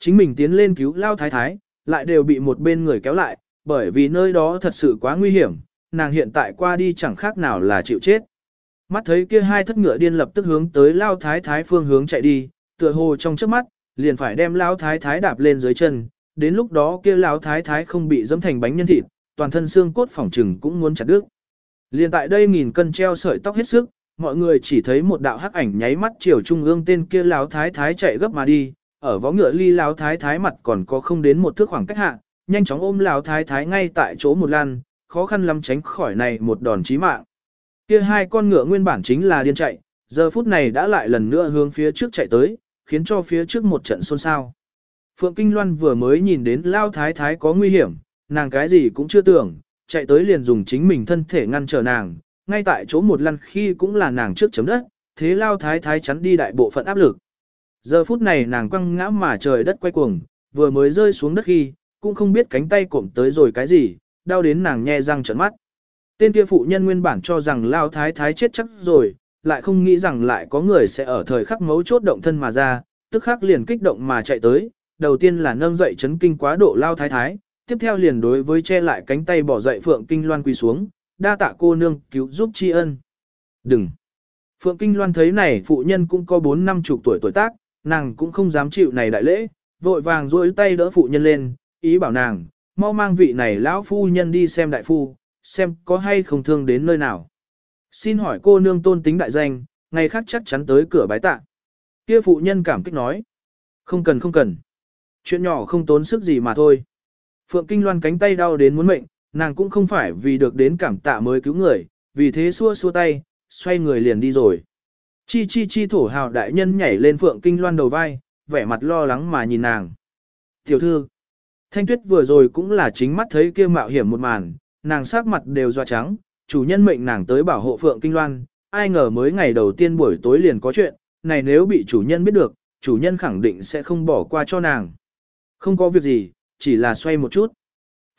Chính mình tiến lên cứu lao thái thái, lại đều bị một bên người kéo lại, bởi vì nơi đó thật sự quá nguy hiểm, nàng hiện tại qua đi chẳng khác nào là chịu chết. Mắt thấy kia hai thất ngựa điên lập tức hướng tới lao thái thái phương hướng chạy đi, tựa hồ trong trước mắt, liền phải đem lao thái thái đạp lên dưới chân, đến lúc đó kia lao thái thái không bị dẫm thành bánh nhân thịt, toàn thân xương cốt phỏng trừng cũng muốn chặt đứt. Liền tại đây nghìn cân treo sợi tóc hết sức, mọi người chỉ thấy một đạo hắc ảnh nháy mắt chiều trung ương tên kia lão thái thái chạy gấp mà đi, ở vó ngựa ly lão thái thái mặt còn có không đến một thước khoảng cách hạ, nhanh chóng ôm lão thái thái ngay tại chỗ một lan, khó khăn lắm tránh khỏi này một đòn chí mạng. Kia hai con ngựa nguyên bản chính là điên chạy, giờ phút này đã lại lần nữa hướng phía trước chạy tới, khiến cho phía trước một trận xôn xao. Phượng Kinh Loan vừa mới nhìn đến Lao Thái Thái có nguy hiểm, nàng cái gì cũng chưa tưởng, chạy tới liền dùng chính mình thân thể ngăn trở nàng, ngay tại chỗ một lần khi cũng là nàng trước chấm đất, thế Lao Thái Thái chắn đi đại bộ phận áp lực. Giờ phút này nàng quăng ngã mà trời đất quay cuồng, vừa mới rơi xuống đất khi, cũng không biết cánh tay cộm tới rồi cái gì, đau đến nàng nhe răng trợn mắt. Tên kia phụ nhân nguyên bản cho rằng Lao Thái Thái chết chắc rồi, lại không nghĩ rằng lại có người sẽ ở thời khắc mấu chốt động thân mà ra, tức khắc liền kích động mà chạy tới, đầu tiên là nâng dậy chấn kinh quá độ Lao Thái Thái, tiếp theo liền đối với che lại cánh tay bỏ dậy Phượng Kinh Loan quỳ xuống, đa tạ cô nương cứu giúp tri ân. Đừng! Phượng Kinh Loan thấy này phụ nhân cũng có 4 năm chục tuổi tuổi tác, nàng cũng không dám chịu này đại lễ, vội vàng duỗi tay đỡ phụ nhân lên, ý bảo nàng, mau mang vị này lão phu nhân đi xem đại phu, xem có hay không thương đến nơi nào. Xin hỏi cô nương tôn tính đại danh, ngày khác chắc chắn tới cửa bái tạ. Kia phụ nhân cảm kích nói. Không cần không cần. Chuyện nhỏ không tốn sức gì mà thôi. Phượng Kinh Loan cánh tay đau đến muốn mệnh, nàng cũng không phải vì được đến cảm tạ mới cứu người, vì thế xua xua tay, xoay người liền đi rồi. Chi chi chi thổ hào đại nhân nhảy lên Phượng Kinh Loan đầu vai, vẻ mặt lo lắng mà nhìn nàng. Tiểu thư, Thanh Tuyết vừa rồi cũng là chính mắt thấy kia mạo hiểm một màn, nàng sắc mặt đều doa trắng, chủ nhân mệnh nàng tới bảo hộ Phượng Kinh Loan, ai ngờ mới ngày đầu tiên buổi tối liền có chuyện, này nếu bị chủ nhân biết được, chủ nhân khẳng định sẽ không bỏ qua cho nàng. Không có việc gì, chỉ là xoay một chút.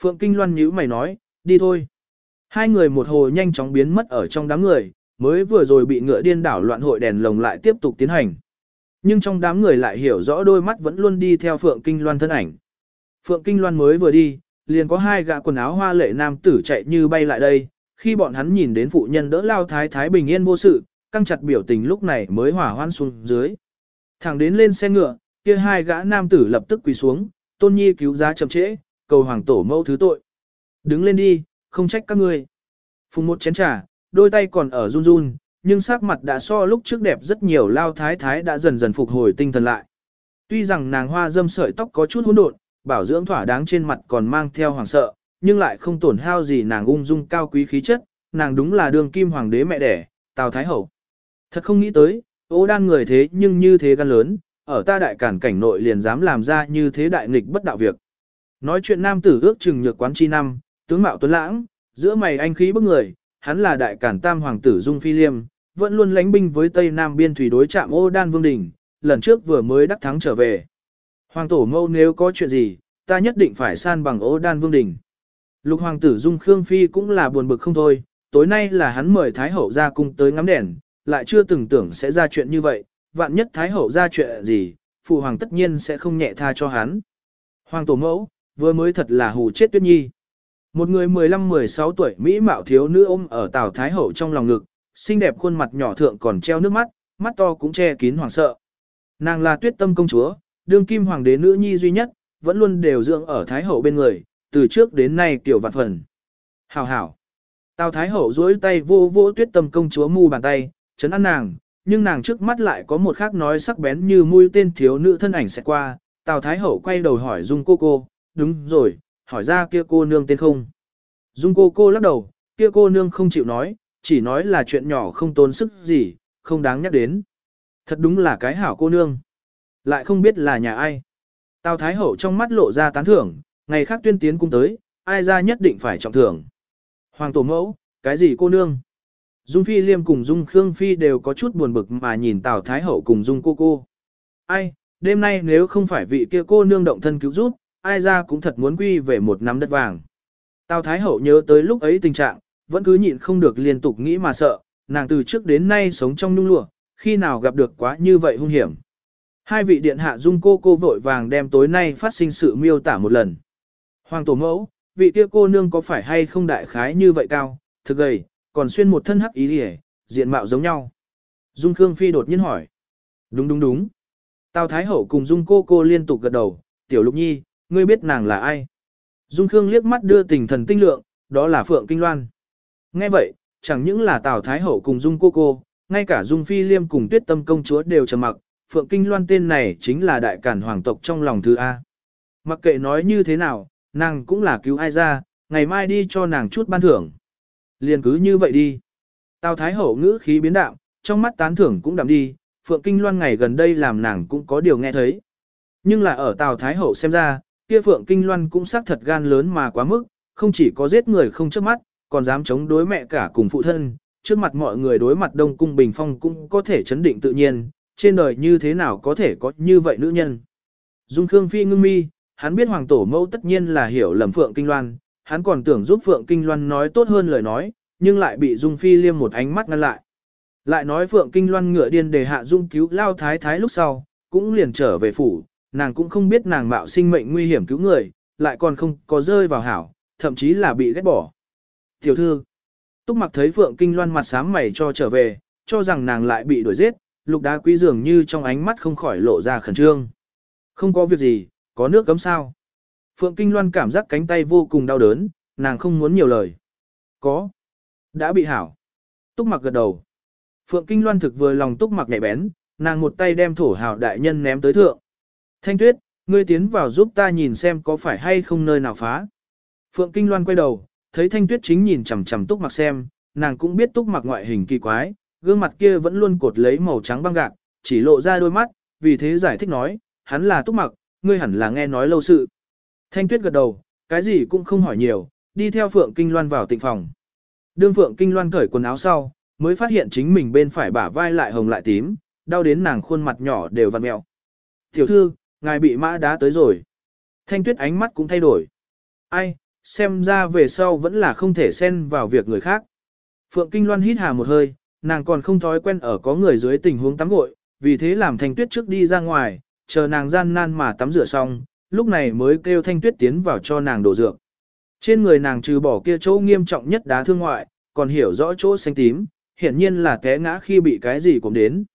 Phượng Kinh Loan nhíu mày nói, đi thôi. Hai người một hồi nhanh chóng biến mất ở trong đám người, mới vừa rồi bị ngựa điên đảo loạn hội đèn lồng lại tiếp tục tiến hành. Nhưng trong đám người lại hiểu rõ đôi mắt vẫn luôn đi theo Phượng Kinh Loan thân ảnh. Phượng Kinh Loan mới vừa đi, liền có hai gã quần áo hoa lệ nam tử chạy như bay lại đây, khi bọn hắn nhìn đến phụ nhân đỡ lao thái thái bình yên vô sự, căng chặt biểu tình lúc này mới hỏa hoan xuống dưới. Thẳng đến lên xe ngựa, kia hai gã nam tử lập tức quỳ xuống, tôn nhi cứu giá chậm trễ, cầu hoàng tổ mẫu thứ tội. Đứng lên đi, không trách các ngươi. Phùng một chén trà, đôi tay còn ở run run, nhưng sắc mặt đã so lúc trước đẹp rất nhiều lao thái thái đã dần dần phục hồi tinh thần lại. Tuy rằng nàng hoa dâm sợi tóc có chút hỗn độn, bảo dưỡng thỏa đáng trên mặt còn mang theo hoàng sợ, nhưng lại không tổn hao gì nàng ung dung cao quý khí chất, nàng đúng là đường kim hoàng đế mẹ đẻ, Tào Thái Hậu. Thật không nghĩ tới, ô đan người thế nhưng như thế gan lớn, ở ta đại cản cảnh nội liền dám làm ra như thế đại nghịch bất đạo việc. Nói chuyện nam tử ước chừng nhược quán chi năm, tướng mạo tuấn lãng, giữa mày anh khí bức người, hắn là đại cản tam hoàng tử Dung Phi Liêm, vẫn luôn lánh binh với Tây Nam biên thủy đối chạm ô đan vương đỉnh, lần trước vừa mới đắc thắng trở về. Hoàng tổ mâu nếu có chuyện gì, ta nhất định phải san bằng ô đan vương đỉnh. Lục hoàng tử Dung Khương Phi cũng là buồn bực không thôi, tối nay là hắn mời Thái Hậu ra cung tới ngắm đèn, lại chưa từng tưởng sẽ ra chuyện như vậy, vạn nhất Thái Hậu ra chuyện gì, phụ hoàng tất nhiên sẽ không nhẹ tha cho hắn. Hoàng tổ mẫu, vừa mới thật là hù chết tuyết nhi. Một người 15-16 tuổi Mỹ mạo thiếu nữ ôm ở Tào Thái Hậu trong lòng ngực, xinh đẹp khuôn mặt nhỏ thượng còn treo nước mắt, mắt to cũng che kín hoàng sợ. Nàng là tuyết tâm công chúa, đương kim hoàng đế nữ nhi duy nhất, vẫn luôn đều dưỡng ở Thái Hậu bên người, từ trước đến nay tiểu vạn phần. Hảo hảo. Tào Thái Hậu duỗi tay vô vô tuyết tâm công chúa mu bàn tay, chấn an nàng, nhưng nàng trước mắt lại có một khác nói sắc bén như mũi tên thiếu nữ thân ảnh sẽ qua. Tào Thái Hậu quay đầu hỏi Dung cô cô, đúng rồi, hỏi ra kia cô nương tên không. Dung cô cô lắc đầu, kia cô nương không chịu nói, chỉ nói là chuyện nhỏ không tốn sức gì, không đáng nhắc đến. Thật đúng là cái hảo cô nương. Lại không biết là nhà ai. Tào Thái Hậu trong mắt lộ ra tán thưởng, ngày khác tuyên tiến cung tới, ai ra nhất định phải trọng thưởng. Hoàng tổ mẫu, cái gì cô nương? Dung Phi Liêm cùng Dung Khương Phi đều có chút buồn bực mà nhìn Tào Thái Hậu cùng Dung cô cô. Ai, đêm nay nếu không phải vị kia cô nương động thân cứu giúp, ai ra cũng thật muốn quy về một nắm đất vàng. Tào Thái Hậu nhớ tới lúc ấy tình trạng, vẫn cứ nhịn không được liên tục nghĩ mà sợ, nàng từ trước đến nay sống trong nhung lụa, khi nào gặp được quá như vậy hung hiểm. Hai vị điện hạ dung cô cô vội vàng đem tối nay phát sinh sự miêu tả một lần. Hoàng tổ mẫu, vị kia cô nương có phải hay không đại khái như vậy cao, thực gầy, còn xuyên một thân hắc ý hề, diện mạo giống nhau. Dung Khương Phi đột nhiên hỏi. Đúng đúng đúng. Tào Thái Hậu cùng Dung cô cô liên tục gật đầu, tiểu lục nhi, ngươi biết nàng là ai. Dung Khương liếc mắt đưa tình thần tinh lượng, đó là Phượng Kinh Loan. Nghe vậy, chẳng những là Tào Thái Hậu cùng Dung cô cô, ngay cả Dung Phi Liêm cùng Tuyết Tâm công chúa đều trầm mặc, Phượng Kinh Loan tên này chính là đại cản hoàng tộc trong lòng thứ A. Mặc kệ nói như thế nào, nàng cũng là cứu ai ra, ngày mai đi cho nàng chút ban thưởng. Liền cứ như vậy đi. Tào Thái Hậu ngữ khí biến đạo, trong mắt tán thưởng cũng đậm đi, Phượng Kinh Loan ngày gần đây làm nàng cũng có điều nghe thấy. Nhưng là ở Tào Thái Hậu xem ra, kia Phượng Kinh Loan cũng xác thật gan lớn mà quá mức, không chỉ có giết người không chớp mắt, còn dám chống đối mẹ cả cùng phụ thân, trước mặt mọi người đối mặt Đông Cung Bình Phong cũng có thể chấn định tự nhiên, trên đời như thế nào có thể có như vậy nữ nhân. Dung Khương Phi ngưng mi, hắn biết Hoàng Tổ mẫu tất nhiên là hiểu lầm Phượng Kinh Loan, hắn còn tưởng giúp Phượng Kinh Loan nói tốt hơn lời nói, nhưng lại bị Dung Phi liêm một ánh mắt ngăn lại. Lại nói Phượng Kinh Loan ngựa điên để hạ Dung cứu lao thái thái lúc sau, cũng liền trở về phủ, nàng cũng không biết nàng mạo sinh mệnh nguy hiểm cứu người, lại còn không có rơi vào hảo, thậm chí là bị ghét bỏ. Tiểu thư, Túc mặc thấy Phượng Kinh Loan mặt sám mày cho trở về, cho rằng nàng lại bị đuổi giết, lục đá quý dường như trong ánh mắt không khỏi lộ ra khẩn trương. Không có việc gì, có nước cấm sao. Phượng Kinh Loan cảm giác cánh tay vô cùng đau đớn, nàng không muốn nhiều lời. Có. Đã bị hảo. Túc mặc gật đầu. Phượng Kinh Loan thực vừa lòng Túc mặc nhạy bén, nàng một tay đem thổ hào đại nhân ném tới thượng. Thanh tuyết, ngươi tiến vào giúp ta nhìn xem có phải hay không nơi nào phá. Phượng Kinh Loan quay đầu, thấy Thanh tuyết chính nhìn chằm chằm Túc mặc xem, nàng cũng biết Túc mặc ngoại hình kỳ quái, gương mặt kia vẫn luôn cột lấy màu trắng băng gạc, chỉ lộ ra đôi mắt, vì thế giải thích nói, hắn là Túc mặc, ngươi hẳn là nghe nói lâu sự. Thanh tuyết gật đầu, cái gì cũng không hỏi nhiều, đi theo Phượng Kinh Loan vào tịnh phòng. Đương Phượng Kinh Loan cởi quần áo sau, mới phát hiện chính mình bên phải bả vai lại hồng lại tím, đau đến nàng khuôn mặt nhỏ đều vặn mẹo. Tiểu thư, ngài bị mã đá tới rồi. Thanh tuyết ánh mắt cũng thay đổi. Ai, xem ra về sau vẫn là không thể xen vào việc người khác. Phượng Kinh Loan hít hà một hơi, nàng còn không thói quen ở có người dưới tình huống tắm gội, vì thế làm Thanh tuyết trước đi ra ngoài, chờ nàng gian nan mà tắm rửa xong, lúc này mới kêu Thanh tuyết tiến vào cho nàng đổ dược. Trên người nàng trừ bỏ kia chỗ nghiêm trọng nhất đá thương ngoại, còn hiểu rõ chỗ xanh tím, hiển nhiên là té ngã khi bị cái gì cũng đến.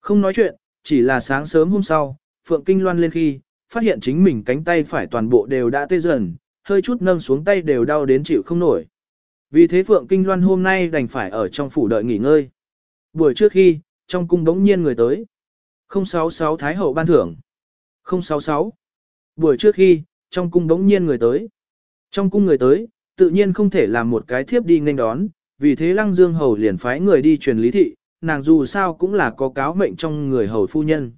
Không nói chuyện, chỉ là sáng sớm hôm sau, Phượng Kinh Loan lên khi, phát hiện chính mình cánh tay phải toàn bộ đều đã tê dần, hơi chút nâng xuống tay đều đau đến chịu không nổi. Vì thế Phượng Kinh Loan hôm nay đành phải ở trong phủ đợi nghỉ ngơi. Buổi trước khi, trong cung đống nhiên người tới. 066 Thái Hậu ban thưởng. 066. Buổi trước khi, trong cung đống nhiên người tới. Trong cung người tới, tự nhiên không thể làm một cái thiếp đi nghênh đón, vì thế Lăng Dương Hầu liền phái người đi truyền lý thị, nàng dù sao cũng là có cáo mệnh trong người hầu phu nhân.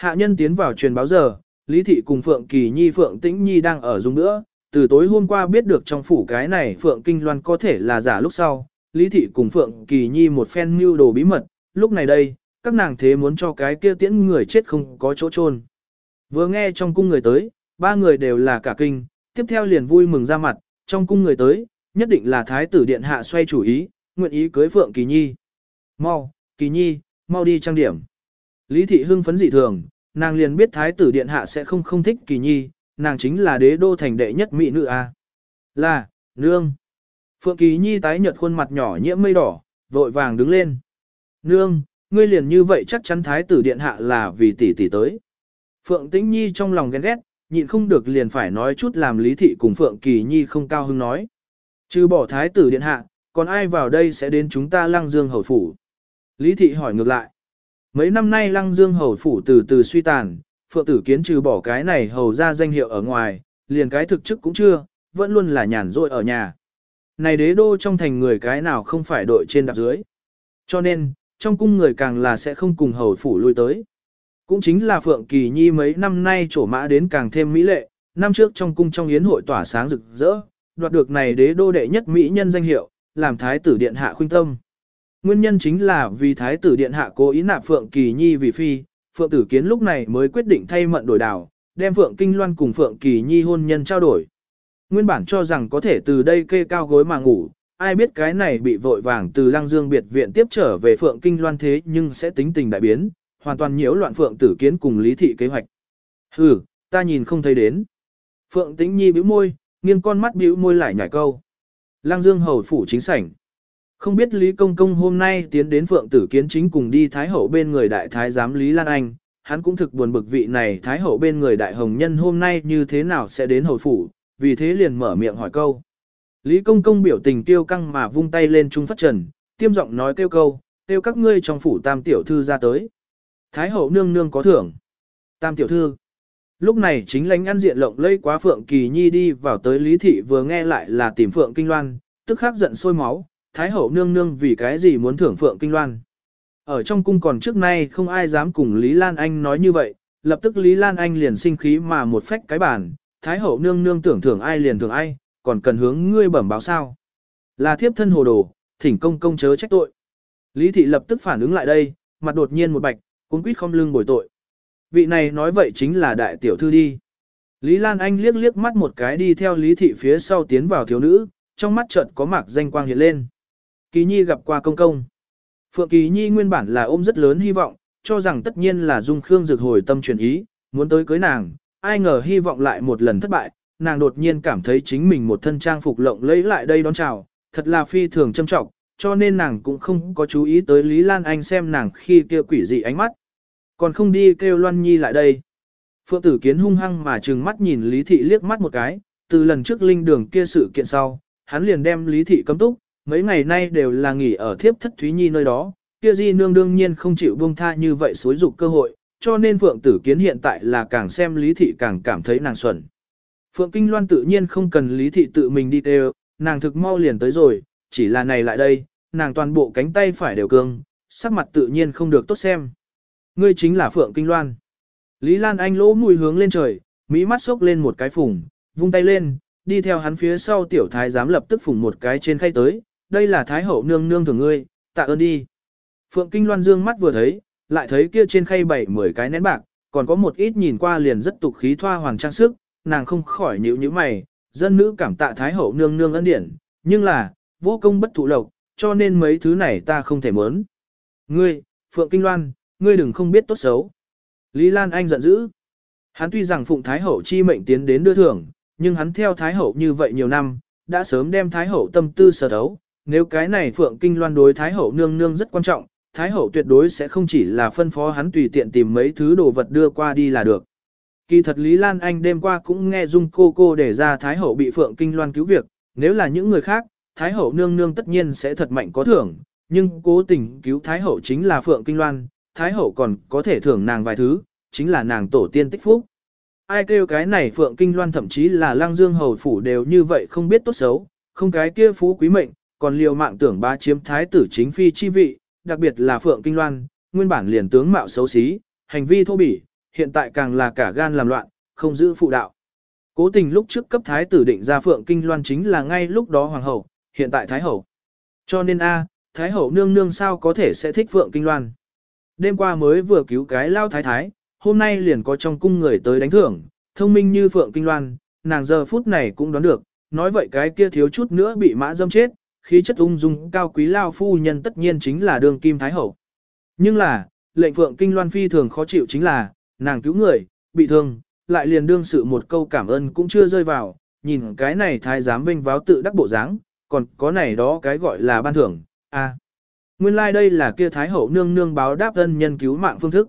Hạ nhân tiến vào truyền báo giờ, Lý Thị cùng Phượng Kỳ Nhi Phượng Tĩnh Nhi đang ở dùng nữa, từ tối hôm qua biết được trong phủ cái này Phượng Kinh Loan có thể là giả lúc sau, Lý Thị cùng Phượng Kỳ Nhi một phen mưu đồ bí mật, lúc này đây, các nàng thế muốn cho cái kia tiễn người chết không có chỗ chôn. Vừa nghe trong cung người tới, ba người đều là cả kinh, tiếp theo liền vui mừng ra mặt, trong cung người tới, nhất định là thái tử điện hạ xoay chủ ý, nguyện ý cưới Phượng Kỳ Nhi. Mau, Kỳ Nhi, mau đi trang điểm. Lý thị hưng phấn dị thường, nàng liền biết thái tử điện hạ sẽ không không thích Kỳ Nhi, nàng chính là đế đô thành đệ nhất mỹ nữ a. Là, nương. Phượng Kỳ Nhi tái nhợt khuôn mặt nhỏ nhiễm mây đỏ, vội vàng đứng lên. Nương, ngươi liền như vậy chắc chắn thái tử điện hạ là vì tỷ tỷ tới. Phượng Tĩnh Nhi trong lòng ghen ghét, nhịn không được liền phải nói chút làm lý thị cùng Phượng Kỳ Nhi không cao hứng nói. Chứ bỏ thái tử điện hạ, còn ai vào đây sẽ đến chúng ta lăng dương hầu phủ? Lý thị hỏi ngược lại. Mấy năm nay lăng dương hầu phủ từ từ suy tàn, Phượng tử kiến trừ bỏ cái này hầu ra danh hiệu ở ngoài, liền cái thực chức cũng chưa, vẫn luôn là nhàn rỗi ở nhà. Này đế đô trong thành người cái nào không phải đội trên đạp dưới. Cho nên, trong cung người càng là sẽ không cùng hầu phủ lui tới. Cũng chính là Phượng Kỳ Nhi mấy năm nay trổ mã đến càng thêm mỹ lệ, năm trước trong cung trong yến hội tỏa sáng rực rỡ, đoạt được này đế đô đệ nhất mỹ nhân danh hiệu, làm thái tử điện hạ khuynh tâm. Nguyên nhân chính là vì thái tử điện hạ cố ý nạp Phượng Kỳ Nhi vì phi, Phượng Tử Kiến lúc này mới quyết định thay mận đổi đảo, đem Phượng Kinh Loan cùng Phượng Kỳ Nhi hôn nhân trao đổi. Nguyên bản cho rằng có thể từ đây kê cao gối mà ngủ, ai biết cái này bị vội vàng từ Lăng Dương biệt viện tiếp trở về Phượng Kinh Loan thế nhưng sẽ tính tình đại biến, hoàn toàn nhiễu loạn Phượng Tử Kiến cùng Lý Thị kế hoạch. Hừ, ta nhìn không thấy đến. Phượng Tĩnh Nhi bĩu môi, nghiêng con mắt bĩu môi lại nhảy câu. Lang Dương hầu phủ chính sảnh. Không biết Lý Công Công hôm nay tiến đến Phượng Tử Kiến chính cùng đi Thái Hậu bên người đại thái giám Lý Lan Anh, hắn cũng thực buồn bực vị này Thái Hậu bên người đại hồng nhân hôm nay như thế nào sẽ đến hồi phủ, vì thế liền mở miệng hỏi câu. Lý Công Công biểu tình tiêu căng mà vung tay lên trung phất trần, tiêm giọng nói kêu câu, kêu các ngươi trong phủ tam tiểu thư ra tới. Thái hậu nương nương có thưởng. Tam tiểu thư. Lúc này chính lãnh ăn diện lộng lây quá Phượng Kỳ Nhi đi vào tới Lý Thị vừa nghe lại là tìm Phượng Kinh Loan, tức khắc giận sôi máu, Thái hậu nương nương vì cái gì muốn thưởng Phượng Kinh Loan. Ở trong cung còn trước nay không ai dám cùng Lý Lan Anh nói như vậy, lập tức Lý Lan Anh liền sinh khí mà một phách cái bàn, Thái hậu nương nương tưởng thưởng ai liền thưởng ai, còn cần hướng ngươi bẩm báo sao. Là thiếp thân hồ đồ, thỉnh công công chớ trách tội. Lý thị lập tức phản ứng lại đây, mặt đột nhiên một bạch, cuốn quýt không lưng bồi tội. Vị này nói vậy chính là đại tiểu thư đi. Lý Lan Anh liếc liếc mắt một cái đi theo Lý thị phía sau tiến vào thiếu nữ, trong mắt chợt có mạc danh quang hiện lên. Kỳ Nhi gặp qua công công. Phượng Kỳ Nhi nguyên bản là ôm rất lớn hy vọng, cho rằng tất nhiên là Dung Khương dược hồi tâm chuyển ý, muốn tới cưới nàng, ai ngờ hy vọng lại một lần thất bại, nàng đột nhiên cảm thấy chính mình một thân trang phục lộng lẫy lại đây đón chào, thật là phi thường châm trọng, cho nên nàng cũng không có chú ý tới Lý Lan Anh xem nàng khi kia quỷ dị ánh mắt. Còn không đi kêu Loan Nhi lại đây. Phượng tử kiến hung hăng mà trừng mắt nhìn Lý Thị liếc mắt một cái, từ lần trước linh đường kia sự kiện sau, hắn liền đem Lý Thị cấm túc, mấy ngày nay đều là nghỉ ở thiếp thất Thúy Nhi nơi đó, kia di nương đương nhiên không chịu buông tha như vậy xối dục cơ hội, cho nên Phượng tử kiến hiện tại là càng xem Lý Thị càng cảm thấy nàng xuẩn. Phượng Kinh Loan tự nhiên không cần Lý Thị tự mình đi đều, nàng thực mau liền tới rồi, chỉ là này lại đây, nàng toàn bộ cánh tay phải đều cương, sắc mặt tự nhiên không được tốt xem. Ngươi chính là Phượng Kinh Loan. Lý Lan Anh lỗ mùi hướng lên trời, mỹ mắt sốc lên một cái phùng, vung tay lên, đi theo hắn phía sau tiểu thái giám lập tức phùng một cái trên khay tới, đây là thái hậu nương nương thường ngươi, tạ ơn đi. Phượng Kinh Loan dương mắt vừa thấy, lại thấy kia trên khay bảy mười cái nén bạc, còn có một ít nhìn qua liền rất tục khí thoa hoàng trang sức, nàng không khỏi nhíu nhíu mày, dân nữ cảm tạ thái hậu nương nương ân điển, nhưng là, vô công bất thụ lộc, cho nên mấy thứ này ta không thể mớn. Ngươi, Phượng Kinh Loan, ngươi đừng không biết tốt xấu. Lý Lan Anh giận dữ. Hắn tuy rằng Phụng Thái Hậu chi mệnh tiến đến đưa thưởng, nhưng hắn theo Thái Hậu như vậy nhiều năm, đã sớm đem Thái Hậu tâm tư sở thấu. Nếu cái này Phượng Kinh Loan đối Thái Hậu nương nương rất quan trọng, Thái Hậu tuyệt đối sẽ không chỉ là phân phó hắn tùy tiện tìm mấy thứ đồ vật đưa qua đi là được. Kỳ thật Lý Lan Anh đêm qua cũng nghe Dung cô cô để ra Thái Hậu bị Phượng Kinh Loan cứu việc, nếu là những người khác, Thái hậu nương nương tất nhiên sẽ thật mạnh có thưởng, nhưng cố tình cứu Thái hậu chính là Phượng Kinh Loan, Thái hậu còn có thể thưởng nàng vài thứ, chính là nàng tổ tiên tích phúc. Ai kêu cái này Phượng Kinh Loan thậm chí là Lang Dương hầu phủ đều như vậy không biết tốt xấu, không cái kia phú quý mệnh, còn liều mạng tưởng ba chiếm thái tử chính phi chi vị, đặc biệt là Phượng Kinh Loan, nguyên bản liền tướng mạo xấu xí, hành vi thô bỉ, hiện tại càng là cả gan làm loạn, không giữ phụ đạo. Cố tình lúc trước cấp thái tử định ra Phượng Kinh Loan chính là ngay lúc đó hoàng hậu, hiện tại Thái Hậu. Cho nên a, Thái Hậu nương nương sao có thể sẽ thích Phượng Kinh Loan. Đêm qua mới vừa cứu cái lao thái thái, hôm nay liền có trong cung người tới đánh thưởng, thông minh như Phượng Kinh Loan, nàng giờ phút này cũng đoán được, nói vậy cái kia thiếu chút nữa bị mã dâm chết, khí chất ung dung cao quý lao phu nhân tất nhiên chính là đường kim Thái Hậu. Nhưng là, lệnh Phượng Kinh Loan phi thường khó chịu chính là, nàng cứu người, bị thương, lại liền đương sự một câu cảm ơn cũng chưa rơi vào, nhìn cái này thái giám vinh váo tự đắc bộ dáng, còn có này đó cái gọi là ban thưởng, a. À. Nguyên lai like đây là kia Thái Hậu nương nương báo đáp ân nhân cứu mạng phương thức.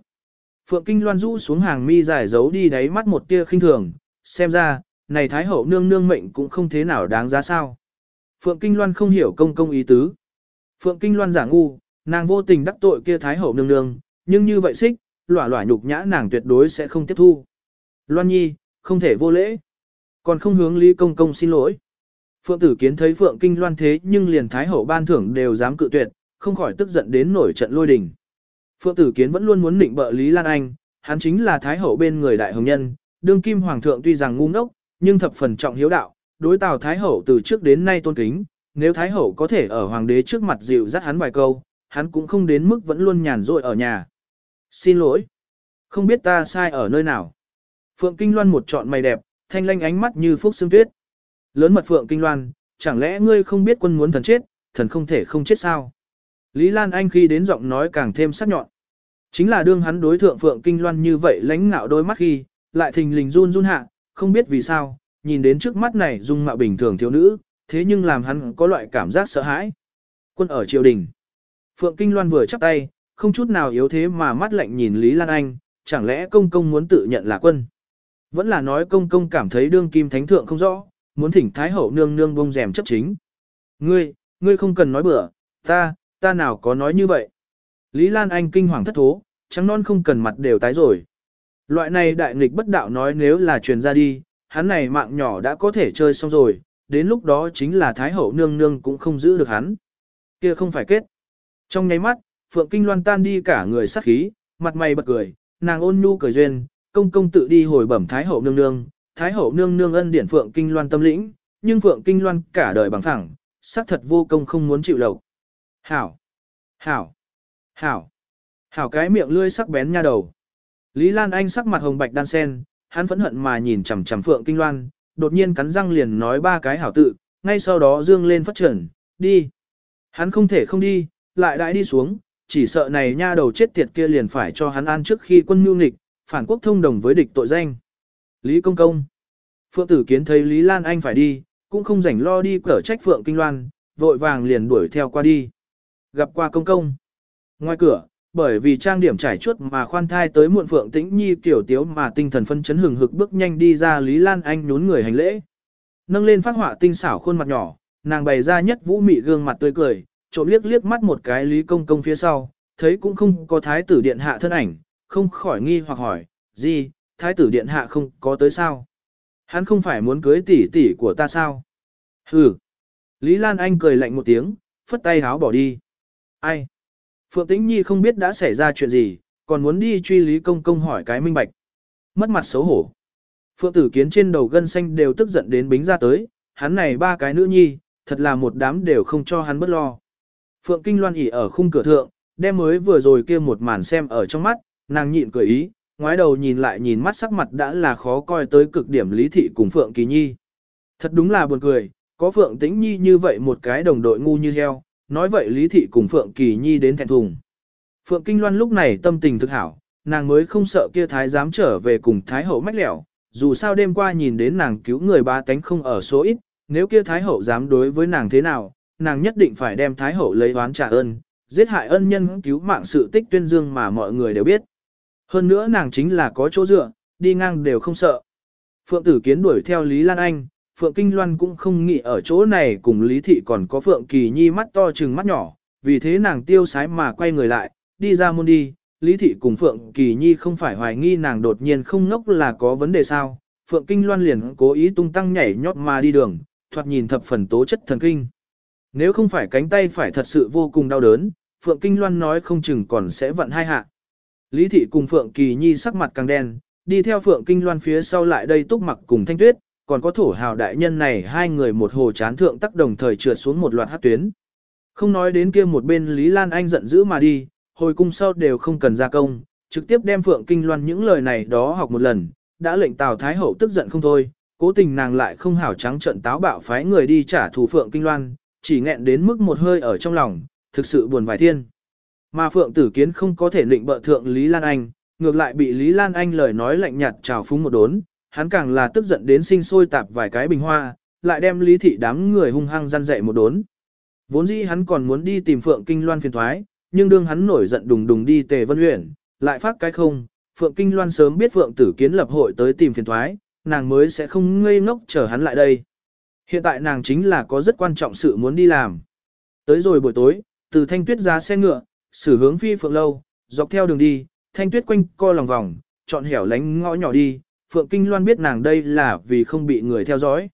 Phượng Kinh Loan rũ xuống hàng mi giải giấu đi đáy mắt một tia khinh thường, xem ra, này Thái Hậu nương nương mệnh cũng không thế nào đáng giá sao. Phượng Kinh Loan không hiểu công công ý tứ. Phượng Kinh Loan giả ngu, nàng vô tình đắc tội kia Thái Hậu nương nương, nhưng như vậy xích, lỏa lỏa nhục nhã nàng tuyệt đối sẽ không tiếp thu. Loan Nhi, không thể vô lễ. Còn không hướng Lý Công Công xin lỗi. Phượng tử kiến thấy Phượng Kinh Loan thế nhưng liền Thái Hậu ban thưởng đều dám cự tuyệt, không khỏi tức giận đến nổi trận lôi đình. Phượng tử kiến vẫn luôn muốn định bợ Lý Lan Anh, hắn chính là Thái Hậu bên người đại hồng nhân, đương kim hoàng thượng tuy rằng ngu ngốc, nhưng thập phần trọng hiếu đạo, đối tào Thái Hậu từ trước đến nay tôn kính, nếu Thái Hậu có thể ở hoàng đế trước mặt dịu dắt hắn vài câu, hắn cũng không đến mức vẫn luôn nhàn rỗi ở nhà. Xin lỗi, không biết ta sai ở nơi nào. Phượng Kinh Loan một trọn mày đẹp, thanh lanh ánh mắt như phúc xương tuyết. Lớn mật phượng kinh loan, chẳng lẽ ngươi không biết quân muốn thần chết, thần không thể không chết sao? Lý Lan Anh khi đến giọng nói càng thêm sắc nhọn. Chính là đương hắn đối thượng Phượng Kinh Loan như vậy lãnh ngạo đôi mắt khi, lại thình lình run run hạ, không biết vì sao, nhìn đến trước mắt này dung mạo bình thường thiếu nữ, thế nhưng làm hắn có loại cảm giác sợ hãi. Quân ở triều đình. Phượng Kinh Loan vừa chắp tay, không chút nào yếu thế mà mắt lạnh nhìn Lý Lan Anh, chẳng lẽ công công muốn tự nhận là quân. Vẫn là nói công công cảm thấy đương kim thánh thượng không rõ, muốn thỉnh Thái Hậu nương nương bông rèm chấp chính. Ngươi, ngươi không cần nói bừa, ta, ta nào có nói như vậy. Lý Lan Anh kinh hoàng thất thố, trắng non không cần mặt đều tái rồi. Loại này đại nghịch bất đạo nói nếu là truyền ra đi, hắn này mạng nhỏ đã có thể chơi xong rồi, đến lúc đó chính là Thái Hậu nương nương cũng không giữ được hắn. Kia không phải kết. Trong nháy mắt, Phượng Kinh Loan tan đi cả người sắc khí, mặt mày bật cười, nàng ôn nhu cười duyên, công công tự đi hồi bẩm Thái Hậu nương nương, Thái Hậu nương nương ân điển Phượng Kinh Loan tâm lĩnh, nhưng Phượng Kinh Loan cả đời bằng phẳng, xác thật vô công không muốn chịu lộc. Hảo! Hảo! Hảo! Hảo cái miệng lươi sắc bén nha đầu. Lý Lan Anh sắc mặt hồng bạch đan sen, hắn phẫn hận mà nhìn chằm chằm Phượng Kinh Loan, đột nhiên cắn răng liền nói ba cái hảo tự, ngay sau đó dương lên phát triển, đi. Hắn không thể không đi, lại đãi đi xuống, chỉ sợ này nha đầu chết tiệt kia liền phải cho hắn an trước khi quân mưu nghịch, phản quốc thông đồng với địch tội danh. Lý Công Công Phượng Tử Kiến thấy Lý Lan Anh phải đi, cũng không rảnh lo đi cở trách Phượng Kinh Loan, vội vàng liền đuổi theo qua đi. Gặp qua Công Công. Ngoài cửa, bởi vì trang điểm trải chuốt mà khoan thai tới muộn Phượng Tĩnh Nhi kiểu tiếu mà tinh thần phân chấn hừng hực bước nhanh đi ra Lý Lan Anh nhún người hành lễ. Nâng lên phát họa tinh xảo khuôn mặt nhỏ, nàng bày ra nhất vũ mị gương mặt tươi cười, trộm liếc liếc mắt một cái Lý Công Công phía sau, thấy cũng không có thái tử điện hạ thân ảnh, không khỏi nghi hoặc hỏi, gì, thái tử điện hạ không có tới sao? Hắn không phải muốn cưới tỷ tỷ của ta sao? Hừ. Lý Lan Anh cười lạnh một tiếng, phất tay háo bỏ đi. Ai? Phượng Tĩnh Nhi không biết đã xảy ra chuyện gì, còn muốn đi truy Lý Công Công hỏi cái minh bạch. Mất mặt xấu hổ. Phượng Tử Kiến trên đầu gân xanh đều tức giận đến bính ra tới, hắn này ba cái nữ nhi, thật là một đám đều không cho hắn bất lo. Phượng Kinh Loan ỉ ở khung cửa thượng, đem mới vừa rồi kia một màn xem ở trong mắt, nàng nhịn cười ý, ngoái đầu nhìn lại nhìn mắt sắc mặt đã là khó coi tới cực điểm lý thị cùng Phượng Kỳ Nhi. Thật đúng là buồn cười, có Phượng Tĩnh Nhi như vậy một cái đồng đội ngu như heo, nói vậy lý thị cùng Phượng Kỳ Nhi đến thẹn thùng. Phượng Kinh Loan lúc này tâm tình thực hảo, nàng mới không sợ kia thái dám trở về cùng thái hậu mách lẻo, dù sao đêm qua nhìn đến nàng cứu người ba tánh không ở số ít, nếu kia thái hậu dám đối với nàng thế nào, nàng nhất định phải đem thái hậu lấy oán trả ơn, giết hại ân nhân cứu mạng sự tích tuyên dương mà mọi người đều biết. Hơn nữa nàng chính là có chỗ dựa, đi ngang đều không sợ. Phượng tử kiến đuổi theo Lý Lan Anh, Phượng Kinh Loan cũng không nghĩ ở chỗ này cùng Lý Thị còn có Phượng Kỳ Nhi mắt to chừng mắt nhỏ, vì thế nàng tiêu sái mà quay người lại, đi ra môn đi. Lý Thị cùng Phượng Kỳ Nhi không phải hoài nghi nàng đột nhiên không ngốc là có vấn đề sao. Phượng Kinh Loan liền cố ý tung tăng nhảy nhót mà đi đường, thoạt nhìn thập phần tố chất thần kinh. Nếu không phải cánh tay phải thật sự vô cùng đau đớn, Phượng Kinh Loan nói không chừng còn sẽ vận hai hạ. Lý Thị cùng Phượng Kỳ Nhi sắc mặt càng đen, đi theo Phượng Kinh Loan phía sau lại đây túc mặc cùng Thanh Tuyết, còn có thổ hào đại nhân này hai người một hồ chán thượng tắc đồng thời trượt xuống một loạt hát tuyến. Không nói đến kia một bên Lý Lan Anh giận dữ mà đi, hồi cung sau đều không cần ra công, trực tiếp đem Phượng Kinh Loan những lời này đó học một lần, đã lệnh Tào Thái Hậu tức giận không thôi, cố tình nàng lại không hảo trắng trận táo bạo phái người đi trả thù Phượng Kinh Loan, chỉ nghẹn đến mức một hơi ở trong lòng, thực sự buồn vài thiên. Mà Phượng Tử Kiến không có thể định bợ thượng Lý Lan Anh, ngược lại bị Lý Lan Anh lời nói lạnh nhạt trào phúng một đốn, hắn càng là tức giận đến sinh sôi tạp vài cái bình hoa, lại đem Lý Thị đám người hung hăng gian dậy một đốn. Vốn dĩ hắn còn muốn đi tìm Phượng Kinh Loan phiền thoái, nhưng đương hắn nổi giận đùng đùng đi Tề Vân huyện, lại phát cái không, Phượng Kinh Loan sớm biết Phượng Tử Kiến lập hội tới tìm phiền thoái, nàng mới sẽ không ngây ngốc chờ hắn lại đây. Hiện tại nàng chính là có rất quan trọng sự muốn đi làm. Tới rồi buổi tối, từ Thanh Tuyết ra xe ngựa, xử hướng phi phượng lâu, dọc theo đường đi, Thanh Tuyết quanh co lòng vòng, chọn hẻo lánh ngõ nhỏ đi, Phượng Kinh Loan biết nàng đây là vì không bị người theo dõi.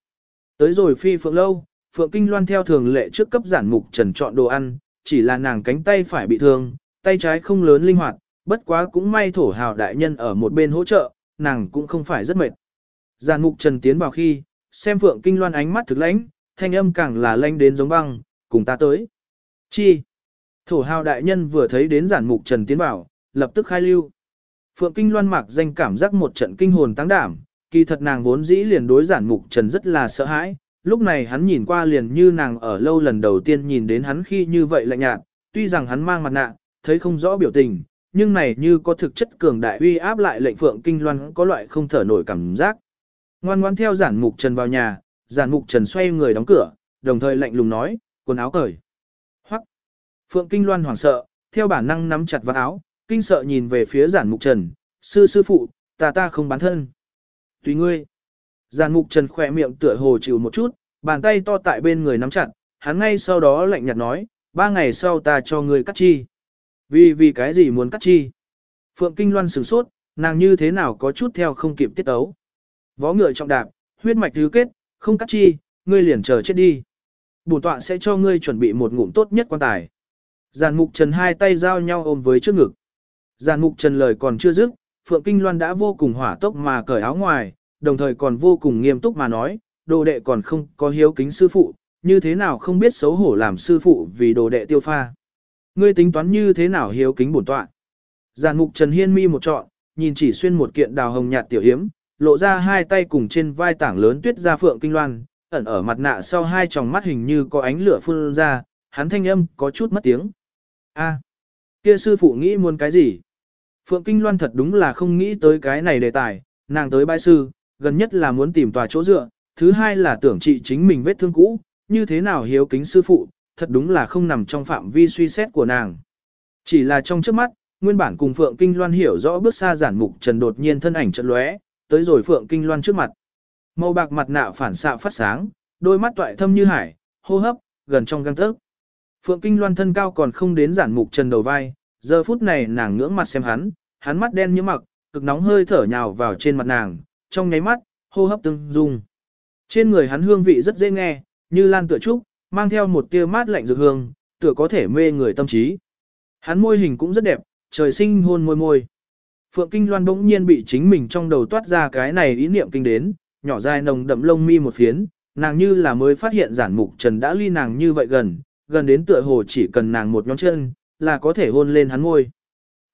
Tới rồi phi Phượng lâu, Phượng Kinh Loan theo thường lệ trước cấp giản mục trần chọn đồ ăn, chỉ là nàng cánh tay phải bị thương, tay trái không lớn linh hoạt, bất quá cũng may thổ hào đại nhân ở một bên hỗ trợ, nàng cũng không phải rất mệt. Giản mục trần tiến vào khi, xem Phượng Kinh Loan ánh mắt thực lãnh, thanh âm càng là lanh đến giống băng, cùng ta tới. Chi? Thổ hào đại nhân vừa thấy đến giản mục trần tiến vào, lập tức khai lưu. Phượng Kinh Loan mặc danh cảm giác một trận kinh hồn tăng đảm, kỳ thật nàng vốn dĩ liền đối giản mục trần rất là sợ hãi, lúc này hắn nhìn qua liền như nàng ở lâu lần đầu tiên nhìn đến hắn khi như vậy lạnh nhạt, tuy rằng hắn mang mặt nạ, thấy không rõ biểu tình, nhưng này như có thực chất cường đại uy áp lại lệnh Phượng Kinh Loan có loại không thở nổi cảm giác. Ngoan ngoan theo giản mục trần vào nhà, giản mục trần xoay người đóng cửa, đồng thời lạnh lùng nói, quần áo cởi. Hoắc. Phượng Kinh Loan hoảng sợ, theo bản năng nắm chặt vào áo, kinh sợ nhìn về phía giản mục trần, sư sư phụ, ta ta không bán thân. Tùy ngươi. Giản mục trần khỏe miệng tựa hồ chịu một chút, bàn tay to tại bên người nắm chặt, hắn ngay sau đó lạnh nhạt nói, ba ngày sau ta cho ngươi cắt chi. Vì vì cái gì muốn cắt chi? Phượng Kinh Loan sửng sốt, nàng như thế nào có chút theo không kịp tiết ấu. Vó ngựa trọng đạp, huyết mạch thứ kết, không cắt chi, ngươi liền chờ chết đi. Bổn tọa sẽ cho ngươi chuẩn bị một ngụm tốt nhất quan tài. Giàn mục trần hai tay giao nhau ôm với trước ngực. Giàn mục trần lời còn chưa dứt, Phượng Kinh Loan đã vô cùng hỏa tốc mà cởi áo ngoài, đồng thời còn vô cùng nghiêm túc mà nói, đồ đệ còn không có hiếu kính sư phụ, như thế nào không biết xấu hổ làm sư phụ vì đồ đệ tiêu pha. Ngươi tính toán như thế nào hiếu kính bổn tọa. Giàn mục Trần Hiên mi một trọn, nhìn chỉ xuyên một kiện đào hồng nhạt tiểu hiếm, lộ ra hai tay cùng trên vai tảng lớn tuyết ra phượng kinh loan, ẩn ở mặt nạ sau hai tròng mắt hình như có ánh lửa phun ra, hắn thanh âm có chút mất tiếng. A, kia sư phụ nghĩ muốn cái gì? Phượng Kinh Loan thật đúng là không nghĩ tới cái này đề tài, nàng tới bãi sư, gần nhất là muốn tìm tòa chỗ dựa, thứ hai là tưởng trị chính mình vết thương cũ, như thế nào hiếu kính sư phụ, thật đúng là không nằm trong phạm vi suy xét của nàng. Chỉ là trong trước mắt, nguyên bản cùng Phượng Kinh Loan hiểu rõ bước xa giản mục trần đột nhiên thân ảnh chợt lóe, tới rồi Phượng Kinh Loan trước mặt. Màu bạc mặt nạ phản xạ phát sáng, đôi mắt toại thâm như hải, hô hấp, gần trong găng tấc. Phượng Kinh Loan thân cao còn không đến giản mục trần đầu vai, giờ phút này nàng ngưỡng mặt xem hắn, hắn mắt đen như mặc, cực nóng hơi thở nhào vào trên mặt nàng, trong nháy mắt, hô hấp tương dung. Trên người hắn hương vị rất dễ nghe, như lan tựa trúc, mang theo một tia mát lạnh dược hương, tựa có thể mê người tâm trí. Hắn môi hình cũng rất đẹp, trời sinh hôn môi môi. Phượng Kinh Loan bỗng nhiên bị chính mình trong đầu toát ra cái này ý niệm kinh đến, nhỏ dài nồng đậm lông mi một phiến, nàng như là mới phát hiện giản mục trần đã ly nàng như vậy gần, gần đến tựa hồ chỉ cần nàng một nhóm chân, là có thể hôn lên hắn môi.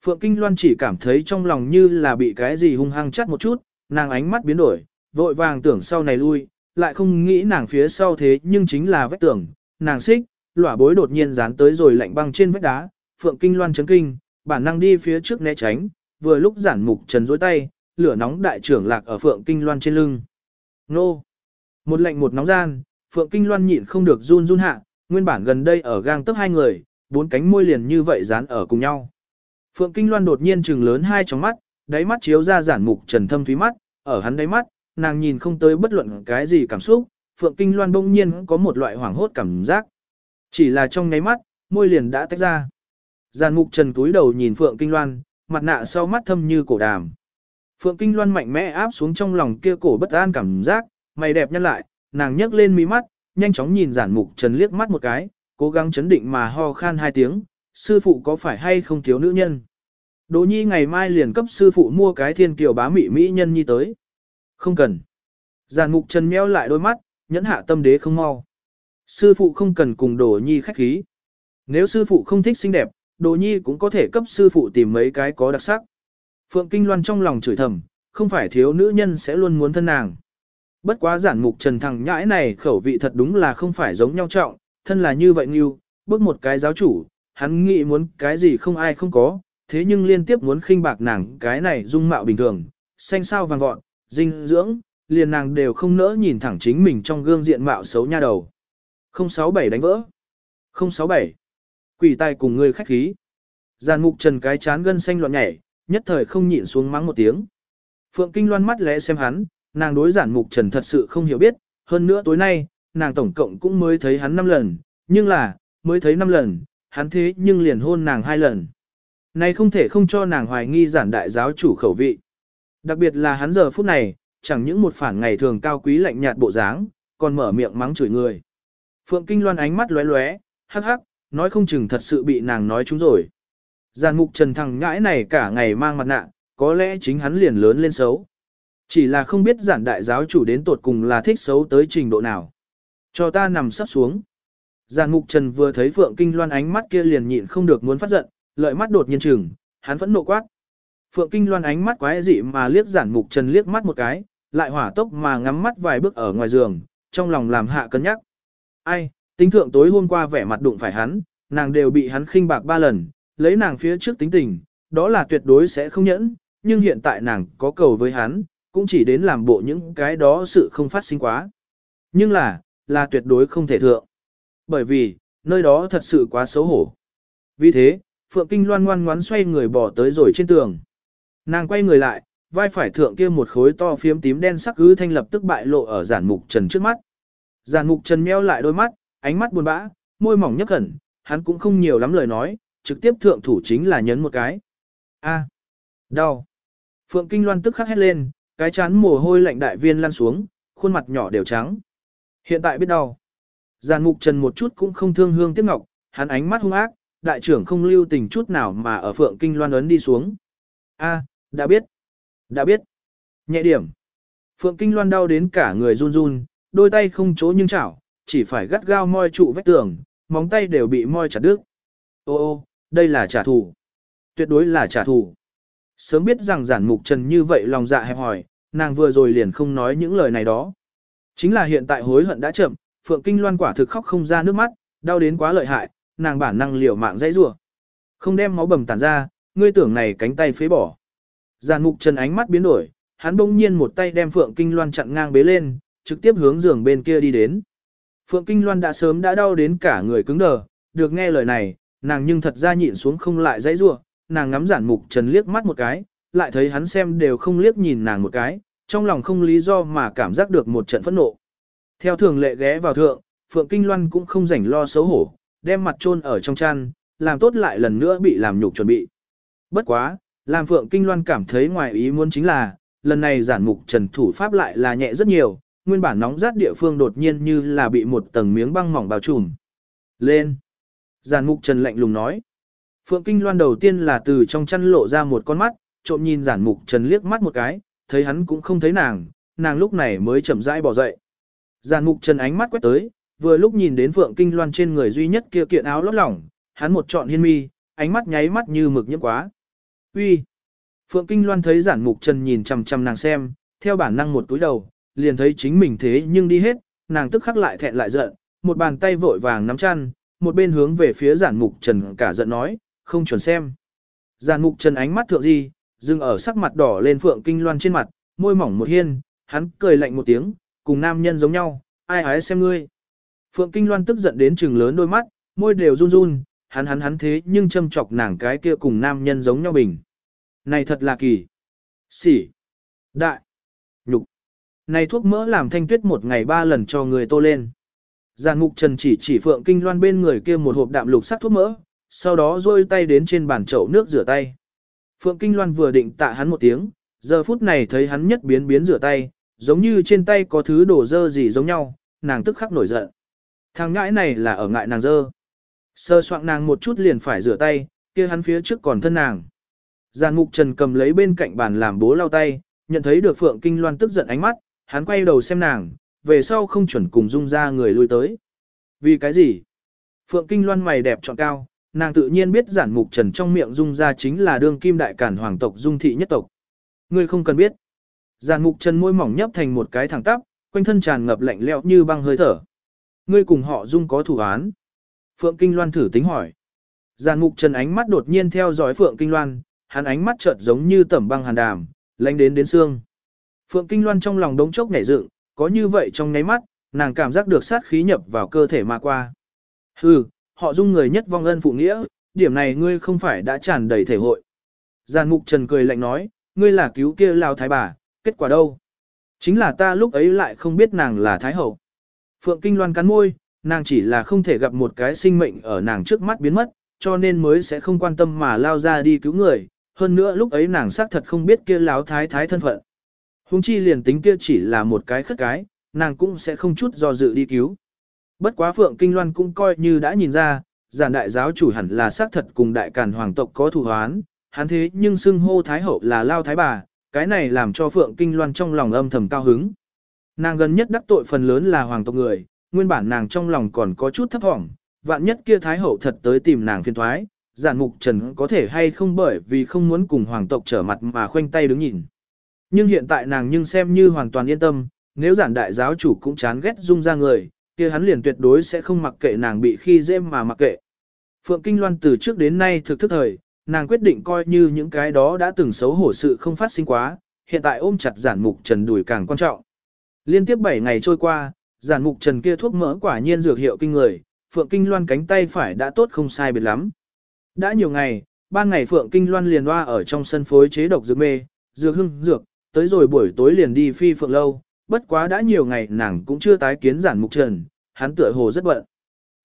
Phượng Kinh Loan chỉ cảm thấy trong lòng như là bị cái gì hung hăng chắt một chút, nàng ánh mắt biến đổi, vội vàng tưởng sau này lui, lại không nghĩ nàng phía sau thế nhưng chính là vách tường, nàng xích, lỏa bối đột nhiên dán tới rồi lạnh băng trên vách đá, Phượng Kinh Loan chấn kinh, bản năng đi phía trước né tránh, vừa lúc giản mục trần dối tay, lửa nóng đại trưởng lạc ở Phượng Kinh Loan trên lưng. Nô! Một lạnh một nóng gian, Phượng Kinh Loan nhịn không được run run hạ, nguyên bản gần đây ở gang tấp hai người, bốn cánh môi liền như vậy dán ở cùng nhau. Phượng Kinh Loan đột nhiên trừng lớn hai tròng mắt, đáy mắt chiếu ra giản mục trần thâm thúy mắt, ở hắn đáy mắt, nàng nhìn không tới bất luận cái gì cảm xúc, Phượng Kinh Loan bỗng nhiên có một loại hoảng hốt cảm giác. Chỉ là trong nháy mắt, môi liền đã tách ra. Giàn mục trần túi đầu nhìn Phượng Kinh Loan, mặt nạ sau mắt thâm như cổ đàm. Phượng Kinh Loan mạnh mẽ áp xuống trong lòng kia cổ bất an cảm giác, mày đẹp nhăn lại, nàng nhấc lên mí mắt, nhanh chóng nhìn giản mục trần liếc mắt một cái, cố gắng chấn định mà ho khan hai tiếng, sư phụ có phải hay không thiếu nữ nhân. Đỗ nhi ngày mai liền cấp sư phụ mua cái thiên kiều bá mỹ mỹ nhân nhi tới. Không cần. Giản mục trần meo lại đôi mắt, nhẫn hạ tâm đế không mau. Sư phụ không cần cùng Đỗ nhi khách khí. Nếu sư phụ không thích xinh đẹp, Đỗ nhi cũng có thể cấp sư phụ tìm mấy cái có đặc sắc. Phượng Kinh Loan trong lòng chửi thầm, không phải thiếu nữ nhân sẽ luôn muốn thân nàng. Bất quá giản mục trần thằng nhãi này khẩu vị thật đúng là không phải giống nhau trọng, thân là như vậy nghiêu, bước một cái giáo chủ, hắn nghĩ muốn cái gì không ai không có, thế nhưng liên tiếp muốn khinh bạc nàng cái này dung mạo bình thường, xanh sao vàng vọt, dinh dưỡng, liền nàng đều không nỡ nhìn thẳng chính mình trong gương diện mạo xấu nha đầu. 067 đánh vỡ. 067. Quỷ tài cùng người khách khí. Giàn mục trần cái chán gân xanh loạn nhảy, nhất thời không nhịn xuống mắng một tiếng. Phượng Kinh loan mắt lẽ xem hắn, nàng đối giản mục trần thật sự không hiểu biết, hơn nữa tối nay, nàng tổng cộng cũng mới thấy hắn 5 lần, nhưng là, mới thấy 5 lần, hắn thế nhưng liền hôn nàng hai lần. Này không thể không cho nàng hoài nghi giản đại giáo chủ khẩu vị. Đặc biệt là hắn giờ phút này, chẳng những một phản ngày thường cao quý lạnh nhạt bộ dáng, còn mở miệng mắng chửi người. Phượng Kinh Loan ánh mắt lóe lóe, hắc hắc, nói không chừng thật sự bị nàng nói chúng rồi. Giàn mục trần thằng ngãi này cả ngày mang mặt nạ, có lẽ chính hắn liền lớn lên xấu. Chỉ là không biết giản đại giáo chủ đến tột cùng là thích xấu tới trình độ nào. Cho ta nằm sắp xuống. Giàn Ngục trần vừa thấy Phượng Kinh Loan ánh mắt kia liền nhịn không được muốn phát giận, lợi mắt đột nhiên chừng, hắn vẫn nộ quát. Phượng Kinh Loan ánh mắt quái dị mà liếc giản Ngục trần liếc mắt một cái, lại hỏa tốc mà ngắm mắt vài bước ở ngoài giường, trong lòng làm hạ cân nhắc. Ai, tính thượng tối hôm qua vẻ mặt đụng phải hắn, nàng đều bị hắn khinh bạc ba lần, lấy nàng phía trước tính tình, đó là tuyệt đối sẽ không nhẫn, nhưng hiện tại nàng có cầu với hắn, cũng chỉ đến làm bộ những cái đó sự không phát sinh quá. Nhưng là, là tuyệt đối không thể thượng. Bởi vì, nơi đó thật sự quá xấu hổ. Vì thế, Phượng Kinh Loan ngoan ngoắn xoay người bỏ tới rồi trên tường. Nàng quay người lại, vai phải thượng kia một khối to phiếm tím đen sắc cứ thanh lập tức bại lộ ở giản mục trần trước mắt. Giản mục trần meo lại đôi mắt, ánh mắt buồn bã, môi mỏng nhấp khẩn, hắn cũng không nhiều lắm lời nói, trực tiếp thượng thủ chính là nhấn một cái. A, đau. Phượng Kinh Loan tức khắc hét lên, cái chán mồ hôi lạnh đại viên lăn xuống, khuôn mặt nhỏ đều trắng. Hiện tại biết đau. Giàn mục trần một chút cũng không thương hương tiếc ngọc, hắn ánh mắt hung ác, đại trưởng không lưu tình chút nào mà ở Phượng Kinh Loan ấn đi xuống. A, đã biết. Đã biết. Nhẹ điểm. Phượng Kinh Loan đau đến cả người run run, đôi tay không chỗ nhưng chảo, chỉ phải gắt gao moi trụ vách tường, móng tay đều bị moi chặt đứt. Ô ô, đây là trả thù. Tuyệt đối là trả thù. Sớm biết rằng giản mục trần như vậy lòng dạ hẹp hỏi, nàng vừa rồi liền không nói những lời này đó. Chính là hiện tại hối hận đã chậm, Phượng Kinh Loan quả thực khóc không ra nước mắt, đau đến quá lợi hại, nàng bản năng liều mạng dãy rủa. Không đem máu bầm tản ra, ngươi tưởng này cánh tay phế bỏ. Giàn mục trần ánh mắt biến đổi, hắn bỗng nhiên một tay đem Phượng Kinh Loan chặn ngang bế lên, trực tiếp hướng giường bên kia đi đến. Phượng Kinh Loan đã sớm đã đau đến cả người cứng đờ, được nghe lời này, nàng nhưng thật ra nhịn xuống không lại dãy rủa, nàng ngắm giản mục trần liếc mắt một cái, lại thấy hắn xem đều không liếc nhìn nàng một cái, trong lòng không lý do mà cảm giác được một trận phẫn nộ. Theo thường lệ ghé vào thượng, Phượng Kinh Loan cũng không rảnh lo xấu hổ, đem mặt chôn ở trong chăn, làm tốt lại lần nữa bị làm nhục chuẩn bị. Bất quá, làm Phượng Kinh Loan cảm thấy ngoài ý muốn chính là, lần này giản mục trần thủ pháp lại là nhẹ rất nhiều, nguyên bản nóng rát địa phương đột nhiên như là bị một tầng miếng băng mỏng bao trùm. Lên! Giản mục trần lạnh lùng nói. Phượng Kinh Loan đầu tiên là từ trong chăn lộ ra một con mắt, trộm nhìn giản mục trần liếc mắt một cái, thấy hắn cũng không thấy nàng, nàng lúc này mới chậm rãi bỏ dậy. Giản mục trần ánh mắt quét tới, vừa lúc nhìn đến Phượng Kinh Loan trên người duy nhất kia kiện áo lót lỏng, hắn một trọn hiên mi, ánh mắt nháy mắt như mực nhiễm quá. Uy. Phượng Kinh Loan thấy giản mục trần nhìn chằm chằm nàng xem, theo bản năng một túi đầu, liền thấy chính mình thế nhưng đi hết, nàng tức khắc lại thẹn lại giận, một bàn tay vội vàng nắm chăn, một bên hướng về phía giản mục trần cả giận nói, không chuẩn xem. Giản mục trần ánh mắt thượng gì, dừng ở sắc mặt đỏ lên Phượng Kinh Loan trên mặt, môi mỏng một hiên, hắn cười lạnh một tiếng, cùng nam nhân giống nhau, ai ái xem ngươi. Phượng Kinh Loan tức giận đến trừng lớn đôi mắt, môi đều run run, hắn hắn hắn thế nhưng châm chọc nàng cái kia cùng nam nhân giống nhau bình. Này thật là kỳ. Xỉ. Đại. Nhục. Này thuốc mỡ làm thanh tuyết một ngày ba lần cho người tô lên. Giàn ngục trần chỉ chỉ Phượng Kinh Loan bên người kia một hộp đạm lục sắc thuốc mỡ, sau đó rôi tay đến trên bàn chậu nước rửa tay. Phượng Kinh Loan vừa định tạ hắn một tiếng, giờ phút này thấy hắn nhất biến biến rửa tay, giống như trên tay có thứ đổ dơ gì giống nhau, nàng tức khắc nổi giận. Thằng ngãi này là ở ngại nàng dơ. Sơ soạn nàng một chút liền phải rửa tay, kia hắn phía trước còn thân nàng. Giàn mục trần cầm lấy bên cạnh bàn làm bố lau tay, nhận thấy được Phượng Kinh Loan tức giận ánh mắt, hắn quay đầu xem nàng, về sau không chuẩn cùng dung ra người lui tới. Vì cái gì? Phượng Kinh Loan mày đẹp trọn cao, nàng tự nhiên biết giản mục trần trong miệng dung ra chính là đương kim đại cản hoàng tộc dung thị nhất tộc. Ngươi không cần biết. Giản mục trần môi mỏng nhấp thành một cái thẳng tắp, quanh thân tràn ngập lạnh lẽo như băng hơi thở. Ngươi cùng họ dung có thủ án. Phượng Kinh Loan thử tính hỏi. Giàn mục trần ánh mắt đột nhiên theo dõi Phượng Kinh Loan, hắn ánh mắt chợt giống như tẩm băng hàn đàm, lạnh đến đến xương. Phượng Kinh Loan trong lòng đống chốc nhảy dựng, có như vậy trong nháy mắt, nàng cảm giác được sát khí nhập vào cơ thể mà qua. Hừ, họ dung người nhất vong ân phụ nghĩa, điểm này ngươi không phải đã tràn đầy thể hội. Giàn mục trần cười lạnh nói, ngươi là cứu kia lao thái bà, kết quả đâu? Chính là ta lúc ấy lại không biết nàng là thái hậu. Phượng Kinh Loan cắn môi, nàng chỉ là không thể gặp một cái sinh mệnh ở nàng trước mắt biến mất, cho nên mới sẽ không quan tâm mà lao ra đi cứu người. Hơn nữa lúc ấy nàng xác thật không biết kia láo thái thái thân phận. Hùng chi liền tính kia chỉ là một cái khất cái, nàng cũng sẽ không chút do dự đi cứu. Bất quá Phượng Kinh Loan cũng coi như đã nhìn ra, giản đại giáo chủ hẳn là xác thật cùng đại càn hoàng tộc có thù hoán, hắn thế nhưng xưng hô thái hậu là lao thái bà, cái này làm cho Phượng Kinh Loan trong lòng âm thầm cao hứng. Nàng gần nhất đắc tội phần lớn là hoàng tộc người, nguyên bản nàng trong lòng còn có chút thấp thỏm, vạn nhất kia thái hậu thật tới tìm nàng phiên thoái, giản mục trần có thể hay không bởi vì không muốn cùng hoàng tộc trở mặt mà khoanh tay đứng nhìn. Nhưng hiện tại nàng nhưng xem như hoàn toàn yên tâm, nếu giản đại giáo chủ cũng chán ghét dung ra người, kia hắn liền tuyệt đối sẽ không mặc kệ nàng bị khi dễ mà mặc kệ. Phượng Kinh Loan từ trước đến nay thực thức thời, nàng quyết định coi như những cái đó đã từng xấu hổ sự không phát sinh quá, hiện tại ôm chặt giản mục trần đùi càng quan trọng. Liên tiếp 7 ngày trôi qua, giản mục trần kia thuốc mỡ quả nhiên dược hiệu kinh người, Phượng Kinh Loan cánh tay phải đã tốt không sai biệt lắm. Đã nhiều ngày, ban ngày Phượng Kinh Loan liền hoa ở trong sân phối chế độc dược mê, dược hưng dược, tới rồi buổi tối liền đi phi Phượng lâu, bất quá đã nhiều ngày nàng cũng chưa tái kiến giản mục trần, hắn tựa hồ rất bận.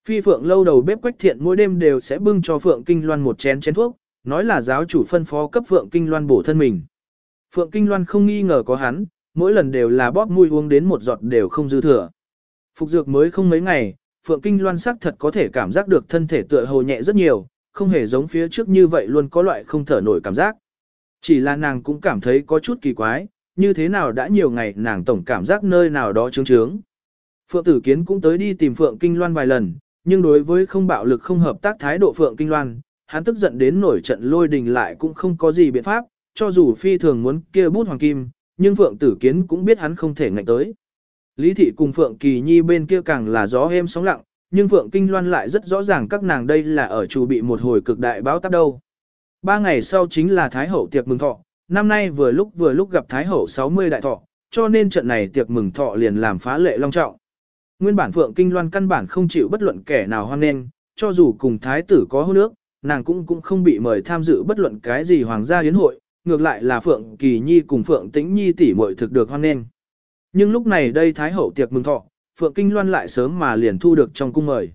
Phi Phượng lâu đầu bếp quách thiện mỗi đêm đều sẽ bưng cho Phượng Kinh Loan một chén chén thuốc, nói là giáo chủ phân phó cấp Phượng Kinh Loan bổ thân mình. Phượng Kinh Loan không nghi ngờ có hắn, mỗi lần đều là bóp mùi uống đến một giọt đều không dư thừa. Phục dược mới không mấy ngày, Phượng Kinh Loan sắc thật có thể cảm giác được thân thể tựa hồ nhẹ rất nhiều, không hề giống phía trước như vậy luôn có loại không thở nổi cảm giác. Chỉ là nàng cũng cảm thấy có chút kỳ quái, như thế nào đã nhiều ngày nàng tổng cảm giác nơi nào đó trướng trướng. Phượng Tử Kiến cũng tới đi tìm Phượng Kinh Loan vài lần, nhưng đối với không bạo lực không hợp tác thái độ Phượng Kinh Loan, hắn tức giận đến nổi trận lôi đình lại cũng không có gì biện pháp, cho dù phi thường muốn kia bút hoàng kim, nhưng Phượng Tử Kiến cũng biết hắn không thể ngạnh tới. Lý Thị cùng Phượng Kỳ Nhi bên kia càng là gió êm sóng lặng, nhưng Phượng Kinh Loan lại rất rõ ràng các nàng đây là ở chủ bị một hồi cực đại báo táp đâu. Ba ngày sau chính là Thái Hậu tiệc mừng thọ, năm nay vừa lúc vừa lúc gặp Thái Hậu 60 đại thọ, cho nên trận này tiệc mừng thọ liền làm phá lệ long trọng. Nguyên bản Phượng Kinh Loan căn bản không chịu bất luận kẻ nào hoan nghênh, cho dù cùng Thái tử có hôn nước, nàng cũng cũng không bị mời tham dự bất luận cái gì hoàng gia yến hội, ngược lại là Phượng Kỳ Nhi cùng Phượng Tĩnh Nhi tỷ muội thực được hoan nghênh. Nhưng lúc này đây Thái Hậu tiệc mừng thọ, Phượng Kinh Loan lại sớm mà liền thu được trong cung mời.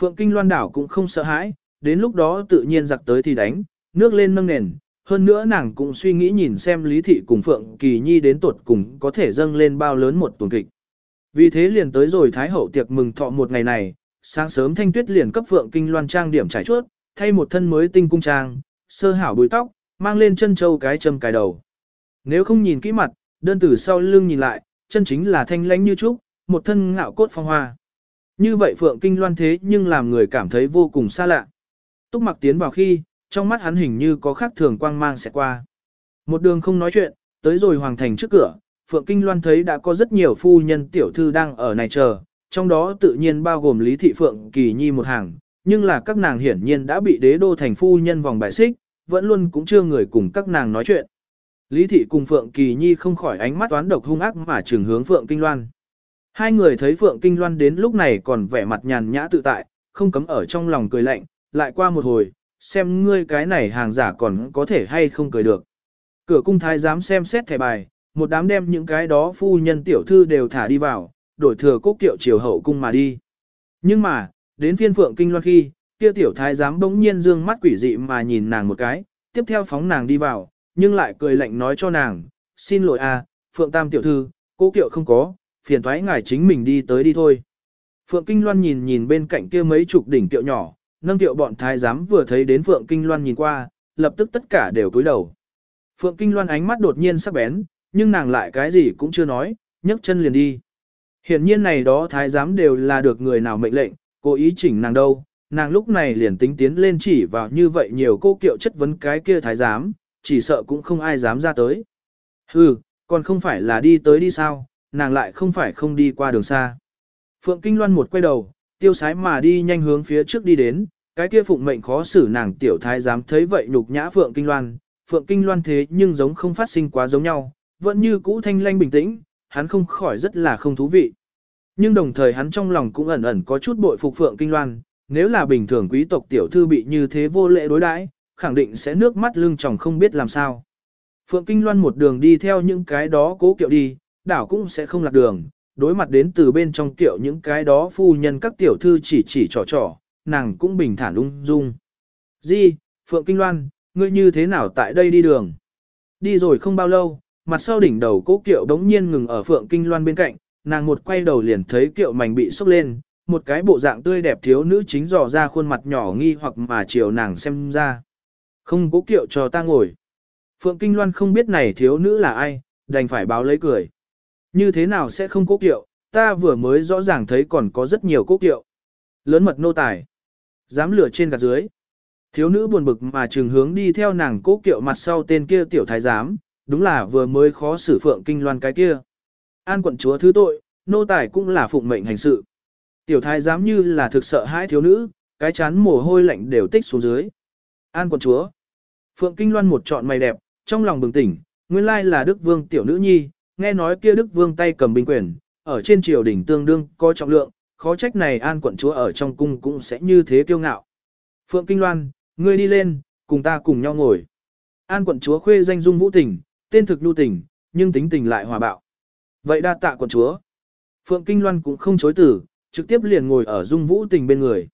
Phượng Kinh Loan đảo cũng không sợ hãi, đến lúc đó tự nhiên giặc tới thì đánh, nước lên nâng nền. Hơn nữa nàng cũng suy nghĩ nhìn xem Lý Thị cùng Phượng Kỳ Nhi đến tuột cùng có thể dâng lên bao lớn một tuần kịch. Vì thế liền tới rồi Thái Hậu tiệc mừng thọ một ngày này, sáng sớm Thanh Tuyết liền cấp Phượng Kinh Loan trang điểm trải chuốt, thay một thân mới tinh cung trang, sơ hảo bùi tóc, mang lên chân châu cái châm cài đầu. Nếu không nhìn kỹ mặt, đơn từ sau lưng nhìn lại, chân chính là thanh lãnh như trúc, một thân ngạo cốt phong hoa. Như vậy Phượng Kinh Loan thế nhưng làm người cảm thấy vô cùng xa lạ. Túc mặc tiến vào khi, trong mắt hắn hình như có khác thường quang mang sẽ qua. Một đường không nói chuyện, tới rồi hoàng thành trước cửa, Phượng Kinh Loan thấy đã có rất nhiều phu nhân tiểu thư đang ở này chờ, trong đó tự nhiên bao gồm Lý Thị Phượng Kỳ Nhi một hàng, nhưng là các nàng hiển nhiên đã bị đế đô thành phu nhân vòng bài xích, vẫn luôn cũng chưa người cùng các nàng nói chuyện. Lý Thị cùng Phượng Kỳ Nhi không khỏi ánh mắt toán độc hung ác mà trường hướng Phượng Kinh Loan. Hai người thấy Phượng Kinh Loan đến lúc này còn vẻ mặt nhàn nhã tự tại, không cấm ở trong lòng cười lạnh, lại qua một hồi, xem ngươi cái này hàng giả còn có thể hay không cười được. Cửa cung thái dám xem xét thẻ bài, một đám đem những cái đó phu nhân tiểu thư đều thả đi vào, đổi thừa cố kiệu chiều hậu cung mà đi. Nhưng mà, đến phiên Phượng Kinh Loan khi, kia tiểu thái giám bỗng nhiên dương mắt quỷ dị mà nhìn nàng một cái, tiếp theo phóng nàng đi vào, nhưng lại cười lạnh nói cho nàng, xin lỗi à, Phượng Tam tiểu thư, cố kiệu không có, phiền thoái ngài chính mình đi tới đi thôi. Phượng Kinh Loan nhìn nhìn bên cạnh kia mấy chục đỉnh tiệu nhỏ, nâng tiệu bọn thái giám vừa thấy đến Phượng Kinh Loan nhìn qua, lập tức tất cả đều cúi đầu. Phượng Kinh Loan ánh mắt đột nhiên sắc bén, nhưng nàng lại cái gì cũng chưa nói, nhấc chân liền đi. Hiển nhiên này đó thái giám đều là được người nào mệnh lệnh, cố ý chỉnh nàng đâu, nàng lúc này liền tính tiến lên chỉ vào như vậy nhiều cô kiệu chất vấn cái kia thái giám, chỉ sợ cũng không ai dám ra tới. Hừ, còn không phải là đi tới đi sao, nàng lại không phải không đi qua đường xa. Phượng Kinh Loan một quay đầu, tiêu sái mà đi nhanh hướng phía trước đi đến, cái kia phụng mệnh khó xử nàng tiểu thái dám thấy vậy nhục nhã Phượng Kinh Loan, Phượng Kinh Loan thế nhưng giống không phát sinh quá giống nhau, vẫn như cũ thanh lanh bình tĩnh, hắn không khỏi rất là không thú vị. Nhưng đồng thời hắn trong lòng cũng ẩn ẩn có chút bội phục Phượng Kinh Loan, nếu là bình thường quý tộc tiểu thư bị như thế vô lễ đối đãi, khẳng định sẽ nước mắt lưng tròng không biết làm sao. Phượng Kinh Loan một đường đi theo những cái đó cố kiệu đi, đảo cũng sẽ không lạc đường, đối mặt đến từ bên trong tiểu những cái đó phu nhân các tiểu thư chỉ chỉ trò trò, nàng cũng bình thản ung dung. Di, Phượng Kinh Loan, ngươi như thế nào tại đây đi đường? Đi rồi không bao lâu, mặt sau đỉnh đầu cố kiệu đống nhiên ngừng ở Phượng Kinh Loan bên cạnh, nàng một quay đầu liền thấy kiệu mảnh bị sốc lên, một cái bộ dạng tươi đẹp thiếu nữ chính dò ra khuôn mặt nhỏ nghi hoặc mà chiều nàng xem ra. Không cố kiệu cho ta ngồi. Phượng Kinh Loan không biết này thiếu nữ là ai, đành phải báo lấy cười. Như thế nào sẽ không cố kiệu, ta vừa mới rõ ràng thấy còn có rất nhiều cố kiệu. Lớn mật nô tài. Dám lửa trên gạt dưới. Thiếu nữ buồn bực mà trường hướng đi theo nàng cố kiệu mặt sau tên kia tiểu thái giám, đúng là vừa mới khó xử phượng kinh loan cái kia. An quận chúa thứ tội, nô tài cũng là phụng mệnh hành sự. Tiểu thái giám như là thực sợ hãi thiếu nữ, cái chán mồ hôi lạnh đều tích xuống dưới. An quận chúa, Phượng Kinh Loan một trọn mày đẹp, trong lòng bừng tỉnh, nguyên lai là Đức Vương tiểu nữ nhi, nghe nói kia Đức Vương tay cầm binh quyền, ở trên triều đỉnh tương đương có trọng lượng, khó trách này an quận chúa ở trong cung cũng sẽ như thế kiêu ngạo. Phượng Kinh Loan, ngươi đi lên, cùng ta cùng nhau ngồi. An quận chúa khuê danh dung vũ tình, tên thực lưu tình, nhưng tính tình lại hòa bạo. Vậy đa tạ quận chúa. Phượng Kinh Loan cũng không chối từ, trực tiếp liền ngồi ở dung vũ tình bên người.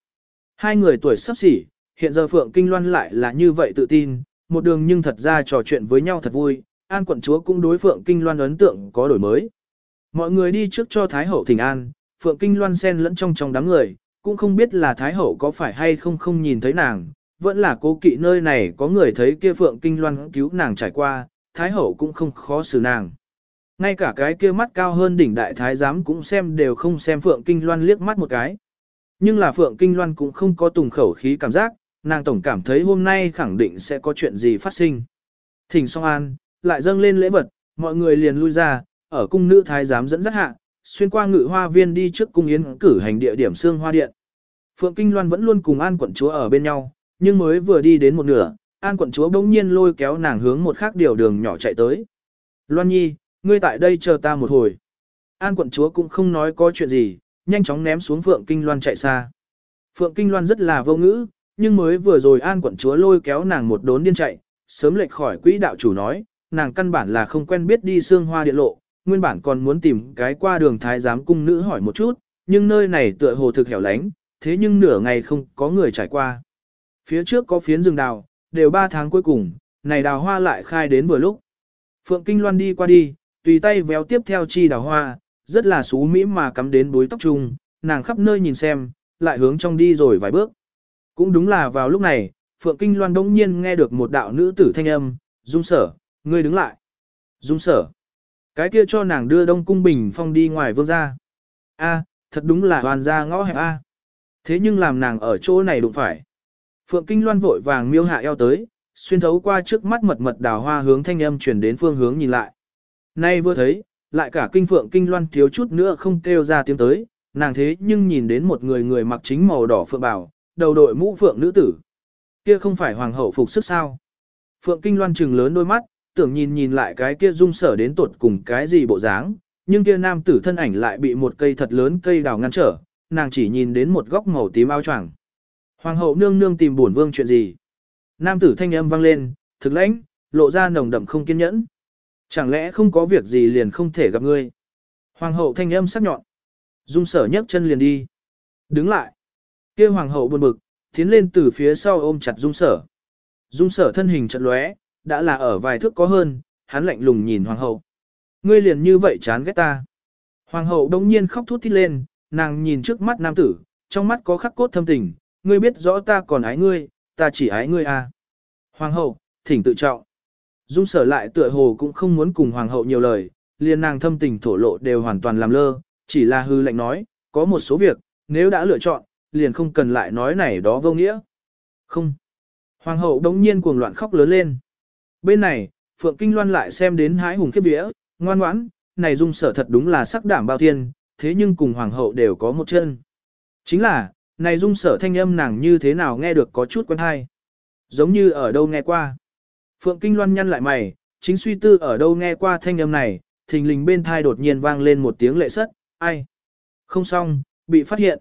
Hai người tuổi sắp xỉ, hiện giờ Phượng Kinh Loan lại là như vậy tự tin, một đường nhưng thật ra trò chuyện với nhau thật vui, An quận chúa cũng đối Phượng Kinh Loan ấn tượng có đổi mới. Mọi người đi trước cho Thái Hậu thỉnh an, Phượng Kinh Loan xen lẫn trong trong đám người, cũng không biết là Thái Hậu có phải hay không không nhìn thấy nàng, vẫn là cố kỵ nơi này có người thấy kia Phượng Kinh Loan cứu nàng trải qua, Thái Hậu cũng không khó xử nàng. Ngay cả cái kia mắt cao hơn đỉnh đại thái giám cũng xem đều không xem Phượng Kinh Loan liếc mắt một cái. Nhưng là Phượng Kinh Loan cũng không có tùng khẩu khí cảm giác, nàng tổng cảm thấy hôm nay khẳng định sẽ có chuyện gì phát sinh. Thỉnh song an, lại dâng lên lễ vật, mọi người liền lui ra, ở cung nữ thái giám dẫn dắt hạ, xuyên qua ngự hoa viên đi trước cung yến cử hành địa điểm xương hoa điện. Phượng Kinh Loan vẫn luôn cùng An quận chúa ở bên nhau, nhưng mới vừa đi đến một nửa, An quận chúa bỗng nhiên lôi kéo nàng hướng một khác điều đường nhỏ chạy tới. Loan Nhi, ngươi tại đây chờ ta một hồi. An quận chúa cũng không nói có chuyện gì, nhanh chóng ném xuống Phượng Kinh Loan chạy xa. Phượng Kinh Loan rất là vô ngữ, nhưng mới vừa rồi An quận chúa lôi kéo nàng một đốn điên chạy, sớm lệch khỏi quỹ đạo chủ nói, nàng căn bản là không quen biết đi xương hoa điện lộ, nguyên bản còn muốn tìm cái qua đường thái giám cung nữ hỏi một chút, nhưng nơi này tựa hồ thực hẻo lánh, thế nhưng nửa ngày không có người trải qua. Phía trước có phiến rừng đào, đều ba tháng cuối cùng, này đào hoa lại khai đến vừa lúc. Phượng Kinh Loan đi qua đi, tùy tay véo tiếp theo chi đào hoa, rất là xú mỹ mà cắm đến bối tóc trung, nàng khắp nơi nhìn xem, lại hướng trong đi rồi vài bước. Cũng đúng là vào lúc này, Phượng Kinh Loan đông nhiên nghe được một đạo nữ tử thanh âm, dung sở, ngươi đứng lại. Dung sở. Cái kia cho nàng đưa Đông Cung Bình Phong đi ngoài vương gia. A, thật đúng là hoàn gia ngõ hẹp A. Thế nhưng làm nàng ở chỗ này đụng phải. Phượng Kinh Loan vội vàng miêu hạ eo tới, xuyên thấu qua trước mắt mật mật đào hoa hướng thanh âm chuyển đến phương hướng nhìn lại. Nay vừa thấy, lại cả kinh Phượng Kinh Loan thiếu chút nữa không kêu ra tiếng tới, nàng thế nhưng nhìn đến một người người mặc chính màu đỏ phượng bào, đầu đội mũ phượng nữ tử. Kia không phải hoàng hậu phục sức sao? Phượng Kinh Loan trừng lớn đôi mắt, tưởng nhìn nhìn lại cái kia dung sở đến tột cùng cái gì bộ dáng, nhưng kia nam tử thân ảnh lại bị một cây thật lớn cây đào ngăn trở, nàng chỉ nhìn đến một góc màu tím áo choàng. Hoàng hậu nương nương tìm bổn vương chuyện gì? Nam tử thanh âm vang lên, thực lãnh, lộ ra nồng đậm không kiên nhẫn. Chẳng lẽ không có việc gì liền không thể gặp ngươi? Hoàng hậu thanh âm sắc nhọn. Dung sở nhấc chân liền đi. Đứng lại. kia hoàng hậu buồn bực, tiến lên từ phía sau ôm chặt dung sở. Dung sở thân hình chật lóe, đã là ở vài thước có hơn, hắn lạnh lùng nhìn hoàng hậu. Ngươi liền như vậy chán ghét ta. Hoàng hậu đống nhiên khóc thút thít lên, nàng nhìn trước mắt nam tử, trong mắt có khắc cốt thâm tình, ngươi biết rõ ta còn ái ngươi, ta chỉ ái ngươi à. Hoàng hậu, thỉnh tự trọng. Dung sở lại tựa hồ cũng không muốn cùng hoàng hậu nhiều lời, liền nàng thâm tình thổ lộ đều hoàn toàn làm lơ, chỉ là hư lệnh nói, có một số việc, nếu đã lựa chọn, liền không cần lại nói này đó vô nghĩa. Không. Hoàng hậu đống nhiên cuồng loạn khóc lớn lên. Bên này, Phượng Kinh Loan lại xem đến hái hùng khiếp vía, ngoan ngoãn, này dung sở thật đúng là sắc đảm bao thiên, thế nhưng cùng hoàng hậu đều có một chân. Chính là, này dung sở thanh âm nàng như thế nào nghe được có chút quen hay. Giống như ở đâu nghe qua. Phượng Kinh Loan nhăn lại mày, chính suy tư ở đâu nghe qua thanh âm này, thình lình bên thai đột nhiên vang lên một tiếng lệ sất, ai. Không xong, bị phát hiện.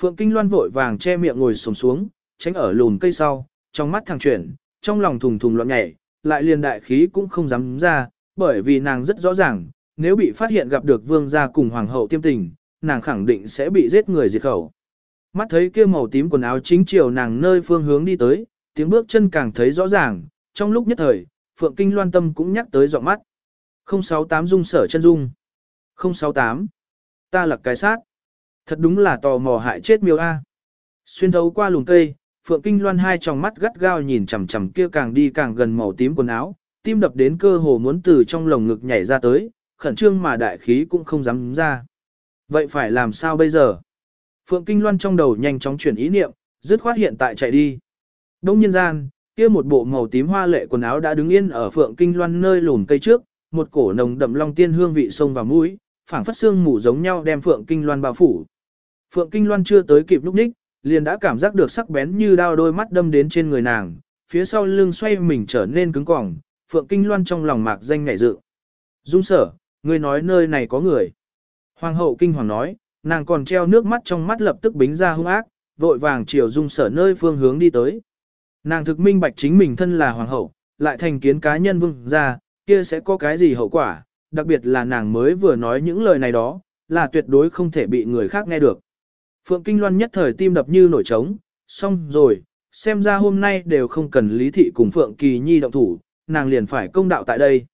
Phượng Kinh Loan vội vàng che miệng ngồi sồm xuống, tránh ở lùn cây sau, trong mắt thằng chuyển, trong lòng thùng thùng loạn nhảy, lại liền đại khí cũng không dám ra, bởi vì nàng rất rõ ràng, nếu bị phát hiện gặp được vương gia cùng hoàng hậu tiêm tình, nàng khẳng định sẽ bị giết người diệt khẩu. Mắt thấy kia màu tím quần áo chính chiều nàng nơi phương hướng đi tới, tiếng bước chân càng thấy rõ ràng, trong lúc nhất thời, Phượng Kinh Loan Tâm cũng nhắc tới giọng mắt. 068 dung sở chân dung. 068. Ta là cái sát. Thật đúng là tò mò hại chết miêu A. Xuyên thấu qua lùm cây, Phượng Kinh Loan hai tròng mắt gắt gao nhìn chằm chằm kia càng đi càng gần màu tím quần áo, tim đập đến cơ hồ muốn từ trong lồng ngực nhảy ra tới, khẩn trương mà đại khí cũng không dám ra. Vậy phải làm sao bây giờ? Phượng Kinh Loan trong đầu nhanh chóng chuyển ý niệm, dứt khoát hiện tại chạy đi. Đông nhân gian, kia một bộ màu tím hoa lệ quần áo đã đứng yên ở Phượng Kinh Loan nơi lùn cây trước, một cổ nồng đậm long tiên hương vị sông vào mũi, phảng phất xương mù giống nhau đem Phượng Kinh Loan bao phủ. Phượng Kinh Loan chưa tới kịp lúc ních, liền đã cảm giác được sắc bén như đao đôi mắt đâm đến trên người nàng, phía sau lưng xoay mình trở nên cứng cỏng, Phượng Kinh Loan trong lòng mạc danh ngại dự. Dung sở, ngươi nói nơi này có người. Hoàng hậu kinh hoàng nói, nàng còn treo nước mắt trong mắt lập tức bính ra hung ác, vội vàng chiều dung sở nơi phương hướng đi tới. Nàng thực minh bạch chính mình thân là hoàng hậu, lại thành kiến cá nhân vương ra, kia sẽ có cái gì hậu quả, đặc biệt là nàng mới vừa nói những lời này đó, là tuyệt đối không thể bị người khác nghe được. Phượng Kinh Loan nhất thời tim đập như nổi trống, xong rồi, xem ra hôm nay đều không cần lý thị cùng Phượng Kỳ Nhi động thủ, nàng liền phải công đạo tại đây.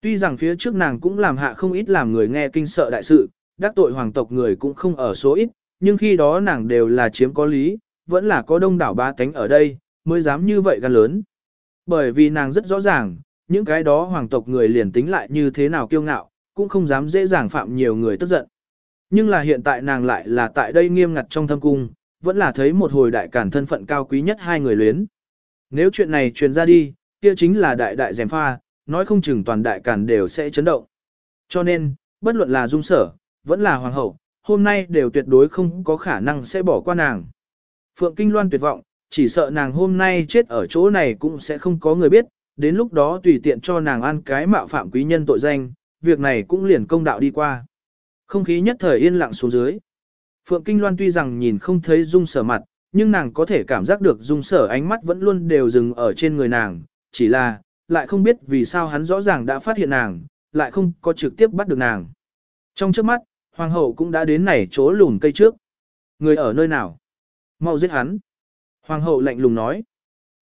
Tuy rằng phía trước nàng cũng làm hạ không ít làm người nghe kinh sợ đại sự, đắc tội hoàng tộc người cũng không ở số ít, nhưng khi đó nàng đều là chiếm có lý, vẫn là có đông đảo ba tánh ở đây, mới dám như vậy gan lớn. Bởi vì nàng rất rõ ràng, những cái đó hoàng tộc người liền tính lại như thế nào kiêu ngạo, cũng không dám dễ dàng phạm nhiều người tức giận. Nhưng là hiện tại nàng lại là tại đây nghiêm ngặt trong thâm cung, vẫn là thấy một hồi đại cản thân phận cao quý nhất hai người luyến. Nếu chuyện này truyền ra đi, kia chính là đại đại dèm pha, nói không chừng toàn đại cản đều sẽ chấn động. Cho nên, bất luận là dung sở, vẫn là hoàng hậu, hôm nay đều tuyệt đối không có khả năng sẽ bỏ qua nàng. Phượng Kinh Loan tuyệt vọng, chỉ sợ nàng hôm nay chết ở chỗ này cũng sẽ không có người biết, đến lúc đó tùy tiện cho nàng ăn cái mạo phạm quý nhân tội danh, việc này cũng liền công đạo đi qua. Không khí nhất thời yên lặng xuống dưới. Phượng Kinh Loan tuy rằng nhìn không thấy dung sở mặt, nhưng nàng có thể cảm giác được dung sở ánh mắt vẫn luôn đều dừng ở trên người nàng, chỉ là, lại không biết vì sao hắn rõ ràng đã phát hiện nàng, lại không có trực tiếp bắt được nàng. Trong trước mắt, hoàng hậu cũng đã đến này chỗ lùn cây trước. Người ở nơi nào? Mau giết hắn. Hoàng hậu lạnh lùng nói.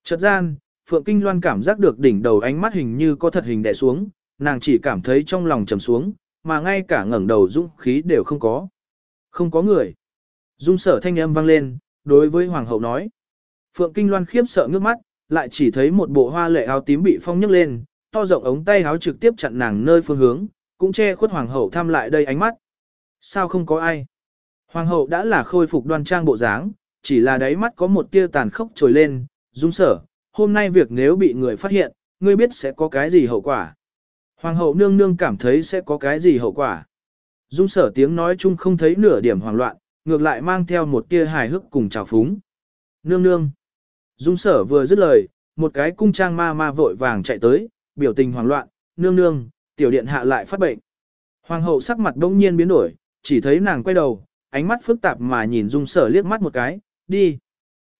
Chợt gian, Phượng Kinh Loan cảm giác được đỉnh đầu ánh mắt hình như có thật hình đè xuống, nàng chỉ cảm thấy trong lòng trầm xuống, mà ngay cả ngẩng đầu dũng khí đều không có. Không có người. Dung sở thanh âm vang lên, đối với hoàng hậu nói. Phượng Kinh Loan khiếp sợ ngước mắt, lại chỉ thấy một bộ hoa lệ áo tím bị phong nhấc lên, to rộng ống tay áo trực tiếp chặn nàng nơi phương hướng, cũng che khuất hoàng hậu tham lại đây ánh mắt. Sao không có ai? Hoàng hậu đã là khôi phục đoan trang bộ dáng, chỉ là đáy mắt có một tia tàn khốc trồi lên, dung sở, hôm nay việc nếu bị người phát hiện, ngươi biết sẽ có cái gì hậu quả. Hoàng hậu nương nương cảm thấy sẽ có cái gì hậu quả. Dung sở tiếng nói chung không thấy nửa điểm hoảng loạn, ngược lại mang theo một tia hài hước cùng trào phúng. Nương nương. Dung sở vừa dứt lời, một cái cung trang ma ma vội vàng chạy tới, biểu tình hoảng loạn, nương nương, tiểu điện hạ lại phát bệnh. Hoàng hậu sắc mặt đông nhiên biến đổi, chỉ thấy nàng quay đầu, ánh mắt phức tạp mà nhìn dung sở liếc mắt một cái, đi.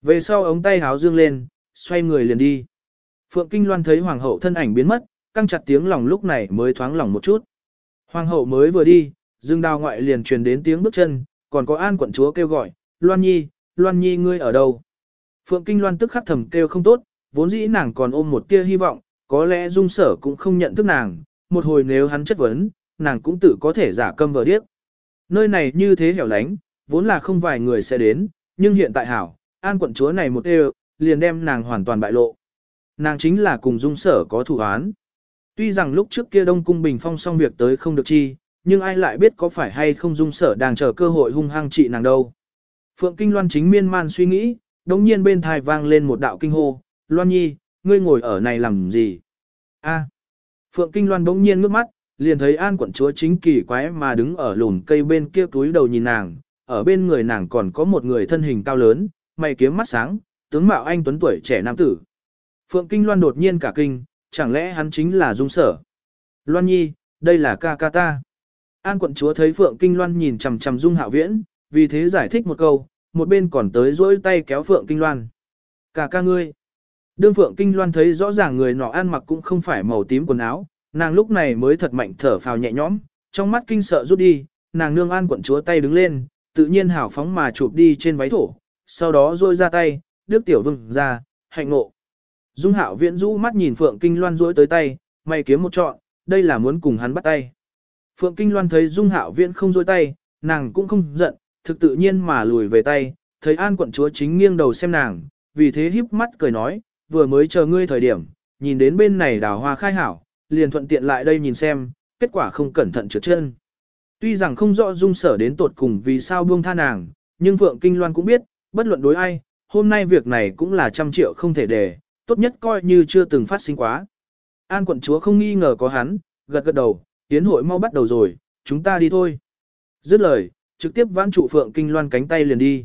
Về sau ống tay háo dương lên, xoay người liền đi. Phượng Kinh Loan thấy hoàng hậu thân ảnh biến mất, căng chặt tiếng lòng lúc này mới thoáng lòng một chút. Hoàng hậu mới vừa đi, dương đào ngoại liền truyền đến tiếng bước chân, còn có an quận chúa kêu gọi, Loan Nhi, Loan Nhi ngươi ở đâu? Phượng Kinh Loan tức khắc thầm kêu không tốt, vốn dĩ nàng còn ôm một tia hy vọng, có lẽ dung sở cũng không nhận thức nàng, một hồi nếu hắn chất vấn, nàng cũng tự có thể giả câm vờ điếc. Nơi này như thế hẻo lánh, vốn là không vài người sẽ đến, nhưng hiện tại hảo, an quận chúa này một đều, liền đem nàng hoàn toàn bại lộ. Nàng chính là cùng dung sở có thủ án. Tuy rằng lúc trước kia Đông Cung Bình Phong xong việc tới không được chi, nhưng ai lại biết có phải hay không dung sở đang chờ cơ hội hung hăng trị nàng đâu. Phượng Kinh Loan chính miên man suy nghĩ, đống nhiên bên thai vang lên một đạo kinh hô, Loan Nhi, ngươi ngồi ở này làm gì? A. Phượng Kinh Loan đống nhiên ngước mắt, liền thấy an quận chúa chính kỳ quái mà đứng ở lùn cây bên kia túi đầu nhìn nàng, ở bên người nàng còn có một người thân hình cao lớn, mày kiếm mắt sáng, tướng mạo anh tuấn tuổi trẻ nam tử. Phượng Kinh Loan đột nhiên cả kinh, chẳng lẽ hắn chính là dung sở? Loan Nhi, đây là ca ca ta. An quận chúa thấy Phượng Kinh Loan nhìn chằm chằm dung hạo viễn, vì thế giải thích một câu, một bên còn tới dỗi tay kéo Phượng Kinh Loan. Ca ca ngươi. Đương Phượng Kinh Loan thấy rõ ràng người nọ ăn mặc cũng không phải màu tím quần áo, nàng lúc này mới thật mạnh thở phào nhẹ nhõm, trong mắt kinh sợ rút đi, nàng nương an quận chúa tay đứng lên, tự nhiên hảo phóng mà chụp đi trên váy thổ, sau đó rôi ra tay, đức tiểu vừng ra, hạnh ngộ. Dung hạo viễn rũ mắt nhìn Phượng Kinh Loan duỗi tới tay, mày kiếm một trọn, đây là muốn cùng hắn bắt tay. Phượng Kinh Loan thấy Dung hạo viễn không duỗi tay, nàng cũng không giận, thực tự nhiên mà lùi về tay, thấy an quận chúa chính nghiêng đầu xem nàng, vì thế híp mắt cười nói, vừa mới chờ ngươi thời điểm, nhìn đến bên này đào hoa khai hảo, liền thuận tiện lại đây nhìn xem, kết quả không cẩn thận trượt chân. Tuy rằng không rõ dung sở đến tột cùng vì sao buông tha nàng, nhưng Phượng Kinh Loan cũng biết, bất luận đối ai, hôm nay việc này cũng là trăm triệu không thể để, tốt nhất coi như chưa từng phát sinh quá. An quận chúa không nghi ngờ có hắn, gật gật đầu, tiến hội mau bắt đầu rồi, chúng ta đi thôi. Dứt lời, trực tiếp vãn trụ Phượng Kinh Loan cánh tay liền đi.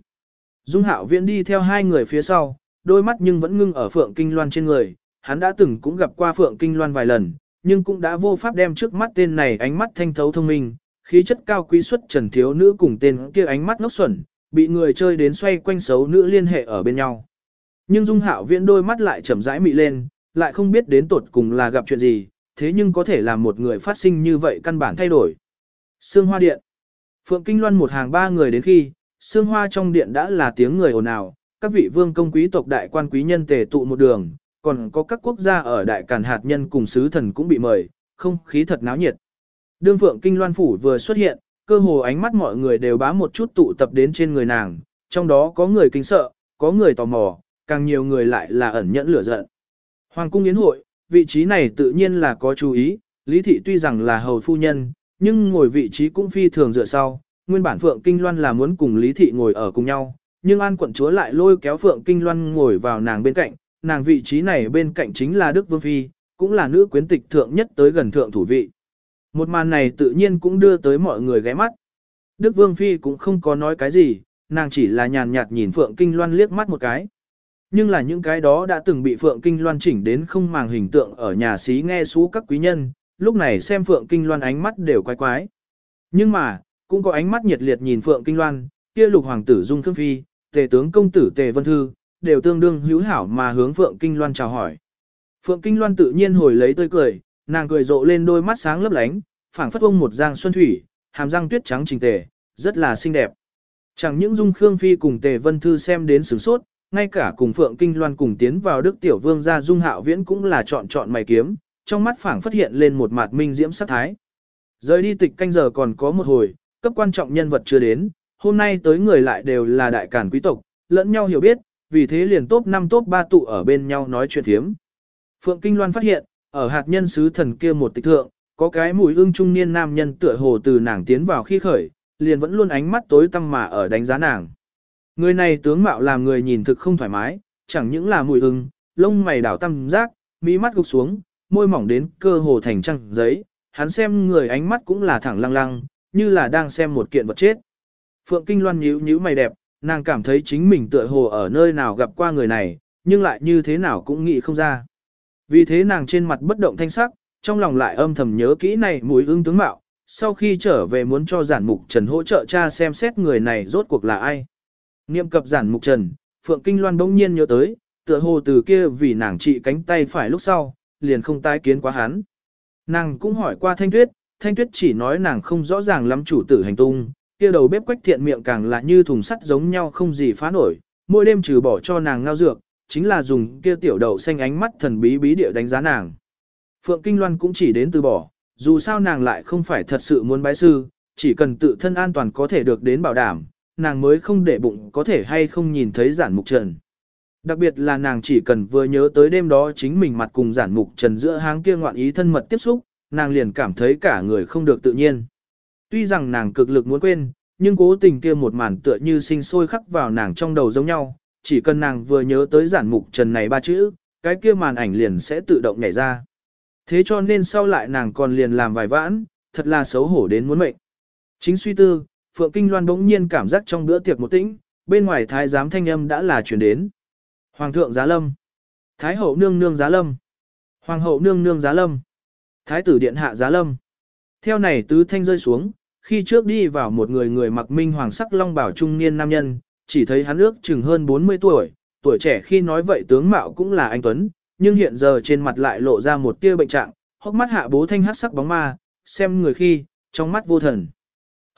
Dung hạo viễn đi theo hai người phía sau, đôi mắt nhưng vẫn ngưng ở Phượng Kinh Loan trên người, hắn đã từng cũng gặp qua Phượng Kinh Loan vài lần, nhưng cũng đã vô pháp đem trước mắt tên này ánh mắt thanh thấu thông minh, khí chất cao quý xuất trần thiếu nữ cùng tên kia ánh mắt ngốc xuẩn, bị người chơi đến xoay quanh xấu nữ liên hệ ở bên nhau. Nhưng Dung Hạo Viễn đôi mắt lại chậm rãi mị lên, lại không biết đến tột cùng là gặp chuyện gì, thế nhưng có thể làm một người phát sinh như vậy căn bản thay đổi. Sương Hoa Điện Phượng Kinh Loan một hàng ba người đến khi, Sương Hoa trong điện đã là tiếng người ồn ào, các vị vương công quý tộc đại quan quý nhân tề tụ một đường, còn có các quốc gia ở đại càn hạt nhân cùng sứ thần cũng bị mời, không khí thật náo nhiệt. Đương Phượng Kinh Loan Phủ vừa xuất hiện, cơ hồ ánh mắt mọi người đều bám một chút tụ tập đến trên người nàng, trong đó có người kinh sợ, có người tò mò, càng nhiều người lại là ẩn nhẫn lửa giận. Hoàng cung yến hội, vị trí này tự nhiên là có chú ý, Lý Thị tuy rằng là hầu phu nhân, nhưng ngồi vị trí cũng phi thường dựa sau, nguyên bản Phượng Kinh Loan là muốn cùng Lý Thị ngồi ở cùng nhau, nhưng An quận chúa lại lôi kéo Phượng Kinh Loan ngồi vào nàng bên cạnh, nàng vị trí này bên cạnh chính là Đức Vương Phi, cũng là nữ quyến tịch thượng nhất tới gần thượng thủ vị. Một màn này tự nhiên cũng đưa tới mọi người ghé mắt. Đức Vương Phi cũng không có nói cái gì, nàng chỉ là nhàn nhạt nhìn Phượng Kinh Loan liếc mắt một cái. Nhưng là những cái đó đã từng bị Phượng Kinh Loan chỉnh đến không màng hình tượng ở nhà xí nghe xú các quý nhân, lúc này xem Phượng Kinh Loan ánh mắt đều quái quái. Nhưng mà, cũng có ánh mắt nhiệt liệt nhìn Phượng Kinh Loan, kia lục hoàng tử Dung Khương Phi, tề tướng công tử Tề Vân Thư, đều tương đương hữu hảo mà hướng Phượng Kinh Loan chào hỏi. Phượng Kinh Loan tự nhiên hồi lấy tươi cười, nàng cười rộ lên đôi mắt sáng lấp lánh, phảng phất ông một giang xuân thủy, hàm răng tuyết trắng trình tề, rất là xinh đẹp. Chẳng những Dung Khương Phi cùng Tề Vân Thư xem đến sửng sốt, ngay cả cùng Phượng Kinh Loan cùng tiến vào Đức Tiểu Vương gia Dung Hạo Viễn cũng là chọn chọn mày kiếm, trong mắt phảng phát hiện lên một mặt minh diễm sát thái. Rời đi tịch canh giờ còn có một hồi, cấp quan trọng nhân vật chưa đến, hôm nay tới người lại đều là đại cản quý tộc, lẫn nhau hiểu biết, vì thế liền top 5 top 3 tụ ở bên nhau nói chuyện thiếm. Phượng Kinh Loan phát hiện, ở hạt nhân sứ thần kia một tịch thượng, có cái mùi ương trung niên nam nhân tựa hồ từ nàng tiến vào khi khởi, liền vẫn luôn ánh mắt tối tăm mà ở đánh giá nàng. Người này tướng mạo làm người nhìn thực không thoải mái, chẳng những là mùi ưng, lông mày đảo tăm giác, mí mắt gục xuống, môi mỏng đến cơ hồ thành trăng giấy, hắn xem người ánh mắt cũng là thẳng lăng lăng, như là đang xem một kiện vật chết. Phượng Kinh Loan nhíu nhíu mày đẹp, nàng cảm thấy chính mình tựa hồ ở nơi nào gặp qua người này, nhưng lại như thế nào cũng nghĩ không ra. Vì thế nàng trên mặt bất động thanh sắc, trong lòng lại âm thầm nhớ kỹ này mùi ưng tướng mạo, sau khi trở về muốn cho giản mục trần hỗ trợ cha xem xét người này rốt cuộc là ai. Niệm cập giản mục trần, Phượng Kinh Loan bỗng nhiên nhớ tới, tựa hồ từ kia vì nàng trị cánh tay phải lúc sau, liền không tái kiến quá hắn. Nàng cũng hỏi qua Thanh Tuyết, Thanh Tuyết chỉ nói nàng không rõ ràng lắm chủ tử hành tung, kia đầu bếp quách thiện miệng càng là như thùng sắt giống nhau không gì phá nổi, mỗi đêm trừ bỏ cho nàng ngao dược, chính là dùng kia tiểu đầu xanh ánh mắt thần bí bí địa đánh giá nàng. Phượng Kinh Loan cũng chỉ đến từ bỏ, dù sao nàng lại không phải thật sự muốn bái sư, chỉ cần tự thân an toàn có thể được đến bảo đảm, nàng mới không để bụng có thể hay không nhìn thấy giản mục trần. Đặc biệt là nàng chỉ cần vừa nhớ tới đêm đó chính mình mặt cùng giản mục trần giữa háng kia ngoạn ý thân mật tiếp xúc, nàng liền cảm thấy cả người không được tự nhiên. Tuy rằng nàng cực lực muốn quên, nhưng cố tình kia một màn tựa như sinh sôi khắc vào nàng trong đầu giống nhau, chỉ cần nàng vừa nhớ tới giản mục trần này ba chữ, cái kia màn ảnh liền sẽ tự động nhảy ra. Thế cho nên sau lại nàng còn liền làm vài vãn, thật là xấu hổ đến muốn mệnh. Chính suy tư, Phượng Kinh Loan bỗng nhiên cảm giác trong bữa tiệc một tĩnh, bên ngoài thái giám thanh âm đã là chuyển đến. Hoàng thượng giá lâm. Thái hậu nương nương giá lâm. Hoàng hậu nương nương giá lâm. Thái tử điện hạ giá lâm. Theo này tứ thanh rơi xuống, khi trước đi vào một người người mặc minh hoàng sắc long bảo trung niên nam nhân, chỉ thấy hắn ước chừng hơn 40 tuổi, tuổi trẻ khi nói vậy tướng mạo cũng là anh Tuấn, nhưng hiện giờ trên mặt lại lộ ra một tia bệnh trạng, hốc mắt hạ bố thanh hát sắc bóng ma, xem người khi, trong mắt vô thần.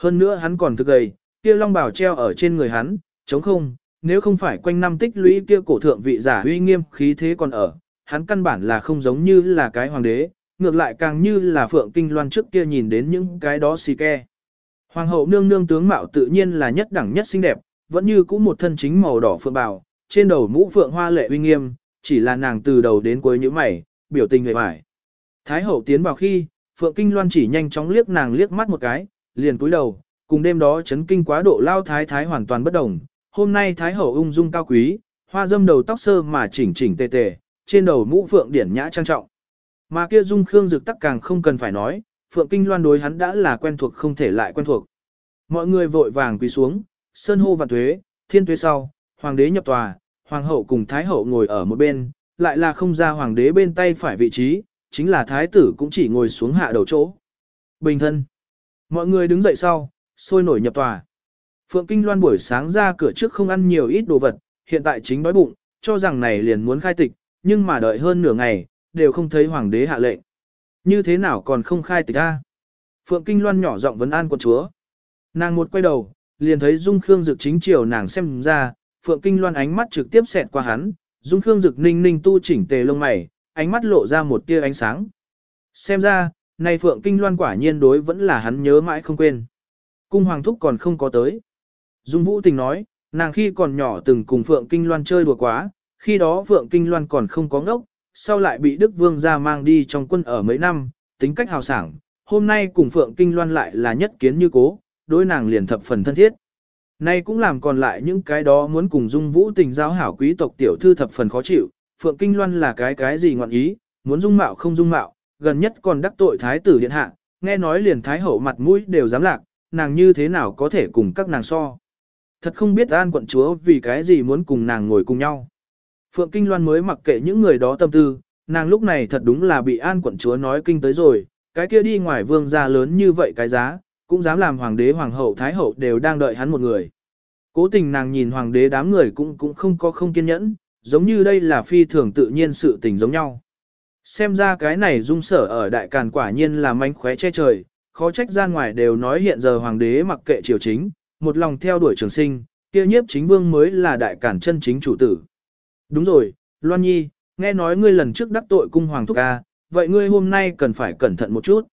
Hơn nữa hắn còn thực gầy, kia long bảo treo ở trên người hắn, chống không, nếu không phải quanh năm tích lũy kia cổ thượng vị giả uy nghiêm khí thế còn ở, hắn căn bản là không giống như là cái hoàng đế, ngược lại càng như là phượng kinh loan trước kia nhìn đến những cái đó xì ke. Hoàng hậu nương nương tướng mạo tự nhiên là nhất đẳng nhất xinh đẹp, vẫn như cũ một thân chính màu đỏ phượng bào, trên đầu mũ phượng hoa lệ uy nghiêm, chỉ là nàng từ đầu đến cuối những mày, biểu tình người vải. Thái hậu tiến vào khi, Phượng Kinh Loan chỉ nhanh chóng liếc nàng liếc mắt một cái, liền cúi đầu, cùng đêm đó chấn kinh quá độ lao thái thái hoàn toàn bất đồng. Hôm nay thái hậu ung dung cao quý, hoa dâm đầu tóc sơ mà chỉnh chỉnh tề tề, trên đầu mũ phượng điển nhã trang trọng. Mà kia dung khương dực tắc càng không cần phải nói, Phượng Kinh Loan đối hắn đã là quen thuộc không thể lại quen thuộc. Mọi người vội vàng quỳ xuống, sơn hô và thuế, thiên tuế sau, hoàng đế nhập tòa, hoàng hậu cùng thái hậu ngồi ở một bên, lại là không ra hoàng đế bên tay phải vị trí, chính là thái tử cũng chỉ ngồi xuống hạ đầu chỗ. Bình thân. Mọi người đứng dậy sau, sôi nổi nhập tòa. Phượng Kinh Loan buổi sáng ra cửa trước không ăn nhiều ít đồ vật, hiện tại chính đói bụng, cho rằng này liền muốn khai tịch, nhưng mà đợi hơn nửa ngày, đều không thấy hoàng đế hạ lệnh. Như thế nào còn không khai tịch a? Phượng Kinh Loan nhỏ giọng vấn an quận chúa. Nàng một quay đầu, liền thấy Dung Khương Dực chính chiều nàng xem ra, Phượng Kinh Loan ánh mắt trực tiếp xẹt qua hắn, Dung Khương Dực ninh ninh tu chỉnh tề lông mày, ánh mắt lộ ra một tia ánh sáng. Xem ra, này Phượng Kinh Loan quả nhiên đối vẫn là hắn nhớ mãi không quên. Cung Hoàng Thúc còn không có tới. Dung Vũ Tình nói, nàng khi còn nhỏ từng cùng Phượng Kinh Loan chơi đùa quá, khi đó Phượng Kinh Loan còn không có ngốc, sau lại bị Đức Vương ra mang đi trong quân ở mấy năm, tính cách hào sảng, hôm nay cùng Phượng Kinh Loan lại là nhất kiến như cố, đối nàng liền thập phần thân thiết. Nay cũng làm còn lại những cái đó muốn cùng Dung Vũ tình giao hảo quý tộc tiểu thư thập phần khó chịu, Phượng Kinh Loan là cái cái gì ngọn ý, muốn dung mạo không dung mạo, gần nhất còn đắc tội thái tử điện hạ, nghe nói liền thái hậu mặt mũi đều dám lạc, nàng như thế nào có thể cùng các nàng so. Thật không biết an quận chúa vì cái gì muốn cùng nàng ngồi cùng nhau. Phượng Kinh Loan mới mặc kệ những người đó tâm tư, nàng lúc này thật đúng là bị an quận chúa nói kinh tới rồi, cái kia đi ngoài vương gia lớn như vậy cái giá, cũng dám làm hoàng đế hoàng hậu thái hậu đều đang đợi hắn một người. Cố tình nàng nhìn hoàng đế đám người cũng cũng không có không kiên nhẫn, giống như đây là phi thường tự nhiên sự tình giống nhau. Xem ra cái này dung sở ở đại càn quả nhiên là manh khóe che trời, khó trách ra ngoài đều nói hiện giờ hoàng đế mặc kệ triều chính, một lòng theo đuổi trường sinh, kia nhiếp chính vương mới là đại càn chân chính chủ tử. Đúng rồi, Loan Nhi, nghe nói ngươi lần trước đắc tội cung hoàng thúc ca, vậy ngươi hôm nay cần phải cẩn thận một chút.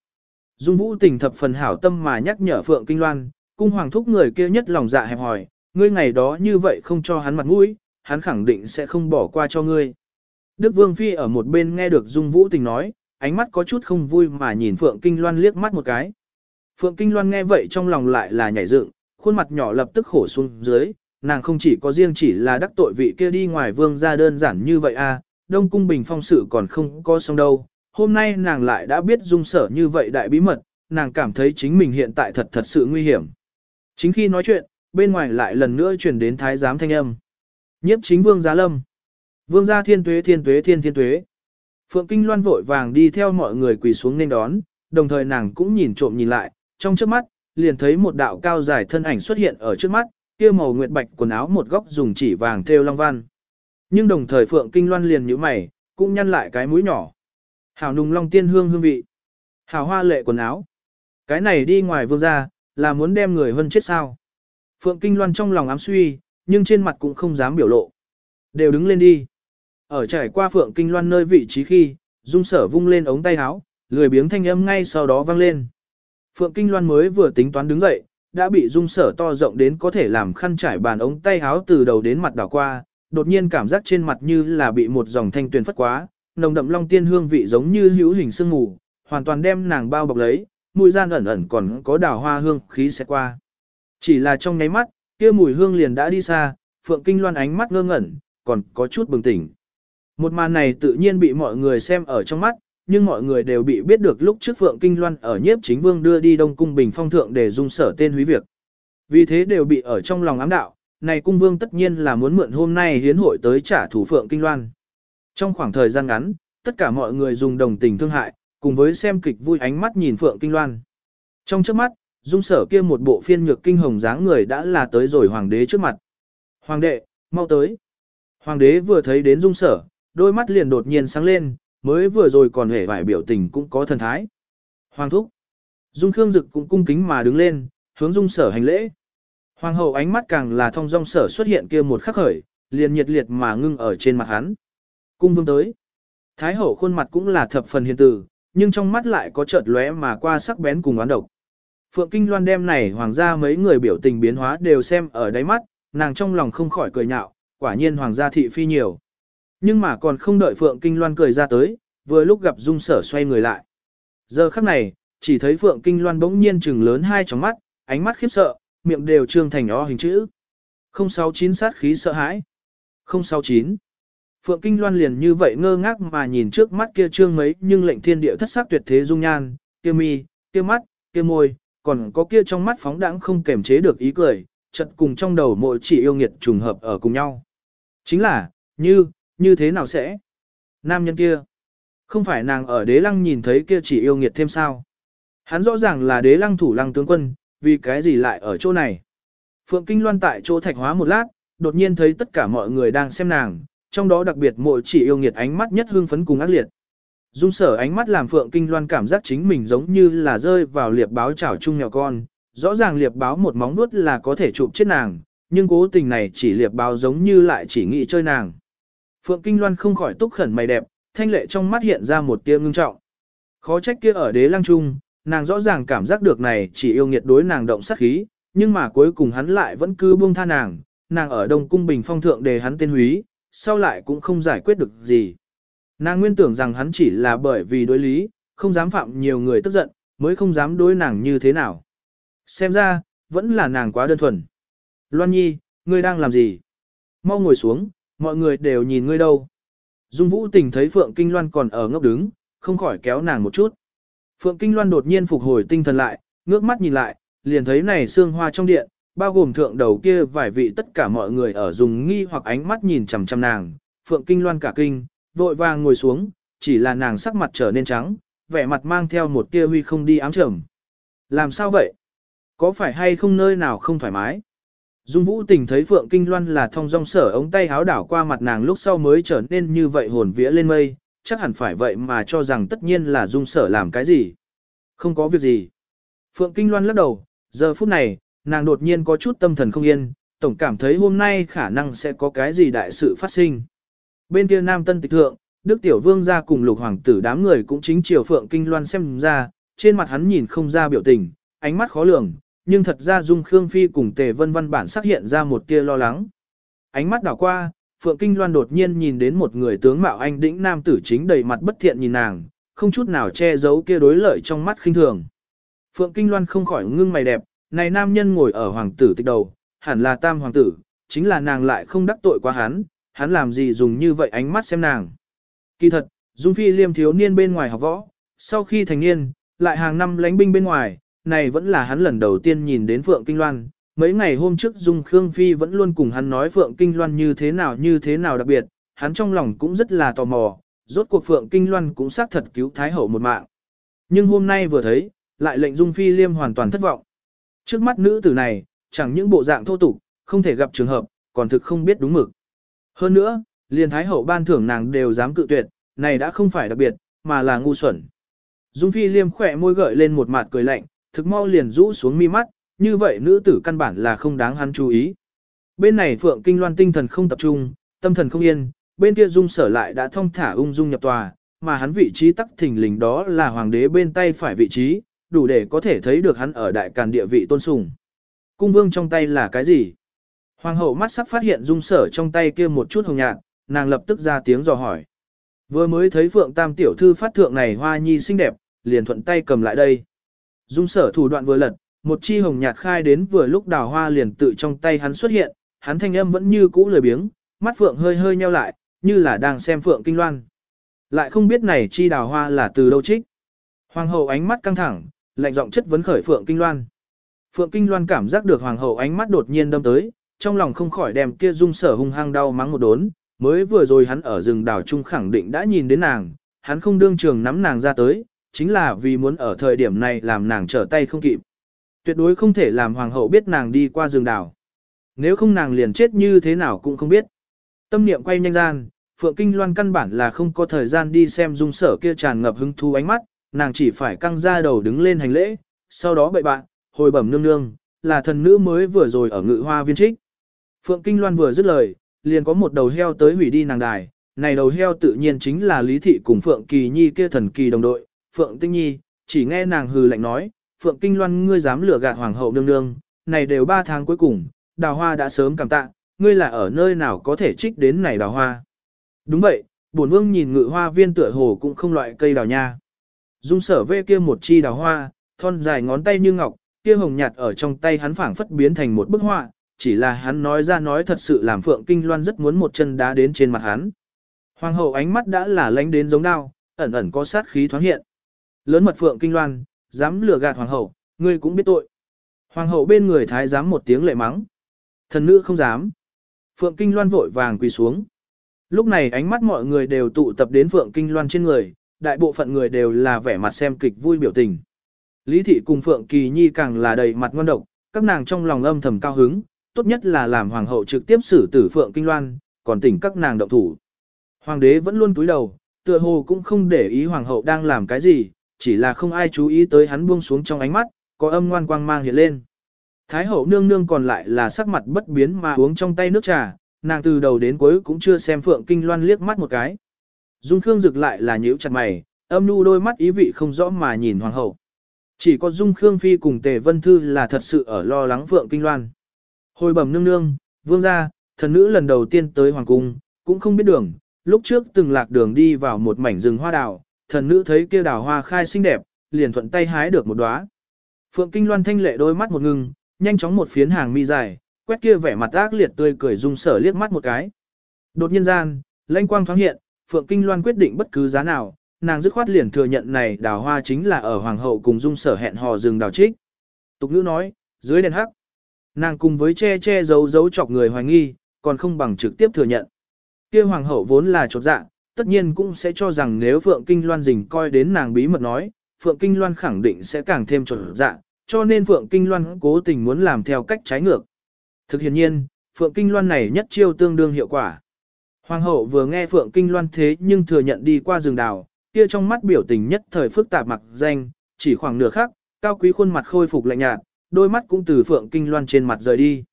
Dung Vũ tình thập phần hảo tâm mà nhắc nhở Phượng Kinh Loan, cung hoàng thúc người kia nhất lòng dạ hẹp hỏi, ngươi ngày đó như vậy không cho hắn mặt mũi, hắn khẳng định sẽ không bỏ qua cho ngươi. Đức Vương Phi ở một bên nghe được Dung Vũ tình nói, ánh mắt có chút không vui mà nhìn Phượng Kinh Loan liếc mắt một cái. Phượng Kinh Loan nghe vậy trong lòng lại là nhảy dựng, khuôn mặt nhỏ lập tức khổ xuống dưới, nàng không chỉ có riêng chỉ là đắc tội vị kia đi ngoài vương ra đơn giản như vậy à, Đông Cung Bình Phong sự còn không có xong đâu, hôm nay nàng lại đã biết dung sở như vậy đại bí mật, nàng cảm thấy chính mình hiện tại thật thật sự nguy hiểm. Chính khi nói chuyện, bên ngoài lại lần nữa truyền đến thái giám thanh âm. Nhiếp chính vương giá lâm. Vương gia thiên tuế thiên tuế thiên thiên tuế. Phượng Kinh Loan vội vàng đi theo mọi người quỳ xuống nên đón, đồng thời nàng cũng nhìn trộm nhìn lại, trong trước mắt, liền thấy một đạo cao dài thân ảnh xuất hiện ở trước mắt, kia màu nguyệt bạch quần áo một góc dùng chỉ vàng thêu long văn. Nhưng đồng thời Phượng Kinh Loan liền nhíu mày, cũng nhăn lại cái mũi nhỏ. Hảo nùng long tiên hương hương vị. Hảo hoa lệ quần áo. Cái này đi ngoài vương gia, là muốn đem người hơn chết sao. Phượng Kinh Loan trong lòng ám suy, nhưng trên mặt cũng không dám biểu lộ. Đều đứng lên đi. Ở trải qua Phượng Kinh Loan nơi vị trí khi, dung sở vung lên ống tay áo, lười biếng thanh âm ngay sau đó vang lên. Phượng Kinh Loan mới vừa tính toán đứng dậy, đã bị dung sở to rộng đến có thể làm khăn trải bàn ống tay áo từ đầu đến mặt đảo qua, đột nhiên cảm giác trên mặt như là bị một dòng thanh tuyền phất quá, nồng đậm long tiên hương vị giống như hữu hình sương mù, hoàn toàn đem nàng bao bọc lấy, mùi gian ẩn ẩn còn có đào hoa hương khí sẽ qua. Chỉ là trong nháy mắt, kia mùi hương liền đã đi xa, Phượng Kinh Loan ánh mắt ngơ ngẩn, còn có chút bừng tỉnh. Một màn này tự nhiên bị mọi người xem ở trong mắt, nhưng mọi người đều bị biết được lúc trước Phượng Kinh Loan ở nhiếp chính vương đưa đi Đông Cung Bình Phong Thượng để dung sở tên húy việc. Vì thế đều bị ở trong lòng ám đạo, này cung vương tất nhiên là muốn mượn hôm nay hiến hội tới trả thủ Phượng Kinh Loan. Trong khoảng thời gian ngắn, tất cả mọi người dùng đồng tình thương hại, cùng với xem kịch vui ánh mắt nhìn Phượng Kinh Loan. Trong trước mắt, dung sở kia một bộ phiên nhược kinh hồng dáng người đã là tới rồi hoàng đế trước mặt. Hoàng đệ, mau tới. Hoàng đế vừa thấy đến dung sở, đôi mắt liền đột nhiên sáng lên, mới vừa rồi còn hề vài biểu tình cũng có thần thái. Hoàng thúc. Dung Khương Dực cũng cung kính mà đứng lên, hướng dung sở hành lễ. Hoàng hậu ánh mắt càng là thông dong sở xuất hiện kia một khắc khởi, liền nhiệt liệt mà ngưng ở trên mặt hắn. Cung vương tới. Thái hậu khuôn mặt cũng là thập phần hiền từ, nhưng trong mắt lại có chợt lóe mà qua sắc bén cùng oán độc. Phượng Kinh Loan đem này hoàng gia mấy người biểu tình biến hóa đều xem ở đáy mắt, nàng trong lòng không khỏi cười nhạo, quả nhiên hoàng gia thị phi nhiều. Nhưng mà còn không đợi Phượng Kinh Loan cười ra tới, vừa lúc gặp Dung Sở xoay người lại. Giờ khắc này, chỉ thấy Phượng Kinh Loan bỗng nhiên trừng lớn hai tròng mắt, ánh mắt khiếp sợ, miệng đều trương thành o hình chữ. 069 sát khí sợ hãi. 069. Phượng Kinh Loan liền như vậy ngơ ngác mà nhìn trước mắt kia trương mấy nhưng lệnh thiên địa thất sắc tuyệt thế dung nhan, kia mi, kia mắt, kia môi, còn có kia trong mắt phóng đãng không kềm chế được ý cười, chật cùng trong đầu mỗi chỉ yêu nghiệt trùng hợp ở cùng nhau. Chính là, như, như thế nào sẽ? Nam nhân kia. Không phải nàng ở đế lăng nhìn thấy kia chỉ yêu nghiệt thêm sao? Hắn rõ ràng là đế lăng thủ lăng tướng quân, vì cái gì lại ở chỗ này? Phượng Kinh Loan tại chỗ thạch hóa một lát, đột nhiên thấy tất cả mọi người đang xem nàng, trong đó đặc biệt mỗi chỉ yêu nghiệt ánh mắt nhất hương phấn cùng ác liệt. Dung sở ánh mắt làm Phượng Kinh Loan cảm giác chính mình giống như là rơi vào liệp báo chảo chung nhỏ con, rõ ràng liệp báo một móng nuốt là có thể chụp chết nàng, nhưng cố tình này chỉ liệp báo giống như lại chỉ nghĩ chơi nàng. Phượng Kinh Loan không khỏi túc khẩn mày đẹp, thanh lệ trong mắt hiện ra một tia ngưng trọng. Khó trách kia ở đế lăng trung, nàng rõ ràng cảm giác được này chỉ yêu nghiệt đối nàng động sát khí, nhưng mà cuối cùng hắn lại vẫn cứ buông tha nàng, nàng ở Đông Cung Bình Phong Thượng đề hắn tên húy, sau lại cũng không giải quyết được gì. Nàng nguyên tưởng rằng hắn chỉ là bởi vì đối lý, không dám phạm nhiều người tức giận, mới không dám đối nàng như thế nào. Xem ra, vẫn là nàng quá đơn thuần. Loan Nhi, ngươi đang làm gì? Mau ngồi xuống, mọi người đều nhìn ngươi đâu. Dung Vũ Tình thấy Phượng Kinh Loan còn ở ngốc đứng, không khỏi kéo nàng một chút. Phượng Kinh Loan đột nhiên phục hồi tinh thần lại, ngước mắt nhìn lại, liền thấy này xương hoa trong điện, bao gồm thượng đầu kia vài vị tất cả mọi người ở dùng nghi hoặc ánh mắt nhìn chằm chằm nàng. Phượng Kinh Loan cả kinh, vội vàng ngồi xuống, chỉ là nàng sắc mặt trở nên trắng, vẻ mặt mang theo một tia huy không đi ám trầm. Làm sao vậy? Có phải hay không nơi nào không thoải mái? Dung Vũ Tình thấy Phượng Kinh Loan là thông dong sở ống tay háo đảo qua mặt nàng lúc sau mới trở nên như vậy hồn vía lên mây, chắc hẳn phải vậy mà cho rằng tất nhiên là Dung sở làm cái gì. Không có việc gì. Phượng Kinh Loan lắc đầu, giờ phút này, nàng đột nhiên có chút tâm thần không yên, tổng cảm thấy hôm nay khả năng sẽ có cái gì đại sự phát sinh. Bên kia Nam Tân Tịch Thượng, Đức Tiểu Vương ra cùng lục hoàng tử đám người cũng chính chiều Phượng Kinh Loan xem ra, trên mặt hắn nhìn không ra biểu tình, ánh mắt khó lường, nhưng thật ra Dung Khương Phi cùng Tề Vân Văn bản xác hiện ra một tia lo lắng. Ánh mắt đảo qua, Phượng Kinh Loan đột nhiên nhìn đến một người tướng mạo anh đĩnh nam tử chính đầy mặt bất thiện nhìn nàng, không chút nào che giấu kia đối lợi trong mắt khinh thường. Phượng Kinh Loan không khỏi ngưng mày đẹp, này nam nhân ngồi ở hoàng tử tịch đầu, hẳn là tam hoàng tử, chính là nàng lại không đắc tội quá hắn, hắn làm gì dùng như vậy ánh mắt xem nàng. Kỳ thật, Dung Phi liêm thiếu niên bên ngoài học võ, sau khi thành niên, lại hàng năm lánh binh bên ngoài, này vẫn là hắn lần đầu tiên nhìn đến Phượng Kinh Loan. Mấy ngày hôm trước Dung Khương Phi vẫn luôn cùng hắn nói Phượng Kinh Loan như thế nào như thế nào đặc biệt, hắn trong lòng cũng rất là tò mò, rốt cuộc Phượng Kinh Loan cũng xác thật cứu Thái Hậu một mạng. Nhưng hôm nay vừa thấy, lại lệnh Dung Phi Liêm hoàn toàn thất vọng. Trước mắt nữ tử này, chẳng những bộ dạng thô tục, không thể gặp trường hợp, còn thực không biết đúng mực. Hơn nữa, liền Thái Hậu ban thưởng nàng đều dám cự tuyệt, này đã không phải đặc biệt, mà là ngu xuẩn. Dung Phi Liêm khỏe môi gợi lên một mặt cười lạnh, thực mau liền rũ xuống mi mắt, như vậy nữ tử căn bản là không đáng hắn chú ý. Bên này Phượng Kinh Loan tinh thần không tập trung, tâm thần không yên, bên kia Dung Sở lại đã thông thả ung dung nhập tòa, mà hắn vị trí tắc thình lình đó là hoàng đế bên tay phải vị trí, đủ để có thể thấy được hắn ở đại càn địa vị tôn sùng. Cung vương trong tay là cái gì? Hoàng hậu mắt sắc phát hiện Dung Sở trong tay kia một chút hồng nhạt, nàng lập tức ra tiếng dò hỏi. Vừa mới thấy Phượng Tam tiểu thư phát thượng này hoa nhi xinh đẹp, liền thuận tay cầm lại đây. Dung sở thủ đoạn vừa lật, một chi hồng nhạt khai đến vừa lúc đào hoa liền tự trong tay hắn xuất hiện, hắn thanh âm vẫn như cũ lười biếng, mắt phượng hơi hơi nheo lại, như là đang xem phượng kinh loan. Lại không biết này chi đào hoa là từ đâu trích. Hoàng hậu ánh mắt căng thẳng, lạnh giọng chất vấn khởi phượng kinh loan. Phượng kinh loan cảm giác được hoàng hậu ánh mắt đột nhiên đâm tới, trong lòng không khỏi đem kia dung sở hung hăng đau mắng một đốn, mới vừa rồi hắn ở rừng đào trung khẳng định đã nhìn đến nàng, hắn không đương trường nắm nàng ra tới, chính là vì muốn ở thời điểm này làm nàng trở tay không kịp. Tuyệt đối không thể làm hoàng hậu biết nàng đi qua rừng đảo. Nếu không nàng liền chết như thế nào cũng không biết. Tâm niệm quay nhanh gian, Phượng Kinh Loan căn bản là không có thời gian đi xem dung sở kia tràn ngập hứng thú ánh mắt, nàng chỉ phải căng ra đầu đứng lên hành lễ, sau đó bậy bạn, hồi bẩm nương nương, là thần nữ mới vừa rồi ở ngự hoa viên trích. Phượng Kinh Loan vừa dứt lời, liền có một đầu heo tới hủy đi nàng đài, này đầu heo tự nhiên chính là Lý Thị cùng Phượng Kỳ Nhi kia thần kỳ đồng đội, Phượng Tinh Nhi, chỉ nghe nàng hừ lạnh nói, Phượng Kinh Loan ngươi dám lừa gạt hoàng hậu nương nương, này đều ba tháng cuối cùng, đào hoa đã sớm cảm tạ, ngươi là ở nơi nào có thể trích đến này đào hoa. Đúng vậy, bổn vương nhìn ngự hoa viên tựa hồ cũng không loại cây đào nha. Dung sở vê kia một chi đào hoa, thon dài ngón tay như ngọc, kia hồng nhạt ở trong tay hắn phảng phất biến thành một bức họa, chỉ là hắn nói ra nói thật sự làm Phượng Kinh Loan rất muốn một chân đá đến trên mặt hắn. Hoàng hậu ánh mắt đã là lánh đến giống đao, ẩn ẩn có sát khí thoáng hiện. Lớn mật phượng kinh loan, dám lừa gạt hoàng hậu, ngươi cũng biết tội. Hoàng hậu bên người thái giám một tiếng lệ mắng. Thần nữ không dám. Phượng Kinh Loan vội vàng quỳ xuống. Lúc này ánh mắt mọi người đều tụ tập đến Phượng Kinh Loan trên người, đại bộ phận người đều là vẻ mặt xem kịch vui biểu tình. Lý Thị cùng Phượng Kỳ Nhi càng là đầy mặt ngon độc, các nàng trong lòng âm thầm cao hứng, tốt nhất là làm hoàng hậu trực tiếp xử tử Phượng Kinh Loan, còn tỉnh các nàng động thủ. Hoàng đế vẫn luôn túi đầu, tựa hồ cũng không để ý hoàng hậu đang làm cái gì, chỉ là không ai chú ý tới hắn buông xuống trong ánh mắt, có âm ngoan quang mang hiện lên. Thái hậu nương nương còn lại là sắc mặt bất biến mà uống trong tay nước trà, nàng từ đầu đến cuối cũng chưa xem Phượng Kinh Loan liếc mắt một cái. Dung Khương rực lại là nhíu chặt mày, âm nu đôi mắt ý vị không rõ mà nhìn hoàng hậu. Chỉ có Dung Khương Phi cùng Tề Vân Thư là thật sự ở lo lắng Phượng Kinh Loan. Hồi bẩm nương nương, vương gia, thần nữ lần đầu tiên tới hoàng cung, cũng không biết đường, lúc trước từng lạc đường đi vào một mảnh rừng hoa đào, thần nữ thấy kia đào hoa khai xinh đẹp, liền thuận tay hái được một đóa. Phượng Kinh Loan thanh lệ đôi mắt một ngừng, nhanh chóng một phiến hàng mi dài, quét kia vẻ mặt ác liệt tươi cười dung sở liếc mắt một cái. Đột nhiên gian, lãnh quang thoáng hiện, Phượng Kinh Loan quyết định bất cứ giá nào, nàng dứt khoát liền thừa nhận này đào hoa chính là ở hoàng hậu cùng dung sở hẹn hò rừng đào trích. Tục ngữ nói, dưới đèn hắc, nàng cùng với che che giấu giấu chọc người hoài nghi, còn không bằng trực tiếp thừa nhận. kia hoàng hậu vốn là chột dạ, tất nhiên cũng sẽ cho rằng nếu Phượng Kinh Loan dình coi đến nàng bí mật nói, Phượng Kinh Loan khẳng định sẽ càng thêm trở dạ, cho nên Phượng Kinh Loan cố tình muốn làm theo cách trái ngược. Thực hiện nhiên, Phượng Kinh Loan này nhất chiêu tương đương hiệu quả. Hoàng hậu vừa nghe Phượng Kinh Loan thế nhưng thừa nhận đi qua rừng đào, kia trong mắt biểu tình nhất thời phức tạp mặc danh, chỉ khoảng nửa khắc, cao quý khuôn mặt khôi phục lạnh nhạt, đôi mắt cũng từ Phượng Kinh Loan trên mặt rời đi.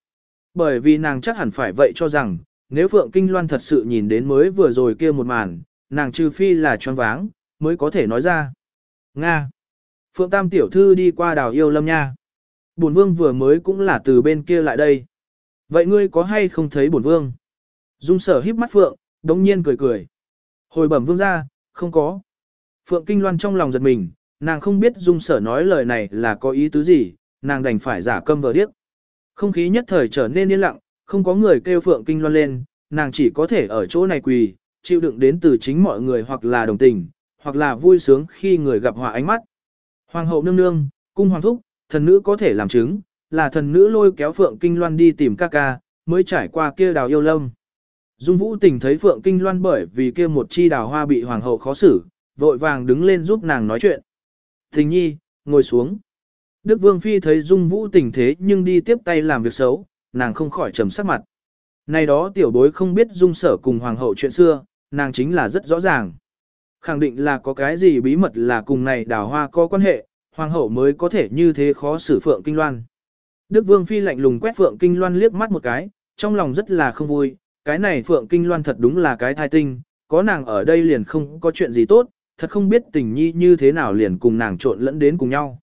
Bởi vì nàng chắc hẳn phải vậy cho rằng, nếu Phượng Kinh Loan thật sự nhìn đến mới vừa rồi kia một màn, nàng trừ phi là choáng váng, mới có thể nói ra. Nga. Phượng Tam tiểu thư đi qua đào yêu lâm nha. Bổn vương vừa mới cũng là từ bên kia lại đây. Vậy ngươi có hay không thấy bổn vương? Dung sở híp mắt Phượng, đống nhiên cười cười. Hồi bẩm vương ra, không có. Phượng Kinh Loan trong lòng giật mình, nàng không biết Dung sở nói lời này là có ý tứ gì, nàng đành phải giả câm vờ điếc. Không khí nhất thời trở nên yên lặng, không có người kêu Phượng Kinh Loan lên, nàng chỉ có thể ở chỗ này quỳ, chịu đựng đến từ chính mọi người hoặc là đồng tình, hoặc là vui sướng khi người gặp họa ánh mắt. Hoàng hậu nương nương, cung hoàng thúc, thần nữ có thể làm chứng, là thần nữ lôi kéo Phượng Kinh Loan đi tìm ca ca, mới trải qua kia đào yêu lâm. Dung Vũ Tình thấy Phượng Kinh Loan bởi vì kia một chi đào hoa bị hoàng hậu khó xử, vội vàng đứng lên giúp nàng nói chuyện. Tình nhi, ngồi xuống. Đức Vương Phi thấy Dung Vũ Tình thế nhưng đi tiếp tay làm việc xấu, nàng không khỏi trầm sắc mặt. Này đó tiểu bối không biết Dung sở cùng hoàng hậu chuyện xưa, nàng chính là rất rõ ràng. Khẳng định là có cái gì bí mật là cùng này đào hoa có quan hệ, hoàng hậu mới có thể như thế khó xử Phượng Kinh Loan. Đức Vương Phi lạnh lùng quét Phượng Kinh Loan liếc mắt một cái, trong lòng rất là không vui, cái này Phượng Kinh Loan thật đúng là cái thai tinh, có nàng ở đây liền không có chuyện gì tốt, thật không biết tình nhi như thế nào liền cùng nàng trộn lẫn đến cùng nhau.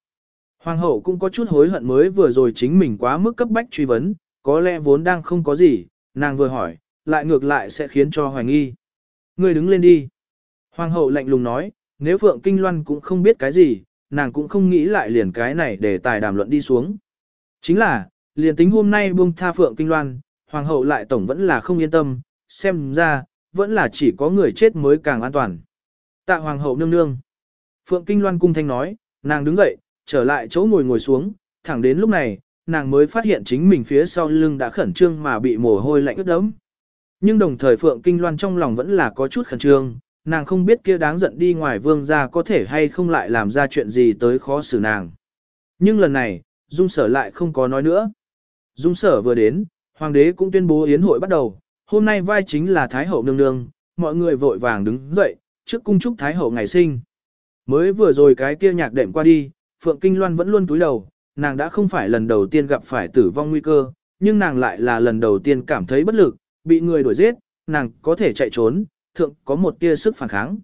Hoàng hậu cũng có chút hối hận mới vừa rồi chính mình quá mức cấp bách truy vấn, có lẽ vốn đang không có gì, nàng vừa hỏi, lại ngược lại sẽ khiến cho hoài nghi. Ngươi đứng lên đi. Hoàng hậu lạnh lùng nói, nếu Phượng Kinh Loan cũng không biết cái gì, nàng cũng không nghĩ lại liền cái này để tài đàm luận đi xuống. Chính là, liền tính hôm nay buông tha Phượng Kinh Loan, Hoàng hậu lại tổng vẫn là không yên tâm, xem ra, vẫn là chỉ có người chết mới càng an toàn. Tạ Hoàng hậu nương nương. Phượng Kinh Loan cung thanh nói, nàng đứng dậy, trở lại chỗ ngồi ngồi xuống, thẳng đến lúc này, nàng mới phát hiện chính mình phía sau lưng đã khẩn trương mà bị mồ hôi lạnh ướt đẫm. Nhưng đồng thời Phượng Kinh Loan trong lòng vẫn là có chút khẩn trương, nàng không biết kia đáng giận đi ngoài vương gia có thể hay không lại làm ra chuyện gì tới khó xử nàng. Nhưng lần này, Dung Sở lại không có nói nữa. Dung Sở vừa đến, Hoàng đế cũng tuyên bố yến hội bắt đầu, hôm nay vai chính là Thái Hậu Nương Nương, mọi người vội vàng đứng dậy, trước cung chúc Thái Hậu ngày sinh. Mới vừa rồi cái kia nhạc đệm qua đi, Phượng Kinh Loan vẫn luôn túi đầu, nàng đã không phải lần đầu tiên gặp phải tử vong nguy cơ, nhưng nàng lại là lần đầu tiên cảm thấy bất lực, bị người đuổi giết, nàng có thể chạy trốn, thượng có một tia sức phản kháng.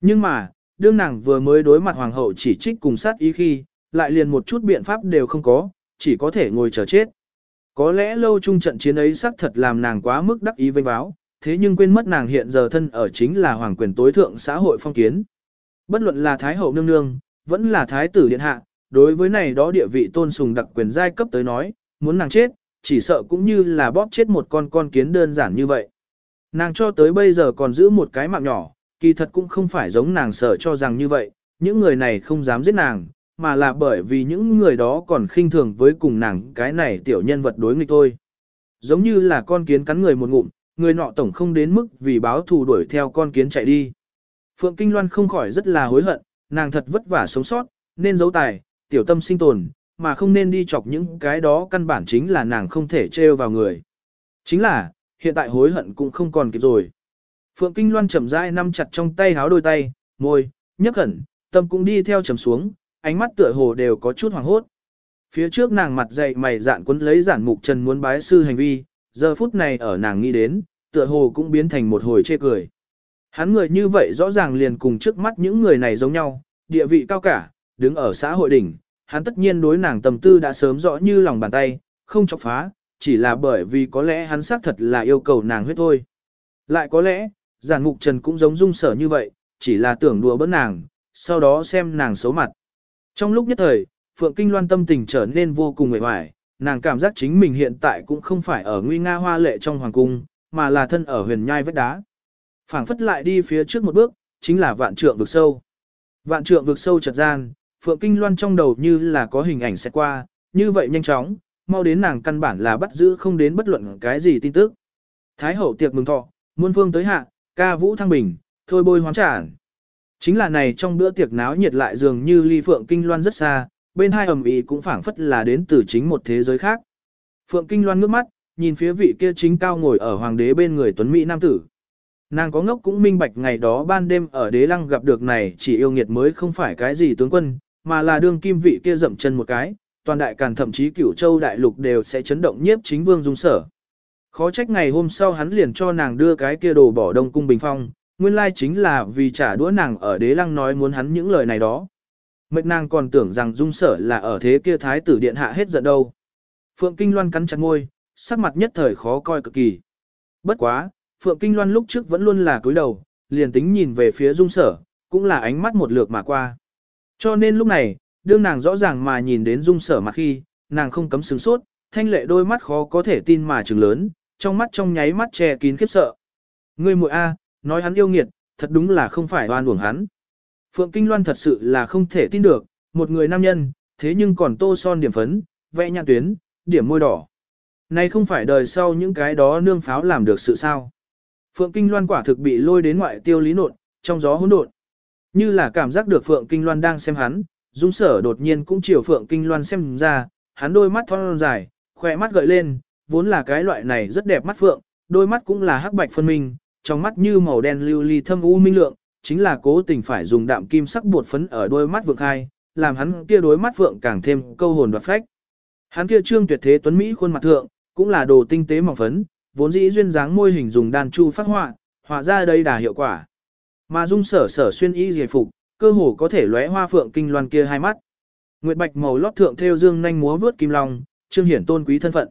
Nhưng mà, đương nàng vừa mới đối mặt hoàng hậu chỉ trích cùng sát ý khi, lại liền một chút biện pháp đều không có, chỉ có thể ngồi chờ chết. Có lẽ lâu chung trận chiến ấy xác thật làm nàng quá mức đắc ý vinh báo, thế nhưng quên mất nàng hiện giờ thân ở chính là hoàng quyền tối thượng xã hội phong kiến. Bất luận là thái hậu nương nương, vẫn là thái tử điện hạ, đối với này đó địa vị tôn sùng đặc quyền giai cấp tới nói, muốn nàng chết, chỉ sợ cũng như là bóp chết một con con kiến đơn giản như vậy. Nàng cho tới bây giờ còn giữ một cái mạng nhỏ, kỳ thật cũng không phải giống nàng sợ cho rằng như vậy, những người này không dám giết nàng, mà là bởi vì những người đó còn khinh thường với cùng nàng cái này tiểu nhân vật đối nghịch thôi. giống như là con kiến cắn người một ngụm, người nọ tổng không đến mức vì báo thù đuổi theo con kiến chạy đi. Phượng Kinh Loan không khỏi rất là hối hận, nàng thật vất vả sống sót, nên giấu tài, tiểu tâm sinh tồn, mà không nên đi chọc những cái đó căn bản chính là nàng không thể trêu vào người. Chính là, hiện tại hối hận cũng không còn kịp rồi. Phượng Kinh Loan chậm rãi nắm chặt trong tay háo đôi tay, môi, nhấc khẩn, tâm cũng đi theo chầm xuống, ánh mắt tựa hồ đều có chút hoảng hốt. Phía trước nàng mặt dày mày dạn quấn lấy giản mục trần muốn bái sư hành vi, giờ phút này ở nàng nghĩ đến, tựa hồ cũng biến thành một hồi chê cười. Hắn người như vậy rõ ràng liền cùng trước mắt những người này giống nhau, địa vị cao cả, đứng ở xã hội đỉnh, hắn tất nhiên đối nàng tầm tư đã sớm rõ như lòng bàn tay, không chọc phá, chỉ là bởi vì có lẽ hắn xác thật là yêu cầu nàng huyết thôi. Lại có lẽ, giản mục trần cũng giống dung sở như vậy, chỉ là tưởng đùa bỡn nàng, sau đó xem nàng xấu mặt. Trong lúc nhất thời, Phượng Kinh Loan tâm tình trở nên vô cùng mệt mỏi, nàng cảm giác chính mình hiện tại cũng không phải ở nguy nga hoa lệ trong hoàng cung, mà là thân ở huyền nhai vách đá. phảng phất lại đi phía trước một bước, chính là vạn trượng vực sâu. Vạn trượng vực sâu chợt gian, Phượng Kinh Loan trong đầu như là có hình ảnh sẽ qua, như vậy nhanh chóng, mau đến nàng căn bản là bắt giữ không đến bất luận cái gì tin tức. Thái hậu tiệc mừng thọ, muôn phương tới hạ, ca vũ thăng bình, thôi bôi hoán trản. Chính là này trong bữa tiệc náo nhiệt lại dường như ly Phượng Kinh Loan rất xa, bên hai ẩm ý cũng phảng phất là đến từ chính một thế giới khác. Phượng Kinh Loan ngước mắt, nhìn phía vị kia chính cao ngồi ở hoàng đế bên người tuấn Mỹ Nam Tử. Nàng có ngốc cũng minh bạch ngày đó ban đêm ở đế lăng gặp được này chỉ yêu nghiệt mới không phải cái gì tướng quân, mà là đương kim vị kia dậm chân một cái, toàn đại càn thậm chí cửu châu đại lục đều sẽ chấn động nhiếp chính vương dung sở. Khó trách ngày hôm sau hắn liền cho nàng đưa cái kia đồ bỏ đông cung bình phong, nguyên lai chính là vì trả đũa nàng ở đế lăng nói muốn hắn những lời này đó. Mệnh nàng còn tưởng rằng dung sở là ở thế kia thái tử điện hạ hết giận đâu. Phượng Kinh Loan cắn chặt ngôi, sắc mặt nhất thời khó coi cực kỳ. Bất quá, Phượng Kinh Loan lúc trước vẫn luôn là cúi đầu, liền tính nhìn về phía dung sở, cũng là ánh mắt một lượt mà qua. Cho nên lúc này, đương nàng rõ ràng mà nhìn đến dung sở mặt khi, nàng không cấm sướng sốt, thanh lệ đôi mắt khó có thể tin mà trừng lớn, trong mắt trong nháy mắt che kín khiếp sợ. Ngươi muội A, nói hắn yêu nghiệt, thật đúng là không phải oan uổng hắn. Phượng Kinh Loan thật sự là không thể tin được, một người nam nhân, thế nhưng còn tô son điểm phấn, vẽ nhãn tuyến, điểm môi đỏ. Này không phải đời sau những cái đó nương pháo làm được sự sao. Phượng Kinh Loan quả thực bị lôi đến ngoại tiêu lý nộn, trong gió hỗn độn. Như là cảm giác được Phượng Kinh Loan đang xem hắn, Dung Sở đột nhiên cũng chiều Phượng Kinh Loan xem ra, hắn đôi mắt thon dài, khỏe mắt gợi lên, vốn là cái loại này rất đẹp mắt Phượng, đôi mắt cũng là hắc bạch phân minh, trong mắt như màu đen lưu ly thâm u minh lượng, chính là cố tình phải dùng đạm kim sắc bột phấn ở đôi mắt vượng hai, làm hắn kia đôi mắt vượng càng thêm câu hồn đoạt phách. Hắn kia trương tuyệt thế tuấn mỹ khuôn mặt thượng, cũng là đồ tinh tế mỏng phấn, vốn dĩ duyên dáng môi hình dùng đan chu phát họa, họa ra đây đà hiệu quả. Mà dung sở sở xuyên y giải phục, cơ hồ có thể lóe hoa phượng kinh loan kia hai mắt. Nguyệt bạch màu lót thượng theo dương nhanh múa vướt kim long, trương hiển tôn quý thân phận.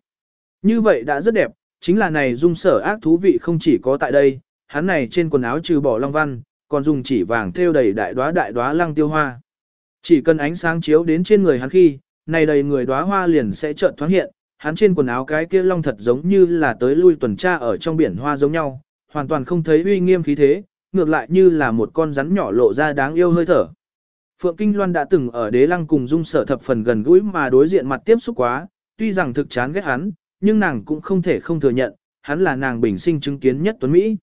Như vậy đã rất đẹp, chính là này dung sở ác thú vị không chỉ có tại đây, hắn này trên quần áo trừ bỏ long văn, còn dùng chỉ vàng thêu đầy đại đóa đại đóa lăng tiêu hoa. Chỉ cần ánh sáng chiếu đến trên người hắn khi, này đầy người đóa hoa liền sẽ chợt thoáng hiện, hắn trên quần áo cái kia long thật giống như là tới lui tuần tra ở trong biển hoa giống nhau, hoàn toàn không thấy uy nghiêm khí thế, ngược lại như là một con rắn nhỏ lộ ra đáng yêu hơi thở. Phượng Kinh Loan đã từng ở đế lăng cùng dung sở thập phần gần gũi mà đối diện mặt tiếp xúc quá, tuy rằng thực chán ghét hắn, nhưng nàng cũng không thể không thừa nhận, hắn là nàng bình sinh chứng kiến nhất tuấn Mỹ.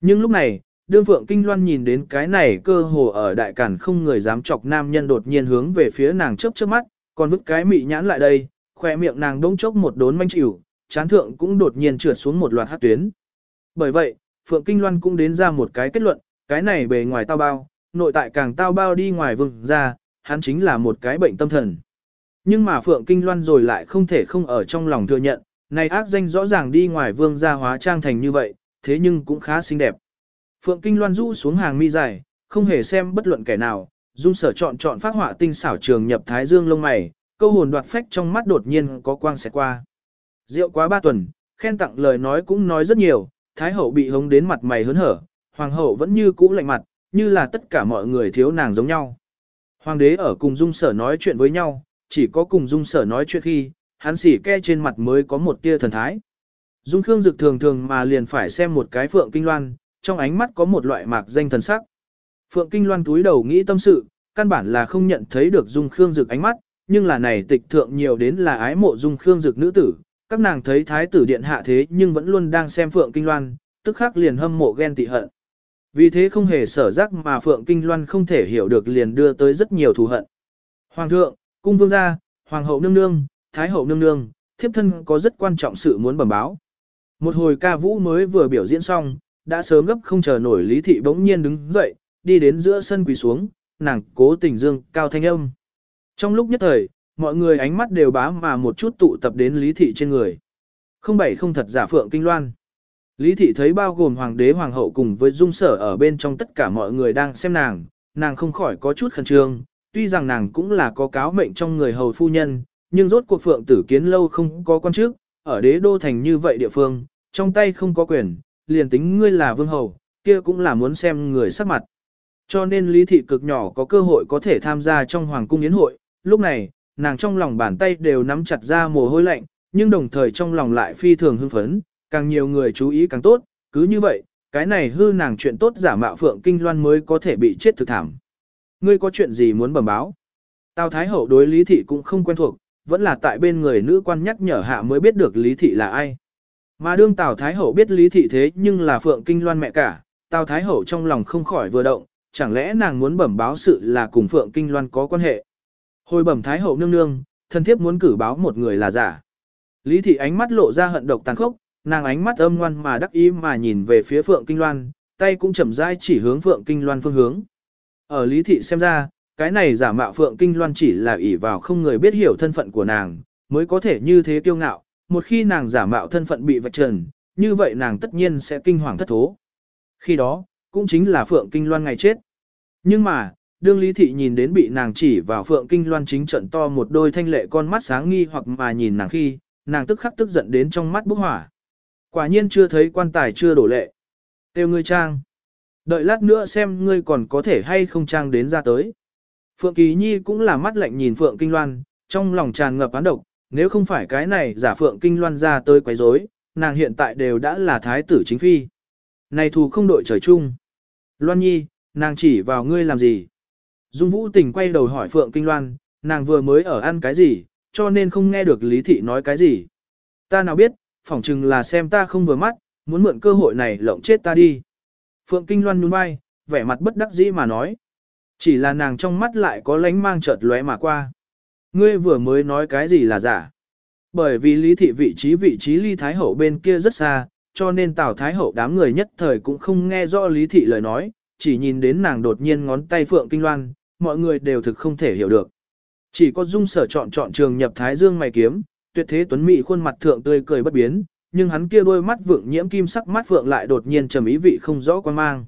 Nhưng lúc này, đương Phượng Kinh Loan nhìn đến cái này cơ hồ ở đại cản không người dám chọc nam nhân đột nhiên hướng về phía nàng chớp chớp mắt, còn vứt cái mị nhãn lại đây, khỏe miệng nàng đông chốc một đốn manh chịu, chán thượng cũng đột nhiên trượt xuống một loạt hát tuyến. Bởi vậy, Phượng Kinh Loan cũng đến ra một cái kết luận, cái này bề ngoài tao bao, nội tại càng tao bao đi ngoài vương ra, hắn chính là một cái bệnh tâm thần. Nhưng mà Phượng Kinh Loan rồi lại không thể không ở trong lòng thừa nhận, này ác danh rõ ràng đi ngoài vương gia hóa trang thành như vậy, thế nhưng cũng khá xinh đẹp. Phượng Kinh Loan rũ xuống hàng mi dài, không hề xem bất luận kẻ nào, dung sở chọn chọn phát họa tinh xảo trường nhập thái dương lông mày, câu hồn đoạt phách trong mắt đột nhiên có quang xẹt qua. Rượu quá ba tuần, khen tặng lời nói cũng nói rất nhiều, thái hậu bị hống đến mặt mày hớn hở, hoàng hậu vẫn như cũ lạnh mặt, như là tất cả mọi người thiếu nàng giống nhau. Hoàng đế ở cùng dung sở nói chuyện với nhau, chỉ có cùng dung sở nói chuyện khi, hắn xỉ ke trên mặt mới có một tia thần thái. Dung Khương Dực thường thường mà liền phải xem một cái phượng kinh loan, trong ánh mắt có một loại mạc danh thần sắc. Phượng Kinh Loan túi đầu nghĩ tâm sự, căn bản là không nhận thấy được Dung Khương Dực ánh mắt, nhưng là này tịch thượng nhiều đến là ái mộ Dung Khương Dực nữ tử, các nàng thấy thái tử điện hạ thế nhưng vẫn luôn đang xem Phượng Kinh Loan, tức khắc liền hâm mộ ghen tị hận. Vì thế không hề sở giác mà Phượng Kinh Loan không thể hiểu được liền đưa tới rất nhiều thù hận. Hoàng thượng, cung vương gia, hoàng hậu nương nương, thái hậu nương nương, thiếp thân có rất quan trọng sự muốn bẩm báo. Một hồi ca vũ mới vừa biểu diễn xong, đã sớm gấp không chờ nổi Lý Thị bỗng nhiên đứng dậy, đi đến giữa sân quỳ xuống, nàng cố tình dương cao thanh âm. Trong lúc nhất thời, mọi người ánh mắt đều bá mà một chút tụ tập đến Lý Thị trên người. Không bảy không thật giả phượng kinh loan. Lý Thị thấy bao gồm hoàng đế hoàng hậu cùng với dung sở ở bên trong tất cả mọi người đang xem nàng, nàng không khỏi có chút khẩn trương, tuy rằng nàng cũng là có cáo mệnh trong người hầu phu nhân, nhưng rốt cuộc phượng tử kiến lâu không có quan chức, ở đế đô thành như vậy địa phương, trong tay không có quyền, liền tính ngươi là vương hầu, kia cũng là muốn xem người sắc mặt. Cho nên lý thị cực nhỏ có cơ hội có thể tham gia trong hoàng cung yến hội, lúc này, nàng trong lòng bàn tay đều nắm chặt ra mồ hôi lạnh, nhưng đồng thời trong lòng lại phi thường hưng phấn, càng nhiều người chú ý càng tốt, cứ như vậy, cái này hư nàng chuyện tốt giả mạo phượng kinh loan mới có thể bị chết thực thảm. Ngươi có chuyện gì muốn bẩm báo? Tào Thái Hậu đối Lý Thị cũng không quen thuộc, vẫn là tại bên người nữ quan nhắc nhở hạ mới biết được Lý Thị là ai. Mà đương Tào Thái Hậu biết Lý Thị thế nhưng là Phượng Kinh Loan mẹ cả, Tào Thái Hậu trong lòng không khỏi vừa động, chẳng lẽ nàng muốn bẩm báo sự là cùng Phượng Kinh Loan có quan hệ. Hồi bẩm Thái Hậu nương nương, thân thiếp muốn cử báo một người là giả. Lý Thị ánh mắt lộ ra hận độc tàn khốc, nàng ánh mắt âm ngoan mà đắc ý mà nhìn về phía Phượng Kinh Loan, tay cũng chậm rãi chỉ hướng Phượng Kinh Loan phương hướng. Ở Lý Thị xem ra, cái này giả mạo Phượng Kinh Loan chỉ là ỷ vào không người biết hiểu thân phận của nàng, mới có thể như thế kiêu ngạo, một khi nàng giả mạo thân phận bị vạch trần, như vậy nàng tất nhiên sẽ kinh hoàng thất thố. Khi đó, cũng chính là Phượng Kinh Loan ngày chết. Nhưng mà, đương Lý Thị nhìn đến bị nàng chỉ vào Phượng Kinh Loan chính trận to một đôi thanh lệ con mắt sáng nghi hoặc mà nhìn nàng khi, nàng tức khắc tức giận đến trong mắt bốc hỏa. Quả nhiên chưa thấy quan tài chưa đổ lệ. Tiêu ngươi trang. Đợi lát nữa xem ngươi còn có thể hay không trang đến ra tới. Phượng Kỳ Nhi cũng là mắt lạnh nhìn Phượng Kinh Loan, trong lòng tràn ngập án độc, nếu không phải cái này giả Phượng Kinh Loan ra tới quấy rối, nàng hiện tại đều đã là thái tử chính phi. Này thù không đội trời chung. Loan Nhi, nàng chỉ vào ngươi làm gì? Dung Vũ Tình quay đầu hỏi Phượng Kinh Loan, nàng vừa mới ở ăn cái gì, cho nên không nghe được Lý Thị nói cái gì. Ta nào biết, phỏng chừng là xem ta không vừa mắt, muốn mượn cơ hội này lộng chết ta đi. Phượng Kinh Loan nhún vai, vẻ mặt bất đắc dĩ mà nói. Chỉ là nàng trong mắt lại có lánh mang chợt lóe mà qua. Ngươi vừa mới nói cái gì là giả. Bởi vì lý thị vị trí vị trí ly thái hậu bên kia rất xa, cho nên Tào Thái Hậu đám người nhất thời cũng không nghe rõ lý thị lời nói, chỉ nhìn đến nàng đột nhiên ngón tay phượng kinh loan, mọi người đều thực không thể hiểu được. Chỉ có dung sở chọn chọn trường nhập thái dương mày kiếm, tuyệt thế tuấn mỹ khuôn mặt thượng tươi cười bất biến, nhưng hắn kia đôi mắt vượng nhiễm kim sắc mắt phượng lại đột nhiên trầm ý vị không rõ quan mang.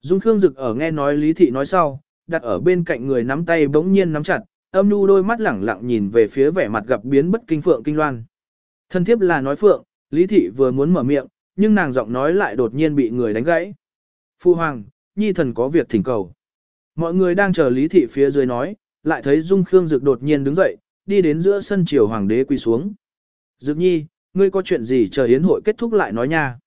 Dung Khương Dực ở nghe nói Lý Thị nói sau, đặt ở bên cạnh người nắm tay bỗng nhiên nắm chặt, âm nhu đôi mắt lẳng lặng nhìn về phía vẻ mặt gặp biến bất kinh phượng kinh loan. Thân thiếp là nói phượng, Lý Thị vừa muốn mở miệng, nhưng nàng giọng nói lại đột nhiên bị người đánh gãy. Phu Hoàng, Nhi thần có việc thỉnh cầu. Mọi người đang chờ Lý Thị phía dưới nói, lại thấy Dung Khương Dực đột nhiên đứng dậy, đi đến giữa sân triều hoàng đế quỳ xuống. Dực Nhi, ngươi có chuyện gì chờ yến hội kết thúc lại nói nha.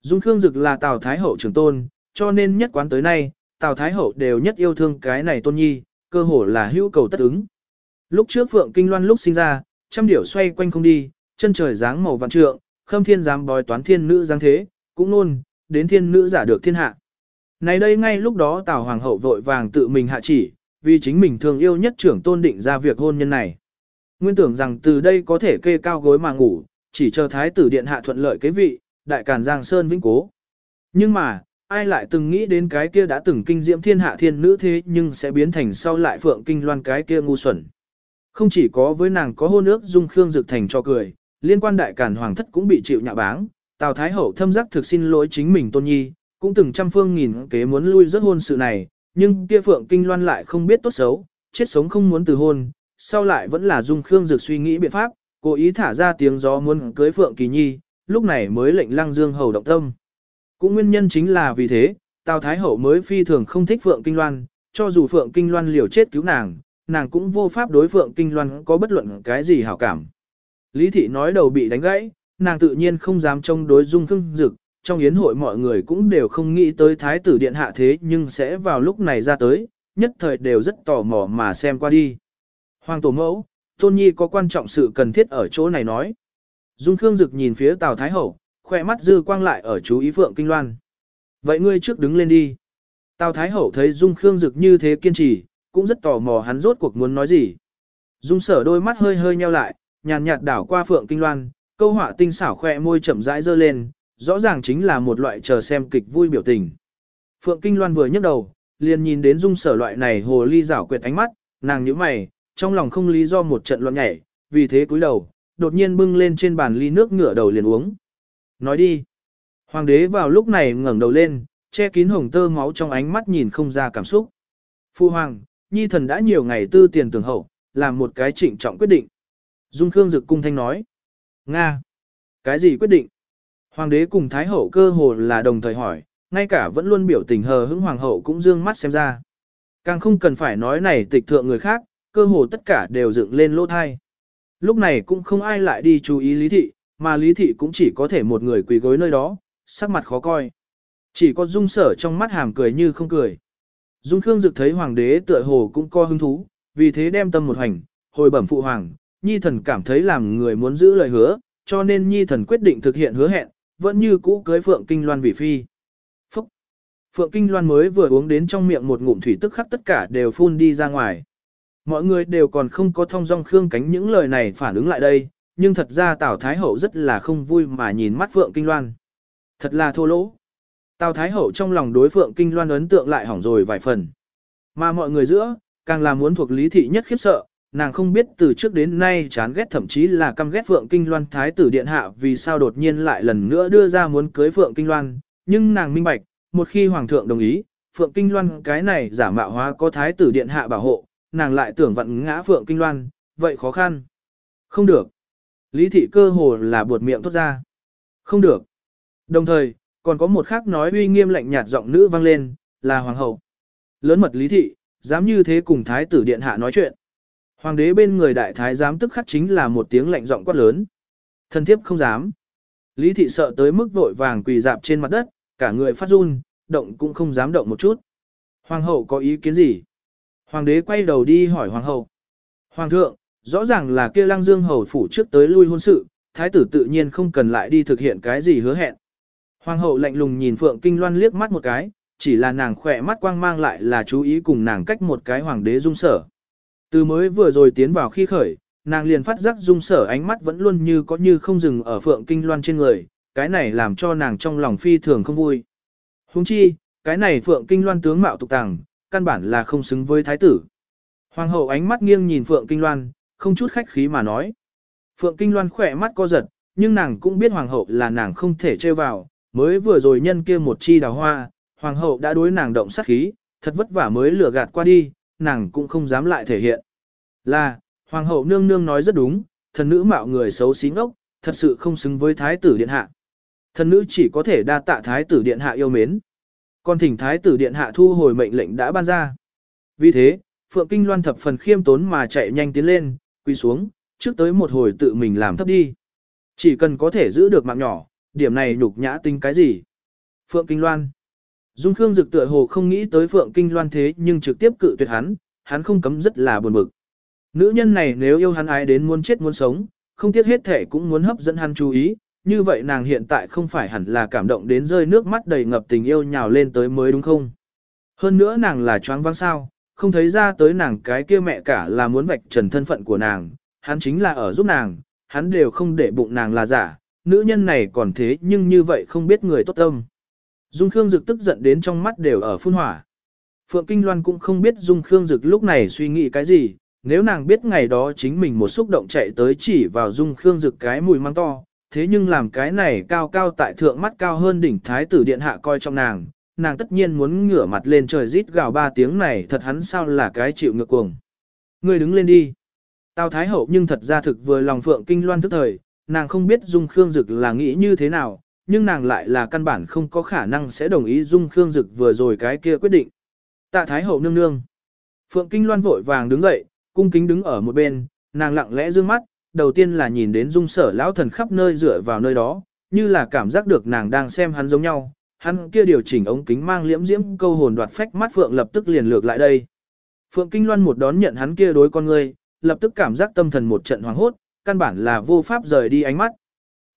Dung Khương Dực là Tào Thái Hậu trưởng tôn, cho nên nhất quán tới nay, Tào Thái Hậu đều nhất yêu thương cái này tôn nhi, cơ hồ là hữu cầu tất ứng. Lúc trước Phượng Kinh Loan lúc sinh ra, trăm điểu xoay quanh không đi, chân trời dáng màu vạn trượng, khâm thiên dám bói toán thiên nữ dáng thế, cũng nôn, đến thiên nữ giả được thiên hạ. Này đây ngay lúc đó Tào Hoàng hậu vội vàng tự mình hạ chỉ, vì chính mình thương yêu nhất trưởng tôn định ra việc hôn nhân này. Nguyên tưởng rằng từ đây có thể kê cao gối mà ngủ, chỉ chờ thái tử điện hạ thuận lợi kế vị, đại càn giang sơn vĩnh cố. Nhưng mà, ai lại từng nghĩ đến cái kia đã từng kinh diễm thiên hạ thiên nữ thế nhưng sẽ biến thành sau lại phượng kinh loan cái kia ngu xuẩn. Không chỉ có với nàng có hôn ước dung khương dực thành cho cười, liên quan đại càn hoàng thất cũng bị chịu nhạ báng, Tào Thái Hậu thâm giác thực xin lỗi chính mình tôn nhi, cũng từng trăm phương nghìn kế muốn lui rất hôn sự này, nhưng kia phượng kinh loan lại không biết tốt xấu, chết sống không muốn từ hôn, sau lại vẫn là dung khương dực suy nghĩ biện pháp, cố ý thả ra tiếng gió muốn cưới phượng kỳ nhi, lúc này mới lệnh lăng dương hầu động tâm. Cũng nguyên nhân chính là vì thế, Tào Thái Hậu mới phi thường không thích Phượng Kinh Loan, cho dù Phượng Kinh Loan liều chết cứu nàng, nàng cũng vô pháp đối Phượng Kinh Loan có bất luận cái gì hảo cảm. Lý Thị nói đầu bị đánh gãy, nàng tự nhiên không dám trông đối dung khương dực, trong yến hội mọi người cũng đều không nghĩ tới Thái tử Điện Hạ thế nhưng sẽ vào lúc này ra tới, nhất thời đều rất tò mò mà xem qua đi. Hoàng Tổ Mẫu, Tôn Nhi có quan trọng sự cần thiết ở chỗ này nói. Dung Khương Dực nhìn phía Tào Thái Hậu, khỏe mắt dư quang lại ở chú ý Phượng Kinh Loan. Vậy ngươi trước đứng lên đi. Tào Thái Hậu thấy Dung Khương Dực như thế kiên trì, cũng rất tò mò hắn rốt cuộc muốn nói gì. Dung sở đôi mắt hơi hơi nheo lại, nhàn nhạt đảo qua Phượng Kinh Loan, câu họa tinh xảo khỏe môi chậm rãi dơ lên, rõ ràng chính là một loại chờ xem kịch vui biểu tình. Phượng Kinh Loan vừa nhấc đầu, liền nhìn đến dung sở loại này hồ ly rảo quyệt ánh mắt, nàng nhíu mày, trong lòng không lý do một trận loạn nhảy, vì thế cúi đầu, đột nhiên bưng lên trên bàn ly nước ngửa đầu liền uống. Nói đi. Hoàng đế vào lúc này ngẩng đầu lên, che kín hồng tơ máu trong ánh mắt nhìn không ra cảm xúc. Phu hoàng, nhi thần đã nhiều ngày tư tiền tưởng hậu, làm một cái trịnh trọng quyết định. Dung Khương Dực cung thanh nói. Nga. Cái gì quyết định? Hoàng đế cùng Thái hậu cơ hồ là đồng thời hỏi, ngay cả vẫn luôn biểu tình hờ hững hoàng hậu cũng dương mắt xem ra. Càng không cần phải nói này tịch thượng người khác, cơ hồ tất cả đều dựng lên lỗ thai. Lúc này cũng không ai lại đi chú ý lý thị, mà lý thị cũng chỉ có thể một người quỳ gối nơi đó, sắc mặt khó coi. Chỉ có dung sở trong mắt hàm cười như không cười. Dung Khương Dực thấy hoàng đế tựa hồ cũng co hứng thú, vì thế đem tâm một hành, hồi bẩm phụ hoàng, nhi thần cảm thấy làm người muốn giữ lời hứa, cho nên nhi thần quyết định thực hiện hứa hẹn, vẫn như cũ cưới Phượng Kinh Loan vị phi. Phúc! Phượng Kinh Loan mới vừa uống đến trong miệng một ngụm thủy tức khắc tất cả đều phun đi ra ngoài. Mọi người đều còn không có thông dong khương cánh những lời này phản ứng lại đây, nhưng thật ra Tào Thái Hậu rất là không vui mà nhìn mắt Phượng Kinh Loan. Thật là thô lỗ. Tào Thái Hậu trong lòng đối Phượng Kinh Loan ấn tượng lại hỏng rồi vài phần. Mà mọi người giữa, càng là muốn thuộc lý thị nhất khiếp sợ, nàng không biết từ trước đến nay chán ghét thậm chí là căm ghét Phượng Kinh Loan Thái tử Điện Hạ vì sao đột nhiên lại lần nữa đưa ra muốn cưới Phượng Kinh Loan, nhưng nàng minh bạch, một khi Hoàng thượng đồng ý, Phượng Kinh Loan cái này giả mạo hóa có Thái tử Điện Hạ bảo hộ, nàng lại tưởng vặn ngã Phượng Kinh Loan, vậy khó khăn. Không được. Lý thị cơ hồ là buột miệng thốt ra. Không được. Đồng thời, còn có một khác nói uy nghiêm lạnh nhạt giọng nữ vang lên, là Hoàng hậu. Lớn mật Lý thị, dám như thế cùng Thái tử Điện Hạ nói chuyện. Hoàng đế bên người đại thái giám tức khắc chính là một tiếng lạnh giọng quát lớn. Thân thiếp không dám. Lý thị sợ tới mức vội vàng quỳ dạp trên mặt đất, cả người phát run, động cũng không dám động một chút. Hoàng hậu có ý kiến gì? Hoàng đế quay đầu đi hỏi hoàng hậu. Hoàng thượng, rõ ràng là kia lăng dương hầu phủ trước tới lui hôn sự, thái tử tự nhiên không cần lại đi thực hiện cái gì hứa hẹn. Hoàng hậu lạnh lùng nhìn Phượng Kinh Loan liếc mắt một cái, chỉ là nàng khỏe mắt quang mang lại là chú ý cùng nàng cách một cái hoàng đế dung sở. Từ mới vừa rồi tiến vào khi khởi, nàng liền phát giác dung sở ánh mắt vẫn luôn như có như không dừng ở phượng kinh loan trên người, cái này làm cho nàng trong lòng phi thường không vui. Huống chi, cái này phượng kinh loan tướng mạo tục tàng, căn bản là không xứng với thái tử. Hoàng hậu ánh mắt nghiêng nhìn phượng kinh loan, không chút khách khí mà nói. Phượng kinh loan khỏe mắt co giật, nhưng nàng cũng biết hoàng hậu là nàng không thể trêu vào, mới vừa rồi nhân kia một chi đào hoa, hoàng hậu đã đối nàng động sát khí, thật vất vả mới lừa gạt qua đi, nàng cũng không dám lại thể hiện. Là, hoàng hậu nương nương nói rất đúng, thần nữ mạo người xấu xí ngốc, thật sự không xứng với thái tử điện hạ. Thần nữ chỉ có thể đa tạ thái tử điện hạ yêu mến. Còn thỉnh thái tử điện hạ thu hồi mệnh lệnh đã ban ra. Vì thế, Phượng Kinh Loan thập phần khiêm tốn mà chạy nhanh tiến lên, quỳ xuống, trước tới một hồi tự mình làm thấp đi. Chỉ cần có thể giữ được mạng nhỏ, điểm này nhục nhã tính cái gì. Phượng Kinh Loan Dung Khương Dực tựa hồ không nghĩ tới Phượng Kinh Loan thế nhưng trực tiếp cự tuyệt hắn, hắn không cấm rất là buồn bực. Nữ nhân này nếu yêu hắn ái đến muốn chết muốn sống, không tiếc hết thể cũng muốn hấp dẫn hắn chú ý, như vậy nàng hiện tại không phải hẳn là cảm động đến rơi nước mắt đầy ngập tình yêu nhào lên tới mới đúng không? Hơn nữa nàng là choáng váng sao, không thấy ra tới nàng cái kia mẹ cả là muốn vạch trần thân phận của nàng, hắn chính là ở giúp nàng, hắn đều không để bụng nàng là giả, nữ nhân này còn thế nhưng như vậy không biết người tốt tâm. Dung Khương Dực tức giận đến trong mắt đều ở phun hỏa. Phượng Kinh Loan cũng không biết Dung Khương Dực lúc này suy nghĩ cái gì, nếu nàng biết ngày đó chính mình một xúc động chạy tới chỉ vào Dung Khương Dực cái mùi mang to, thế nhưng làm cái này cao cao tại thượng mắt cao hơn đỉnh thái tử điện hạ coi trong nàng, nàng tất nhiên muốn ngửa mặt lên trời rít gào ba tiếng này thật hắn sao là cái chịu ngược cuồng. Người đứng lên đi. Tào Thái Hậu nhưng thật ra thực vừa lòng Phượng Kinh Loan tức thời, nàng không biết Dung Khương Dực là nghĩ như thế nào, nhưng nàng lại là căn bản không có khả năng sẽ đồng ý Dung Khương Dực vừa rồi cái kia quyết định. Tạ Thái Hậu nương nương. Phượng Kinh Loan vội vàng đứng dậy, cung kính đứng ở một bên, nàng lặng lẽ dương mắt, đầu tiên là nhìn đến Dung Sở lão thần khắp nơi dựa vào nơi đó, như là cảm giác được nàng đang xem hắn giống nhau. Hắn kia điều chỉnh ống kính mang liễm diễm câu hồn đoạt phách mắt Phượng lập tức liền lược lại đây. Phượng Kinh Loan một đón nhận hắn kia đối con ngươi, lập tức cảm giác tâm thần một trận hoàng hốt, căn bản là vô pháp rời đi ánh mắt.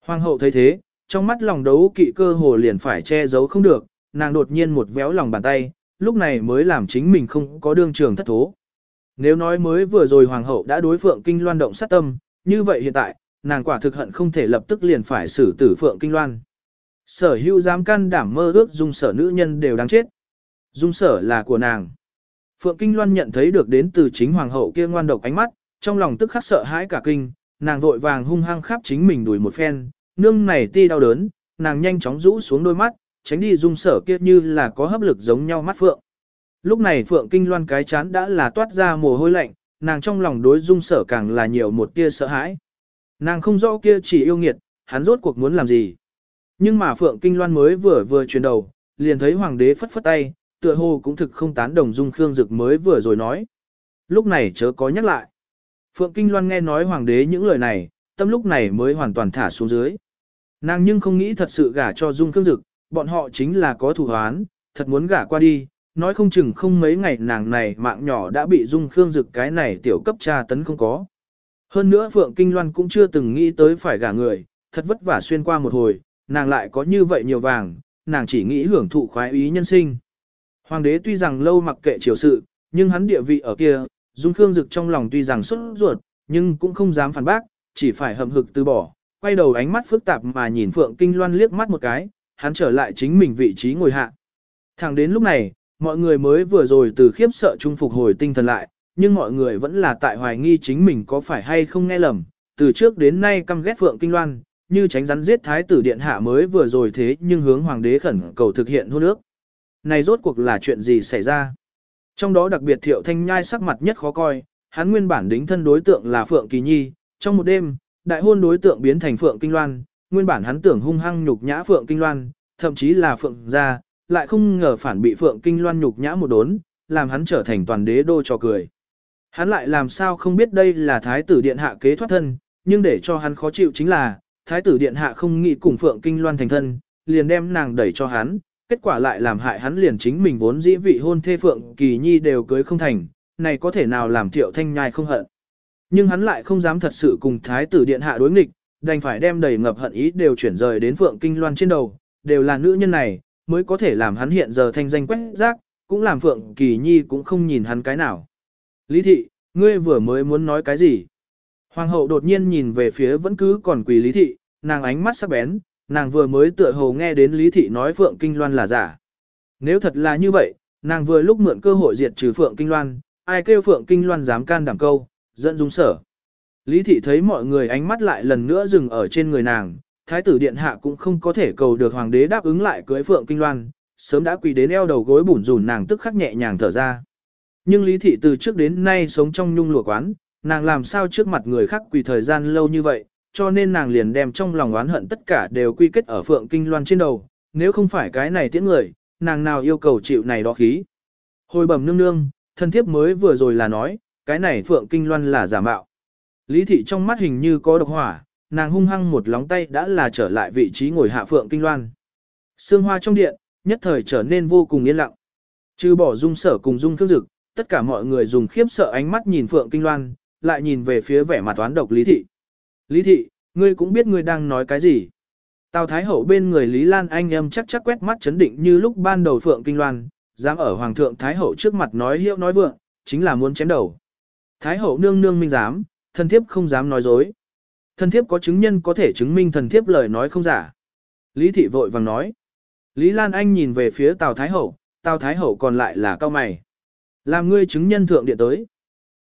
Hoàng hậu thấy thế, trong mắt lòng đấu kỵ cơ hồ liền phải che giấu không được, nàng đột nhiên một véo lòng bàn tay, lúc này mới làm chính mình không có đương trường thất thố. Nếu nói mới vừa rồi hoàng hậu đã đối phượng kinh loan động sát tâm, như vậy hiện tại, nàng quả thực hận không thể lập tức liền phải xử tử phượng kinh loan. Sở hữu dám can đảm mơ ước dung sở nữ nhân đều đáng chết. Dung sở là của nàng. Phượng Kinh Loan nhận thấy được đến từ chính hoàng hậu kia ngoan độc ánh mắt, trong lòng tức khắc sợ hãi cả kinh, nàng vội vàng hung hăng khắp chính mình đuổi một phen, nương này ti đau đớn, nàng nhanh chóng rũ xuống đôi mắt, tránh đi dung sở kia như là có hấp lực giống nhau mắt Phượng. Lúc này Phượng Kinh Loan cái chán đã là toát ra mồ hôi lạnh, nàng trong lòng đối dung sở càng là nhiều một tia sợ hãi. Nàng không rõ kia chỉ yêu nghiệt, hắn rốt cuộc muốn làm gì. Nhưng mà Phượng Kinh Loan mới vừa vừa chuyển đầu, liền thấy hoàng đế phất phất tay, tựa hồ cũng thực không tán đồng dung khương dực mới vừa rồi nói. Lúc này chớ có nhắc lại. Phượng Kinh Loan nghe nói hoàng đế những lời này, tâm lúc này mới hoàn toàn thả xuống dưới. Nàng nhưng không nghĩ thật sự gả cho dung khương dực, bọn họ chính là có thủ hoán, thật muốn gả qua đi, nói không chừng không mấy ngày nàng này mạng nhỏ đã bị dung khương dực cái này tiểu cấp tra tấn không có. Hơn nữa Phượng Kinh Loan cũng chưa từng nghĩ tới phải gả người, thật vất vả xuyên qua một hồi, nàng lại có như vậy nhiều vàng, nàng chỉ nghĩ hưởng thụ khoái ý nhân sinh. Hoàng đế tuy rằng lâu mặc kệ triều sự, nhưng hắn địa vị ở kia, Dung Khương Dực trong lòng tuy rằng xuất ruột, nhưng cũng không dám phản bác, chỉ phải hậm hực từ bỏ, quay đầu ánh mắt phức tạp mà nhìn Phượng Kinh Loan liếc mắt một cái, hắn trở lại chính mình vị trí ngồi hạ. Thẳng đến lúc này, mọi người mới vừa rồi từ khiếp sợ trung phục hồi tinh thần lại, nhưng mọi người vẫn là tại hoài nghi chính mình có phải hay không nghe lầm, từ trước đến nay căm ghét Phượng Kinh Loan, như tránh rắn giết thái tử điện hạ mới vừa rồi thế nhưng hướng hoàng đế khẩn cầu thực hiện hôn ước. Này rốt cuộc là chuyện gì xảy ra? Trong đó đặc biệt thiệu thanh nhai sắc mặt nhất khó coi, hắn nguyên bản đính thân đối tượng là Phượng Kỳ Nhi, trong một đêm, đại hôn đối tượng biến thành Phượng Kinh Loan, nguyên bản hắn tưởng hung hăng nhục nhã Phượng Kinh Loan, thậm chí là Phượng gia, lại không ngờ phản bị Phượng Kinh Loan nhục nhã một đốn, làm hắn trở thành toàn đế đô trò cười. Hắn lại làm sao không biết đây là thái tử điện hạ kế thoát thân, nhưng để cho hắn khó chịu chính là, thái tử điện hạ không nghĩ cùng Phượng Kinh Loan thành thân, liền đem nàng đẩy cho hắn, kết quả lại làm hại hắn liền chính mình vốn dĩ vị hôn thê Phượng Kỳ Nhi đều cưới không thành, này có thể nào làm Thiệu Thanh Nhai không hận. Nhưng hắn lại không dám thật sự cùng thái tử điện hạ đối nghịch, đành phải đem đầy ngập hận ý đều chuyển rời đến Phượng Kinh Loan trên đầu, đều là nữ nhân này, mới có thể làm hắn hiện giờ thanh danh quét rác, cũng làm Phượng Kỳ Nhi cũng không nhìn hắn cái nào. Lý thị, ngươi vừa mới muốn nói cái gì? Hoàng hậu đột nhiên nhìn về phía vẫn cứ còn quỳ Lý thị, nàng ánh mắt sắc bén, nàng vừa mới tựa hồ nghe đến Lý thị nói Phượng Kinh Loan là giả. Nếu thật là như vậy, nàng vừa lúc mượn cơ hội diệt trừ Phượng Kinh Loan, ai kêu Phượng Kinh Loan dám can đảm câu, dẫn dung sở. Lý thị thấy mọi người ánh mắt lại lần nữa dừng ở trên người nàng, thái tử điện hạ cũng không có thể cầu được hoàng đế đáp ứng lại cưới Phượng Kinh Loan, sớm đã quỳ đến eo đầu gối bủn rủn nàng tức khắc nhẹ nhàng thở ra. Nhưng Lý thị từ trước đến nay sống trong nhung lụa quán, nàng làm sao trước mặt người khác quỳ thời gian lâu như vậy, cho nên nàng liền đem trong lòng oán hận tất cả đều quy kết ở Phượng Kinh Loan trên đầu, nếu không phải cái này tiễn người, nàng nào yêu cầu chịu này đó khí. Hồi bẩm nương nương, thân thiếp mới vừa rồi là nói, cái này Phượng Kinh Loan là giả mạo. Lý thị trong mắt hình như có độc hỏa, nàng hung hăng một lóng tay đã là trở lại vị trí ngồi hạ Phượng Kinh Loan. Sương hoa trong điện, nhất thời trở nên vô cùng yên lặng. Trừ bỏ dung sở cùng dung thương dực, tất cả mọi người dùng khiếp sợ ánh mắt nhìn Phượng Kinh Loan, lại nhìn về phía vẻ mặt toán độc Lý thị. Lý thị, ngươi cũng biết ngươi đang nói cái gì. Tào Thái Hậu bên người Lý Lan Anh em chắc chắc quét mắt chấn định như lúc ban đầu Phượng Kinh Loan, dám ở Hoàng thượng Thái Hậu trước mặt nói hiệu nói vượng, chính là muốn chém đầu. Thái Hậu nương nương minh dám, thần thiếp không dám nói dối. Thần thiếp có chứng nhân có thể chứng minh thần thiếp lời nói không giả. Lý thị vội vàng nói. Lý Lan Anh nhìn về phía Tào Thái Hậu, Tào Thái Hậu còn lại là cao mày. Làm ngươi chứng nhân thượng điện tới.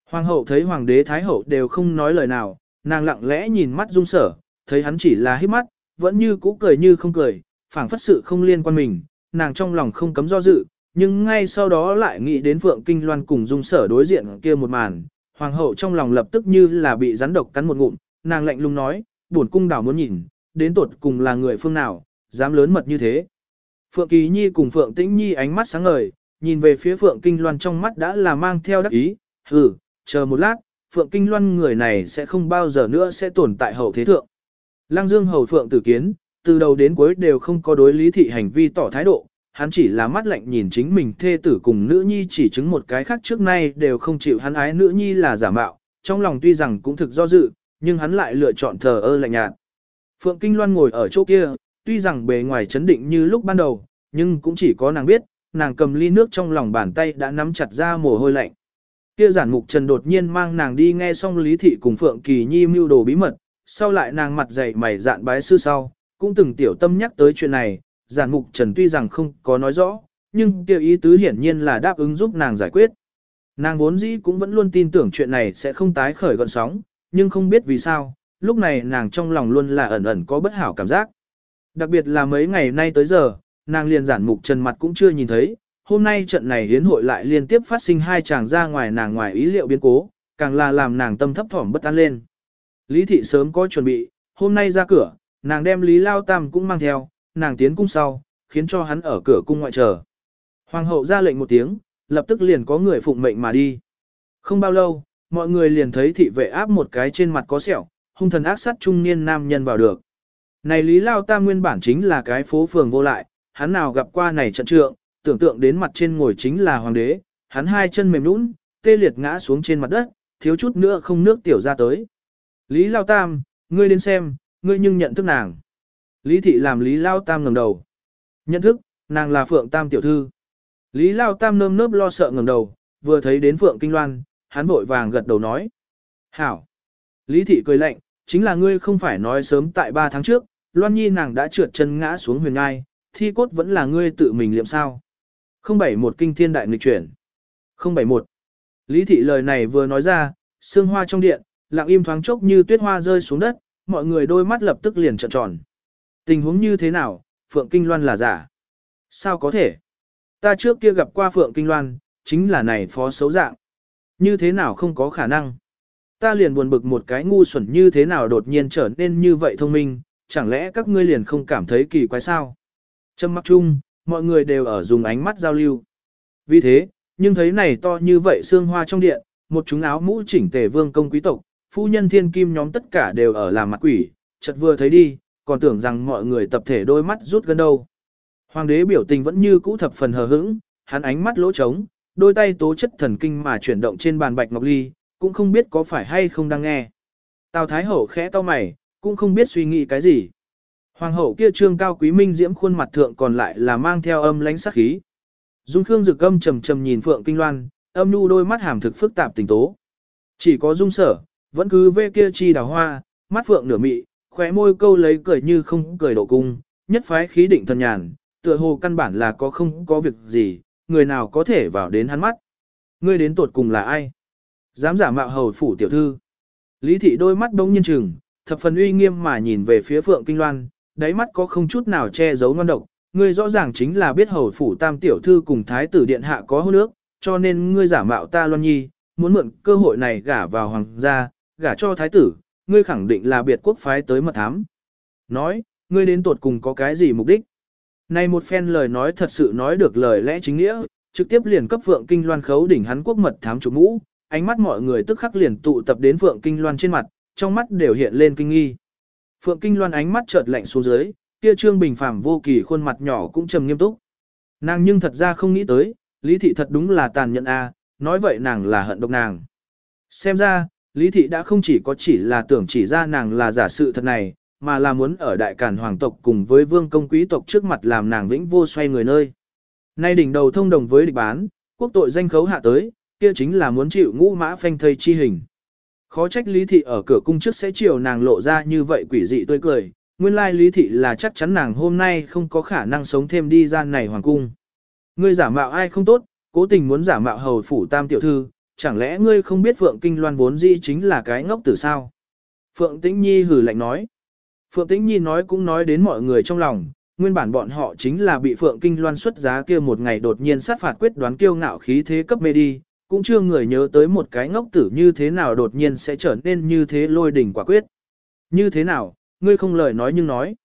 Hoàng hậu thấy hoàng đế Thái Hậu đều không nói lời nào, nàng lặng lẽ nhìn mắt dung sở, thấy hắn chỉ là hít mắt, vẫn như cũ cười như không cười, phảng phất sự không liên quan mình, nàng trong lòng không cấm do dự, nhưng ngay sau đó lại nghĩ đến Phượng Kinh Loan cùng dung sở đối diện kia một màn, hoàng hậu trong lòng lập tức như là bị rắn độc cắn một ngụm, nàng lạnh lùng nói, bổn cung đảo muốn nhìn, đến tột cùng là người phương nào, dám lớn mật như thế. Phượng Kỳ Nhi cùng Phượng Tĩnh Nhi ánh mắt sáng ngời, nhìn về phía Phượng Kinh Loan trong mắt đã là mang theo đắc ý, hừ, chờ một lát, Phượng Kinh Loan người này sẽ không bao giờ nữa sẽ tồn tại hậu thế thượng. Lăng Dương hầu Phượng tử kiến, từ đầu đến cuối đều không có đối lý thị hành vi tỏ thái độ, hắn chỉ là mắt lạnh nhìn chính mình thê tử cùng nữ nhi chỉ chứng một cái khác trước nay đều không chịu hắn ái nữ nhi là giả mạo, trong lòng tuy rằng cũng thực do dự, nhưng hắn lại lựa chọn thờ ơ lạnh nhạt. Phượng Kinh Loan ngồi ở chỗ kia, tuy rằng bề ngoài chấn định như lúc ban đầu, nhưng cũng chỉ có nàng biết, nàng cầm ly nước trong lòng bàn tay đã nắm chặt ra mồ hôi lạnh. Kia giản mục trần đột nhiên mang nàng đi nghe xong lý thị cùng Phượng Kỳ Nhi mưu đồ bí mật, sau lại nàng mặt dày mày dạn bái sư sau, cũng từng tiểu tâm nhắc tới chuyện này, giản mục trần tuy rằng không có nói rõ, nhưng tiêu ý tứ hiển nhiên là đáp ứng giúp nàng giải quyết. Nàng vốn dĩ cũng vẫn luôn tin tưởng chuyện này sẽ không tái khởi gọn sóng, nhưng không biết vì sao, lúc này nàng trong lòng luôn là ẩn ẩn có bất hảo cảm giác. Đặc biệt là mấy ngày nay tới giờ, nàng liền giản mục trần mặt cũng chưa nhìn thấy, hôm nay trận này hiến hội lại liên tiếp phát sinh hai chàng ra ngoài nàng ngoài ý liệu biến cố, càng là làm nàng tâm thấp thỏm bất an lên. Lý thị sớm có chuẩn bị, hôm nay ra cửa, nàng đem Lý Lao Tam cũng mang theo, nàng tiến cung sau, khiến cho hắn ở cửa cung ngoại chờ. Hoàng hậu ra lệnh một tiếng, lập tức liền có người phụng mệnh mà đi. Không bao lâu, mọi người liền thấy thị vệ áp một cái trên mặt có sẹo, hung thần ác sát trung niên nam nhân vào được. Này Lý Lao Tam nguyên bản chính là cái phố phường vô lại, hắn nào gặp qua này trận trượng, tưởng tượng đến mặt trên ngồi chính là hoàng đế, hắn hai chân mềm nhũn, tê liệt ngã xuống trên mặt đất, thiếu chút nữa không nước tiểu ra tới. Lý Lao Tam, ngươi đến xem, ngươi nhưng nhận thức nàng. Lý Thị làm Lý Lao Tam ngẩng đầu. Nhận thức, nàng là Phượng Tam tiểu thư. Lý Lao Tam nơm nớp lo sợ ngẩng đầu, vừa thấy đến Phượng Kinh Loan, hắn vội vàng gật đầu nói. Hảo. Lý Thị cười lạnh, chính là ngươi không phải nói sớm tại ba tháng trước, Loan Nhi nàng đã trượt chân ngã xuống huyền ngai, thi cốt vẫn là ngươi tự mình liệm sao. 071 kinh thiên đại nghịch chuyển. 071. Lý thị lời này vừa nói ra, sương hoa trong điện, lặng im thoáng chốc như tuyết hoa rơi xuống đất, mọi người đôi mắt lập tức liền trợn tròn. Tình huống như thế nào, Phượng Kinh Loan là giả? Sao có thể? Ta trước kia gặp qua Phượng Kinh Loan, chính là này phó xấu dạng. Như thế nào không có khả năng? Ta liền buồn bực một cái ngu xuẩn như thế nào đột nhiên trở nên như vậy thông minh, chẳng lẽ các ngươi liền không cảm thấy kỳ quái sao? Trâm mắt chung, mọi người đều ở dùng ánh mắt giao lưu. Vì thế, nhưng thấy này to như vậy xương hoa trong điện, một chúng áo mũ chỉnh tề vương công quý tộc, phu nhân thiên kim nhóm tất cả đều ở làm mặt quỷ, chợt vừa thấy đi, còn tưởng rằng mọi người tập thể đôi mắt rút gần đâu. Hoàng đế biểu tình vẫn như cũ thập phần hờ hững, hắn ánh mắt lỗ trống, đôi tay tố chất thần kinh mà chuyển động trên bàn bạch ngọc ly, cũng không biết có phải hay không đang nghe. Tào Thái Hậu khẽ to mày, cũng không biết suy nghĩ cái gì. Hoàng hậu kia trương cao quý minh diễm khuôn mặt thượng còn lại là mang theo âm lãnh sắc khí. Dung Khương Dực âm trầm trầm nhìn Phượng Kinh Loan, âm nhu đôi mắt hàm thực phức tạp tình tố. Chỉ có Dung Sở, vẫn cứ vê kia chi đào hoa, mắt phượng nửa mị, khóe môi câu lấy cười như không cười độ cung, nhất phái khí định thần nhàn, tựa hồ căn bản là có không có việc gì, người nào có thể vào đến hắn mắt. Ngươi đến tột cùng là ai? Dám giả mạo hầu phủ tiểu thư. Lý thị đôi mắt đông nhiên trừng, thập phần uy nghiêm mà nhìn về phía Phượng Kinh Loan, đáy mắt có không chút nào che giấu ngon độc, ngươi rõ ràng chính là biết hầu phủ tam tiểu thư cùng thái tử điện hạ có hôn nước, cho nên ngươi giả mạo ta loan nhi, muốn mượn cơ hội này gả vào hoàng gia, gả cho thái tử, ngươi khẳng định là biệt quốc phái tới mật thám. Nói, ngươi đến tuột cùng có cái gì mục đích? Này một phen lời nói thật sự nói được lời lẽ chính nghĩa, trực tiếp liền cấp Phượng Kinh Loan khấu đỉnh hắn quốc mật thám chủ mũ, ánh mắt mọi người tức khắc liền tụ tập đến Phượng Kinh Loan trên mặt, trong mắt đều hiện lên kinh nghi. Phượng Kinh Loan ánh mắt chợt lạnh xuống dưới, kia trương bình phàm vô kỳ khuôn mặt nhỏ cũng trầm nghiêm túc. Nàng nhưng thật ra không nghĩ tới, Lý Thị thật đúng là tàn nhẫn a, nói vậy nàng là hận độc nàng. Xem ra, Lý Thị đã không chỉ có chỉ là tưởng chỉ ra nàng là giả sự thật này, mà là muốn ở đại cản hoàng tộc cùng với vương công quý tộc trước mặt làm nàng vĩnh vô xoay người nơi. Nay đỉnh đầu thông đồng với địch bán, quốc tội danh khấu hạ tới, kia chính là muốn chịu ngũ mã phanh thây chi hình. Khó trách Lý Thị ở cửa cung trước sẽ chiều nàng lộ ra như vậy quỷ dị tươi cười, nguyên lai Lý Thị là chắc chắn nàng hôm nay không có khả năng sống thêm đi gian này hoàng cung. Ngươi giả mạo ai không tốt, cố tình muốn giả mạo hầu phủ tam tiểu thư, chẳng lẽ ngươi không biết Phượng Kinh Loan vốn dĩ chính là cái ngốc tử sao? Phượng Tĩnh Nhi hử lạnh nói. Phượng Tĩnh Nhi nói cũng nói đến mọi người trong lòng, nguyên bản bọn họ chính là bị Phượng Kinh Loan xuất giá kia một ngày đột nhiên sát phạt quyết đoán kiêu ngạo khí thế cấp mê đi, cũng chưa người nhớ tới một cái ngốc tử như thế nào đột nhiên sẽ trở nên như thế lôi đỉnh quả quyết. Như thế nào, ngươi không lời nói nhưng nói.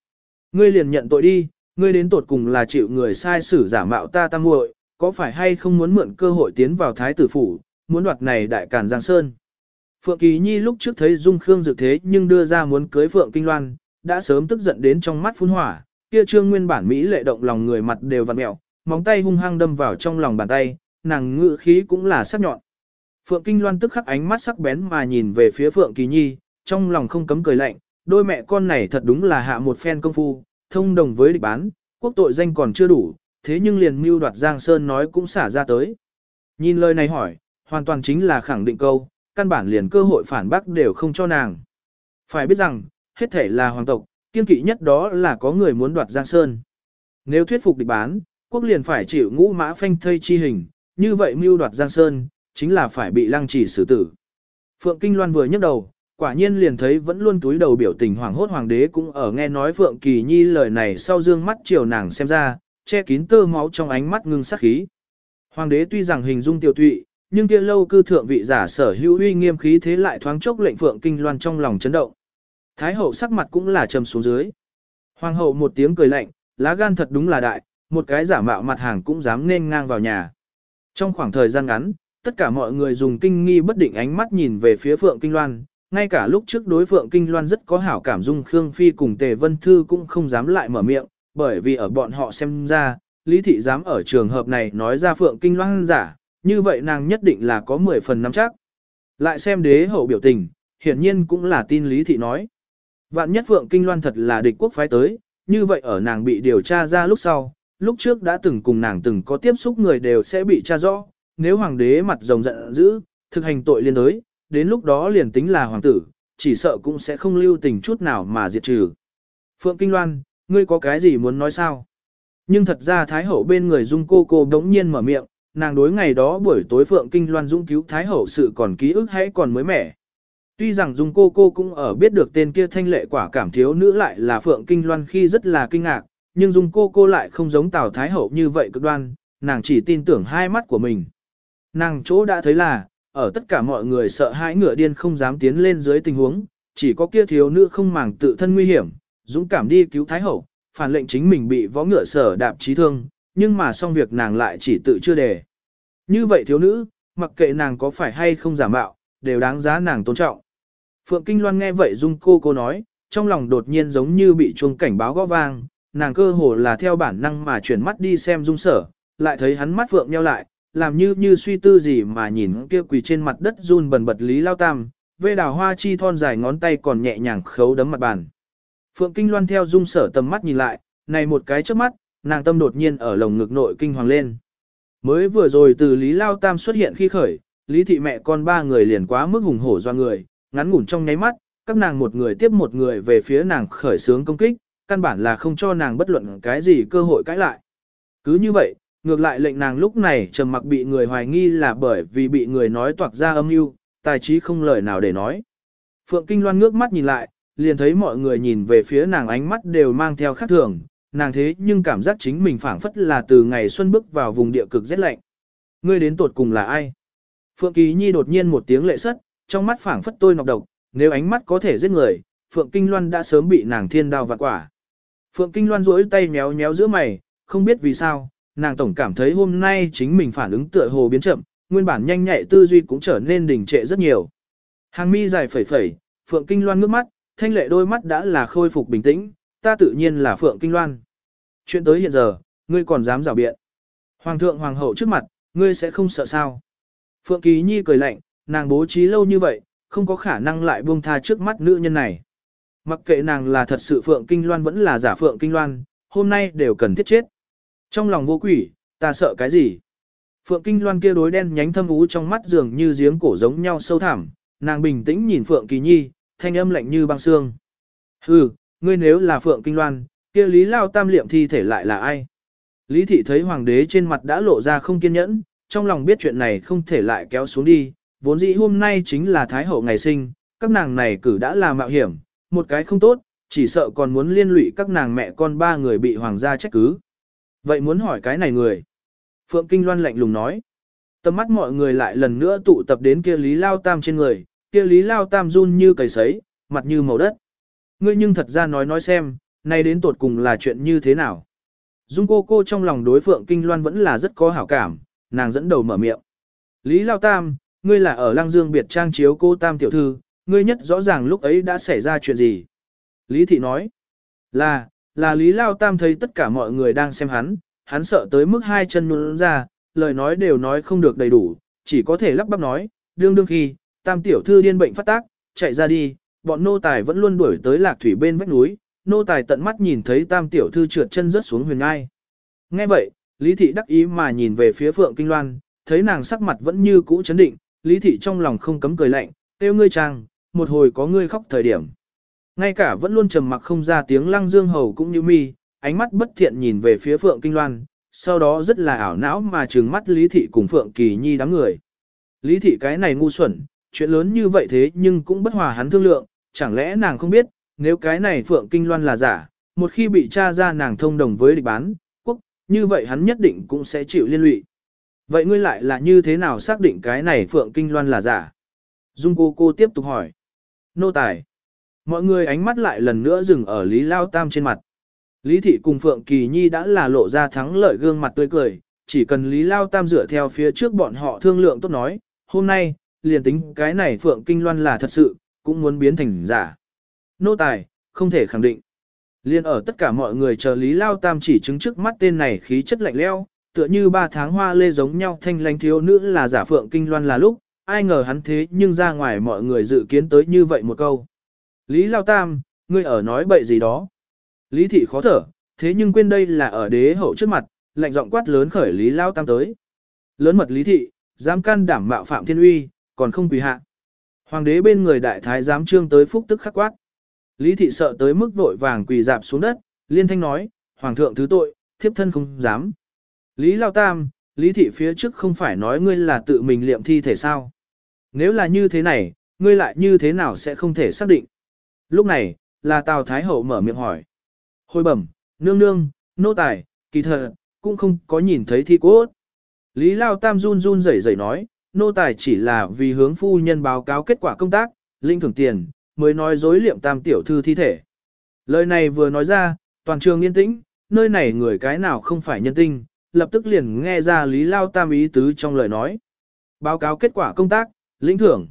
Ngươi liền nhận tội đi, ngươi đến tột cùng là chịu người sai xử giả mạo ta tam muội, có phải hay không muốn mượn cơ hội tiến vào thái tử phủ, muốn đoạt này đại càn Giang Sơn. Phượng Kỳ Nhi lúc trước thấy Dung Khương dự thế nhưng đưa ra muốn cưới Phượng Kinh Loan, đã sớm tức giận đến trong mắt phun hỏa, kia trương nguyên bản Mỹ lệ động lòng người mặt đều vặn mẹo, móng tay hung hăng đâm vào trong lòng bàn tay, nàng ngự khí cũng là sắc nhọn. Phượng Kinh Loan tức khắc ánh mắt sắc bén mà nhìn về phía Phượng Kỳ Nhi, trong lòng không cấm cười lạnh, đôi mẹ con này thật đúng là hạ một phen công phu, thông đồng với địch bán, quốc tội danh còn chưa đủ, thế nhưng liền mưu đoạt Giang Sơn nói cũng xả ra tới. Nhìn lời này hỏi, hoàn toàn chính là khẳng định câu, căn bản liền cơ hội phản bác đều không cho nàng. Phải biết rằng, hết thể là hoàng tộc, kiên kỵ nhất đó là có người muốn đoạt Giang Sơn. Nếu thuyết phục địch bán, quốc liền phải chịu ngũ mã phanh thây chi hình, như vậy mưu đoạt Giang Sơn, chính là phải bị lăng trì xử tử. Phượng Kinh Loan vừa nhấc đầu, quả nhiên liền thấy vẫn luôn túi đầu biểu tình hoàng hốt hoàng đế cũng ở nghe nói Phượng Kỳ Nhi lời này sau dương mắt chiều nàng xem ra, che kín tơ máu trong ánh mắt ngưng sắc khí. Hoàng đế tuy rằng hình dung tiểu tụy, nhưng kia lâu cư thượng vị giả sở hữu uy nghiêm khí thế lại thoáng chốc lệnh Phượng Kinh Loan trong lòng chấn động. Thái hậu sắc mặt cũng là trầm xuống dưới. Hoàng hậu một tiếng cười lạnh, lá gan thật đúng là đại, một cái giả mạo mặt hàng cũng dám nên ngang vào nhà. Trong khoảng thời gian ngắn, tất cả mọi người dùng kinh nghi bất định ánh mắt nhìn về phía Phượng Kinh Loan, ngay cả lúc trước đối Phượng Kinh Loan rất có hảo cảm dung Khương Phi cùng Tề Vân Thư cũng không dám lại mở miệng, bởi vì ở bọn họ xem ra, Lý Thị dám ở trường hợp này nói ra Phượng Kinh Loan giả, như vậy nàng nhất định là có 10 phần nắm chắc. Lại xem đế hậu biểu tình, hiển nhiên cũng là tin Lý Thị nói. Vạn nhất Phượng Kinh Loan thật là địch quốc phái tới, như vậy ở nàng bị điều tra ra lúc sau, lúc trước đã từng cùng nàng từng có tiếp xúc người đều sẽ bị tra rõ, nếu hoàng đế mặt rồng giận dữ, thực hành tội liên đới, đến lúc đó liền tính là hoàng tử, chỉ sợ cũng sẽ không lưu tình chút nào mà diệt trừ. Phượng Kinh Loan, ngươi có cái gì muốn nói sao? Nhưng thật ra Thái Hậu bên người Dung cô cô đống nhiên mở miệng, nàng đối ngày đó buổi tối Phượng Kinh Loan Dung cứu Thái Hậu sự còn ký ức hãy còn mới mẻ. Tuy rằng Dung cô cô cũng ở biết được tên kia thanh lệ quả cảm thiếu nữ lại là Phượng Kinh Loan khi rất là kinh ngạc, nhưng Dung cô cô lại không giống Tào Thái Hậu như vậy cực đoan, nàng chỉ tin tưởng hai mắt của mình. Nàng chỗ đã thấy là, ở tất cả mọi người sợ hãi ngựa điên không dám tiến lên dưới tình huống, chỉ có kia thiếu nữ không màng tự thân nguy hiểm, dũng cảm đi cứu Thái Hậu, phản lệnh chính mình bị võ ngựa sở đạp trí thương, nhưng mà xong việc nàng lại chỉ tự chưa đề. Như vậy thiếu nữ, mặc kệ nàng có phải hay không giả mạo, đều đáng giá nàng tôn trọng. Phượng Kinh Loan nghe vậy dung cô cô nói, trong lòng đột nhiên giống như bị chuông cảnh báo gõ vang, nàng cơ hồ là theo bản năng mà chuyển mắt đi xem dung sở, lại thấy hắn mắt Phượng nheo lại, làm như như suy tư gì mà nhìn kia quỳ trên mặt đất run bần bật Lý Lao Tam, vê đào hoa chi thon dài ngón tay còn nhẹ nhàng khấu đấm mặt bàn. Phượng Kinh Loan theo dung sở tầm mắt nhìn lại, này một cái trước mắt, nàng tâm đột nhiên ở lồng ngực nội kinh hoàng lên. Mới vừa rồi từ Lý Lao Tam xuất hiện khi khởi, Lý thị mẹ con ba người liền quá mức hùng hổ do người, ngắn ngủn trong nháy mắt, các nàng một người tiếp một người về phía nàng khởi sướng công kích, căn bản là không cho nàng bất luận cái gì cơ hội cãi lại. Cứ như vậy, ngược lại lệnh nàng lúc này trầm mặc bị người hoài nghi là bởi vì bị người nói toạc ra âm mưu, tài trí không lời nào để nói. Phượng Kinh Loan ngước mắt nhìn lại, liền thấy mọi người nhìn về phía nàng ánh mắt đều mang theo khác thường, nàng thế nhưng cảm giác chính mình phảng phất là từ ngày xuân bước vào vùng địa cực rét lạnh. Ngươi đến tột cùng là ai? Phượng Kỳ Nhi đột nhiên một tiếng lệ sất, trong mắt phảng phất tôi nọc độc, nếu ánh mắt có thể giết người, Phượng Kinh Loan đã sớm bị nàng thiên đao vạn quả. Phượng Kinh Loan duỗi tay méo méo giữa mày, không biết vì sao, nàng tổng cảm thấy hôm nay chính mình phản ứng tựa hồ biến chậm, nguyên bản nhanh nhạy tư duy cũng trở nên đình trệ rất nhiều. Hàng mi dài phẩy phẩy, Phượng Kinh Loan ngước mắt, thanh lệ đôi mắt đã là khôi phục bình tĩnh, ta tự nhiên là Phượng Kinh Loan. Chuyện tới hiện giờ, ngươi còn dám rào biện. Hoàng thượng hoàng hậu trước mặt, ngươi sẽ không sợ sao. Phượng Kỳ Nhi cười lạnh, nàng bố trí lâu như vậy, không có khả năng lại buông tha trước mắt nữ nhân này. Mặc kệ nàng là thật sự Phượng Kinh Loan vẫn là giả Phượng Kinh Loan, hôm nay đều cần thiết chết. Trong lòng vô quỷ, ta sợ cái gì? Phượng Kinh Loan kia đối đen nhánh thâm ú trong mắt dường như giếng cổ giống nhau sâu thẳm, nàng bình tĩnh nhìn Phượng Kỳ Nhi, thanh âm lạnh như băng xương. Hừ, ngươi nếu là Phượng Kinh Loan, kia Lý Lao Tam liệm thi thể lại là ai? Lý thị thấy hoàng đế trên mặt đã lộ ra không kiên nhẫn, trong lòng biết chuyện này không thể lại kéo xuống đi, vốn dĩ hôm nay chính là Thái hậu ngày sinh, các nàng này cử đã là mạo hiểm, một cái không tốt, chỉ sợ còn muốn liên lụy các nàng mẹ con ba người bị hoàng gia trách cứ. Vậy muốn hỏi cái này người? Phượng Kinh Loan lạnh lùng nói. Tầm mắt mọi người lại lần nữa tụ tập đến kia Lý Lao Tam trên người, kia Lý Lao Tam run như cầy sấy, mặt như màu đất. Ngươi nhưng thật ra nói nói xem, nay đến tột cùng là chuyện như thế nào? Dung cô cô trong lòng đối Phượng Kinh Loan vẫn là rất có hảo cảm, nàng dẫn đầu mở miệng. Lý Lao Tam, ngươi là ở Lăng Dương biệt trang chiếu cô Tam tiểu thư, ngươi nhất rõ ràng lúc ấy đã xảy ra chuyện gì? Lý Thị nói, là, là Lý Lao Tam thấy tất cả mọi người đang xem hắn, hắn sợ tới mức hai chân nhún ra, lời nói đều nói không được đầy đủ, chỉ có thể lắp bắp nói, đương đương khi, Tam tiểu thư điên bệnh phát tác, chạy ra đi, bọn nô tài vẫn luôn đuổi tới lạc thủy bên vách núi, nô tài tận mắt nhìn thấy tam tiểu thư trượt chân rớt xuống huyền ngai. Nghe vậy, Lý Thị đắc ý mà nhìn về phía Phượng Kinh Loan, thấy nàng sắc mặt vẫn như cũ chấn định, Lý Thị trong lòng không cấm cười lạnh, tiêu ngươi chàng, một hồi có ngươi khóc thời điểm. Ngay cả vẫn luôn trầm mặc không ra tiếng lăng dương hầu cũng như mi, ánh mắt bất thiện nhìn về phía Phượng Kinh Loan, sau đó rất là ảo não mà trừng mắt Lý Thị cùng Phượng Kỳ Nhi đám người. Lý Thị cái này ngu xuẩn, chuyện lớn như vậy thế nhưng cũng bất hòa hắn thương lượng, chẳng lẽ nàng không biết, nếu cái này Phượng Kinh Loan là giả, một khi bị tra ra nàng thông đồng với địch bán, quốc, như vậy hắn nhất định cũng sẽ chịu liên lụy. Vậy ngươi lại là như thế nào xác định cái này Phượng Kinh Loan là giả? Dung cô cô tiếp tục hỏi. Nô tài. Mọi người ánh mắt lại lần nữa dừng ở Lý Lao Tam trên mặt. Lý Thị cùng Phượng Kỳ Nhi đã là lộ ra thắng lợi gương mặt tươi cười, chỉ cần Lý Lao Tam dựa theo phía trước bọn họ thương lượng tốt nói, hôm nay, liền tính cái này Phượng Kinh Loan là thật sự, cũng muốn biến thành giả. Nô tài, không thể khẳng định. Liên ở tất cả mọi người chờ Lý Lao Tam chỉ chứng trước mắt tên này khí chất lạnh leo, tựa như ba tháng hoa lê giống nhau thanh lánh thiếu nữ là giả Phượng Kinh Loan là lúc, ai ngờ hắn thế nhưng ra ngoài mọi người dự kiến tới như vậy một câu. Lý Lao Tam, ngươi ở nói bậy gì đó. Lý thị khó thở, thế nhưng quên đây là ở đế hậu trước mặt, lạnh giọng quát lớn khởi Lý Lao Tam tới. Lớn mật Lý thị, dám can đảm mạo phạm thiên uy, còn không quỳ hạ. Hoàng đế bên người đại thái giám trương tới phúc tức khắc quát. Lý thị sợ tới mức vội vàng quỳ dạp xuống đất, liên thanh nói, Hoàng thượng thứ tội, thiếp thân không dám. Lý Lao Tam, Lý thị phía trước không phải nói ngươi là tự mình liệm thi thể sao. Nếu là như thế này, ngươi lại như thế nào sẽ không thể xác định. Lúc này, là Tào Thái Hậu mở miệng hỏi. Hồi bẩm, nương nương, nô tài, kỳ thật, cũng không có nhìn thấy thi cốt. Lý Lao Tam run run rẩy rẩy nói, nô tài chỉ là vì hướng phu nhân báo cáo kết quả công tác, linh thưởng tiền, mới nói dối liệm tam tiểu thư thi thể. Lời này vừa nói ra, toàn trường yên tĩnh, nơi này người cái nào không phải nhân tinh, lập tức liền nghe ra Lý Lao Tam ý tứ trong lời nói. Báo cáo kết quả công tác, lĩnh thưởng.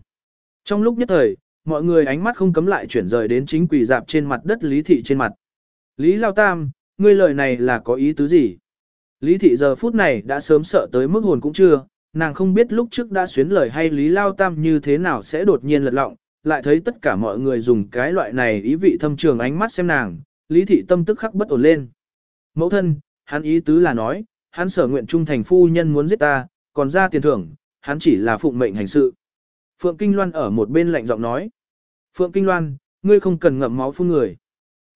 Trong lúc nhất thời, mọi người ánh mắt không cấm lại chuyển rời đến chính quỷ dạp trên mặt đất Lý Thị trên mặt. Lý Lao Tam, ngươi lời này là có ý tứ gì? Lý Thị giờ phút này đã sớm sợ tới mức hồn cũng chưa, nàng không biết lúc trước đã xuyến lời hay Lý Lao Tam như thế nào sẽ đột nhiên lật lọng, lại thấy tất cả mọi người dùng cái loại này ý vị thâm trường ánh mắt xem nàng, Lý Thị tâm tức khắc bất ổn lên. Mẫu thân, hắn ý tứ là nói, hắn sở nguyện trung thành phu nhân muốn giết ta, còn ra tiền thưởng, hắn chỉ là phụng mệnh hành sự. Phượng Kinh Loan ở một bên lạnh giọng nói. Phượng Kinh Loan, ngươi không cần ngậm máu phun người.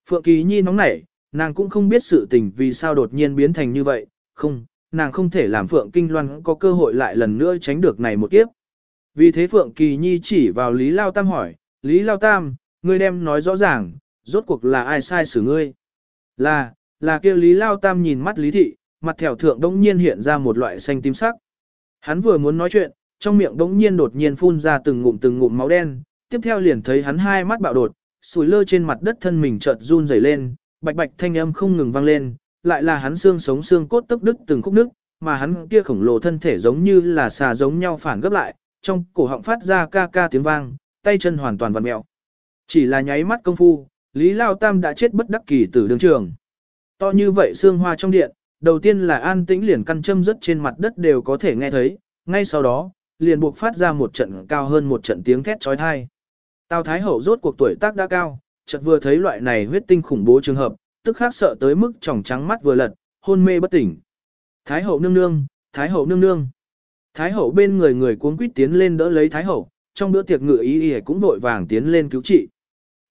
Phượng Kỳ Nhi nóng nảy, nàng cũng không biết sự tình vì sao đột nhiên biến thành như vậy, không, nàng không thể làm Phượng Kinh Loan có cơ hội lại lần nữa tránh được này một kiếp. Vì thế Phượng Kỳ Nhi chỉ vào Lý Lao Tam hỏi, Lý Lao Tam, ngươi đem nói rõ ràng, rốt cuộc là ai sai xử ngươi? Là, là kêu Lý Lao Tam nhìn mắt Lý Thị, mặt thẻo thượng đống nhiên hiện ra một loại xanh tím sắc. Hắn vừa muốn nói chuyện, trong miệng đống nhiên đột nhiên phun ra từng ngụm từng ngụm máu đen, tiếp theo liền thấy hắn hai mắt bạo đột, sùi lơ trên mặt đất thân mình chợt run rẩy lên, bạch bạch thanh âm không ngừng vang lên, lại là hắn xương sống xương cốt tức đứt từng khúc nước, mà hắn kia khổng lồ thân thể giống như là xà giống nhau phản gấp lại, trong cổ họng phát ra ca ca tiếng vang, tay chân hoàn toàn vặn mẹo. Chỉ là nháy mắt công phu, Lý Lao Tam đã chết bất đắc kỳ tử đường trường. To như vậy xương hoa trong điện, đầu tiên là an tĩnh liền căn châm rất trên mặt đất đều có thể nghe thấy, ngay sau đó, liền buộc phát ra một trận cao hơn một trận tiếng thét trói thai. Tào Thái Hậu rốt cuộc tuổi tác đã cao, chợt vừa thấy loại này huyết tinh khủng bố trường hợp, tức khác sợ tới mức tròng trắng mắt vừa lật, hôn mê bất tỉnh. Thái Hậu nương nương, Thái Hậu nương nương. Thái Hậu bên người người cuống quýt tiến lên đỡ lấy Thái Hậu, trong bữa tiệc ngựa ý ý cũng vội vàng tiến lên cứu trị.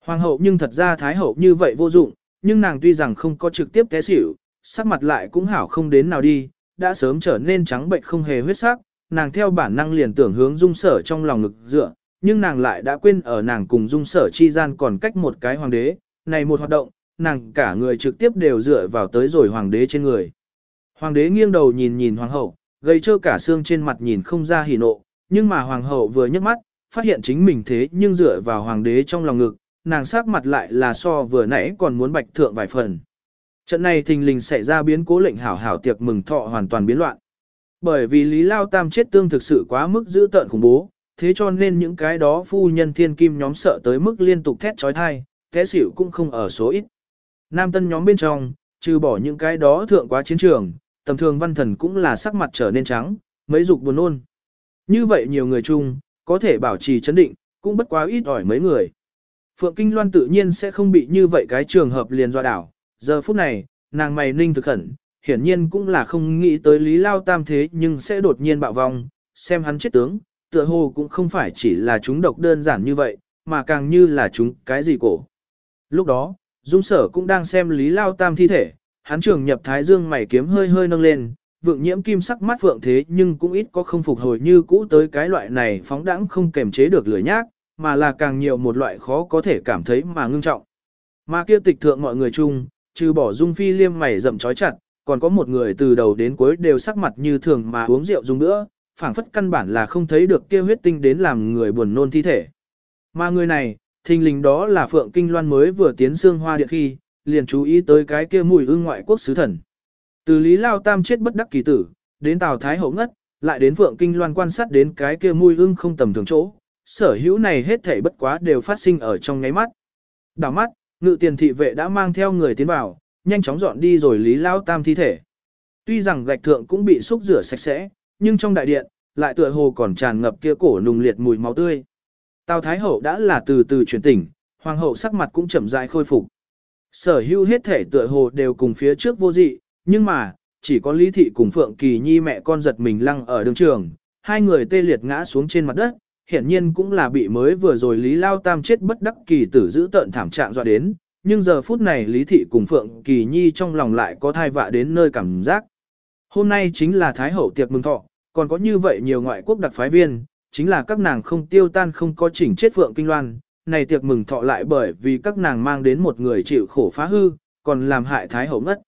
Hoàng hậu nhưng thật ra Thái Hậu như vậy vô dụng, nhưng nàng tuy rằng không có trực tiếp té xỉu, sắc mặt lại cũng hảo không đến nào đi, đã sớm trở nên trắng bệnh không hề huyết sắc, nàng theo bản năng liền tưởng hướng dung sở trong lòng ngực dựa, nhưng nàng lại đã quên ở nàng cùng dung sở chi gian còn cách một cái hoàng đế, này một hoạt động, nàng cả người trực tiếp đều dựa vào tới rồi hoàng đế trên người. Hoàng đế nghiêng đầu nhìn nhìn hoàng hậu, gây trơ cả xương trên mặt nhìn không ra hỉ nộ, nhưng mà hoàng hậu vừa nhấc mắt, phát hiện chính mình thế nhưng dựa vào hoàng đế trong lòng ngực, nàng sắc mặt lại là so vừa nãy còn muốn bạch thượng vài phần. Trận này thình lình xảy ra biến cố lệnh hảo hảo tiệc mừng thọ hoàn toàn biến loạn. Bởi vì Lý Lao Tam chết tương thực sự quá mức dữ tợn khủng bố, thế cho nên những cái đó phu nhân thiên kim nhóm sợ tới mức liên tục thét trói thai, thế xỉu cũng không ở số ít. Nam tân nhóm bên trong, trừ bỏ những cái đó thượng quá chiến trường, tầm thường văn thần cũng là sắc mặt trở nên trắng, mấy dục buồn ôn. Như vậy nhiều người chung, có thể bảo trì chấn định, cũng bất quá ít ỏi mấy người. Phượng Kinh Loan tự nhiên sẽ không bị như vậy cái trường hợp liền dọa đảo. Giờ phút này, nàng mày ninh thực khẩn, hiển nhiên cũng là không nghĩ tới Lý Lao Tam thế nhưng sẽ đột nhiên bạo vong, xem hắn chết tướng, tựa hồ cũng không phải chỉ là chúng độc đơn giản như vậy, mà càng như là chúng cái gì cổ. Lúc đó, Dung Sở cũng đang xem Lý Lao Tam thi thể, hắn trường nhập thái dương mày kiếm hơi hơi nâng lên, vượng nhiễm kim sắc mắt vượng thế nhưng cũng ít có không phục hồi như cũ tới cái loại này phóng đãng không kềm chế được lửa nhác, mà là càng nhiều một loại khó có thể cảm thấy mà ngưng trọng. Mà kia tịch thượng mọi người chung, trừ bỏ dung phi liêm mày rậm trói chặt, còn có một người từ đầu đến cuối đều sắc mặt như thường mà uống rượu dùng nữa, phảng phất căn bản là không thấy được kia huyết tinh đến làm người buồn nôn thi thể. Mà người này, thình lình đó là Phượng Kinh Loan mới vừa tiến xương hoa điện khi, liền chú ý tới cái kia mùi ưng ngoại quốc sứ thần. Từ Lý Lao Tam chết bất đắc kỳ tử, đến Tào Thái Hậu ngất, lại đến Phượng Kinh Loan quan sát đến cái kia mùi ưng không tầm thường chỗ, sở hữu này hết thảy bất quá đều phát sinh ở trong nháy mắt. Đảo mắt, ngự tiền thị vệ đã mang theo người tiến vào, nhanh chóng dọn đi rồi Lý Lao Tam thi thể. Tuy rằng gạch thượng cũng bị xúc rửa sạch sẽ, nhưng trong đại điện, lại tựa hồ còn tràn ngập kia cổ nùng liệt mùi máu tươi. Tào Thái Hậu đã là từ từ chuyển tỉnh, Hoàng hậu sắc mặt cũng chậm rãi khôi phục. Sở hữu hết thể tựa hồ đều cùng phía trước vô dị, nhưng mà, chỉ có Lý Thị cùng Phượng Kỳ Nhi mẹ con giật mình lăng ở đường trường, hai người tê liệt ngã xuống trên mặt đất, hiển nhiên cũng là bị mới vừa rồi Lý Lao Tam chết bất đắc kỳ tử giữ tận thảm trạng dọa đến, nhưng giờ phút này Lý Thị cùng Phượng Kỳ Nhi trong lòng lại có thai vạ đến nơi cảm giác. Hôm nay chính là Thái Hậu tiệc mừng thọ, còn có như vậy nhiều ngoại quốc đặc phái viên, chính là các nàng không tiêu tan không có chỉnh chết Phượng Kinh Loan, này tiệc mừng thọ lại bởi vì các nàng mang đến một người chịu khổ phá hư, còn làm hại Thái Hậu ngất.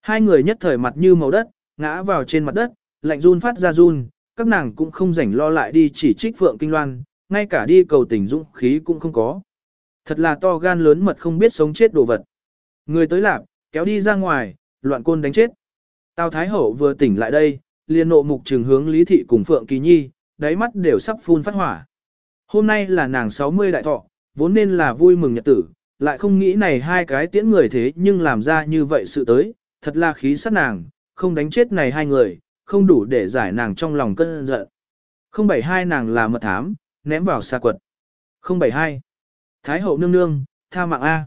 Hai người nhất thời mặt như màu đất, ngã vào trên mặt đất, lạnh run phát ra run, các nàng cũng không rảnh lo lại đi chỉ trích Phượng Kinh Loan, ngay cả đi cầu tình dũng khí cũng không có. Thật là to gan lớn mật không biết sống chết đồ vật. Người tới lạp, kéo đi ra ngoài, loạn côn đánh chết. Tào Thái Hậu vừa tỉnh lại đây, liền nộ mục trường hướng Lý Thị cùng Phượng Kỳ Nhi, đáy mắt đều sắp phun phát hỏa. Hôm nay là nàng 60 đại thọ, vốn nên là vui mừng nhật tử, lại không nghĩ này hai cái tiễn người thế nhưng làm ra như vậy sự tới, thật là khí sát nàng, không đánh chết này hai người, không đủ để giải nàng trong lòng cơn giận. 072 nàng là mật thám, ném vào xa quật. 072. Thái hậu nương nương, tha mạng A.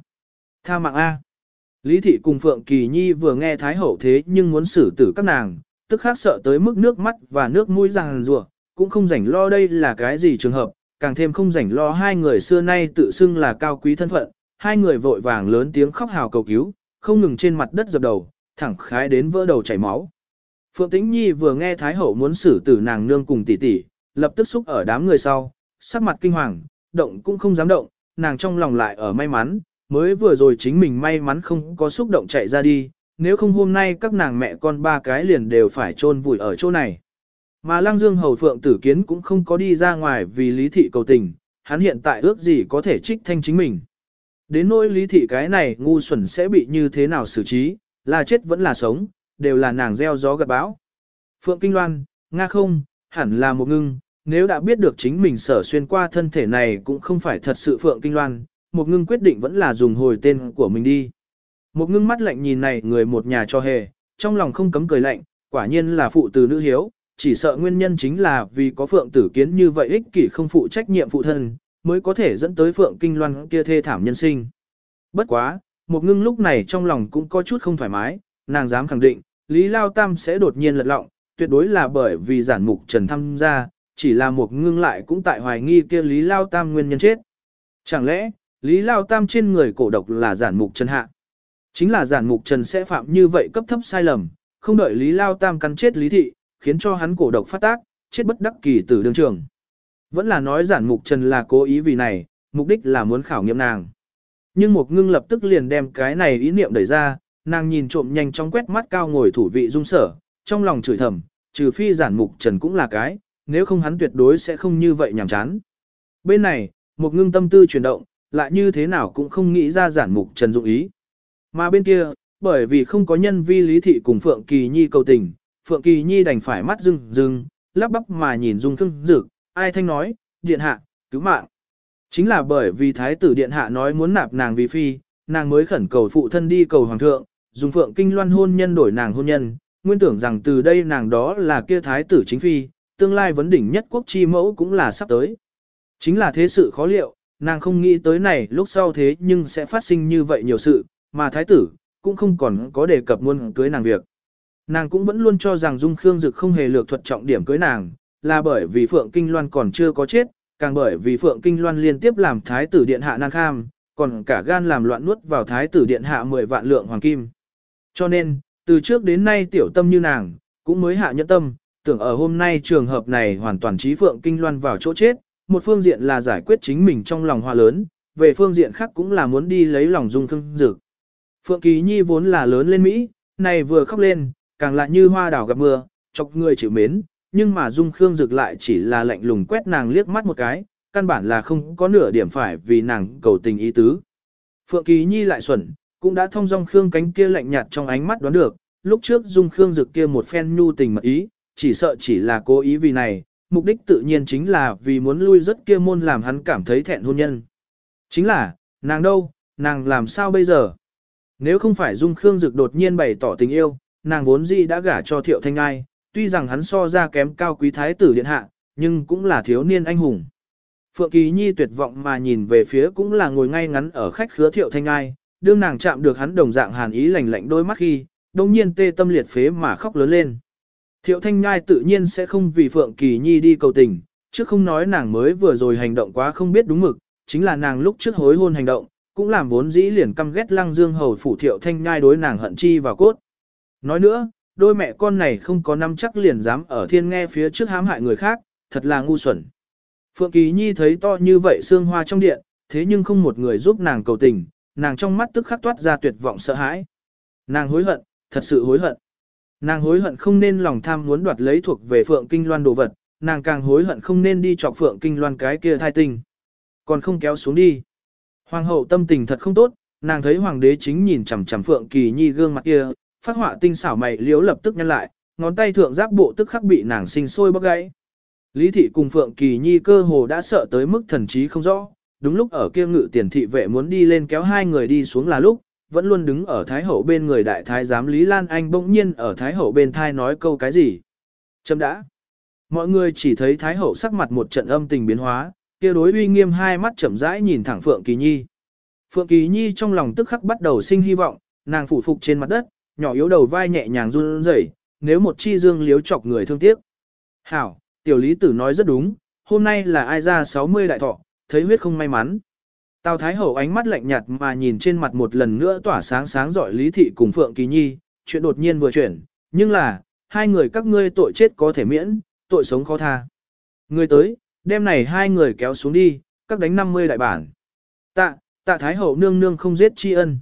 Tha mạng A. Lý thị cùng Phượng Kỳ Nhi vừa nghe Thái hậu thế nhưng muốn xử tử các nàng, tức khác sợ tới mức nước mắt và nước mũi ràng rùa, cũng không rảnh lo đây là cái gì trường hợp, càng thêm không rảnh lo hai người xưa nay tự xưng là cao quý thân phận, hai người vội vàng lớn tiếng khóc hào cầu cứu, không ngừng trên mặt đất dập đầu, thẳng khái đến vỡ đầu chảy máu. Phượng Tĩnh Nhi vừa nghe Thái Hậu muốn xử tử nàng nương cùng tỷ tỷ, lập tức xúc ở đám người sau, sắc mặt kinh hoàng, động cũng không dám động, nàng trong lòng lại ở may mắn, mới vừa rồi chính mình may mắn không có xúc động chạy ra đi, nếu không hôm nay các nàng mẹ con ba cái liền đều phải chôn vùi ở chỗ này. Mà Lăng Dương Hầu Phượng Tử Kiến cũng không có đi ra ngoài vì lý thị cầu tình, hắn hiện tại ước gì có thể trích thanh chính mình. Đến nỗi lý thị cái này ngu xuẩn sẽ bị như thế nào xử trí, là chết vẫn là sống, đều là nàng gieo gió gặt bão. Phượng Kinh Loan, Nga không, hẳn là một ngưng, nếu đã biết được chính mình sở xuyên qua thân thể này cũng không phải thật sự Phượng Kinh Loan, một ngưng quyết định vẫn là dùng hồi tên của mình đi. Một ngưng mắt lạnh nhìn này người một nhà cho hề, trong lòng không cấm cười lạnh, quả nhiên là phụ từ nữ hiếu, chỉ sợ nguyên nhân chính là vì có Phượng tử kiến như vậy ích kỷ không phụ trách nhiệm phụ thân, mới có thể dẫn tới Phượng Kinh Loan kia thê thảm nhân sinh. Bất quá, một ngưng lúc này trong lòng cũng có chút không thoải mái, nàng dám khẳng định, Lý Lao Tam sẽ đột nhiên lật lọng, tuyệt đối là bởi vì giản mục trần tham gia, chỉ là một ngưng lại cũng tại hoài nghi kia Lý Lao Tam nguyên nhân chết. Chẳng lẽ, Lý Lao Tam trên người cổ độc là giản mục trần hạ? Chính là giản mục trần sẽ phạm như vậy cấp thấp sai lầm, không đợi Lý Lao Tam cắn chết Lý Thị, khiến cho hắn cổ độc phát tác, chết bất đắc kỳ tử đương trường. Vẫn là nói giản mục trần là cố ý vì này, mục đích là muốn khảo nghiệm nàng. Nhưng một ngưng lập tức liền đem cái này ý niệm đẩy ra, nàng nhìn trộm nhanh trong quét mắt cao ngồi thủ vị dung sở, trong lòng chửi thầm, trừ phi giản mục trần cũng là cái, nếu không hắn tuyệt đối sẽ không như vậy nhảm chán. Bên này, một ngưng tâm tư chuyển động, lại như thế nào cũng không nghĩ ra giản mục trần dụng ý. Mà bên kia, bởi vì không có nhân vi lý thị cùng Phượng Kỳ Nhi cầu tình, Phượng Kỳ Nhi đành phải mắt rưng rưng, lắp bắp mà nhìn Dung Khương Dực, ai thanh nói, điện hạ, cứu mạng. Chính là bởi vì thái tử điện hạ nói muốn nạp nàng vì phi, nàng mới khẩn cầu phụ thân đi cầu hoàng thượng, dùng Phượng Kinh Loan hôn nhân đổi nàng hôn nhân, nguyên tưởng rằng từ đây nàng đó là kia thái tử chính phi, tương lai vấn đỉnh nhất quốc chi mẫu cũng là sắp tới. Chính là thế sự khó liệu, nàng không nghĩ tới này lúc sau thế nhưng sẽ phát sinh như vậy nhiều sự, mà thái tử, cũng không còn có đề cập muốn cưới nàng việc. Nàng cũng vẫn luôn cho rằng Dung Khương Dực không hề lược thuật trọng điểm cưới nàng, là bởi vì Phượng Kinh Loan còn chưa có chết, càng bởi vì Phượng Kinh Loan liên tiếp làm thái tử điện hạ nan kham, còn cả gan làm loạn nuốt vào thái tử điện hạ 10 vạn lượng hoàng kim. Cho nên, từ trước đến nay tiểu tâm như nàng, cũng mới hạ nhẫn tâm, tưởng ở hôm nay trường hợp này hoàn toàn trí Phượng Kinh Loan vào chỗ chết, một phương diện là giải quyết chính mình trong lòng hoa lớn, về phương diện khác cũng là muốn đi lấy lòng Dung Khương Dực. Phượng Kỳ Nhi vốn là lớn lên Mỹ, này vừa khóc lên, càng lại như hoa đào gặp mưa, chọc người chịu mến, nhưng mà Dung Khương Dực lại chỉ là lạnh lùng quét nàng liếc mắt một cái, căn bản là không có nửa điểm phải vì nàng cầu tình ý tứ. Phượng Kỳ Nhi lại xuẩn, cũng đã thông dong Khương cánh kia lạnh nhạt trong ánh mắt đoán được, lúc trước Dung Khương Dực kia một phen nhu tình mật ý, chỉ sợ chỉ là cố ý vì này, mục đích tự nhiên chính là vì muốn lui rất kia môn làm hắn cảm thấy thẹn hôn nhân. Chính là, nàng đâu, nàng làm sao bây giờ? Nếu không phải Dung Khương Dực đột nhiên bày tỏ tình yêu, nàng vốn dĩ đã gả cho Thiệu Thanh Ai, tuy rằng hắn so ra kém cao quý thái tử điện hạ, nhưng cũng là thiếu niên anh hùng. Phượng Kỳ Nhi tuyệt vọng mà nhìn về phía cũng là ngồi ngay ngắn ở khách khứa Thiệu Thanh Ai, đương nàng chạm được hắn đồng dạng hàn ý lạnh lạnh đôi mắt khi, đồng nhiên tê tâm liệt phế mà khóc lớn lên. Thiệu Thanh Nhai tự nhiên sẽ không vì Phượng Kỳ Nhi đi cầu tình, chứ không nói nàng mới vừa rồi hành động quá không biết đúng mực, chính là nàng lúc trước hối hôn hành động, cũng làm vốn dĩ liền căm ghét lăng dương hầu phủ Thiệu Thanh Nhai đối nàng hận chi vào cốt. Nói nữa, đôi mẹ con này không có năm chắc liền dám ở thiên nghe phía trước hãm hại người khác, thật là ngu xuẩn. Phượng Kỳ Nhi thấy to như vậy xương hoa trong điện, thế nhưng không một người giúp nàng cầu tình, nàng trong mắt tức khắc toát ra tuyệt vọng sợ hãi. Nàng hối hận, thật sự hối hận. Nàng hối hận không nên lòng tham muốn đoạt lấy thuộc về Phượng Kinh Loan đồ vật, nàng càng hối hận không nên đi chọc Phượng Kinh Loan cái kia thai tình. Còn không kéo xuống đi. Hoàng hậu tâm tình thật không tốt, nàng thấy hoàng đế chính nhìn chằm chằm Phượng Kỳ Nhi gương mặt kia, phát họa tinh xảo mày liếu lập tức nhăn lại, ngón tay thượng giáp bộ tức khắc bị nàng sinh sôi bóc gãy. Lý thị cùng Phượng Kỳ Nhi cơ hồ đã sợ tới mức thần trí không rõ, đúng lúc ở kia ngự tiền thị vệ muốn đi lên kéo hai người đi xuống là lúc, vẫn luôn đứng ở Thái Hậu bên người đại thái giám Lý Lan Anh bỗng nhiên ở Thái Hậu bên thai nói câu cái gì. Chấm đã. Mọi người chỉ thấy Thái Hậu sắc mặt một trận âm tình biến hóa, kia đối uy nghiêm hai mắt chậm rãi nhìn thẳng Phượng Kỳ Nhi. Phượng Kỳ Nhi trong lòng tức khắc bắt đầu sinh hy vọng, nàng phủ phục trên mặt đất, nhỏ yếu đầu vai nhẹ nhàng run rẩy, nếu một chi dương liếu chọc người thương tiếc. Hảo, tiểu lý tử nói rất đúng, hôm nay là ai ra 60 đại thọ, thấy huyết không may mắn. Tào Thái Hậu ánh mắt lạnh nhạt mà nhìn trên mặt một lần nữa tỏa sáng sáng giỏi Lý Thị cùng Phượng Kỳ Nhi, chuyện đột nhiên vừa chuyển, nhưng là, hai người các ngươi tội chết có thể miễn, tội sống khó tha. Người tới, đêm này hai người kéo xuống đi, các đánh 50 đại bản. Tạ, tạ Thái Hậu nương nương không giết tri ân.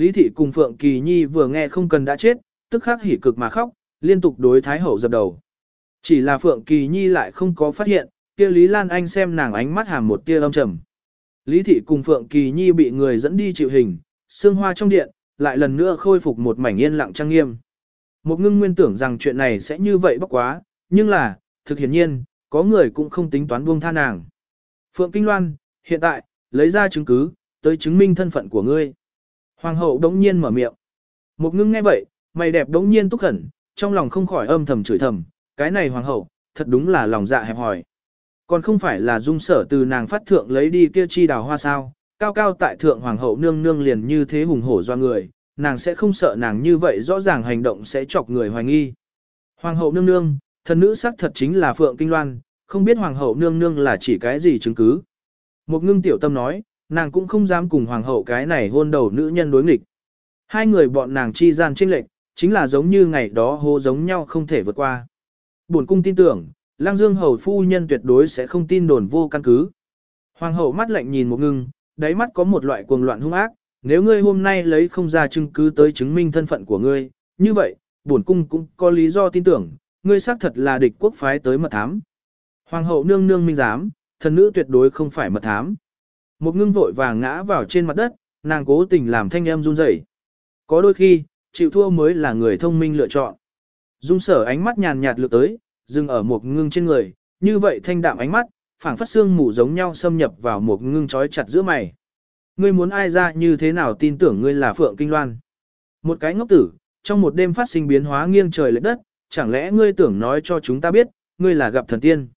Lý Thị cùng Phượng Kỳ Nhi vừa nghe không cần đã chết, tức khắc hỉ cực mà khóc, liên tục đối Thái Hậu dập đầu. Chỉ là Phượng Kỳ Nhi lại không có phát hiện, kia Lý Lan Anh xem nàng ánh mắt hàm một tia âm trầm. Lý Thị cùng Phượng Kỳ Nhi bị người dẫn đi chịu hình, xương hoa trong điện, lại lần nữa khôi phục một mảnh yên lặng trang nghiêm. Một ngưng nguyên tưởng rằng chuyện này sẽ như vậy bóc quá, nhưng là, thực hiển nhiên, có người cũng không tính toán buông tha nàng. Phượng Kinh Loan, hiện tại, lấy ra chứng cứ, tới chứng minh thân phận của ngươi. Hoàng hậu đống nhiên mở miệng. Một ngưng nghe vậy, mày đẹp đống nhiên túc khẩn, trong lòng không khỏi âm thầm chửi thầm, cái này hoàng hậu, thật đúng là lòng dạ hẹp hòi. Còn không phải là dung sở từ nàng phát thượng lấy đi kia chi đào hoa sao, cao cao tại thượng hoàng hậu nương nương liền như thế hùng hổ do người, nàng sẽ không sợ nàng như vậy rõ ràng hành động sẽ chọc người hoài nghi. Hoàng hậu nương nương, thần nữ sắc thật chính là Phượng Kinh Loan, không biết hoàng hậu nương nương là chỉ cái gì chứng cứ. Một ngưng tiểu tâm nói, nàng cũng không dám cùng hoàng hậu cái này hôn đầu nữ nhân đối nghịch. Hai người bọn nàng chi gian trinh lệnh, chính là giống như ngày đó hô giống nhau không thể vượt qua. Buồn cung tin tưởng, Lang Dương hầu phu nhân tuyệt đối sẽ không tin đồn vô căn cứ. Hoàng hậu mắt lạnh nhìn một ngưng, đáy mắt có một loại cuồng loạn hung ác, nếu ngươi hôm nay lấy không ra chứng cứ tới chứng minh thân phận của ngươi, như vậy, bổn cung cũng có lý do tin tưởng, ngươi xác thật là địch quốc phái tới mật thám. Hoàng hậu nương nương minh giám, thần nữ tuyệt đối không phải mật thám. Một ngưng vội vàng ngã vào trên mặt đất, nàng cố tình làm thanh em run rẩy. Có đôi khi, chịu thua mới là người thông minh lựa chọn. Dung sở ánh mắt nhàn nhạt lượt tới, dừng ở một ngưng trên người, như vậy thanh đạm ánh mắt, phảng phất xương mù giống nhau xâm nhập vào một ngưng trói chặt giữa mày. Ngươi muốn ai ra như thế nào tin tưởng ngươi là Phượng Kinh Loan? Một cái ngốc tử, trong một đêm phát sinh biến hóa nghiêng trời lệch đất, chẳng lẽ ngươi tưởng nói cho chúng ta biết, ngươi là gặp thần tiên?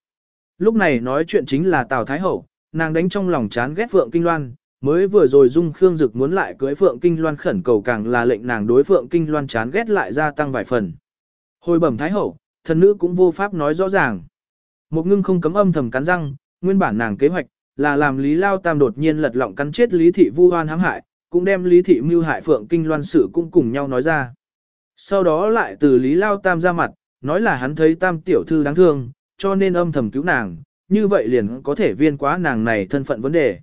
Lúc này nói chuyện chính là Tào Thái Hậu, nàng đánh trong lòng chán ghét Phượng Kinh Loan, mới vừa rồi Dung Khương Dực muốn lại cưới Phượng Kinh Loan khẩn cầu càng là lệnh nàng đối Phượng Kinh Loan chán ghét lại gia tăng vài phần. Hồi bẩm Thái Hậu, thần nữ cũng vô pháp nói rõ ràng. Một ngưng không cấm âm thầm cắn răng, nguyên bản nàng kế hoạch là làm Lý Lao Tam đột nhiên lật lọng cắn chết Lý Thị Vu Hoan hãm hại, cũng đem Lý Thị mưu hại Phượng Kinh Loan sự cũng cùng nhau nói ra. Sau đó lại từ Lý Lao Tam ra mặt, nói là hắn thấy Tam tiểu thư đáng thương, cho nên âm thầm cứu nàng, như vậy liền có thể viên quá nàng này thân phận vấn đề.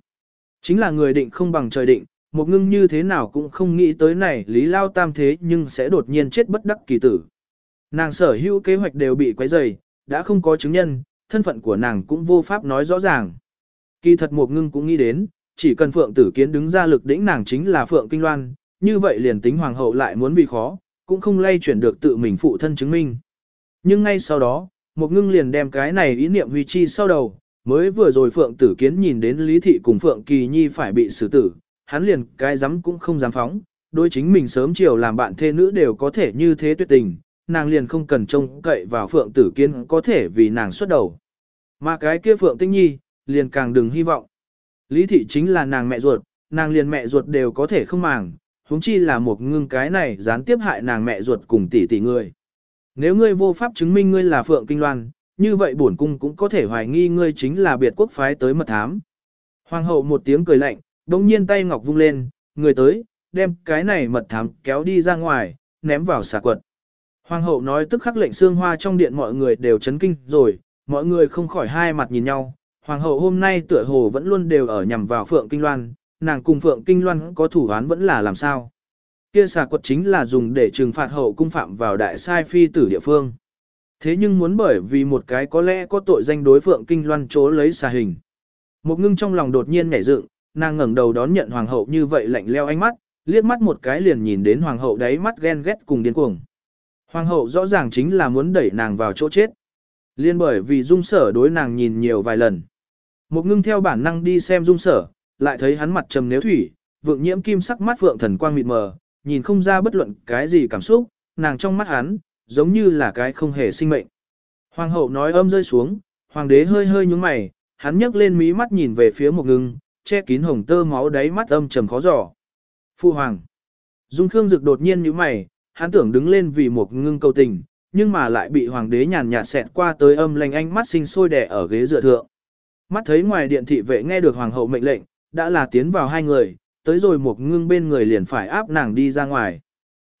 Chính là người định không bằng trời định, một ngưng như thế nào cũng không nghĩ tới này Lý Lao Tam thế nhưng sẽ đột nhiên chết bất đắc kỳ tử. Nàng sở hữu kế hoạch đều bị quấy rầy, đã không có chứng nhân, thân phận của nàng cũng vô pháp nói rõ ràng. Kỳ thật một ngưng cũng nghĩ đến, chỉ cần Phượng Tử Kiến đứng ra lực đỉnh nàng chính là Phượng Kinh Loan, như vậy liền tính hoàng hậu lại muốn bị khó, cũng không lay chuyển được tự mình phụ thân chứng minh. Nhưng ngay sau đó, một ngưng liền đem cái này ý niệm huy chi sau đầu, mới vừa rồi Phượng Tử Kiến nhìn đến Lý Thị cùng Phượng Kỳ Nhi phải bị xử tử, hắn liền cái dám cũng không dám phóng, đối chính mình sớm chiều làm bạn thê nữ đều có thể như thế tuyệt tình, nàng liền không cần trông cậy vào Phượng Tử Kiến có thể vì nàng xuất đầu. Mà cái kia Phượng Tinh Nhi, liền càng đừng hy vọng. Lý Thị chính là nàng mẹ ruột, nàng liền mẹ ruột đều có thể không màng, huống chi là một ngưng cái này gián tiếp hại nàng mẹ ruột cùng tỷ tỷ người. Nếu ngươi vô pháp chứng minh ngươi là Phượng Kinh Loan, như vậy bổn cung cũng có thể hoài nghi ngươi chính là biệt quốc phái tới mật thám. Hoàng hậu một tiếng cười lạnh, đồng nhiên tay ngọc vung lên, người tới, đem cái này mật thám kéo đi ra ngoài, ném vào xà quật. Hoàng hậu nói tức khắc lệnh xương hoa trong điện mọi người đều chấn kinh rồi, mọi người không khỏi hai mặt nhìn nhau. Hoàng hậu hôm nay tựa hồ vẫn luôn đều ở nhằm vào Phượng Kinh Loan, nàng cùng Phượng Kinh Loan có thủ án vẫn là làm sao. Kia xà quật chính là dùng để trừng phạt hậu cung phạm vào đại sai phi tử địa phương. Thế nhưng muốn bởi vì một cái có lẽ có tội danh đối Phượng Kinh Loan chố lấy xà hình. Một ngưng trong lòng đột nhiên nhảy dựng, nàng ngẩng đầu đón nhận hoàng hậu như vậy lạnh leo ánh mắt, liếc mắt một cái liền nhìn đến hoàng hậu đáy mắt ghen ghét cùng điên cuồng. Hoàng hậu rõ ràng chính là muốn đẩy nàng vào chỗ chết. Liên bởi vì dung sở đối nàng nhìn nhiều vài lần. Một ngưng theo bản năng đi xem dung sở, lại thấy hắn mặt trầm nếu thủy, vượng nhiễm kim sắc mắt vượng thần quang mịt mờ, nhìn không ra bất luận cái gì cảm xúc, nàng trong mắt hắn, giống như là cái không hề sinh mệnh. Hoàng hậu nói âm rơi xuống, hoàng đế hơi hơi nhúng mày, hắn nhấc lên mí mắt nhìn về phía một ngưng, che kín hồng tơ máu đáy mắt âm trầm khó giỏ. Phu hoàng. Dung Khương Dực đột nhiên nhíu mày, hắn tưởng đứng lên vì một ngưng cầu tình, nhưng mà lại bị hoàng đế nhàn nhạt xẹt qua tới âm lành ánh mắt sinh sôi đẻ ở ghế dựa thượng. Mắt thấy ngoài điện thị vệ nghe được hoàng hậu mệnh lệnh, đã là tiến vào hai người, tới rồi một ngưng bên người liền phải áp nàng đi ra ngoài.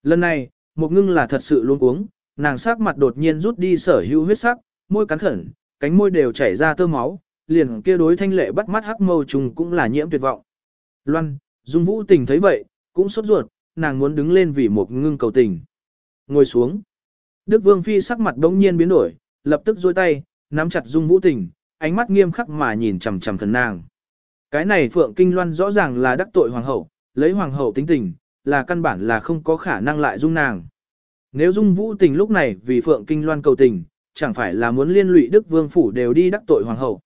Lần này, một ngưng là thật sự luôn uống, nàng sắc mặt đột nhiên rút đi sở hữu huyết sắc, môi cắn khẩn, cánh môi đều chảy ra tơ máu, liền kia đối thanh lệ bắt mắt hắc mâu trùng cũng là nhiễm tuyệt vọng. Loan, Dung Vũ Tình thấy vậy, cũng sốt ruột, nàng muốn đứng lên vì một ngưng cầu tình. Ngồi xuống. Đức Vương Phi sắc mặt đống nhiên biến đổi, lập tức duỗi tay, nắm chặt Dung Vũ Tình, ánh mắt nghiêm khắc mà nhìn chầm chầm thần nàng. Cái này Phượng Kinh Loan rõ ràng là đắc tội hoàng hậu, lấy hoàng hậu tính tình, là căn bản là không có khả năng lại dung nàng. Nếu dung vũ tình lúc này vì Phượng Kinh Loan cầu tình, chẳng phải là muốn liên lụy Đức Vương Phủ đều đi đắc tội hoàng hậu.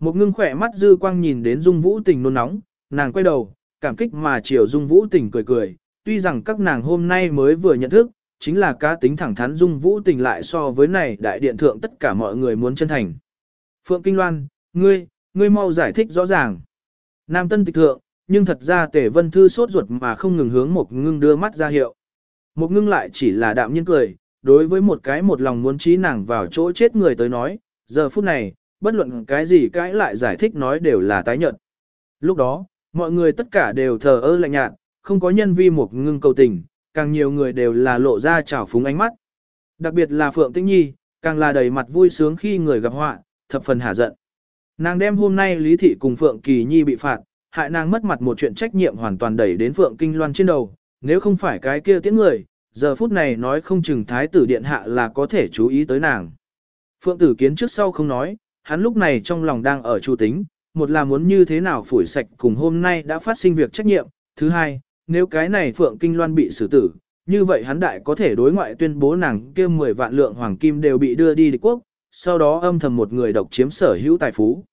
Một ngưng khỏe mắt dư quang nhìn đến dung vũ tình nôn nóng, nàng quay đầu, cảm kích mà chiều dung vũ tình cười cười, tuy rằng các nàng hôm nay mới vừa nhận thức, chính là cá tính thẳng thắn dung vũ tình lại so với này đại điện thượng tất cả mọi người muốn chân thành. Phượng Kinh Loan, ngươi, ngươi mau giải thích rõ ràng. Nam Tân tịch thượng, nhưng thật ra Tề Vân Thư sốt ruột mà không ngừng hướng một ngưng đưa mắt ra hiệu. Một ngưng lại chỉ là đạm nhiên cười, đối với một cái một lòng muốn trí nàng vào chỗ chết người tới nói, giờ phút này, bất luận cái gì cãi lại giải thích nói đều là tái nhận. Lúc đó, mọi người tất cả đều thờ ơ lạnh nhạt, không có nhân vi một ngưng cầu tình, càng nhiều người đều là lộ ra trào phúng ánh mắt. Đặc biệt là Phượng Tĩnh Nhi, càng là đầy mặt vui sướng khi người gặp họa, thập phần hả giận. Nàng đem hôm nay Lý Thị cùng Phượng Kỳ Nhi bị phạt, hại nàng mất mặt một chuyện trách nhiệm hoàn toàn đẩy đến Phượng Kinh Loan trên đầu, nếu không phải cái kia tiễn người, giờ phút này nói không chừng thái tử điện hạ là có thể chú ý tới nàng. Phượng tử kiến trước sau không nói, hắn lúc này trong lòng đang ở chu tính, một là muốn như thế nào phủi sạch cùng hôm nay đã phát sinh việc trách nhiệm, thứ hai, nếu cái này Phượng Kinh Loan bị xử tử, như vậy hắn đại có thể đối ngoại tuyên bố nàng kia 10 vạn lượng hoàng kim đều bị đưa đi địch quốc, sau đó âm thầm một người độc chiếm sở hữu tài phú.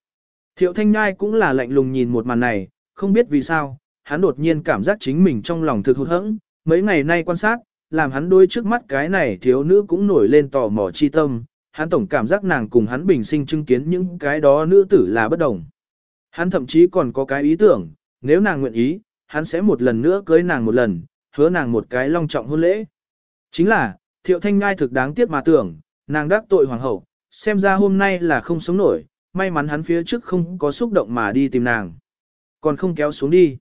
Thiệu Thanh Nhai cũng là lạnh lùng nhìn một màn này, không biết vì sao, hắn đột nhiên cảm giác chính mình trong lòng thực hụt hẫng, mấy ngày nay quan sát, làm hắn đôi trước mắt cái này thiếu nữ cũng nổi lên tò mò chi tâm, hắn tổng cảm giác nàng cùng hắn bình sinh chứng kiến những cái đó nữ tử là bất đồng. Hắn thậm chí còn có cái ý tưởng, nếu nàng nguyện ý, hắn sẽ một lần nữa cưới nàng một lần, hứa nàng một cái long trọng hôn lễ. Chính là, thiệu thanh Nhai thực đáng tiếc mà tưởng, nàng đắc tội hoàng hậu, xem ra hôm nay là không sống nổi, may mắn hắn phía trước không có xúc động mà đi tìm nàng. Còn không kéo xuống đi.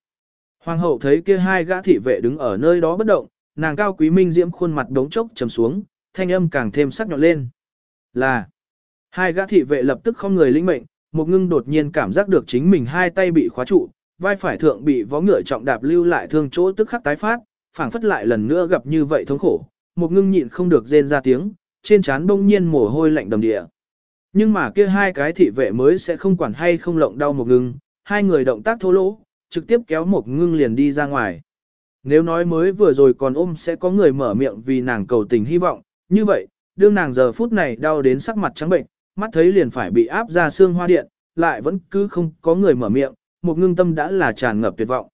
Hoàng hậu thấy kia hai gã thị vệ đứng ở nơi đó bất động, nàng cao quý minh diễm khuôn mặt đống chốc trầm xuống, thanh âm càng thêm sắc nhọn lên. Là, hai gã thị vệ lập tức không người lĩnh mệnh, một ngưng đột nhiên cảm giác được chính mình hai tay bị khóa trụ, vai phải thượng bị vó ngựa trọng đạp lưu lại thương chỗ tức khắc tái phát, phảng phất lại lần nữa gặp như vậy thống khổ, một ngưng nhịn không được rên ra tiếng, trên trán bỗng nhiên mồ hôi lạnh đầm địa. Nhưng mà kia hai cái thị vệ mới sẽ không quản hay không lộng đau một ngưng, hai người động tác thô lỗ, trực tiếp kéo một ngưng liền đi ra ngoài. Nếu nói mới vừa rồi còn ôm sẽ có người mở miệng vì nàng cầu tình hy vọng, như vậy, đương nàng giờ phút này đau đến sắc mặt trắng bệnh, mắt thấy liền phải bị áp ra xương hoa điện, lại vẫn cứ không có người mở miệng, một ngưng tâm đã là tràn ngập tuyệt vọng.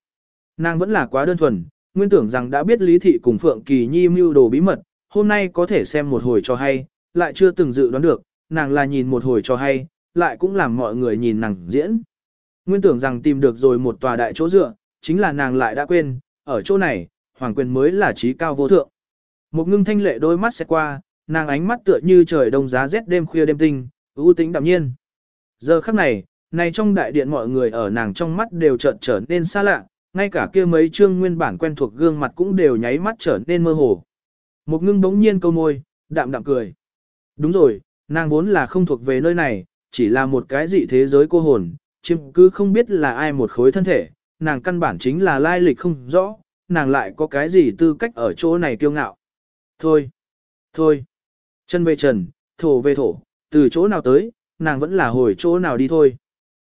Nàng vẫn là quá đơn thuần, nguyên tưởng rằng đã biết Lý Thị cùng Phượng Kỳ Nhi mưu đồ bí mật, hôm nay có thể xem một hồi cho hay, lại chưa từng dự đoán được, nàng là nhìn một hồi cho hay, lại cũng làm mọi người nhìn nàng diễn. Nguyên tưởng rằng tìm được rồi một tòa đại chỗ dựa, chính là nàng lại đã quên, ở chỗ này, hoàng quyền mới là trí cao vô thượng. Một ngưng thanh lệ đôi mắt sẽ qua, nàng ánh mắt tựa như trời đông giá rét đêm khuya đêm tinh, ưu tính đạm nhiên. Giờ khắc này, này trong đại điện mọi người ở nàng trong mắt đều chợt trở nên xa lạ, ngay cả kia mấy chương nguyên bản quen thuộc gương mặt cũng đều nháy mắt trở nên mơ hồ. Một ngưng bỗng nhiên câu môi, đạm đạm cười. Đúng rồi, nàng vốn là không thuộc về nơi này, chỉ là một cái dị thế giới cô hồn, chiếm cứ không biết là ai một khối thân thể, nàng căn bản chính là lai lịch không rõ, nàng lại có cái gì tư cách ở chỗ này kiêu ngạo. Thôi, thôi, chân về trần, thổ về thổ, từ chỗ nào tới, nàng vẫn là hồi chỗ nào đi thôi.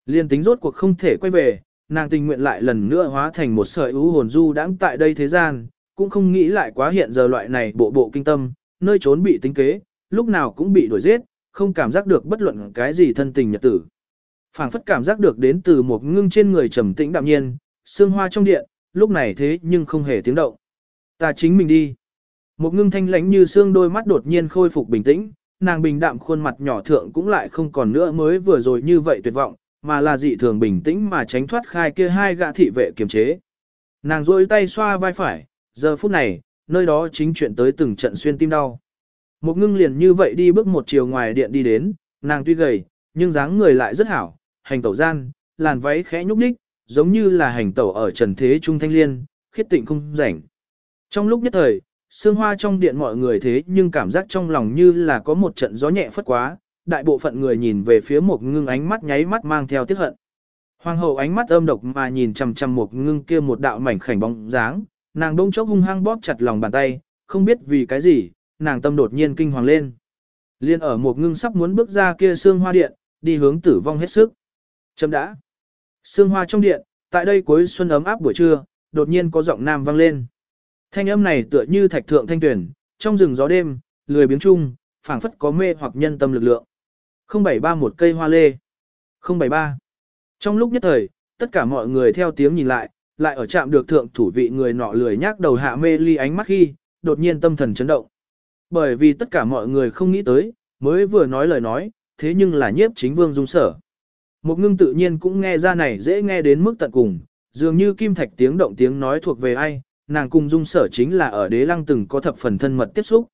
Liên tính rốt cuộc không thể quay về, nàng tình nguyện lại lần nữa hóa thành một sợi ưu hồn du đãng tại đây thế gian, cũng không nghĩ lại quá hiện giờ loại này bộ bộ kinh tâm, nơi trốn bị tính kế, lúc nào cũng bị đuổi giết, không cảm giác được bất luận cái gì thân tình nhật tử. phảng phất cảm giác được đến từ một ngưng trên người trầm tĩnh đạm nhiên, sương hoa trong điện, lúc này thế nhưng không hề tiếng động. Ta chính mình đi. Một ngưng thanh lãnh như xương đôi mắt đột nhiên khôi phục bình tĩnh, nàng bình đạm khuôn mặt nhỏ thượng cũng lại không còn nữa mới vừa rồi như vậy tuyệt vọng, mà là dị thường bình tĩnh mà tránh thoát khai kia hai gã thị vệ kiềm chế. Nàng rôi tay xoa vai phải, giờ phút này, nơi đó chính chuyện tới từng trận xuyên tim đau. Một ngưng liền như vậy đi bước một chiều ngoài điện đi đến, nàng tuy gầy, nhưng dáng người lại rất hảo, hành tẩu gian, làn váy khẽ nhúc nhích, giống như là hành tẩu ở trần thế trung thanh liên, khiết tịnh không rảnh. Trong lúc nhất thời, sương hoa trong điện mọi người thế nhưng cảm giác trong lòng như là có một trận gió nhẹ phất quá, đại bộ phận người nhìn về phía một ngưng ánh mắt nháy mắt mang theo tiếc hận. Hoàng hậu ánh mắt âm độc mà nhìn chằm chằm một ngưng kia một đạo mảnh khảnh bóng dáng, nàng đông chốc hung hăng bóp chặt lòng bàn tay, không biết vì cái gì, nàng tâm đột nhiên kinh hoàng lên. Liên ở một ngưng sắp muốn bước ra kia xương hoa điện, đi hướng tử vong hết sức. Chấm đã. Sương hoa trong điện, tại đây cuối xuân ấm áp buổi trưa, đột nhiên có giọng nam vang lên. Thanh âm này tựa như thạch thượng thanh tuyển, trong rừng gió đêm, lười biếng chung, phảng phất có mê hoặc nhân tâm lực lượng. 073 một cây hoa lê. 073. Trong lúc nhất thời, tất cả mọi người theo tiếng nhìn lại, lại ở chạm được thượng thủ vị người nọ lười nhác đầu hạ mê ly ánh mắt khi, đột nhiên tâm thần chấn động. Bởi vì tất cả mọi người không nghĩ tới, mới vừa nói lời nói, thế nhưng là nhiếp chính vương dung sở. Một ngưng tự nhiên cũng nghe ra này dễ nghe đến mức tận cùng, dường như kim thạch tiếng động tiếng nói thuộc về ai, nàng cùng dung sở chính là ở đế lăng từng có thập phần thân mật tiếp xúc.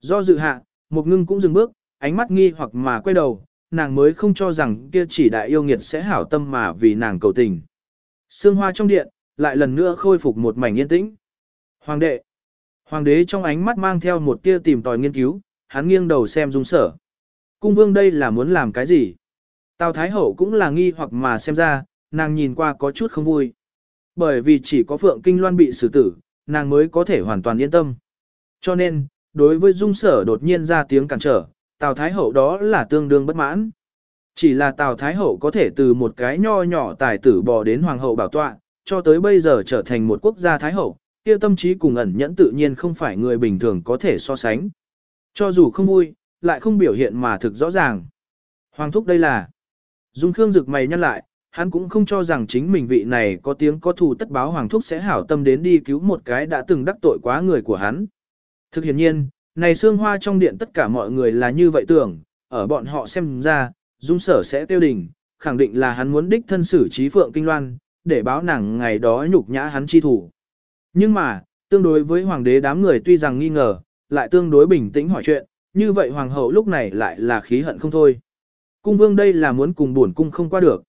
Do dự hạ, một ngưng cũng dừng bước, ánh mắt nghi hoặc mà quay đầu, nàng mới không cho rằng kia chỉ đại yêu nghiệt sẽ hảo tâm mà vì nàng cầu tình. Sương hoa trong điện, lại lần nữa khôi phục một mảnh yên tĩnh. Hoàng đệ. Hoàng đế trong ánh mắt mang theo một tia tìm tòi nghiên cứu, hắn nghiêng đầu xem dung sở. Cung vương đây là muốn làm cái gì? Tào Thái Hậu cũng là nghi hoặc mà xem ra, nàng nhìn qua có chút không vui. Bởi vì chỉ có Phượng Kinh Loan bị xử tử, nàng mới có thể hoàn toàn yên tâm. Cho nên, đối với dung sở đột nhiên ra tiếng cản trở, Tào Thái Hậu đó là tương đương bất mãn. Chỉ là Tào Thái Hậu có thể từ một cái nho nhỏ tài tử bò đến Hoàng hậu bảo tọa, cho tới bây giờ trở thành một quốc gia Thái Hậu, kia tâm trí cùng ẩn nhẫn tự nhiên không phải người bình thường có thể so sánh. Cho dù không vui, lại không biểu hiện mà thực rõ ràng. Hoàng thúc đây là Dung Khương rực mày nhăn lại, hắn cũng không cho rằng chính mình vị này có tiếng có thù tất báo Hoàng thúc sẽ hảo tâm đến đi cứu một cái đã từng đắc tội quá người của hắn. Thực hiện nhiên, này xương hoa trong điện tất cả mọi người là như vậy tưởng, ở bọn họ xem ra, Dung sở sẽ tiêu đình, khẳng định là hắn muốn đích thân xử trí Phượng Kinh Loan, để báo nàng ngày đó nhục nhã hắn chi thủ. Nhưng mà, tương đối với hoàng đế đám người tuy rằng nghi ngờ, lại tương đối bình tĩnh hỏi chuyện, như vậy hoàng hậu lúc này lại là khí hận không thôi. Cung vương đây là muốn cùng buồn cung không qua được.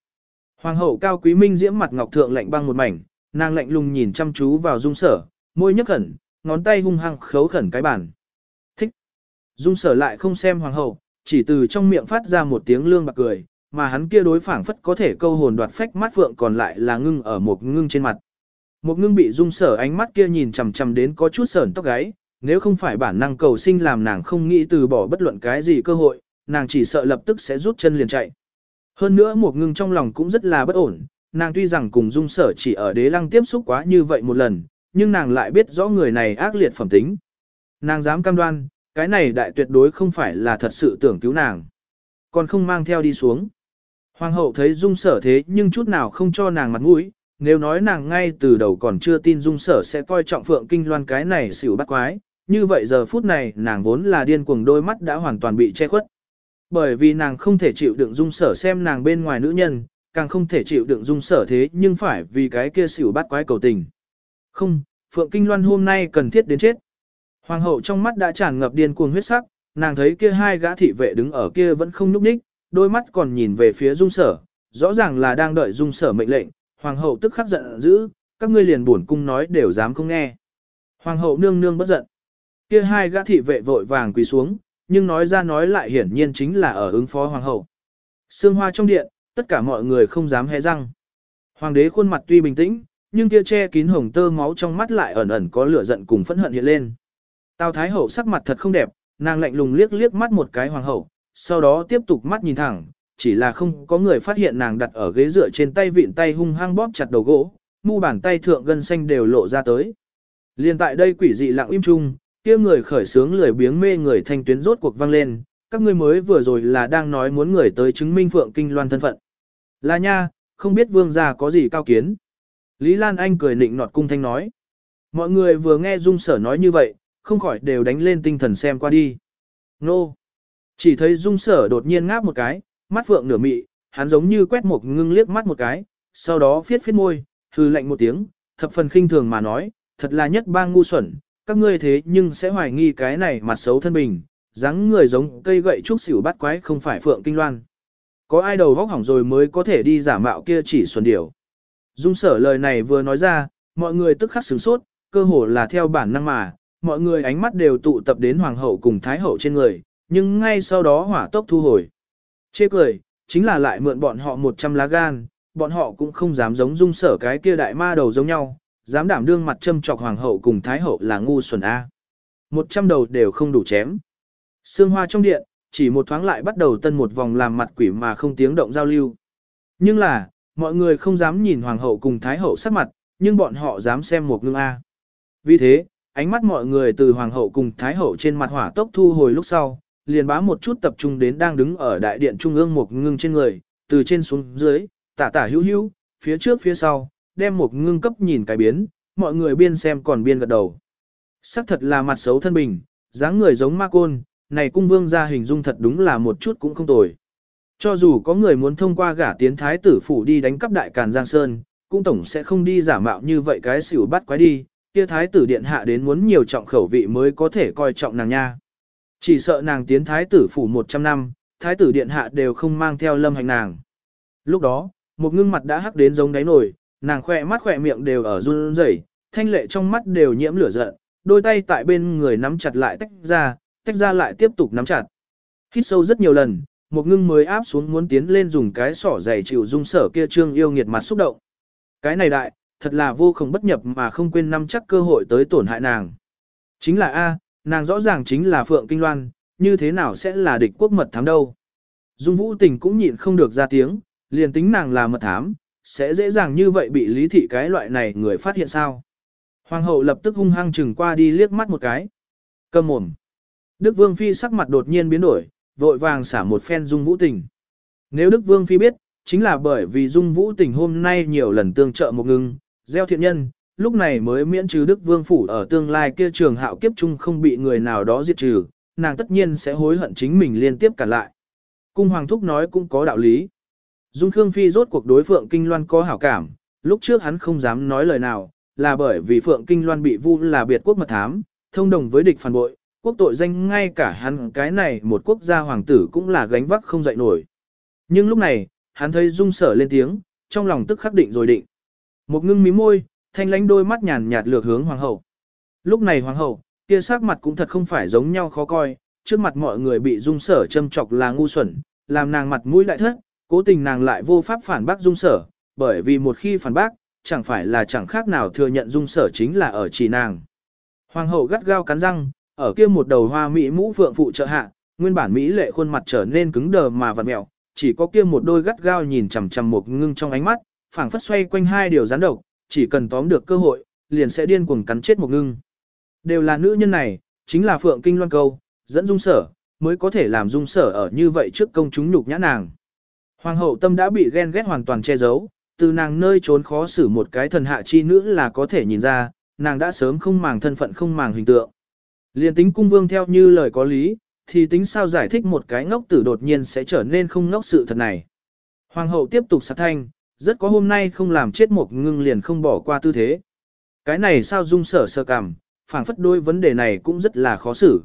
Hoàng hậu cao quý minh diễm mặt ngọc thượng lạnh băng một mảnh, nàng lạnh lùng nhìn chăm chú vào dung sở, môi nhấc khẩn, ngón tay hung hăng khấu khẩn cái bàn. Thích. Dung sở lại không xem hoàng hậu, chỉ từ trong miệng phát ra một tiếng lương bạc cười, mà hắn kia đối phảng phất có thể câu hồn đoạt phách mắt vượng còn lại là ngưng ở một ngưng trên mặt. Một ngưng bị dung sở ánh mắt kia nhìn chằm chằm đến có chút sởn tóc gáy, nếu không phải bản năng cầu sinh làm nàng không nghĩ từ bỏ bất luận cái gì cơ hội, nàng chỉ sợ lập tức sẽ rút chân liền chạy. Hơn nữa một ngưng trong lòng cũng rất là bất ổn, nàng tuy rằng cùng dung sở chỉ ở đế lăng tiếp xúc quá như vậy một lần, nhưng nàng lại biết rõ người này ác liệt phẩm tính. Nàng dám cam đoan, cái này đại tuyệt đối không phải là thật sự tưởng cứu nàng. Còn không mang theo đi xuống. Hoàng hậu thấy dung sở thế nhưng chút nào không cho nàng mặt mũi, nếu nói nàng ngay từ đầu còn chưa tin dung sở sẽ coi trọng phượng kinh loan cái này xỉu bắt quái, như vậy giờ phút này nàng vốn là điên cuồng đôi mắt đã hoàn toàn bị che khuất. Bởi vì nàng không thể chịu đựng dung sở xem nàng bên ngoài nữ nhân, càng không thể chịu đựng dung sở thế nhưng phải vì cái kia xỉu bắt quái cầu tình. Không, Phượng Kinh Loan hôm nay cần thiết đến chết. Hoàng hậu trong mắt đã tràn ngập điên cuồng huyết sắc, nàng thấy kia hai gã thị vệ đứng ở kia vẫn không núp ních, đôi mắt còn nhìn về phía dung sở, rõ ràng là đang đợi dung sở mệnh lệnh, hoàng hậu tức khắc giận dữ, các ngươi liền buồn cung nói đều dám không nghe. Hoàng hậu nương nương bất giận. Kia hai gã thị vệ vội vàng quỳ xuống, nhưng nói ra nói lại hiển nhiên chính là ở ứng phó hoàng hậu. Sương hoa trong điện, tất cả mọi người không dám hé răng. Hoàng đế khuôn mặt tuy bình tĩnh, nhưng kia che kín hồng tơ máu trong mắt lại ẩn ẩn có lửa giận cùng phẫn hận hiện lên. Tào Thái hậu sắc mặt thật không đẹp, nàng lạnh lùng liếc liếc mắt một cái hoàng hậu, sau đó tiếp tục mắt nhìn thẳng, chỉ là không có người phát hiện nàng đặt ở ghế dựa trên tay vịn tay hung hăng bóp chặt đầu gỗ, mu bàn tay thượng gân xanh đều lộ ra tới. Liên tại đây quỷ dị lặng im chung, kia người khởi sướng lười biếng mê người thanh tuyến rốt cuộc vang lên, các ngươi mới vừa rồi là đang nói muốn người tới chứng minh Phượng Kinh Loan thân phận. Là nha, không biết vương gia có gì cao kiến. Lý Lan Anh cười nịnh nọt cung thanh nói. Mọi người vừa nghe Dung Sở nói như vậy, không khỏi đều đánh lên tinh thần xem qua đi. Nô! Chỉ thấy Dung Sở đột nhiên ngáp một cái, mắt phượng nửa mị, hắn giống như quét một ngưng liếc mắt một cái, sau đó phiết phiết môi, hư lạnh một tiếng, thập phần khinh thường mà nói, thật là nhất bang ngu xuẩn, các ngươi thế nhưng sẽ hoài nghi cái này mặt xấu thân bình, dáng người giống cây gậy trúc xỉu bắt quái không phải phượng kinh loan. Có ai đầu vóc hỏng rồi mới có thể đi giả mạo kia chỉ xuân điểu. Dung sở lời này vừa nói ra, mọi người tức khắc sửng sốt, cơ hồ là theo bản năng mà, mọi người ánh mắt đều tụ tập đến hoàng hậu cùng thái hậu trên người, nhưng ngay sau đó hỏa tốc thu hồi. Chê cười, chính là lại mượn bọn họ 100 lá gan, bọn họ cũng không dám giống dung sở cái kia đại ma đầu giống nhau, dám đảm đương mặt châm chọc hoàng hậu cùng thái hậu là ngu xuẩn A. 100 đầu đều không đủ chém. Sương hoa trong điện, chỉ một thoáng lại bắt đầu tân một vòng làm mặt quỷ mà không tiếng động giao lưu. Nhưng là, mọi người không dám nhìn hoàng hậu cùng thái hậu sắc mặt, nhưng bọn họ dám xem một ngưng A. Vì thế, ánh mắt mọi người từ hoàng hậu cùng thái hậu trên mặt hỏa tốc thu hồi lúc sau, liền bá một chút tập trung đến đang đứng ở đại điện trung ương một ngưng trên người, từ trên xuống dưới, tả tả hữu hữu, phía trước phía sau, đem một ngưng cấp nhìn cái biến, mọi người biên xem còn biên gật đầu. Sắc thật là mặt xấu thân bình, dáng người giống ma côn, này cung vương ra hình dung thật đúng là một chút cũng không tồi. Cho dù có người muốn thông qua gả tiến thái tử phủ đi đánh cắp đại càn Giang Sơn, cũng tổng sẽ không đi giả mạo như vậy cái xỉu bắt quái đi, kia thái tử điện hạ đến muốn nhiều trọng khẩu vị mới có thể coi trọng nàng nha. Chỉ sợ nàng tiến thái tử phủ 100 năm, thái tử điện hạ đều không mang theo lâm hành nàng. Lúc đó, một ngưng mặt đã hắc đến giống đáy nổi, nàng khỏe mắt khỏe miệng đều ở run rẩy, thanh lệ trong mắt đều nhiễm lửa giận, đôi tay tại bên người nắm chặt lại tách ra, tách ra lại tiếp tục nắm chặt. Hít sâu rất nhiều lần, một ngưng mới áp xuống muốn tiến lên dùng cái sỏ dày chịu dung sở kia trương yêu nghiệt mặt xúc động. Cái này đại, thật là vô cùng bất nhập mà không quên nắm chắc cơ hội tới tổn hại nàng. Chính là A, nàng rõ ràng chính là Phượng Kinh Loan, như thế nào sẽ là địch quốc mật thám đâu. Dung Vũ Tình cũng nhịn không được ra tiếng, liền tính nàng là mật thám, sẽ dễ dàng như vậy bị lý thị cái loại này người phát hiện sao. Hoàng hậu lập tức hung hăng chừng qua đi liếc mắt một cái. Cầm mồm. Đức Vương Phi sắc mặt đột nhiên biến đổi, vội vàng xả một phen Dung Vũ Tình. Nếu Đức Vương Phi biết, chính là bởi vì Dung Vũ Tình hôm nay nhiều lần tương trợ một ngưng, gieo thiện nhân, lúc này mới miễn trừ Đức Vương Phủ ở tương lai kia trường hạo kiếp chung không bị người nào đó diệt trừ, nàng tất nhiên sẽ hối hận chính mình liên tiếp cả lại. Cung Hoàng Thúc nói cũng có đạo lý. Dung Khương Phi rốt cuộc đối Phượng Kinh Loan có hảo cảm, lúc trước hắn không dám nói lời nào, là bởi vì Phượng Kinh Loan bị vu là biệt quốc mật thám, thông đồng với địch phản bội, quốc tội danh ngay cả hắn cái này một quốc gia hoàng tử cũng là gánh vác không dậy nổi. Nhưng lúc này, hắn thấy Dung Sở lên tiếng, trong lòng tức khắc định rồi định. Một ngưng mí môi, thanh lánh đôi mắt nhàn nhạt lược hướng hoàng hậu. Lúc này hoàng hậu, kia sắc mặt cũng thật không phải giống nhau khó coi, trước mặt mọi người bị Dung Sở châm chọc là ngu xuẩn, làm nàng mặt mũi lại thất, cố tình nàng lại vô pháp phản bác Dung Sở, bởi vì một khi phản bác, chẳng phải là chẳng khác nào thừa nhận Dung Sở chính là ở chỉ nàng. Hoàng hậu gắt gao cắn răng, ở kia một đầu hoa mỹ mũ phượng phụ trợ hạ, nguyên bản mỹ lệ khuôn mặt trở nên cứng đờ mà vặn mẹo, chỉ có kia một đôi gắt gao nhìn chằm chằm một ngưng trong ánh mắt, phảng phất xoay quanh hai điều gián độc, chỉ cần tóm được cơ hội, liền sẽ điên cuồng cắn chết một ngưng. Đều là nữ nhân này, chính là Phượng Kinh Loan Câu, dẫn dung sở, mới có thể làm dung sở ở như vậy trước công chúng nhục nhã nàng. Hoàng hậu tâm đã bị ghen ghét hoàn toàn che giấu, từ nàng nơi trốn khó xử một cái thần hạ chi nữ là có thể nhìn ra, nàng đã sớm không màng thân phận không màng hình tượng. Liên tính cung vương theo như lời có lý, thì tính sao giải thích một cái ngốc tử đột nhiên sẽ trở nên không ngốc sự thật này. Hoàng hậu tiếp tục sát thanh, rất có hôm nay không làm chết một ngưng liền không bỏ qua tư thế. Cái này sao dung sở sơ cảm, phảng phất đôi vấn đề này cũng rất là khó xử.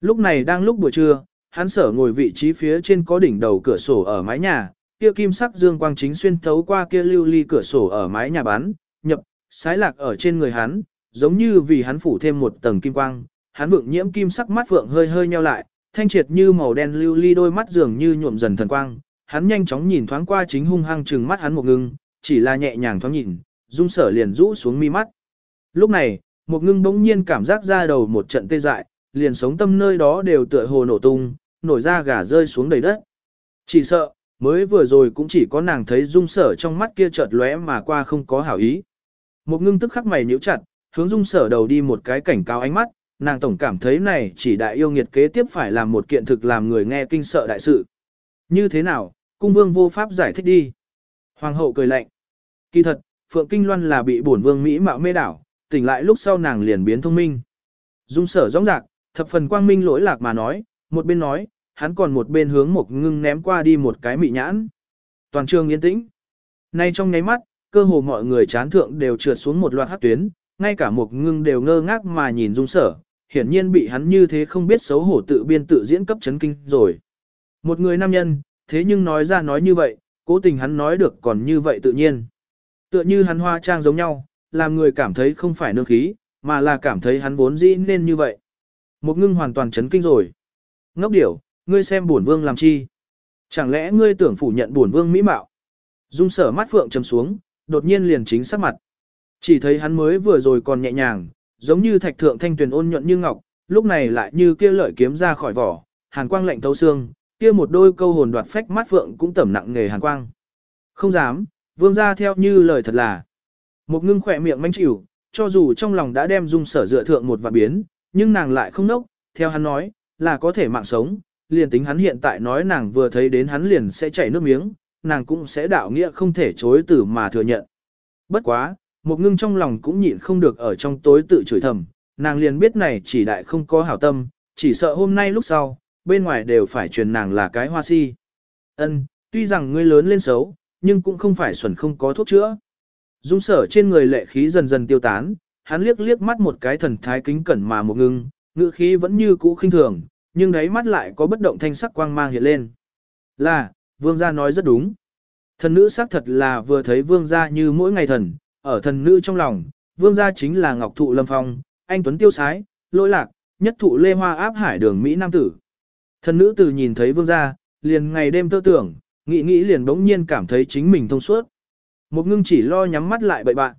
Lúc này đang lúc buổi trưa, hắn sở ngồi vị trí phía trên có đỉnh đầu cửa sổ ở mái nhà, kia kim sắc dương quang chính xuyên thấu qua kia lưu ly cửa sổ ở mái nhà bán, nhập, sái lạc ở trên người hắn, giống như vì hắn phủ thêm một tầng kim quang, hắn vượng nhiễm kim sắc mắt vượng hơi hơi nheo lại, thanh triệt như màu đen lưu ly đôi mắt dường như nhuộm dần thần quang, hắn nhanh chóng nhìn thoáng qua chính hung hăng trừng mắt hắn một ngưng, chỉ là nhẹ nhàng thoáng nhìn, dung sở liền rũ xuống mi mắt. Lúc này, một ngưng bỗng nhiên cảm giác ra đầu một trận tê dại, liền sống tâm nơi đó đều tựa hồ nổ tung, nổi ra gà rơi xuống đầy đất. Chỉ sợ, mới vừa rồi cũng chỉ có nàng thấy dung sở trong mắt kia chợt lóe mà qua không có hảo ý. Một ngưng tức khắc mày nhíu chặt, hướng dung sở đầu đi một cái cảnh cáo ánh mắt, nàng tổng cảm thấy này chỉ đại yêu nghiệt kế tiếp phải làm một kiện thực làm người nghe kinh sợ đại sự. Như thế nào, cung vương vô pháp giải thích đi. Hoàng hậu cười lạnh. Kỳ thật, Phượng Kinh Loan là bị bổn vương Mỹ mạo mê đảo, tỉnh lại lúc sau nàng liền biến thông minh. Dung sở rõ rạc, thập phần quang minh lỗi lạc mà nói, một bên nói, hắn còn một bên hướng một ngưng ném qua đi một cái mị nhãn. Toàn trường yên tĩnh. Nay trong nháy mắt, cơ hồ mọi người chán thượng đều trượt xuống một loạt hát tuyến, ngay cả một ngưng đều ngơ ngác mà nhìn dung sở, hiển nhiên bị hắn như thế không biết xấu hổ tự biên tự diễn cấp chấn kinh rồi. Một người nam nhân, thế nhưng nói ra nói như vậy, cố tình hắn nói được còn như vậy tự nhiên. Tựa như hắn hoa trang giống nhau, làm người cảm thấy không phải nương khí, mà là cảm thấy hắn vốn dĩ nên như vậy. Một ngưng hoàn toàn chấn kinh rồi. Ngốc điểu, ngươi xem bổn vương làm chi? Chẳng lẽ ngươi tưởng phủ nhận bổn vương mỹ mạo? Dung sở mắt phượng trầm xuống, đột nhiên liền chính sắc mặt. Chỉ thấy hắn mới vừa rồi còn nhẹ nhàng, giống như thạch thượng thanh tuyền ôn nhuận như ngọc, lúc này lại như kia lợi kiếm ra khỏi vỏ, hàn quang lạnh thấu xương, kia một đôi câu hồn đoạt phách mắt phượng cũng tẩm nặng nghề hàn quang. Không dám, vương gia theo như lời thật là. Một ngưng khỏe miệng manh chịu, cho dù trong lòng đã đem dung sở dựa thượng một vạn biến, nhưng nàng lại không nốc, theo hắn nói, là có thể mạng sống, liền tính hắn hiện tại nói nàng vừa thấy đến hắn liền sẽ chảy nước miếng, nàng cũng sẽ đạo nghĩa không thể chối từ mà thừa nhận. Bất quá, một ngưng trong lòng cũng nhịn không được ở trong tối tự chửi thầm, nàng liền biết này chỉ đại không có hảo tâm, chỉ sợ hôm nay lúc sau, bên ngoài đều phải truyền nàng là cái hoa si. Ân, tuy rằng ngươi lớn lên xấu, nhưng cũng không phải xuẩn không có thuốc chữa. Dung sở trên người lệ khí dần dần tiêu tán, hắn liếc liếc mắt một cái thần thái kính cẩn mà một ngưng, ngữ khí vẫn như cũ khinh thường, nhưng đáy mắt lại có bất động thanh sắc quang mang hiện lên. Là, vương gia nói rất đúng. Thần nữ xác thật là vừa thấy vương gia như mỗi ngày thần, ở thần nữ trong lòng, vương gia chính là ngọc thụ lâm phong, anh tuấn tiêu sái, lỗi lạc, nhất thụ lê hoa áp hải đường Mỹ Nam tử. Thần nữ từ nhìn thấy vương gia, liền ngày đêm tơ tưởng, nghĩ nghĩ liền bỗng nhiên cảm thấy chính mình thông suốt. Một ngưng chỉ lo nhắm mắt lại bậy bạn.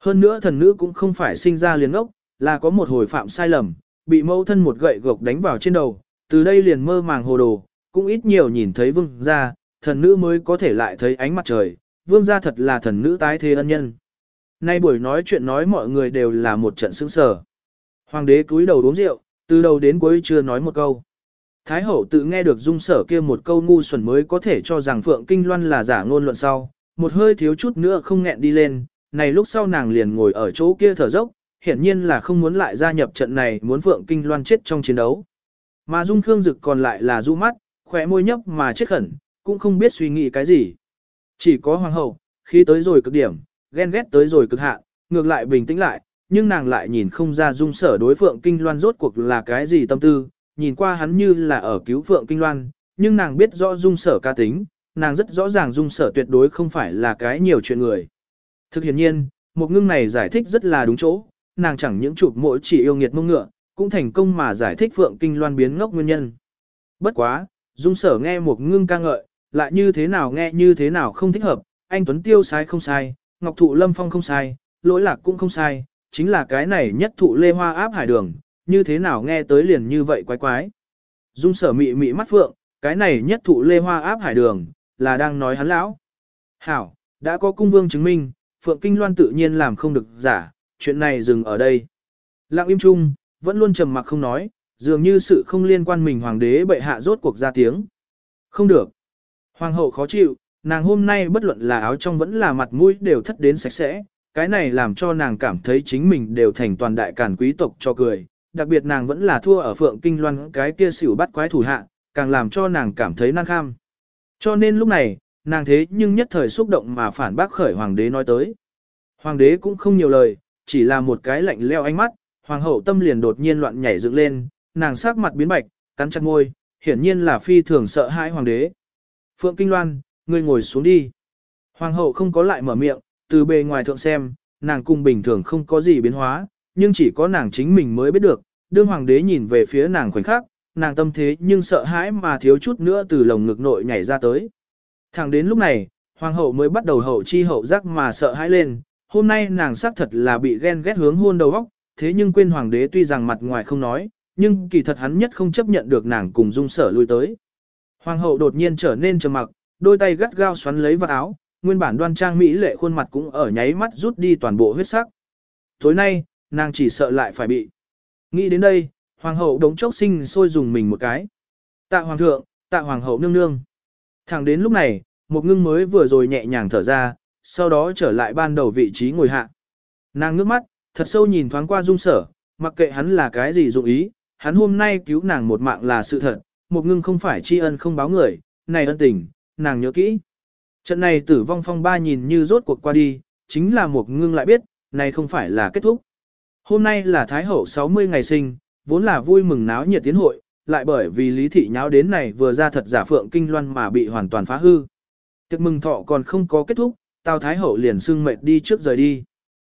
Hơn nữa thần nữ cũng không phải sinh ra liền ốc, là có một hồi phạm sai lầm, bị mẫu thân một gậy gộc đánh vào trên đầu, từ đây liền mơ màng hồ đồ, cũng ít nhiều nhìn thấy vương gia, thần nữ mới có thể lại thấy ánh mặt trời, vương gia thật là thần nữ tái thế ân nhân. Nay buổi nói chuyện nói mọi người đều là một trận sững sờ. Hoàng đế cúi đầu uống rượu, từ đầu đến cuối chưa nói một câu. Thái hậu tự nghe được dung sở kia một câu ngu xuẩn mới có thể cho rằng Phượng Kinh Loan là giả ngôn luận sau, một hơi thiếu chút nữa không nghẹn đi lên, này lúc sau nàng liền ngồi ở chỗ kia thở dốc, hiển nhiên là không muốn lại gia nhập trận này muốn Phượng Kinh Loan chết trong chiến đấu. Mà Dung Khương Dực còn lại là du mắt, khỏe môi nhấp mà chết khẩn, cũng không biết suy nghĩ cái gì. Chỉ có hoàng hậu, khi tới rồi cực điểm, ghen ghét tới rồi cực hạn, ngược lại bình tĩnh lại, nhưng nàng lại nhìn không ra dung sở đối phượng kinh loan rốt cuộc là cái gì tâm tư, nhìn qua hắn như là ở cứu phượng kinh loan, nhưng nàng biết rõ dung sở ca tính, nàng rất rõ ràng dung sở tuyệt đối không phải là cái nhiều chuyện người. Thực hiện nhiên, một ngưng này giải thích rất là đúng chỗ, nàng chẳng những chụp mỗi chỉ yêu nghiệt mông ngựa, cũng thành công mà giải thích phượng kinh loan biến ngốc nguyên nhân. Bất quá, dung sở nghe một ngưng ca ngợi, lại như thế nào nghe như thế nào không thích hợp, anh Tuấn Tiêu sai không sai, Ngọc Thụ Lâm Phong không sai, lỗi lạc cũng không sai, chính là cái này nhất thụ lê hoa áp hải đường, như thế nào nghe tới liền như vậy quái quái. Dung sở mị mị mắt phượng, cái này nhất thụ lê hoa áp hải đường, là đang nói hắn lão. Hảo, đã có cung vương chứng minh, phượng kinh loan tự nhiên làm không được giả, chuyện này dừng ở đây. Lặng im chung, vẫn luôn trầm mặc không nói, dường như sự không liên quan mình hoàng đế bệ hạ rốt cuộc ra tiếng. Không được. Hoàng hậu khó chịu, nàng hôm nay bất luận là áo trong vẫn là mặt mũi đều thất đến sạch sẽ, cái này làm cho nàng cảm thấy chính mình đều thành toàn đại cản quý tộc cho cười, đặc biệt nàng vẫn là thua ở phượng kinh loan cái kia xỉu bắt quái thủ hạ, càng làm cho nàng cảm thấy năng kham. Cho nên lúc này, nàng thế nhưng nhất thời xúc động mà phản bác khởi hoàng đế nói tới. Hoàng đế cũng không nhiều lời, chỉ là một cái lạnh leo ánh mắt, hoàng hậu tâm liền đột nhiên loạn nhảy dựng lên, nàng sắc mặt biến bạch, cắn chặt môi, hiển nhiên là phi thường sợ hãi hoàng đế. Phượng Kinh Loan, ngươi ngồi xuống đi. Hoàng hậu không có lại mở miệng, từ bề ngoài thượng xem, nàng cùng bình thường không có gì biến hóa, nhưng chỉ có nàng chính mình mới biết được, đương hoàng đế nhìn về phía nàng khoảnh khắc, nàng tâm thế nhưng sợ hãi mà thiếu chút nữa từ lồng ngực nội nhảy ra tới. Thẳng đến lúc này, hoàng hậu mới bắt đầu hậu chi hậu giác mà sợ hãi lên, hôm nay nàng xác thật là bị ghen ghét hướng hôn đầu óc, thế nhưng quên hoàng đế tuy rằng mặt ngoài không nói, nhưng kỳ thật hắn nhất không chấp nhận được nàng cùng dung sở lui tới. Hoàng hậu đột nhiên trở nên trầm mặc, đôi tay gắt gao xoắn lấy vật áo, nguyên bản đoan trang mỹ lệ khuôn mặt cũng ở nháy mắt rút đi toàn bộ huyết sắc. Tối nay, nàng chỉ sợ lại phải bị. Nghĩ đến đây, hoàng hậu đống chốc sinh sôi dùng mình một cái. Tạ hoàng thượng, tạ hoàng hậu nương nương. Thẳng đến lúc này, một ngưng mới vừa rồi nhẹ nhàng thở ra, sau đó trở lại ban đầu vị trí ngồi hạ. Nàng ngước mắt, thật sâu nhìn thoáng qua dung sở, mặc kệ hắn là cái gì dụng ý, hắn hôm nay cứu nàng một mạng là sự thật, một ngưng không phải tri ân không báo người, này ân tình, nàng nhớ kỹ. Trận này tử vong phong ba nhìn như rốt cuộc qua đi, chính là một ngưng lại biết, này không phải là kết thúc. Hôm nay là Thái Hậu 60 ngày sinh, vốn là vui mừng náo nhiệt tiến hội, lại bởi vì lý thị nháo đến này vừa ra thật giả phượng kinh loan mà bị hoàn toàn phá hư. Tiệc mừng thọ còn không có kết thúc, Tào Thái Hậu liền sưng mệt đi trước rời đi.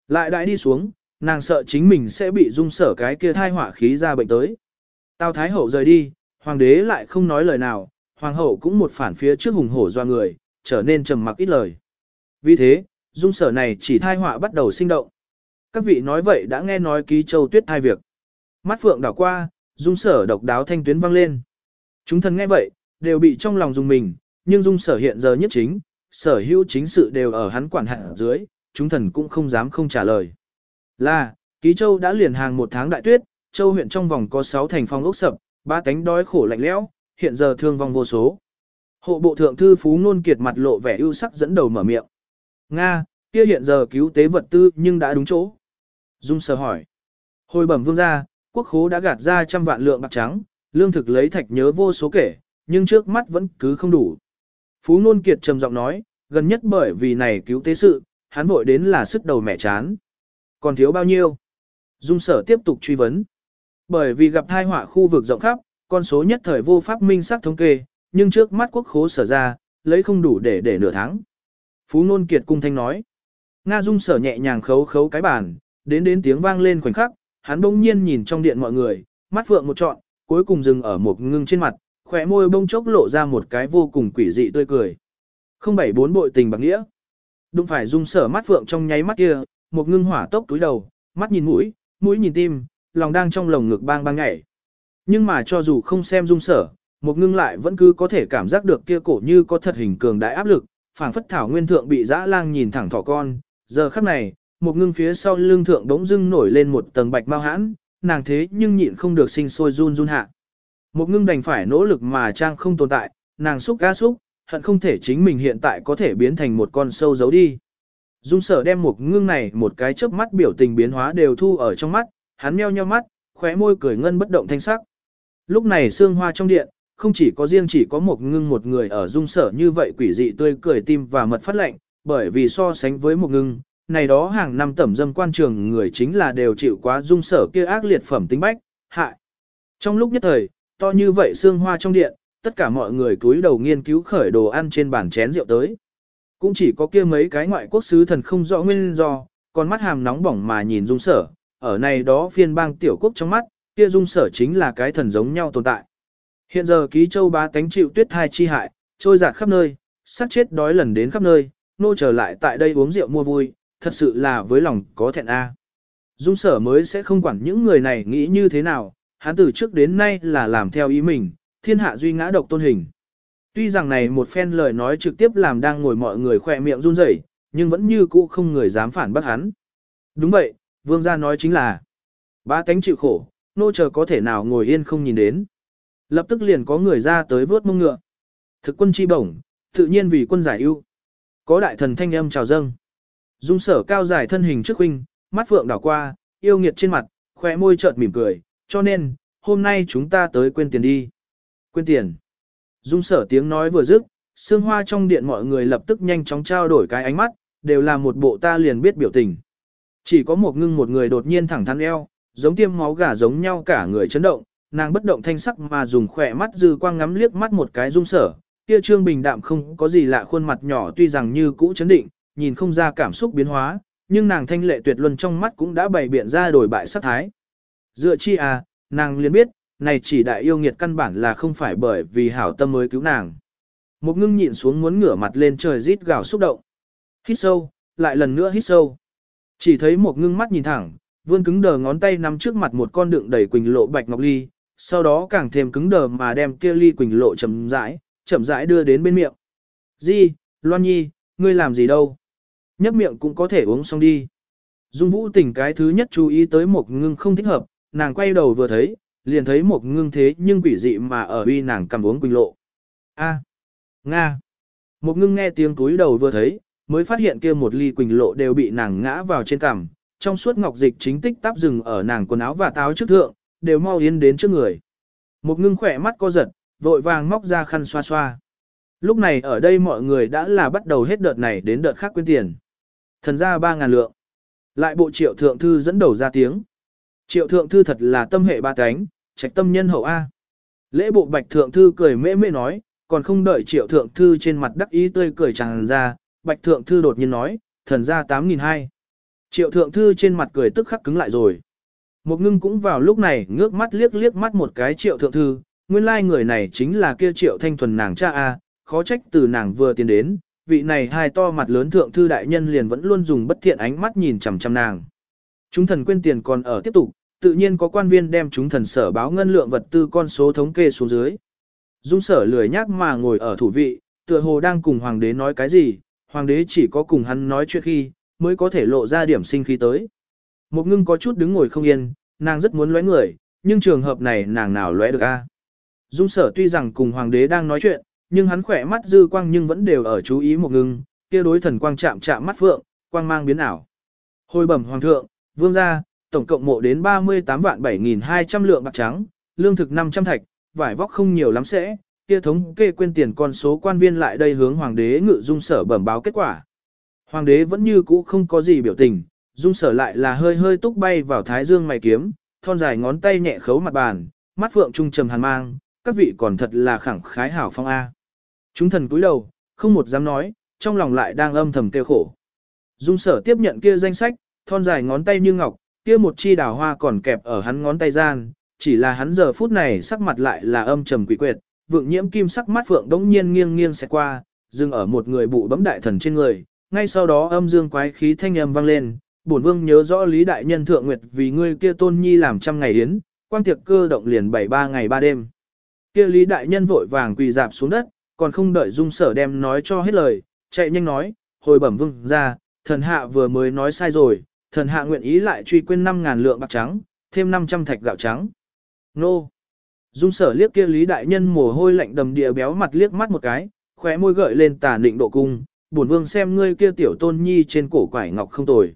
Lại đại đi xuống, nàng sợ chính mình sẽ bị dung sở cái kia thai hỏa khí ra bệnh tới. Tào Thái Hậu rời đi, hoàng đế lại không nói lời nào, hoàng hậu cũng một phản phía trước hùng hổ do người, trở nên trầm mặc ít lời. Vì thế, dung sở này chỉ thai họa bắt đầu sinh động. Các vị nói vậy đã nghe nói ký châu tuyết thai việc. Mắt phượng đảo qua, dung sở độc đáo thanh tuyến vang lên. Chúng thần nghe vậy, đều bị trong lòng dùng mình, nhưng dung sở hiện giờ nhất chính, sở hữu chính sự đều ở hắn quản hạt dưới, chúng thần cũng không dám không trả lời. Là, ký châu đã liền hàng một tháng đại tuyết, châu huyện trong vòng có 6 thành phong ốc sập, ba cánh đói khổ lạnh lẽo, hiện giờ thương vong vô số. Hộ bộ thượng thư Phú Nôn Kiệt mặt lộ vẻ ưu sắc dẫn đầu mở miệng. Nga, kia hiện giờ cứu tế vật tư nhưng đã đúng chỗ. Dung sờ hỏi. Hồi bẩm vương gia, quốc khố đã gạt ra trăm vạn lượng bạc trắng, lương thực lấy thạch nhớ vô số kể, nhưng trước mắt vẫn cứ không đủ. Phú Nôn Kiệt trầm giọng nói, gần nhất bởi vì này cứu tế sự, hắn vội đến là sức đầu mẹ chán. Còn thiếu bao nhiêu? Dung sở tiếp tục truy vấn. Bởi vì gặp thai họa khu vực rộng khắp, con số nhất thời vô pháp minh xác thống kê, nhưng trước mắt quốc khố sở ra, lấy không đủ để để nửa tháng. Phú Nôn Kiệt cung thanh nói. Nga Dung sở nhẹ nhàng khấu khấu cái bàn, đến đến tiếng vang lên khoảnh khắc, hắn bỗng nhiên nhìn trong điện mọi người, mắt vượng một trọn, cuối cùng dừng ở một ngưng trên mặt, khỏe môi bông chốc lộ ra một cái vô cùng quỷ dị tươi cười. Không bảy bốn bội tình bạc nghĩa. Đụng phải Dung sở mắt vượng trong nháy mắt kia, một ngưng hỏa tốc túi đầu, mắt nhìn mũi, mũi nhìn tim, lòng đang trong lồng ngực bang bang nhảy. Nhưng mà cho dù không xem Dung sở, một ngưng lại vẫn cứ có thể cảm giác được kia cổ như có thật hình cường đại áp lực, phảng phất thảo nguyên thượng bị dã lang nhìn thẳng thỏ con, giờ khắc này, một ngưng phía sau lưng thượng đống dưng nổi lên một tầng bạch mau hãn, nàng thế nhưng nhịn không được sinh sôi run run hạ. Một ngưng đành phải nỗ lực mà trang không tồn tại, nàng xúc ga xúc, hận không thể chính mình hiện tại có thể biến thành một con sâu giấu đi. Dung sở đem một ngưng này một cái chớp mắt biểu tình biến hóa đều thu ở trong mắt, hắn meo nheo mắt, khóe môi cười ngân bất động thanh sắc. Lúc này xương hoa trong điện, không chỉ có riêng chỉ có một ngưng một người ở dung sở như vậy quỷ dị tươi cười tim và mật phát lạnh, bởi vì so sánh với một ngưng, này đó hàng năm tẩm dâm quan trường người chính là đều chịu quá dung sở kia ác liệt phẩm tính bách, hại. Trong lúc nhất thời, to như vậy xương hoa trong điện, tất cả mọi người cúi đầu nghiên cứu khởi đồ ăn trên bàn chén rượu tới. Cũng chỉ có kia mấy cái ngoại quốc sứ thần không rõ nguyên do, còn mắt hàm nóng bỏng mà nhìn dung sở, ở này đó phiên bang tiểu quốc trong mắt, kia dung sở chính là cái thần giống nhau tồn tại. Hiện giờ ký châu bá tánh chịu tuyết thai chi hại, trôi giạt khắp nơi, sát chết đói lần đến khắp nơi, nô trở lại tại đây uống rượu mua vui, thật sự là với lòng có thẹn a. Dung sở mới sẽ không quản những người này nghĩ như thế nào, hắn từ trước đến nay là làm theo ý mình, thiên hạ duy ngã độc tôn hình. Tuy rằng này một phen lời nói trực tiếp làm đang ngồi mọi người khỏe miệng run rẩy, nhưng vẫn như cũ không người dám phản bác hắn. Đúng vậy, vương gia nói chính là, ba tánh chịu khổ, nô chờ có thể nào ngồi yên không nhìn đến. Lập tức liền có người ra tới vớt mông ngựa. Thực quân chi bổng, tự nhiên vì quân giải ưu. Có đại thần thanh âm chào dâng. Dung sở cao dài thân hình trước huynh, mắt phượng đảo qua, yêu nghiệt trên mặt, khóe môi chợt mỉm cười, cho nên, hôm nay chúng ta tới quên tiền đi. Quên tiền. Dung sở tiếng nói vừa dứt, sương hoa trong điện mọi người lập tức nhanh chóng trao đổi cái ánh mắt, đều là một bộ ta liền biết biểu tình. Chỉ có một ngưng một người đột nhiên thẳng thắn eo, giống tiêm máu gà giống nhau cả người chấn động, nàng bất động thanh sắc mà dùng khỏe mắt dư quang ngắm liếc mắt một cái dung sở, kia trương bình đạm không có gì lạ khuôn mặt nhỏ tuy rằng như cũ chấn định, nhìn không ra cảm xúc biến hóa, nhưng nàng thanh lệ tuyệt luân trong mắt cũng đã bày biện ra đổi bại sắc thái. Dựa chi à, nàng liền biết, này chỉ đại yêu nghiệt căn bản là không phải bởi vì hảo tâm mới cứu nàng. Một ngưng nhịn xuống muốn ngửa mặt lên trời rít gào xúc động. Hít sâu, lại lần nữa hít sâu. Chỉ thấy một ngưng mắt nhìn thẳng, vươn cứng đờ ngón tay nắm trước mặt một con đựng đầy quỳnh lộ bạch ngọc ly, sau đó càng thêm cứng đờ mà đem kia ly quỳnh lộ chậm rãi, chậm rãi đưa đến bên miệng. Di, Loan Nhi, ngươi làm gì đâu? Nhấp miệng cũng có thể uống xong đi. Dung Vũ tỉnh cái thứ nhất chú ý tới một ngưng không thích hợp, nàng quay đầu vừa thấy, liền thấy một ngưng thế nhưng quỷ dị mà ở uy nàng cầm uống quỳnh lộ. A, Nga. Một ngưng nghe tiếng túi đầu vừa thấy, mới phát hiện kia một ly quỳnh lộ đều bị nàng ngã vào trên cằm, trong suốt ngọc dịch chính tích tắp rừng ở nàng quần áo và táo trước thượng, đều mau yên đến trước người. Một ngưng khỏe mắt co giật, vội vàng móc ra khăn xoa xoa. Lúc này ở đây mọi người đã là bắt đầu hết đợt này đến đợt khác quyên tiền. Thần ra 3.000 lượng. Lại bộ triệu thượng thư dẫn đầu ra tiếng. Triệu thượng thư thật là tâm hệ ba cánh, trạch tâm nhân hậu A. Lễ bộ bạch thượng thư cười mễ mễ nói, còn không đợi triệu thượng thư trên mặt đắc ý tươi cười tràn ra, bạch thượng thư đột nhiên nói, thần ra 8.200. Triệu thượng thư trên mặt cười tức khắc cứng lại rồi. Một ngưng cũng vào lúc này ngước mắt liếc liếc mắt một cái triệu thượng thư, nguyên lai người này chính là kia triệu thanh thuần nàng cha A, khó trách từ nàng vừa tiến đến, vị này hai to mặt lớn thượng thư đại nhân liền vẫn luôn dùng bất thiện ánh mắt nhìn chằm chằm nàng. Chúng thần quên tiền còn ở tiếp tục, tự nhiên có quan viên đem chúng thần sở báo ngân lượng vật tư con số thống kê xuống dưới. Dung sở lười nhác mà ngồi ở thủ vị, tựa hồ đang cùng hoàng đế nói cái gì, hoàng đế chỉ có cùng hắn nói chuyện khi, mới có thể lộ ra điểm sinh khí tới. Một ngưng có chút đứng ngồi không yên, nàng rất muốn lóe người, nhưng trường hợp này nàng nào lóe được a? Dung sở tuy rằng cùng hoàng đế đang nói chuyện, nhưng hắn khỏe mắt dư quang nhưng vẫn đều ở chú ý một ngưng, kia đối thần quang chạm chạm mắt phượng, quang mang biến ảo. Hồi bẩm hoàng thượng, vương gia, tổng cộng mộ đến 38 vạn 7.200 lượng bạc trắng, lương thực 500 thạch, vải vóc không nhiều lắm sẽ, kia thống kê quên tiền con số quan viên lại đây hướng hoàng đế ngự dung sở bẩm báo kết quả. Hoàng đế vẫn như cũ không có gì biểu tình, dung sở lại là hơi hơi túc bay vào thái dương mày kiếm, thon dài ngón tay nhẹ khấu mặt bàn, mắt phượng trung trầm hàn mang, các vị còn thật là khẳng khái hảo phong A. Chúng thần cúi đầu, không một dám nói, trong lòng lại đang âm thầm kêu khổ. Dung sở tiếp nhận kia danh sách, thon dài ngón tay như ngọc, kia một chi đào hoa còn kẹp ở hắn ngón tay gian, chỉ là hắn giờ phút này sắc mặt lại là âm trầm quỷ quyệt, vượng nhiễm kim sắc mắt phượng đống nhiên nghiêng nghiêng sẽ qua, dừng ở một người bụ bấm đại thần trên người, ngay sau đó âm dương quái khí thanh âm vang lên, bổn vương nhớ rõ lý đại nhân thượng nguyệt vì ngươi kia tôn nhi làm trăm ngày yến, quan tiệc cơ động liền bảy ba ngày ba đêm. Kia lý đại nhân vội vàng quỳ dạp xuống đất, còn không đợi dung sở đem nói cho hết lời, chạy nhanh nói, hồi bẩm vương ra, thần hạ vừa mới nói sai rồi, thần hạ nguyện ý lại truy quên 5.000 lượng bạc trắng, thêm 500 thạch gạo trắng. Nô! Dung sở liếc kia lý đại nhân mồ hôi lạnh đầm địa béo mặt liếc mắt một cái, khóe môi gợi lên tà định độ cung, buồn vương xem ngươi kia tiểu tôn nhi trên cổ quải ngọc không tồi.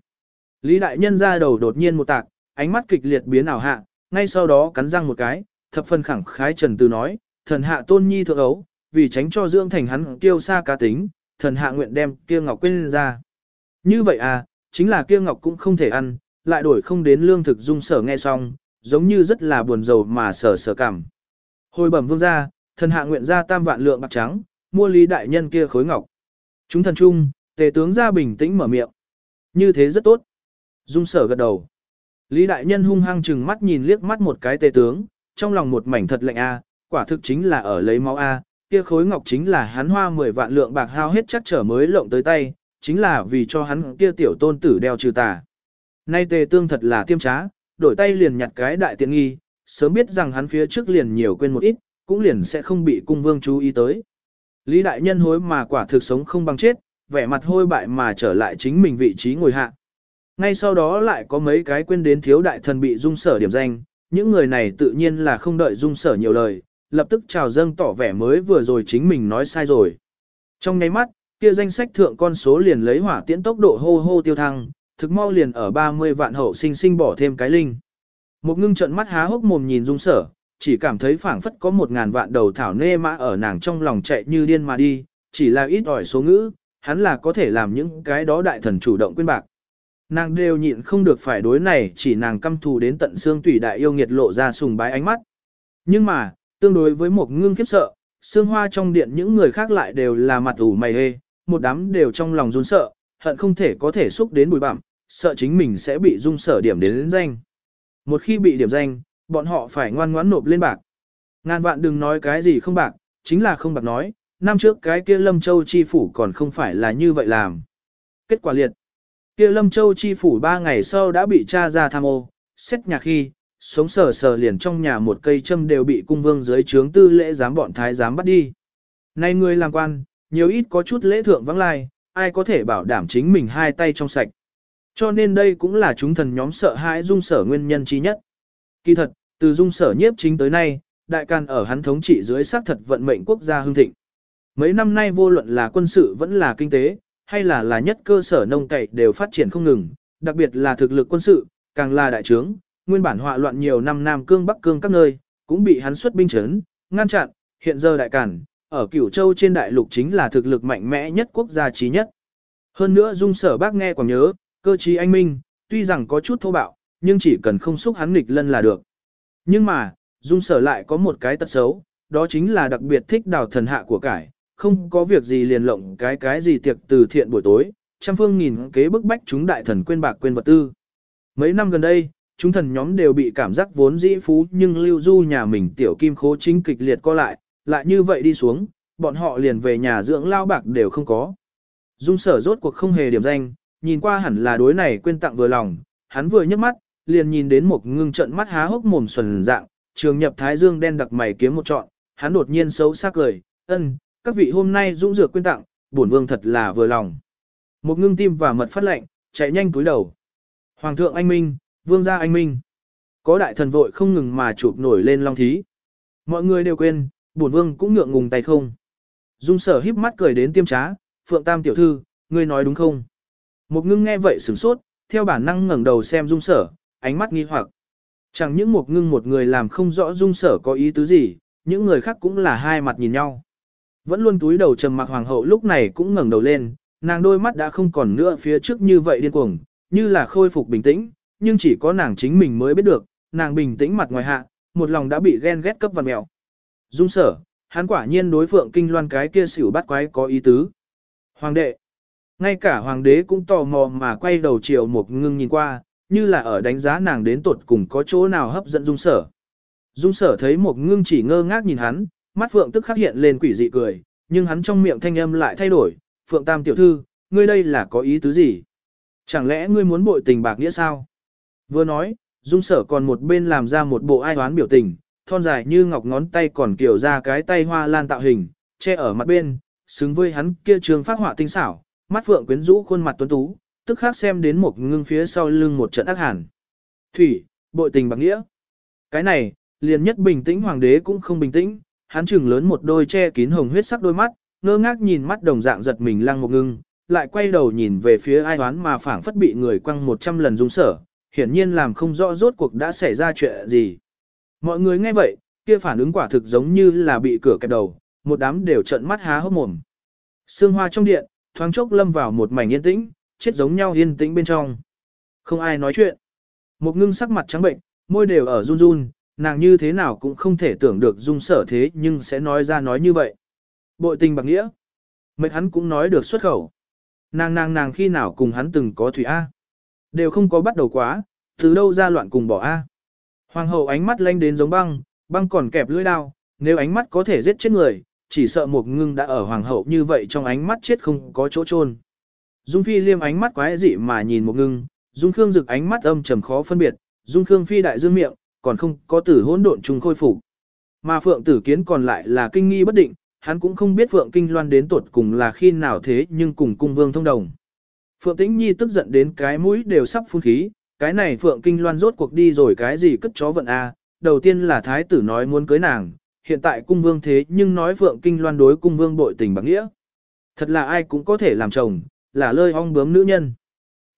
Lý đại nhân ra đầu đột nhiên một tạc, ánh mắt kịch liệt biến ảo hạ, ngay sau đó cắn răng một cái, thập phân khẳng khái trần từ nói, thần hạ tôn nhi thượng ấu, vì tránh cho dưỡng thành hắn tiêu xa cá tính, thần hạ nguyện đem kia ngọc quên ra. Như vậy à, chính là kia ngọc cũng không thể ăn, lại đổi không đến lương thực dung sở nghe xong, giống như rất là buồn rầu mà sở sở cảm. Hồi bẩm vương gia, thần hạ nguyện ra tam vạn lượng bạc trắng, mua lý đại nhân kia khối ngọc. Chúng thần trung, tề tướng ra bình tĩnh mở miệng. Như thế rất tốt. Dung sở gật đầu. Lý đại nhân hung hăng chừng mắt nhìn liếc mắt một cái tề tướng, trong lòng một mảnh thật lạnh a, quả thực chính là ở lấy máu a, kia khối ngọc chính là hắn hoa 10 vạn lượng bạc hao hết chắc trở mới lộng tới tay, chính là vì cho hắn kia tiểu tôn tử đeo trừ tà. Nay tề tương thật là tiêm trá, đổi tay liền nhặt cái đại tiện nghi, sớm biết rằng hắn phía trước liền nhiều quên một ít, cũng liền sẽ không bị cung vương chú ý tới. Lý đại nhân hối mà quả thực sống không bằng chết, vẻ mặt hôi bại mà trở lại chính mình vị trí ngồi hạ. Ngay sau đó lại có mấy cái quên đến thiếu đại thần bị dung sở điểm danh, những người này tự nhiên là không đợi dung sở nhiều lời, lập tức chào dâng tỏ vẻ mới vừa rồi chính mình nói sai rồi. Trong nháy mắt, kia danh sách thượng con số liền lấy hỏa tiễn tốc độ hô hô tiêu thăng, thực mau liền ở 30 vạn hậu sinh sinh bỏ thêm cái linh. Một ngưng trận mắt há hốc mồm nhìn dung sở, chỉ cảm thấy phảng phất có một ngàn vạn đầu thảo nê mã ở nàng trong lòng chạy như điên mà đi, chỉ là ít ỏi số ngữ, hắn là có thể làm những cái đó đại thần chủ động quên bạc. Nàng đều nhịn không được phải đối này chỉ nàng căm thù đến tận xương tủy đại yêu nghiệt lộ ra sùng bái ánh mắt. Nhưng mà, tương đối với một ngưng khiếp sợ, xương hoa trong điện những người khác lại đều là mặt ủ mày hê, một đám đều trong lòng run sợ, hận không thể có thể xúc đến bùi bặm, sợ chính mình sẽ bị dung sở điểm đến, đến danh. Một khi bị điểm danh, bọn họ phải ngoan ngoãn nộp lên bạc. Ngàn vạn đừng nói cái gì không bạc, chính là không bạc nói, năm trước cái kia Lâm Châu chi phủ còn không phải là như vậy làm. Kết quả liệt. Kia Lâm Châu chi phủ ba ngày sau đã bị cha ra tham ô, xét nhà khi, sống sờ sờ liền trong nhà một cây châm đều bị cung vương dưới trướng tư lễ giám bọn thái giám bắt đi. Nay người làm quan, nhiều ít có chút lễ thượng vắng lai, ai có thể bảo đảm chính mình hai tay trong sạch. Cho nên đây cũng là chúng thần nhóm sợ hãi dung sở nguyên nhân trí nhất. Kỳ thật, từ dung sở nhiếp chính tới nay, đại can ở hắn thống trị dưới xác thật vận mệnh quốc gia hưng thịnh. Mấy năm nay vô luận là quân sự vẫn là kinh tế, hay là là nhất cơ sở nông cày đều phát triển không ngừng, đặc biệt là thực lực quân sự, càng là đại trướng, nguyên bản họa loạn nhiều năm Nam Cương Bắc Cương các nơi, cũng bị hắn xuất binh chấn, ngăn chặn, hiện giờ đại cản, ở cửu châu trên đại lục chính là thực lực mạnh mẽ nhất quốc gia trí nhất. Hơn nữa dung sở bác nghe còn nhớ, cơ trí anh minh, tuy rằng có chút thô bạo, nhưng chỉ cần không xúc hắn nghịch lân là được. Nhưng mà, dung sở lại có một cái tật xấu, đó chính là đặc biệt thích đào thần hạ của cải, không có việc gì liền lộng cái cái gì tiệc từ thiện buổi tối, trăm phương nghìn kế bức bách chúng đại thần quên bạc quên vật tư. Mấy năm gần đây, chúng thần nhóm đều bị cảm giác vốn dĩ phú nhưng lưu du nhà mình tiểu kim khố chính kịch liệt co lại, lại như vậy đi xuống, bọn họ liền về nhà dưỡng lao bạc đều không có. Dung sở rốt cuộc không hề điểm danh, nhìn qua hẳn là đối này quên tặng vừa lòng, hắn vừa nhấc mắt, liền nhìn đến một ngưng trận mắt há hốc mồm xuẩn dạng, trường nhập thái dương đen đặc mày kiếm một trọn, hắn đột nhiên xấu sắc cười, ân, các vị hôm nay dũng dược quên tặng, bổn vương thật là vừa lòng. Một ngưng tim và mật phát lệnh, chạy nhanh túi đầu. Hoàng thượng anh minh, vương gia anh minh. Có đại thần vội không ngừng mà chụp nổi lên long thí. Mọi người đều quên, bổn vương cũng ngượng ngùng tay không. Dung sở híp mắt cười đến tiêm trá, phượng tam tiểu thư, ngươi nói đúng không? Một ngưng nghe vậy sửng sốt, theo bản năng ngẩng đầu xem dung sở, ánh mắt nghi hoặc. Chẳng những một ngưng một người làm không rõ dung sở có ý tứ gì, những người khác cũng là hai mặt nhìn nhau. Vẫn luôn túi đầu trầm mặc hoàng hậu lúc này cũng ngẩng đầu lên, nàng đôi mắt đã không còn nữa phía trước như vậy điên cuồng, như là khôi phục bình tĩnh, nhưng chỉ có nàng chính mình mới biết được, nàng bình tĩnh mặt ngoài hạ, một lòng đã bị ghen ghét cấp vật mèo Dung sở, hắn quả nhiên đối phượng kinh loan cái kia xỉu bắt quái có ý tứ. Hoàng đệ, ngay cả hoàng đế cũng tò mò mà quay đầu chiều một ngưng nhìn qua, như là ở đánh giá nàng đến tuột cùng có chỗ nào hấp dẫn dung sở. Dung sở thấy một ngưng chỉ ngơ ngác nhìn hắn, mắt phượng tức khắc hiện lên quỷ dị cười, nhưng hắn trong miệng thanh âm lại thay đổi, phượng tam tiểu thư, ngươi đây là có ý tứ gì? Chẳng lẽ ngươi muốn bội tình bạc nghĩa sao? Vừa nói, dung sở còn một bên làm ra một bộ ai oán biểu tình, thon dài như ngọc ngón tay còn kiểu ra cái tay hoa lan tạo hình, che ở mặt bên, xứng với hắn kia trường phát họa tinh xảo, mắt phượng quyến rũ khuôn mặt tuấn tú, tức khác xem đến một ngưng phía sau lưng một trận ác hàn. Thủy, bội tình bạc nghĩa. Cái này, liền nhất bình tĩnh hoàng đế cũng không bình tĩnh, hắn chừng lớn một đôi che kín hồng huyết sắc đôi mắt, ngơ ngác nhìn mắt đồng dạng giật mình lăng một ngưng, lại quay đầu nhìn về phía ai đoán mà phảng phất bị người quăng một trăm lần dung sở, hiển nhiên làm không rõ rốt cuộc đã xảy ra chuyện gì. Mọi người nghe vậy, kia phản ứng quả thực giống như là bị cửa kẹp đầu, một đám đều trợn mắt há hốc mồm. Sương hoa trong điện, thoáng chốc lâm vào một mảnh yên tĩnh, chết giống nhau yên tĩnh bên trong. Không ai nói chuyện. Một ngưng sắc mặt trắng bệnh, môi đều ở run run, nàng như thế nào cũng không thể tưởng được dung sở thế nhưng sẽ nói ra nói như vậy. Bội tình bạc nghĩa. Mệt hắn cũng nói được xuất khẩu. Nàng nàng nàng khi nào cùng hắn từng có thủy A. Đều không có bắt đầu quá, từ đâu ra loạn cùng bỏ A. Hoàng hậu ánh mắt lanh đến giống băng, băng còn kẹp lưỡi đao, nếu ánh mắt có thể giết chết người, chỉ sợ một ngưng đã ở hoàng hậu như vậy trong ánh mắt chết không có chỗ chôn. Dung Phi liêm ánh mắt quái dị mà nhìn một ngưng, Dung Khương rực ánh mắt âm trầm khó phân biệt, Dung Khương Phi đại dương miệng, còn không có tử hỗn độn trùng khôi phục. Mà Phượng Tử Kiến còn lại là kinh nghi bất định, hắn cũng không biết Phượng Kinh Loan đến tuột cùng là khi nào thế nhưng cùng cung vương thông đồng. Phượng Tĩnh Nhi tức giận đến cái mũi đều sắp phun khí, cái này Phượng Kinh Loan rốt cuộc đi rồi cái gì cất chó vận a? đầu tiên là thái tử nói muốn cưới nàng, hiện tại cung vương thế nhưng nói Phượng Kinh Loan đối cung vương bội tình bằng nghĩa. Thật là ai cũng có thể làm chồng, là lơi ong bướm nữ nhân.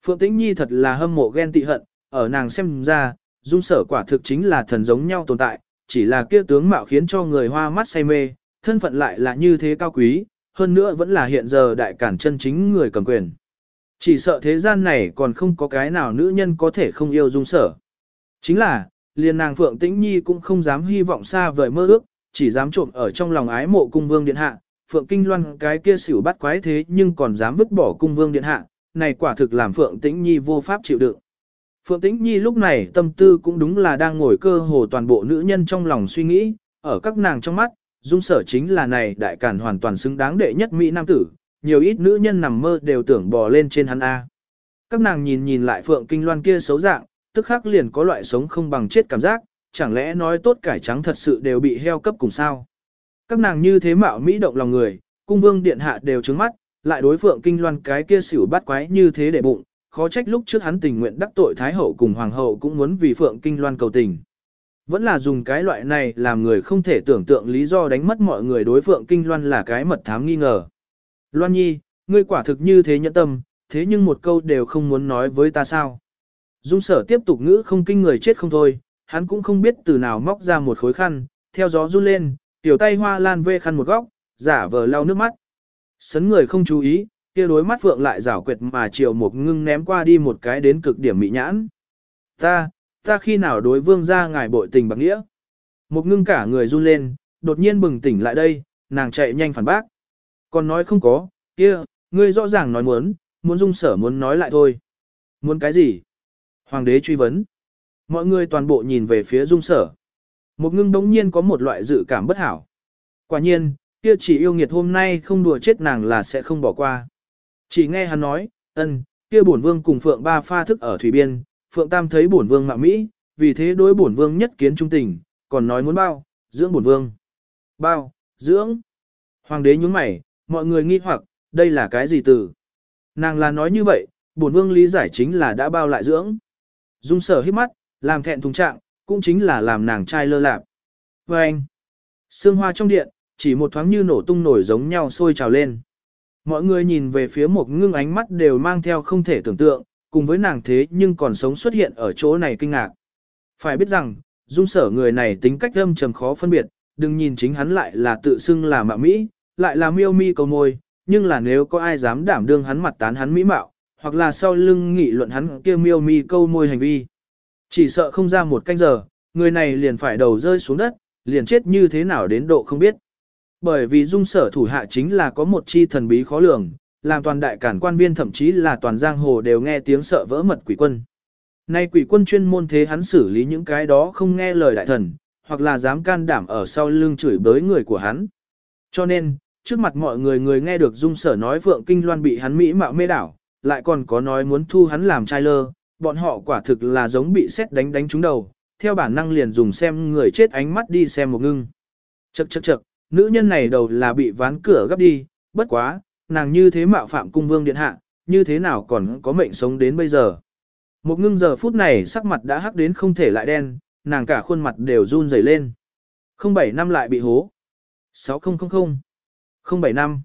Phượng Tĩnh Nhi thật là hâm mộ ghen tị hận, ở nàng xem ra, dung sở quả thực chính là thần giống nhau tồn tại, chỉ là kia tướng mạo khiến cho người hoa mắt say mê, thân phận lại là như thế cao quý, hơn nữa vẫn là hiện giờ đại cản chân chính người cầm quyền. Chỉ sợ thế gian này còn không có cái nào nữ nhân có thể không yêu dung sở. Chính là, liền nàng Phượng Tĩnh Nhi cũng không dám hy vọng xa vời mơ ước, chỉ dám trộm ở trong lòng ái mộ cung vương điện hạ. Phượng Kinh Loan cái kia xỉu bắt quái thế nhưng còn dám vứt bỏ cung vương điện hạ, này quả thực làm Phượng Tĩnh Nhi vô pháp chịu đựng. Phượng Tĩnh Nhi lúc này tâm tư cũng đúng là đang ngồi cơ hồ toàn bộ nữ nhân trong lòng suy nghĩ, ở các nàng trong mắt, dung sở chính là này đại cản hoàn toàn xứng đáng đệ nhất Mỹ Nam tử, nhiều ít nữ nhân nằm mơ đều tưởng bò lên trên hắn A. Các nàng nhìn nhìn lại Phượng Kinh Loan kia xấu dạng, tức khắc liền có loại sống không bằng chết cảm giác, chẳng lẽ nói tốt cải trắng thật sự đều bị heo cấp cùng sao. Các nàng như thế mạo Mỹ động lòng người, cung vương điện hạ đều trứng mắt, lại đối Phượng Kinh Loan cái kia xỉu bắt quái như thế để bụng, khó trách lúc trước hắn tình nguyện đắc tội Thái Hậu cùng Hoàng Hậu cũng muốn vì Phượng Kinh Loan cầu tình. Vẫn là dùng cái loại này làm người không thể tưởng tượng lý do đánh mất mọi người đối Phượng Kinh Loan là cái mật thám nghi ngờ. Loan Nhi, ngươi quả thực như thế nhẫn tâm, thế nhưng một câu đều không muốn nói với ta sao. Dung sở tiếp tục ngữ không kinh người chết không thôi, hắn cũng không biết từ nào móc ra một khối khăn, theo gió run lên, tiểu tay hoa lan vê khăn một góc, giả vờ lau nước mắt. Sấn người không chú ý, kia đối mắt phượng lại rảo quyệt mà chiều một ngưng ném qua đi một cái đến cực điểm mị nhãn. Ta, ta khi nào đối vương ra ngài bội tình bằng nghĩa. Một ngưng cả người run lên, đột nhiên bừng tỉnh lại đây, nàng chạy nhanh phản bác. Còn nói không có, kia, ngươi rõ ràng nói muốn, muốn dung sở muốn nói lại thôi. Muốn cái gì? Hoàng đế truy vấn. Mọi người toàn bộ nhìn về phía dung sở. Một ngưng đống nhiên có một loại dự cảm bất hảo. Quả nhiên, kia chỉ yêu nghiệt hôm nay không đùa chết nàng là sẽ không bỏ qua. Chỉ nghe hắn nói, ân, kia bổn vương cùng Phượng ba pha thức ở thủy biên, Phượng Tam thấy bổn vương mạo Mỹ, vì thế đối bổn vương nhất kiến trung tình, còn nói muốn bao, dưỡng bổn vương. Bao, dưỡng. Hoàng đế nhúng mày, mọi người nghi hoặc, đây là cái gì từ? Nàng là nói như vậy, bổn vương lý giải chính là đã bao lại dưỡng. Dung sở hít mắt, làm thẹn thùng trạng, cũng chính là làm nàng trai lơ lạc. Và anh, sương hoa trong điện, chỉ một thoáng như nổ tung nổi giống nhau sôi trào lên. Mọi người nhìn về phía một ngưng ánh mắt đều mang theo không thể tưởng tượng, cùng với nàng thế nhưng còn sống xuất hiện ở chỗ này kinh ngạc. Phải biết rằng, dung sở người này tính cách âm trầm khó phân biệt, đừng nhìn chính hắn lại là tự xưng là mạ Mỹ, lại là miêu mi cầu môi, nhưng là nếu có ai dám đảm đương hắn mặt tán hắn mỹ mạo, hoặc là sau lưng nghị luận hắn kia miêu mi câu môi hành vi. Chỉ sợ không ra một canh giờ, người này liền phải đầu rơi xuống đất, liền chết như thế nào đến độ không biết. Bởi vì dung sở thủ hạ chính là có một chi thần bí khó lường, làm toàn đại cản quan viên thậm chí là toàn giang hồ đều nghe tiếng sợ vỡ mật quỷ quân. Nay quỷ quân chuyên môn thế hắn xử lý những cái đó không nghe lời đại thần, hoặc là dám can đảm ở sau lưng chửi bới người của hắn. Cho nên, trước mặt mọi người người nghe được dung sở nói Phượng Kinh Loan bị hắn mỹ mạo mê đảo, lại còn có nói muốn thu hắn làm trai lơ, bọn họ quả thực là giống bị xét đánh đánh trúng đầu, theo bản năng liền dùng xem người chết ánh mắt đi xem một ngưng. Chậc chậc chậc, nữ nhân này đầu là bị ván cửa gấp đi, bất quá, nàng như thế mạo phạm cung vương điện hạ, như thế nào còn có mệnh sống đến bây giờ. Một ngưng giờ phút này sắc mặt đã hắc đến không thể lại đen, nàng cả khuôn mặt đều run rẩy lên. 07 năm lại bị hố. 6000. 07 năm.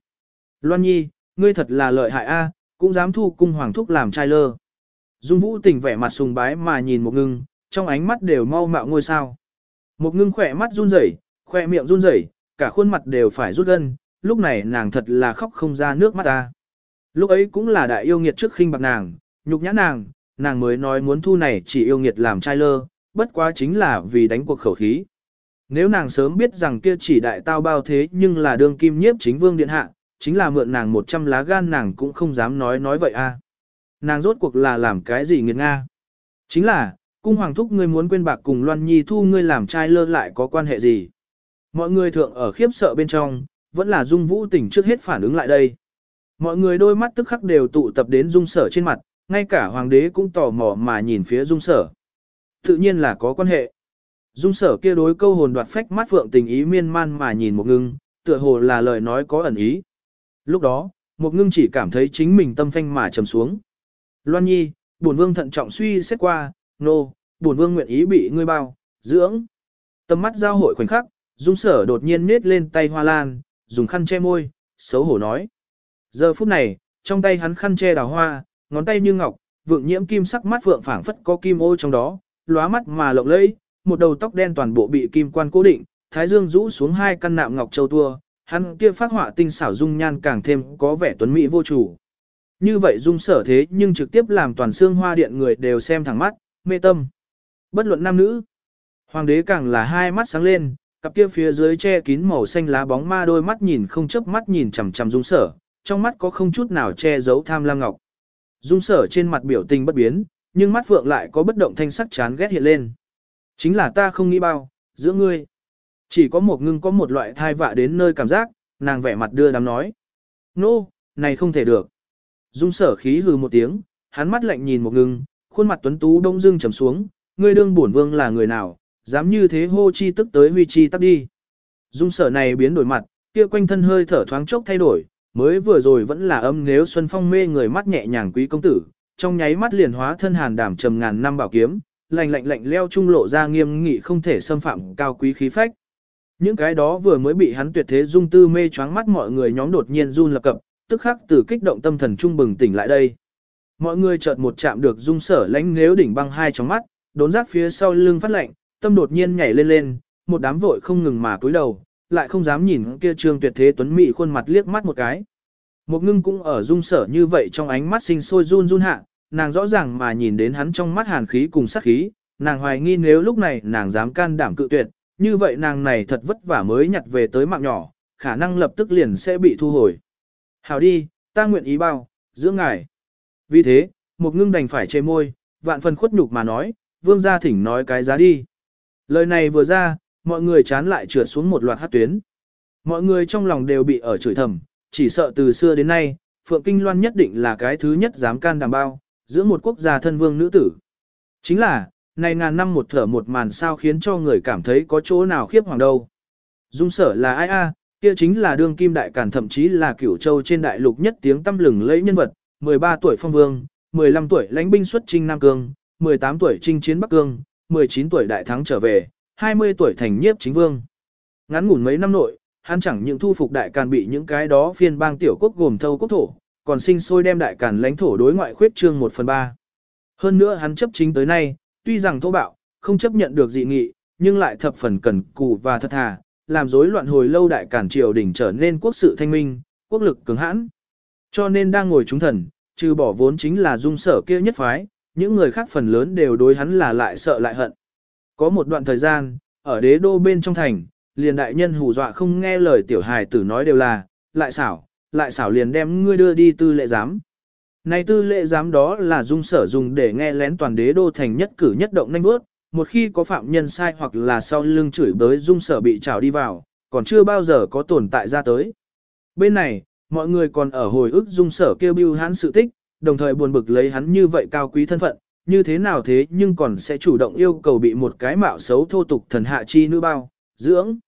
Loan Nhi, ngươi thật là lợi hại a, cũng dám thu cung hoàng thúc làm trai lơ. Dung Vũ tình vẻ mặt sùng bái mà nhìn một ngưng, trong ánh mắt đều mau mạo ngôi sao. Một ngưng khỏe mắt run rẩy, khỏe miệng run rẩy, cả khuôn mặt đều phải rút gân, lúc này nàng thật là khóc không ra nước mắt ta. Lúc ấy cũng là đại yêu nghiệt trước khinh bạc nàng, nhục nhã nàng, nàng mới nói muốn thu này chỉ yêu nghiệt làm trai lơ, bất quá chính là vì đánh cuộc khẩu khí. Nếu nàng sớm biết rằng kia chỉ đại tao bao thế nhưng là đương kim nhiếp chính vương điện hạ, chính là mượn nàng 100 lá gan nàng cũng không dám nói nói vậy a. Nàng rốt cuộc là làm cái gì nghiệt nga? Chính là, cung hoàng thúc ngươi muốn quên bạc cùng Loan Nhi thu ngươi làm trai lơ lại có quan hệ gì? Mọi người thượng ở khiếp sợ bên trong, vẫn là dung vũ tỉnh trước hết phản ứng lại đây. Mọi người đôi mắt tức khắc đều tụ tập đến dung sở trên mặt, ngay cả hoàng đế cũng tò mò mà nhìn phía dung sở. Tự nhiên là có quan hệ. Dung sở kia đối câu hồn đoạt phách mắt phượng tình ý miên man mà nhìn một ngưng, tựa hồ là lời nói có ẩn ý. Lúc đó, một ngưng chỉ cảm thấy chính mình tâm phanh mà trầm xuống. Loan nhi, bổn vương thận trọng suy xét qua, nô, no, bổn vương nguyện ý bị ngươi bao, dưỡng. Tâm mắt giao hội khoảnh khắc, dung sở đột nhiên nết lên tay hoa lan, dùng khăn che môi, xấu hổ nói. Giờ phút này, trong tay hắn khăn che đào hoa, ngón tay như ngọc, vượng nhiễm kim sắc mắt vượng phảng phất có kim ô trong đó, lóa mắt mà lộng lẫy, một đầu tóc đen toàn bộ bị kim quan cố định, thái dương rũ xuống hai căn nạm ngọc châu tua, hắn kia phát họa tinh xảo dung nhan càng thêm có vẻ tuấn mỹ vô chủ. Như vậy dung sở thế nhưng trực tiếp làm toàn xương hoa điện người đều xem thẳng mắt, mê tâm. Bất luận nam nữ, hoàng đế càng là hai mắt sáng lên, cặp kia phía dưới che kín màu xanh lá bóng ma đôi mắt nhìn không chớp mắt nhìn chằm chằm dung sở, trong mắt có không chút nào che giấu tham lam ngọc. Dung sở trên mặt biểu tình bất biến, nhưng mắt phượng lại có bất động thanh sắc chán ghét hiện lên. Chính là ta không nghĩ bao, giữa ngươi. Chỉ có một ngưng có một loại thai vạ đến nơi cảm giác, nàng vẻ mặt đưa đám nói. Nô, no, này không thể được. Dung sở khí hừ một tiếng, hắn mắt lạnh nhìn một ngưng, khuôn mặt tuấn tú đông dưng trầm xuống, ngươi đương bổn vương là người nào, dám như thế hô chi tức tới huy chi tắc đi. Dung sở này biến đổi mặt, kia quanh thân hơi thở thoáng chốc thay đổi, mới vừa rồi vẫn là âm nếu xuân phong mê người mắt nhẹ nhàng quý công tử, trong nháy mắt liền hóa thân hàn đảm trầm ngàn năm bảo kiếm, lạnh lạnh lạnh leo trung lộ ra nghiêm nghị không thể xâm phạm cao quý khí phách. Những cái đó vừa mới bị hắn tuyệt thế dung tư mê choáng mắt mọi người nhóm đột nhiên run lập cập, tức khắc từ kích động tâm thần trung bừng tỉnh lại đây. Mọi người chợt một chạm được dung sở lãnh nếu đỉnh băng hai trong mắt, đốn giác phía sau lưng phát lạnh, tâm đột nhiên nhảy lên lên, một đám vội không ngừng mà cúi đầu, lại không dám nhìn kia trương tuyệt thế tuấn mỹ khuôn mặt liếc mắt một cái. Một ngưng cũng ở dung sở như vậy trong ánh mắt sinh sôi run run hạ, nàng rõ ràng mà nhìn đến hắn trong mắt hàn khí cùng sát khí, nàng hoài nghi nếu lúc này nàng dám can đảm cự tuyệt, như vậy nàng này thật vất vả mới nhặt về tới mạng nhỏ, khả năng lập tức liền sẽ bị thu hồi. Hảo đi, ta nguyện ý bao, giữa ngài. Vì thế, một ngưng đành phải chê môi, vạn phần khuất nhục mà nói, vương gia thỉnh nói cái giá đi. Lời này vừa ra, mọi người chán lại trượt xuống một loạt hát tuyến. Mọi người trong lòng đều bị ở chửi thầm, chỉ sợ từ xưa đến nay, Phượng Kinh Loan nhất định là cái thứ nhất dám can đảm bao, giữa một quốc gia thân vương nữ tử. Chính là, này ngàn năm một thở một màn sao khiến cho người cảm thấy có chỗ nào khiếp hoàng đâu. Dung sở là ai a? kia chính là đương kim đại càn thậm chí là cửu châu trên đại lục nhất tiếng tăm lừng lẫy nhân vật, 13 tuổi phong vương, 15 tuổi lãnh binh xuất trinh Nam Cương, 18 tuổi chinh chiến Bắc Cương, 19 tuổi đại thắng trở về, 20 tuổi thành nhiếp chính vương. Ngắn ngủn mấy năm nội, hắn chẳng những thu phục đại càn bị những cái đó phiên bang tiểu quốc gồm thâu quốc thổ, còn sinh sôi đem đại càn lãnh thổ đối ngoại khuyết trương 1 phần 3. Hơn nữa hắn chấp chính tới nay, tuy rằng thô bạo, không chấp nhận được dị nghị, nhưng lại thập phần cẩn cù và thật thà, làm rối loạn hồi lâu đại càn triều đỉnh trở nên quốc sự thanh minh, quốc lực cứng hãn. Cho nên đang ngồi chúng thần, trừ bỏ vốn chính là dung sở kia nhất phái, những người khác phần lớn đều đối hắn là lại sợ lại hận. Có một đoạn thời gian, ở đế đô bên trong thành, liền đại nhân hù dọa không nghe lời tiểu hài tử nói đều là, lại xảo, lại xảo liền đem ngươi đưa đi tư lệ giám. Này tư lệ giám đó là dung sở dùng để nghe lén toàn đế đô thành nhất cử nhất động nhanh bước, một khi có phạm nhân sai hoặc là sau lưng chửi bới dung sở bị trào đi vào, còn chưa bao giờ có tồn tại ra tới. Bên này, mọi người còn ở hồi ức dung sở kêu bưu hắn sự tích, đồng thời buồn bực lấy hắn như vậy cao quý thân phận, như thế nào thế nhưng còn sẽ chủ động yêu cầu bị một cái mạo xấu thô tục thần hạ chi nữ bao, dưỡng.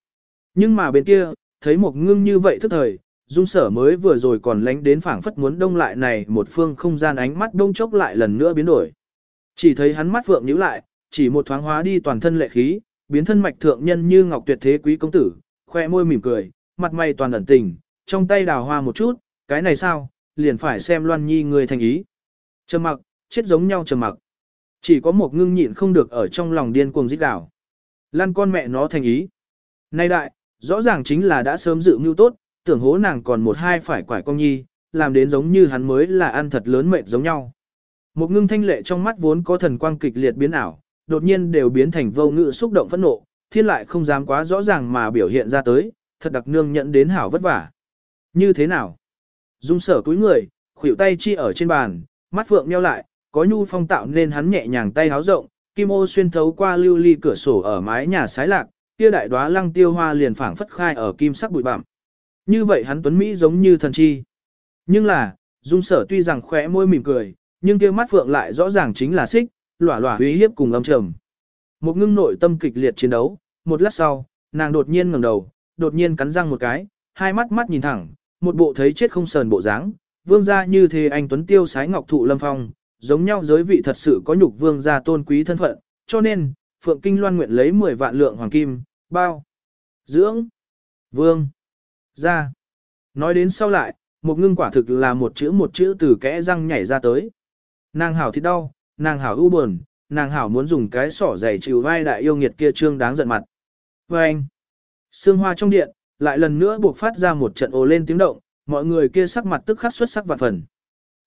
Nhưng mà bên kia, thấy một ngưng như vậy thức thời, dung sở mới vừa rồi còn lánh đến phảng phất muốn đông lại này một phương không gian ánh mắt đông chốc lại lần nữa biến đổi. Chỉ thấy hắn mắt vượng nhíu lại, chỉ một thoáng hóa đi toàn thân lệ khí, biến thân mạch thượng nhân như ngọc tuyệt thế quý công tử, khoe môi mỉm cười, mặt mày toàn ẩn tình, trong tay đào hoa một chút, cái này sao, liền phải xem loan nhi người thành ý. Trầm mặc, chết giống nhau trầm mặc. Chỉ có một ngưng nhịn không được ở trong lòng điên cuồng dít đảo. Lan con mẹ nó thành ý. Nay đại, rõ ràng chính là đã sớm dự mưu tốt, tưởng hố nàng còn một hai phải quải công nhi, làm đến giống như hắn mới là ăn thật lớn mệt giống nhau. Một ngưng thanh lệ trong mắt vốn có thần quang kịch liệt biến ảo, đột nhiên đều biến thành vô ngữ xúc động phẫn nộ, thiên lại không dám quá rõ ràng mà biểu hiện ra tới, thật đặc nương nhận đến hảo vất vả. Như thế nào? Dung sở cúi người, khuỷu tay chi ở trên bàn, mắt phượng nheo lại, có nhu phong tạo nên hắn nhẹ nhàng tay háo rộng, kim ô xuyên thấu qua lưu ly cửa sổ ở mái nhà sái lạc, kia đại đóa lăng tiêu hoa liền phảng phất khai ở kim sắc bụi bặm. Như vậy hắn tuấn Mỹ giống như thần chi. Nhưng là, dung sở tuy rằng khỏe môi mỉm cười, nhưng kia mắt phượng lại rõ ràng chính là xích, lỏa lỏa uy hiếp cùng âm trầm. Một ngưng nội tâm kịch liệt chiến đấu, một lát sau, nàng đột nhiên ngẩng đầu, đột nhiên cắn răng một cái, hai mắt mắt nhìn thẳng, một bộ thấy chết không sờn bộ dáng, vương gia như thế anh tuấn tiêu sái ngọc thụ lâm phong, giống nhau giới vị thật sự có nhục vương gia tôn quý thân phận, cho nên, Phượng Kinh Loan nguyện lấy 10 vạn lượng hoàng kim, bao, dưỡng, vương, ra, Nói đến sau lại, một ngưng quả thực là một chữ một chữ từ kẽ răng nhảy ra tới. Nàng hảo thì đau, nàng hảo u buồn, nàng hảo muốn dùng cái sỏ giày chịu vai đại yêu nghiệt kia trương đáng giận mặt. Và anh, sương hoa trong điện, lại lần nữa buộc phát ra một trận ồ lên tiếng động, mọi người kia sắc mặt tức khắc xuất sắc vạn phần.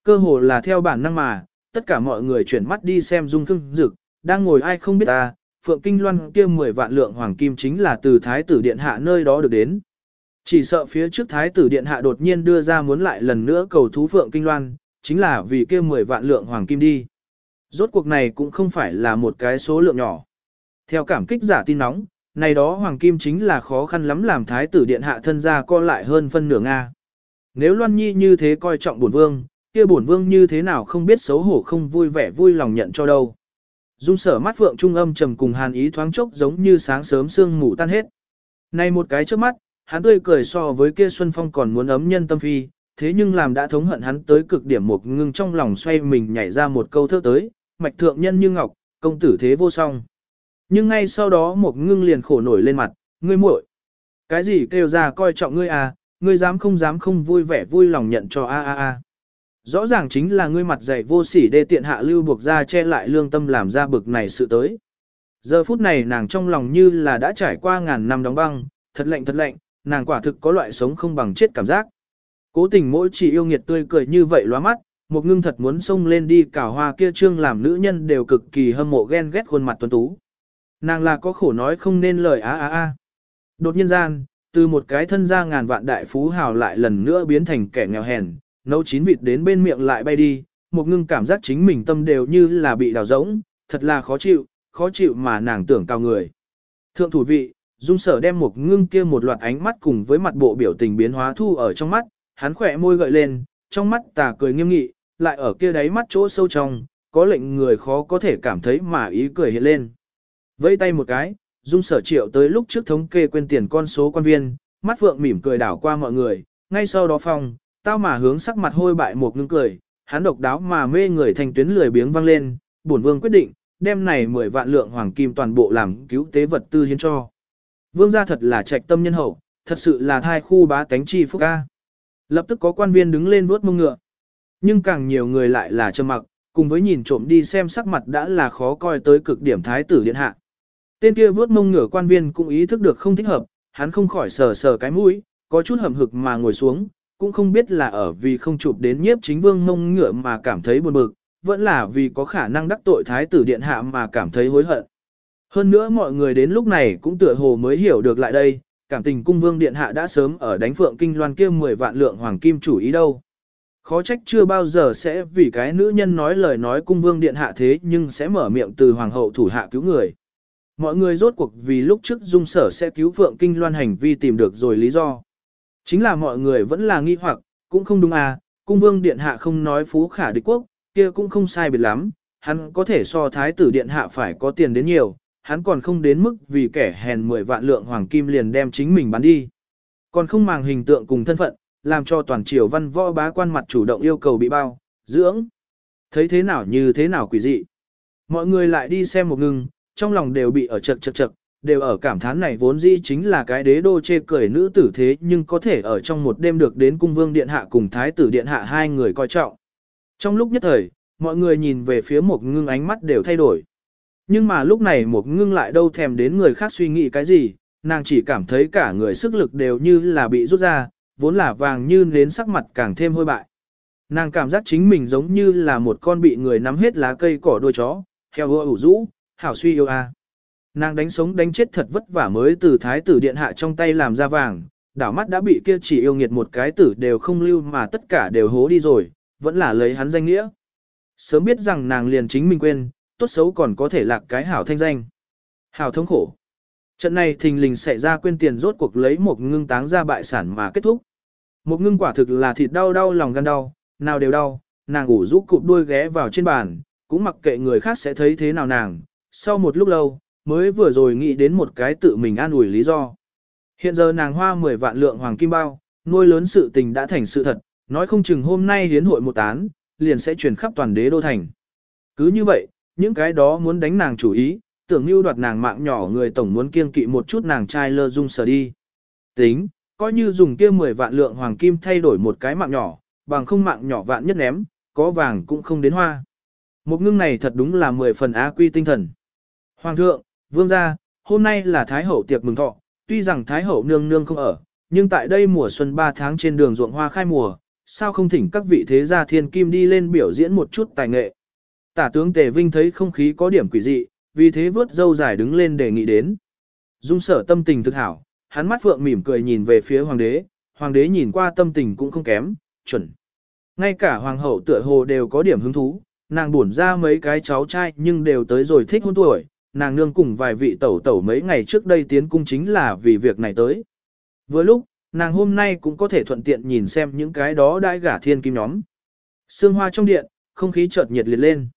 Cơ hồ là theo bản năng mà, tất cả mọi người chuyển mắt đi xem dung cưng dực, đang ngồi ai không biết ta, Phượng Kinh Loan kia 10 vạn lượng hoàng kim chính là từ Thái tử Điện Hạ nơi đó được đến. Chỉ sợ phía trước Thái tử Điện Hạ đột nhiên đưa ra muốn lại lần nữa cầu thú Phượng Kinh Loan, chính là vì kia 10 vạn lượng hoàng kim đi. Rốt cuộc này cũng không phải là một cái số lượng nhỏ. Theo cảm kích giả tin nóng, này đó hoàng kim chính là khó khăn lắm làm Thái tử Điện Hạ thân gia co lại hơn phân nửa Nga. Nếu Loan Nhi như thế coi trọng bổn vương, kia bổn vương như thế nào không biết xấu hổ không vui vẻ vui lòng nhận cho đâu. Dung sở mắt phượng trung âm trầm cùng hàn ý thoáng chốc giống như sáng sớm sương mù tan hết. Này một cái trước mắt, hắn tươi cười so với kia Xuân Phong còn muốn ấm nhân tâm phi, thế nhưng làm đã thống hận hắn tới cực điểm một ngưng trong lòng xoay mình nhảy ra một câu thơ tới, mạch thượng nhân như ngọc, công tử thế vô song. Nhưng ngay sau đó một ngưng liền khổ nổi lên mặt, ngươi muội, Cái gì kêu ra coi trọng ngươi à, ngươi dám không dám không vui vẻ vui lòng nhận cho a a a. Rõ ràng chính là ngươi mặt dày vô sỉ đê tiện hạ lưu buộc ra che lại lương tâm làm ra bực này sự tới. Giờ phút này nàng trong lòng như là đã trải qua ngàn năm đóng băng, thật lạnh thật lạnh, nàng quả thực có loại sống không bằng chết cảm giác. Cố tình mỗi chỉ yêu nghiệt tươi cười như vậy loa mắt, một ngưng thật muốn xông lên đi cào hoa kia trương làm nữ nhân đều cực kỳ hâm mộ ghen ghét khuôn mặt tuấn tú. Nàng là có khổ nói không nên lời á á á. Đột nhiên gian, từ một cái thân gia ngàn vạn đại phú hào lại lần nữa biến thành kẻ nghèo hèn, nấu chín vịt đến bên miệng lại bay đi, một ngưng cảm giác chính mình tâm đều như là bị đào rỗng, thật là khó chịu, khó chịu mà nàng tưởng cao người. Thượng thủ vị, dung sở đem một ngưng kia một loạt ánh mắt cùng với mặt bộ biểu tình biến hóa thu ở trong mắt, hắn khỏe môi gợi lên, trong mắt tà cười nghiêm nghị, lại ở kia đáy mắt chỗ sâu trong, có lệnh người khó có thể cảm thấy mà ý cười hiện lên. Vẫy tay một cái, dung sở triệu tới lúc trước thống kê quên tiền con số quan viên, mắt phượng mỉm cười đảo qua mọi người, ngay sau đó phong, tao mà hướng sắc mặt hôi bại một ngưng cười, hắn độc đáo mà mê người thành tuyến lười biếng vang lên, bổn vương quyết định, đem này 10 vạn lượng hoàng kim toàn bộ làm cứu tế vật tư hiến cho. Vương gia thật là trạch tâm nhân hậu, thật sự là thai khu bá tánh chi phúc ca. Lập tức có quan viên đứng lên vuốt mông ngựa. Nhưng càng nhiều người lại là trầm mặc, cùng với nhìn trộm đi xem sắc mặt đã là khó coi tới cực điểm thái tử điện hạ. Tên kia vuốt mông ngựa quan viên cũng ý thức được không thích hợp, hắn không khỏi sờ sờ cái mũi, có chút hầm hực mà ngồi xuống, cũng không biết là ở vì không chụp đến nhiếp chính vương mông ngựa mà cảm thấy buồn bực, vẫn là vì có khả năng đắc tội thái tử điện hạ mà cảm thấy hối hận. Hơn nữa mọi người đến lúc này cũng tựa hồ mới hiểu được lại đây, cảm tình cung vương điện hạ đã sớm ở đánh phượng kinh loan kia 10 vạn lượng hoàng kim chủ ý đâu. Khó trách chưa bao giờ sẽ vì cái nữ nhân nói lời nói cung vương điện hạ thế nhưng sẽ mở miệng từ hoàng hậu thủ hạ cứu người. Mọi người rốt cuộc vì lúc trước dung sở sẽ cứu phượng kinh loan hành vi tìm được rồi lý do. Chính là mọi người vẫn là nghi hoặc, cũng không đúng à, cung vương điện hạ không nói phú khả địch quốc, kia cũng không sai biệt lắm, hắn có thể so thái tử điện hạ phải có tiền đến nhiều, hắn còn không đến mức vì kẻ hèn 10 vạn lượng hoàng kim liền đem chính mình bán đi. Còn không màng hình tượng cùng thân phận, làm cho toàn triều văn võ bá quan mặt chủ động yêu cầu bị bao, dưỡng. Thấy thế nào như thế nào quỷ dị. Mọi người lại đi xem một ngừng, trong lòng đều bị ở chật chật chật, đều ở cảm thán này vốn dĩ chính là cái đế đô chê cười nữ tử thế nhưng có thể ở trong một đêm được đến cung vương điện hạ cùng thái tử điện hạ hai người coi trọng. Trong lúc nhất thời, mọi người nhìn về phía một ngưng ánh mắt đều thay đổi. Nhưng mà lúc này một ngưng lại đâu thèm đến người khác suy nghĩ cái gì, nàng chỉ cảm thấy cả người sức lực đều như là bị rút ra, vốn là vàng như đến sắc mặt càng thêm hôi bại. Nàng cảm giác chính mình giống như là một con bị người nắm hết lá cây cỏ đuôi chó, heo ưa ủ rũ, hảo suy yêu a. À. Nàng đánh sống đánh chết thật vất vả mới từ thái tử điện hạ trong tay làm ra vàng, đảo mắt đã bị kia chỉ yêu nghiệt một cái tử đều không lưu mà tất cả đều hố đi rồi, vẫn là lấy hắn danh nghĩa. Sớm biết rằng nàng liền chính mình quên, tốt xấu còn có thể lạc cái hảo thanh danh. Hảo thống khổ. Trận này thình lình xảy ra quên tiền rốt cuộc lấy một ngưng táng ra bại sản mà kết thúc. Một ngưng quả thực là thịt đau đau lòng gan đau, nào đều đau, nàng ủ rũ cụp đuôi ghé vào trên bàn, cũng mặc kệ người khác sẽ thấy thế nào nàng. Sau một lúc lâu, mới vừa rồi nghĩ đến một cái tự mình an ủi lý do. Hiện giờ nàng hoa 10 vạn lượng hoàng kim bao, nuôi lớn sự tình đã thành sự thật, nói không chừng hôm nay hiến hội một tán, liền sẽ truyền khắp toàn đế đô thành. Cứ như vậy, những cái đó muốn đánh nàng chủ ý, tưởng như đoạt nàng mạng nhỏ người tổng muốn kiêng kỵ một chút nàng trai lơ dung sở đi. Tính, coi như dùng kia 10 vạn lượng hoàng kim thay đổi một cái mạng nhỏ, bằng không mạng nhỏ vạn nhất ném, có vàng cũng không đến hoa. Một ngưng này thật đúng là 10 phần á quy tinh thần. Hoàng thượng, vương gia, hôm nay là Thái Hậu tiệc mừng thọ, tuy rằng Thái Hậu nương nương không ở, nhưng tại đây mùa xuân 3 tháng trên đường ruộng hoa khai mùa, sao không thỉnh các vị thế gia thiên kim đi lên biểu diễn một chút tài nghệ. Tả tướng Tề Vinh thấy không khí có điểm quỷ dị, vì thế vớt dâu dài đứng lên đề nghị đến. Dung sở tâm tình thực hảo, hắn mắt phượng mỉm cười nhìn về phía hoàng đế, hoàng đế nhìn qua tâm tình cũng không kém, chuẩn. Ngay cả hoàng hậu tựa hồ đều có điểm hứng thú, nàng buồn ra mấy cái cháu trai nhưng đều tới rồi thích hôn tuổi, nàng nương cùng vài vị tẩu tẩu mấy ngày trước đây tiến cung chính là vì việc này tới. Vừa lúc, nàng hôm nay cũng có thể thuận tiện nhìn xem những cái đó đãi gả thiên kim nhóm. Sương hoa trong điện, không khí chợt nhiệt liệt lên.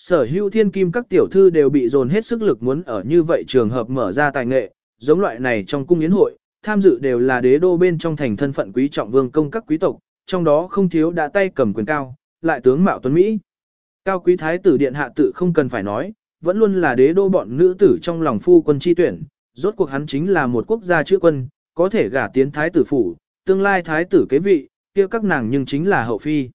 Sở hữu thiên kim các tiểu thư đều bị dồn hết sức lực muốn ở như vậy trường hợp mở ra tài nghệ, giống loại này trong cung yến hội, tham dự đều là đế đô bên trong thành thân phận quý trọng vương công các quý tộc, trong đó không thiếu đã tay cầm quyền cao, lại tướng mạo tuấn Mỹ. Cao quý thái tử điện hạ tự không cần phải nói, vẫn luôn là đế đô bọn nữ tử trong lòng phu quân chi tuyển, rốt cuộc hắn chính là một quốc gia chữ quân, có thể gả tiến thái tử phủ, tương lai thái tử kế vị, kia các nàng nhưng chính là hậu phi.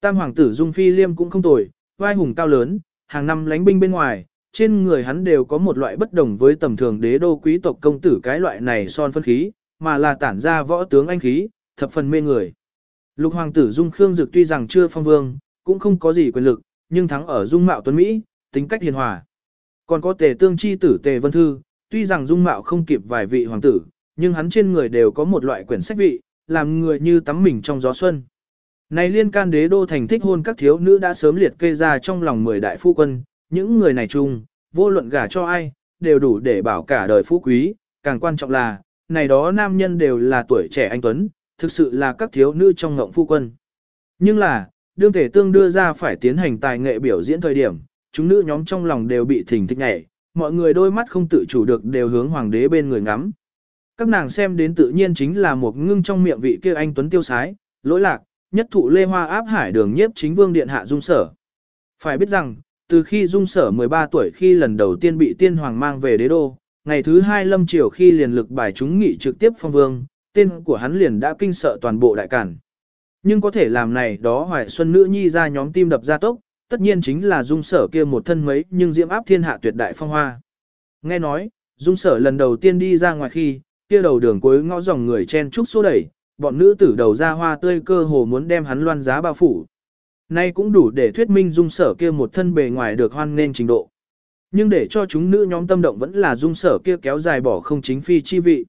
Tam hoàng tử Dung Phi Liêm cũng không tồi, vai hùng cao lớn, hàng năm lánh binh bên ngoài, trên người hắn đều có một loại bất đồng với tầm thường đế đô quý tộc công tử cái loại này son phân khí, mà là tản ra võ tướng anh khí, thập phần mê người. Lục hoàng tử Dung Khương Dực tuy rằng chưa phong vương, cũng không có gì quyền lực, nhưng thắng ở Dung Mạo Tuấn Mỹ, tính cách hiền hòa. Còn có tề tương chi tử tề vân thư, tuy rằng Dung Mạo không kịp vài vị hoàng tử, nhưng hắn trên người đều có một loại quyển sách vị, làm người như tắm mình trong gió xuân. Này liên can đế đô thành thích hôn các thiếu nữ đã sớm liệt kê ra trong lòng mười đại phu quân, những người này chung, vô luận gả cho ai, đều đủ để bảo cả đời phú quý, càng quan trọng là, này đó nam nhân đều là tuổi trẻ anh Tuấn, thực sự là các thiếu nữ trong ngộng phu quân. Nhưng là, đương thể tương đưa ra phải tiến hành tài nghệ biểu diễn thời điểm, chúng nữ nhóm trong lòng đều bị thỉnh thích nhảy, mọi người đôi mắt không tự chủ được đều hướng hoàng đế bên người ngắm. Các nàng xem đến tự nhiên chính là một ngưng trong miệng vị kia anh Tuấn tiêu sái, lỗi lạc, nhất thụ lê hoa áp hải đường nhiếp chính vương điện hạ dung sở. Phải biết rằng, từ khi dung sở 13 tuổi khi lần đầu tiên bị tiên hoàng mang về đế đô, ngày thứ hai lâm triều khi liền lực bài chúng nghị trực tiếp phong vương, tên của hắn liền đã kinh sợ toàn bộ đại cản. Nhưng có thể làm này đó hoài xuân nữ nhi ra nhóm tim đập ra tốc, tất nhiên chính là dung sở kia một thân mấy nhưng diễm áp thiên hạ tuyệt đại phong hoa. Nghe nói, dung sở lần đầu tiên đi ra ngoài khi, kia đầu đường cuối ngõ dòng người chen trúc xô đẩy, bọn nữ tử đầu ra hoa tươi cơ hồ muốn đem hắn loan giá bao phủ. Nay cũng đủ để thuyết minh dung sở kia một thân bề ngoài được hoan nên trình độ. Nhưng để cho chúng nữ nhóm tâm động vẫn là dung sở kia kéo dài bỏ không chính phi chi vị.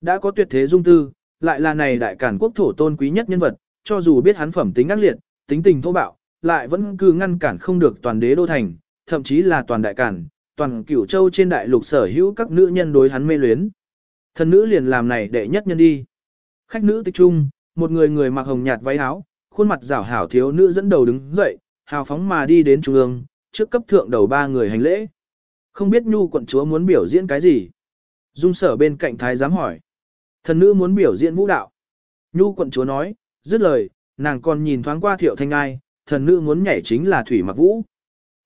Đã có tuyệt thế dung tư, lại là này đại cản quốc thổ tôn quý nhất nhân vật, cho dù biết hắn phẩm tính ác liệt, tính tình thô bạo, lại vẫn cứ ngăn cản không được toàn đế đô thành, thậm chí là toàn đại cản, toàn cửu châu trên đại lục sở hữu các nữ nhân đối hắn mê luyến. Thần nữ liền làm này đệ nhất nhân đi. Khách nữ tịch trung, một người người mặc hồng nhạt váy áo, khuôn mặt rảo hảo thiếu nữ dẫn đầu đứng dậy, hào phóng mà đi đến trung ương, trước cấp thượng đầu ba người hành lễ. Không biết nhu quận chúa muốn biểu diễn cái gì? Dung sở bên cạnh thái giám hỏi. Thần nữ muốn biểu diễn vũ đạo. Nhu quận chúa nói, dứt lời, nàng còn nhìn thoáng qua thiệu thanh ai, thần nữ muốn nhảy chính là thủy mặc vũ.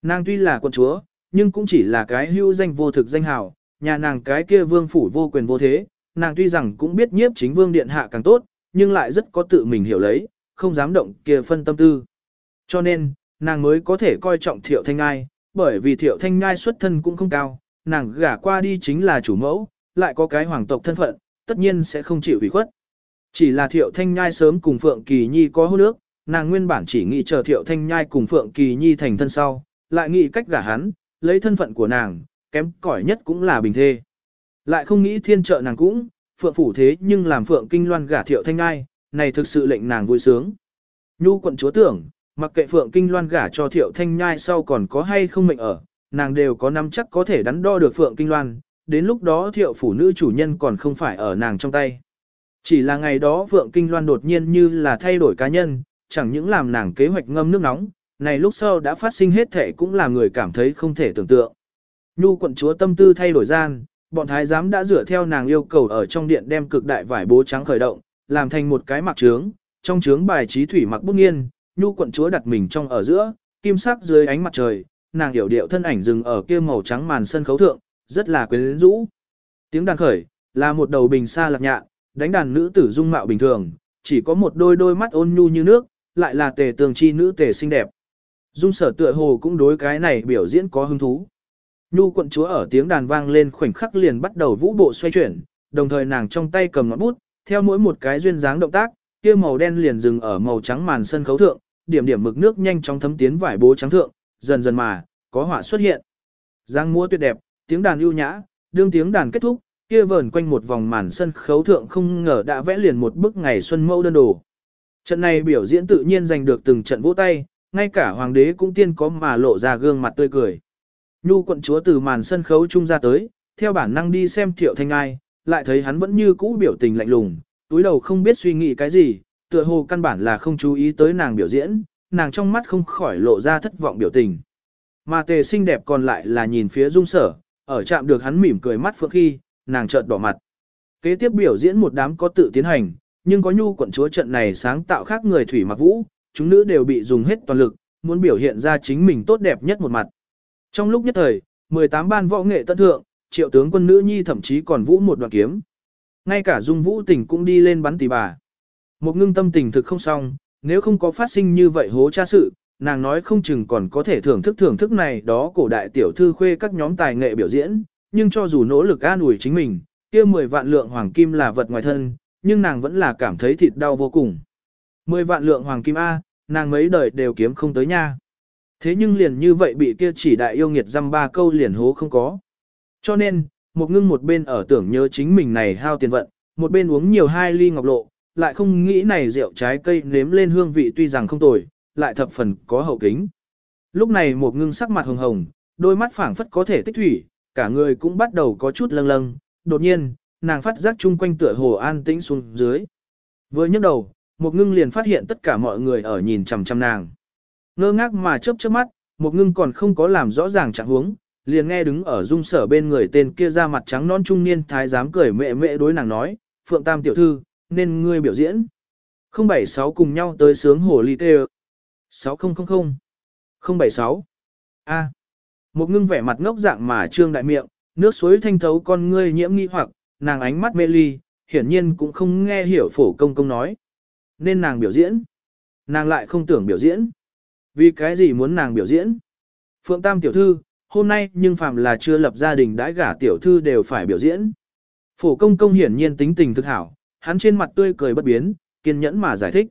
Nàng tuy là quận chúa, nhưng cũng chỉ là cái hưu danh vô thực danh hào, nhà nàng cái kia vương phủ vô quyền vô thế, nàng tuy rằng cũng biết nhiếp chính vương điện hạ càng tốt, nhưng lại rất có tự mình hiểu lấy, không dám động kia phân tâm tư. Cho nên, nàng mới có thể coi trọng thiệu thanh ngai, bởi vì thiệu thanh ngai xuất thân cũng không cao, nàng gả qua đi chính là chủ mẫu, lại có cái hoàng tộc thân phận, tất nhiên sẽ không chịu ủy khuất. Chỉ là thiệu thanh nhai sớm cùng Phượng Kỳ Nhi có hôn ước, nàng nguyên bản chỉ nghĩ chờ thiệu thanh nhai cùng Phượng Kỳ Nhi thành thân sau, lại nghĩ cách gả hắn, lấy thân phận của nàng, kém cỏi nhất cũng là bình thê. Lại không nghĩ thiên trợ nàng cũng, Phượng phủ thế nhưng làm Phượng Kinh Loan gả thiệu thanh ai này thực sự lệnh nàng vui sướng. Nhu quận chúa tưởng, mặc kệ Phượng Kinh Loan gả cho thiệu thanh nhai sau còn có hay không mệnh ở, nàng đều có nắm chắc có thể đắn đo được Phượng Kinh Loan, đến lúc đó thiệu phủ nữ chủ nhân còn không phải ở nàng trong tay. Chỉ là ngày đó Phượng Kinh Loan đột nhiên như là thay đổi cá nhân, chẳng những làm nàng kế hoạch ngâm nước nóng, này lúc sau đã phát sinh hết thể cũng là người cảm thấy không thể tưởng tượng. Nhu quận chúa tâm tư thay đổi gian, bọn thái giám đã dựa theo nàng yêu cầu ở trong điện đem cực đại vải bố trắng khởi động, làm thành một cái mặc trướng, trong trướng bài trí thủy mặc bút nghiên, nhu quận chúa đặt mình trong ở giữa, kim sắc dưới ánh mặt trời, nàng hiểu điệu thân ảnh dừng ở kia màu trắng màn sân khấu thượng, rất là quyến rũ. Tiếng đàn khởi, là một đầu bình xa lạc nhạ, đánh đàn nữ tử dung mạo bình thường, chỉ có một đôi đôi mắt ôn nhu như nước, lại là tề tường chi nữ tề xinh đẹp. Dung sở tựa hồ cũng đối cái này biểu diễn có hứng thú. Nhu quận chúa ở tiếng đàn vang lên khoảnh khắc liền bắt đầu vũ bộ xoay chuyển, đồng thời nàng trong tay cầm ngọn bút, theo mỗi một cái duyên dáng động tác, kia màu đen liền dừng ở màu trắng màn sân khấu thượng, điểm điểm mực nước nhanh chóng thấm tiến vải bố trắng thượng, dần dần mà, có họa xuất hiện. Giang múa tuyệt đẹp, tiếng đàn ưu nhã, đương tiếng đàn kết thúc, kia vờn quanh một vòng màn sân khấu thượng không ngờ đã vẽ liền một bức ngày xuân mẫu đơn đồ. Trận này biểu diễn tự nhiên giành được từng trận vỗ tay, ngay cả hoàng đế cũng tiên có mà lộ ra gương mặt tươi cười. Nhu quận chúa từ màn sân khấu trung ra tới, theo bản năng đi xem thiệu thanh ai, lại thấy hắn vẫn như cũ biểu tình lạnh lùng, túi đầu không biết suy nghĩ cái gì, tựa hồ căn bản là không chú ý tới nàng biểu diễn, nàng trong mắt không khỏi lộ ra thất vọng biểu tình. Mà tề xinh đẹp còn lại là nhìn phía dung sở, ở chạm được hắn mỉm cười mắt phượng khi, nàng chợt đỏ mặt. Kế tiếp biểu diễn một đám có tự tiến hành, nhưng có nhu quận chúa trận này sáng tạo khác người thủy mặc vũ, chúng nữ đều bị dùng hết toàn lực, muốn biểu hiện ra chính mình tốt đẹp nhất một mặt. Trong lúc nhất thời, 18 ban võ nghệ tân thượng, triệu tướng quân nữ nhi thậm chí còn vũ một đoạn kiếm. Ngay cả dung vũ tình cũng đi lên bắn tỷ bà. Một ngưng tâm tình thực không xong, nếu không có phát sinh như vậy hố cha sự, nàng nói không chừng còn có thể thưởng thức thưởng thức này đó cổ đại tiểu thư khuê các nhóm tài nghệ biểu diễn, nhưng cho dù nỗ lực an ủi chính mình, kia 10 vạn lượng hoàng kim là vật ngoài thân, nhưng nàng vẫn là cảm thấy thịt đau vô cùng. 10 vạn lượng hoàng kim A, nàng mấy đời đều kiếm không tới nha. Thế nhưng liền như vậy bị kia chỉ đại yêu nghiệt dăm ba câu liền hố không có. Cho nên, một ngưng một bên ở tưởng nhớ chính mình này hao tiền vận, một bên uống nhiều hai ly ngọc lộ, lại không nghĩ này rượu trái cây nếm lên hương vị tuy rằng không tồi, lại thập phần có hậu kính. Lúc này một ngưng sắc mặt hồng hồng, đôi mắt phảng phất có thể tích thủy, cả người cũng bắt đầu có chút lâng lâng, đột nhiên, nàng phát giác chung quanh tựa hồ an tĩnh xuống dưới. Vừa nhấc đầu, một ngưng liền phát hiện tất cả mọi người ở nhìn chằm chằm nàng. Ngơ ngác mà chớp chớp mắt, một ngưng còn không có làm rõ ràng trạng huống, liền nghe đứng ở dung sở bên người tên kia ra mặt trắng non trung niên thái giám cười mẹ mẹ đối nàng nói, Phượng Tam tiểu thư, nên ngươi biểu diễn. 076 cùng nhau tới sướng hồ ly tê 6000 076 A. Một ngưng vẻ mặt ngốc dạng mà trương đại miệng, nước suối thanh thấu con ngươi nhiễm nghi hoặc, nàng ánh mắt mê ly, hiển nhiên cũng không nghe hiểu phổ công công nói. Nên nàng biểu diễn. Nàng lại không tưởng biểu diễn. Vì cái gì muốn nàng biểu diễn? Phượng Tam tiểu thư, hôm nay nhưng phàm là chưa lập gia đình đãi gả tiểu thư đều phải biểu diễn. Phổ công công hiển nhiên tính tình thực hảo, hắn trên mặt tươi cười bất biến, kiên nhẫn mà giải thích.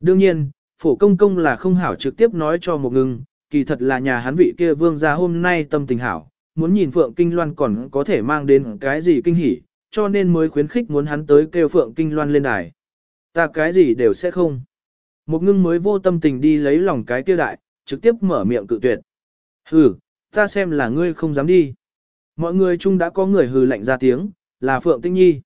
Đương nhiên, phổ công công là không hảo trực tiếp nói cho một ngừng, kỳ thật là nhà hắn vị kia vương gia hôm nay tâm tình hảo, muốn nhìn Phượng Kinh Loan còn có thể mang đến cái gì kinh hỉ, cho nên mới khuyến khích muốn hắn tới kêu Phượng Kinh Loan lên đài. Ta cái gì đều sẽ không. Một ngưng mới vô tâm tình đi lấy lòng cái kia đại, trực tiếp mở miệng cự tuyệt. Hừ, ta xem là ngươi không dám đi. Mọi người chung đã có người hừ lạnh ra tiếng, là Phượng Tĩnh Nhi.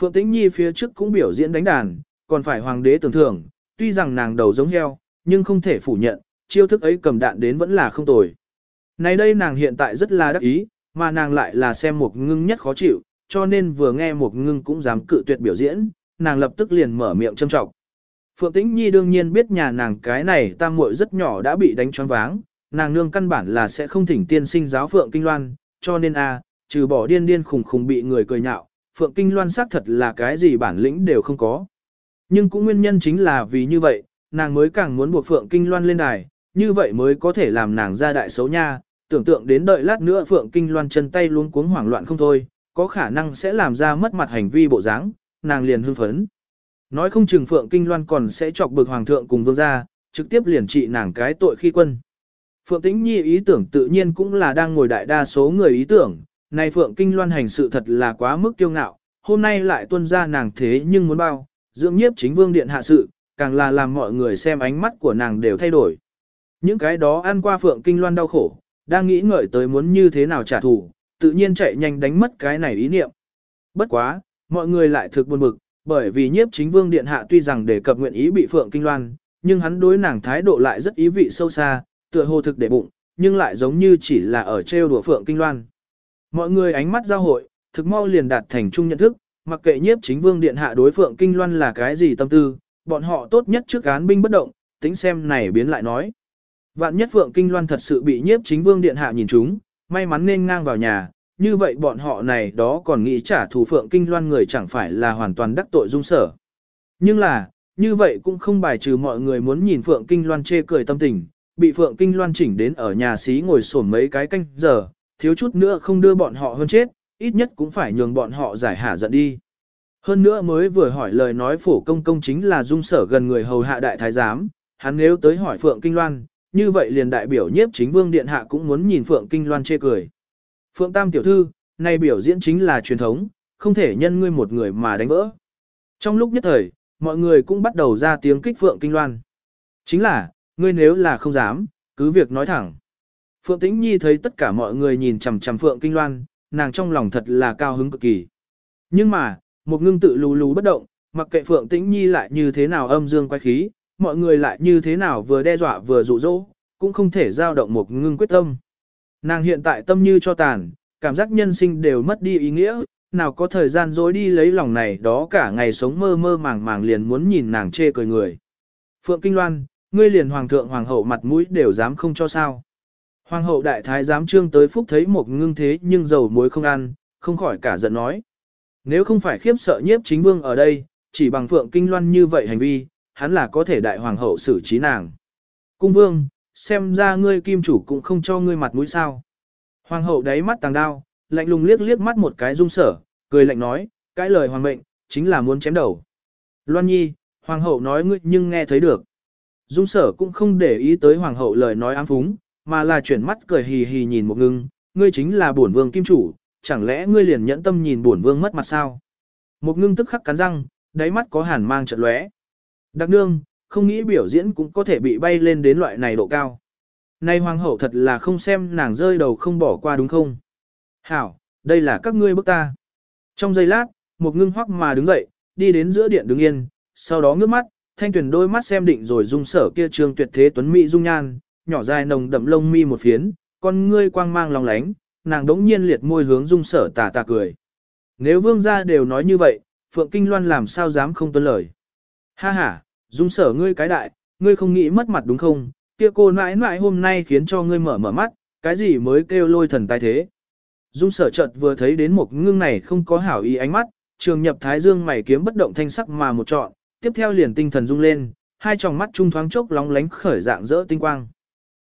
Phượng Tĩnh Nhi phía trước cũng biểu diễn đánh đàn, còn phải hoàng đế tưởng thưởng, tuy rằng nàng đầu giống heo, nhưng không thể phủ nhận, chiêu thức ấy cầm đạn đến vẫn là không tồi. Này đây nàng hiện tại rất là đắc ý, mà nàng lại là xem một ngưng nhất khó chịu, cho nên vừa nghe một ngưng cũng dám cự tuyệt biểu diễn, nàng lập tức liền mở miệng châm trọng. Phượng Tĩnh Nhi đương nhiên biết nhà nàng cái này tam muội rất nhỏ đã bị đánh choáng váng, nàng nương căn bản là sẽ không thỉnh tiên sinh giáo Phượng Kinh Loan, cho nên a, trừ bỏ điên điên khùng khùng bị người cười nhạo, Phượng Kinh Loan xác thật là cái gì bản lĩnh đều không có. Nhưng cũng nguyên nhân chính là vì như vậy, nàng mới càng muốn buộc Phượng Kinh Loan lên đài, như vậy mới có thể làm nàng ra đại xấu nha, tưởng tượng đến đợi lát nữa Phượng Kinh Loan chân tay luống cuống hoảng loạn không thôi, có khả năng sẽ làm ra mất mặt hành vi bộ dáng, nàng liền hưng phấn. Nói không chừng Phượng Kinh Loan còn sẽ chọc bực hoàng thượng cùng vương gia, trực tiếp liền trị nàng cái tội khi quân. Phượng Tĩnh Nhi ý tưởng tự nhiên cũng là đang ngồi đại đa số người ý tưởng, này Phượng Kinh Loan hành sự thật là quá mức kiêu ngạo, hôm nay lại tuân ra nàng thế nhưng muốn bao, dưỡng nhiếp chính vương điện hạ sự, càng là làm mọi người xem ánh mắt của nàng đều thay đổi. Những cái đó ăn qua Phượng Kinh Loan đau khổ, đang nghĩ ngợi tới muốn như thế nào trả thù, tự nhiên chạy nhanh đánh mất cái này ý niệm. Bất quá, mọi người lại thực buồn bực, bởi vì nhiếp chính vương điện hạ tuy rằng đề cập nguyện ý bị Phượng Kinh Loan, nhưng hắn đối nàng thái độ lại rất ý vị sâu xa, tựa hồ thực để bụng, nhưng lại giống như chỉ là ở trêu đùa Phượng Kinh Loan. Mọi người ánh mắt giao hội, thực mau liền đạt thành chung nhận thức, mặc kệ nhiếp chính vương điện hạ đối Phượng Kinh Loan là cái gì tâm tư, bọn họ tốt nhất trước án binh bất động, tính xem này biến lại nói. Vạn nhất Phượng Kinh Loan thật sự bị nhiếp chính vương điện hạ nhìn chúng, may mắn nên ngang vào nhà, như vậy bọn họ này đó còn nghĩ trả thù Phượng Kinh Loan người chẳng phải là hoàn toàn đắc tội dung sở. Nhưng là, như vậy cũng không bài trừ mọi người muốn nhìn Phượng Kinh Loan chê cười tâm tình, bị Phượng Kinh Loan chỉnh đến ở nhà xí ngồi sổm mấy cái canh giờ, thiếu chút nữa không đưa bọn họ hơn chết, ít nhất cũng phải nhường bọn họ giải hả giận đi. Hơn nữa mới vừa hỏi lời nói phổ công công chính là dung sở gần người hầu hạ đại thái giám, hắn nếu tới hỏi Phượng Kinh Loan, như vậy liền đại biểu nhiếp chính vương điện hạ cũng muốn nhìn Phượng Kinh Loan chê cười. Phượng Tam tiểu thư, này biểu diễn chính là truyền thống, không thể nhân ngươi một người mà đánh vỡ. Trong lúc nhất thời, mọi người cũng bắt đầu ra tiếng kích Phượng Kinh Loan. Chính là, ngươi nếu là không dám, cứ việc nói thẳng. Phượng Tĩnh Nhi thấy tất cả mọi người nhìn chằm chằm Phượng Kinh Loan, nàng trong lòng thật là cao hứng cực kỳ. Nhưng mà, một ngưng tự lù lù bất động, mặc kệ Phượng Tĩnh Nhi lại như thế nào âm dương quay khí, mọi người lại như thế nào vừa đe dọa vừa dụ dỗ, cũng không thể giao động một ngưng quyết tâm. Nàng hiện tại tâm như cho tàn, cảm giác nhân sinh đều mất đi ý nghĩa, nào có thời gian dối đi lấy lòng này đó cả ngày sống mơ mơ màng màng liền muốn nhìn nàng chê cười người. Phượng Kinh Loan, ngươi liền hoàng thượng hoàng hậu mặt mũi đều dám không cho sao. Hoàng hậu đại thái giám trương tới phúc thấy một ngưng thế nhưng dầu muối không ăn, không khỏi cả giận nói. Nếu không phải khiếp sợ nhiếp chính vương ở đây, chỉ bằng Phượng Kinh Loan như vậy hành vi, hắn là có thể đại hoàng hậu xử trí nàng. Cung vương, xem ra ngươi kim chủ cũng không cho ngươi mặt mũi sao. Hoàng hậu đáy mắt tàng đao, lạnh lùng liếc liếc mắt một cái dung sở, cười lạnh nói, cái lời hoàng mệnh, chính là muốn chém đầu. Loan nhi, hoàng hậu nói ngươi nhưng nghe thấy được. Dung sở cũng không để ý tới hoàng hậu lời nói ám phúng, mà là chuyển mắt cười hì hì nhìn một ngưng, ngươi chính là bổn vương kim chủ, chẳng lẽ ngươi liền nhẫn tâm nhìn bổn vương mất mặt sao? Một ngưng tức khắc cắn răng, đáy mắt có hàn mang trận lóe. Đặc nương, không nghĩ biểu diễn cũng có thể bị bay lên đến loại này độ cao. Nay hoàng hậu thật là không xem nàng rơi đầu không bỏ qua đúng không? Hảo, đây là các ngươi bức ta. Trong giây lát, một ngưng hoắc mà đứng dậy, đi đến giữa điện đứng yên, sau đó ngước mắt, thanh tuyển đôi mắt xem định rồi dung sở kia trường tuyệt thế tuấn mỹ dung nhan, nhỏ dài nồng đậm lông mi một phiến, con ngươi quang mang lòng lánh, nàng đống nhiên liệt môi hướng dung sở tà tà cười. Nếu vương gia đều nói như vậy, Phượng Kinh Loan làm sao dám không tuân lời. Ha ha, dung sở ngươi cái đại, ngươi không nghĩ mất mặt đúng không, kia cô nãi nãi hôm nay khiến cho ngươi mở mở mắt, cái gì mới kêu lôi thần tai thế. Dung sở chợt vừa thấy đến một ngưng này không có hảo ý ánh mắt, trường nhập thái dương mày kiếm bất động thanh sắc mà một trọn, tiếp theo liền tinh thần rung lên, hai tròng mắt trung thoáng chốc lóng lánh khởi dạng rỡ tinh quang.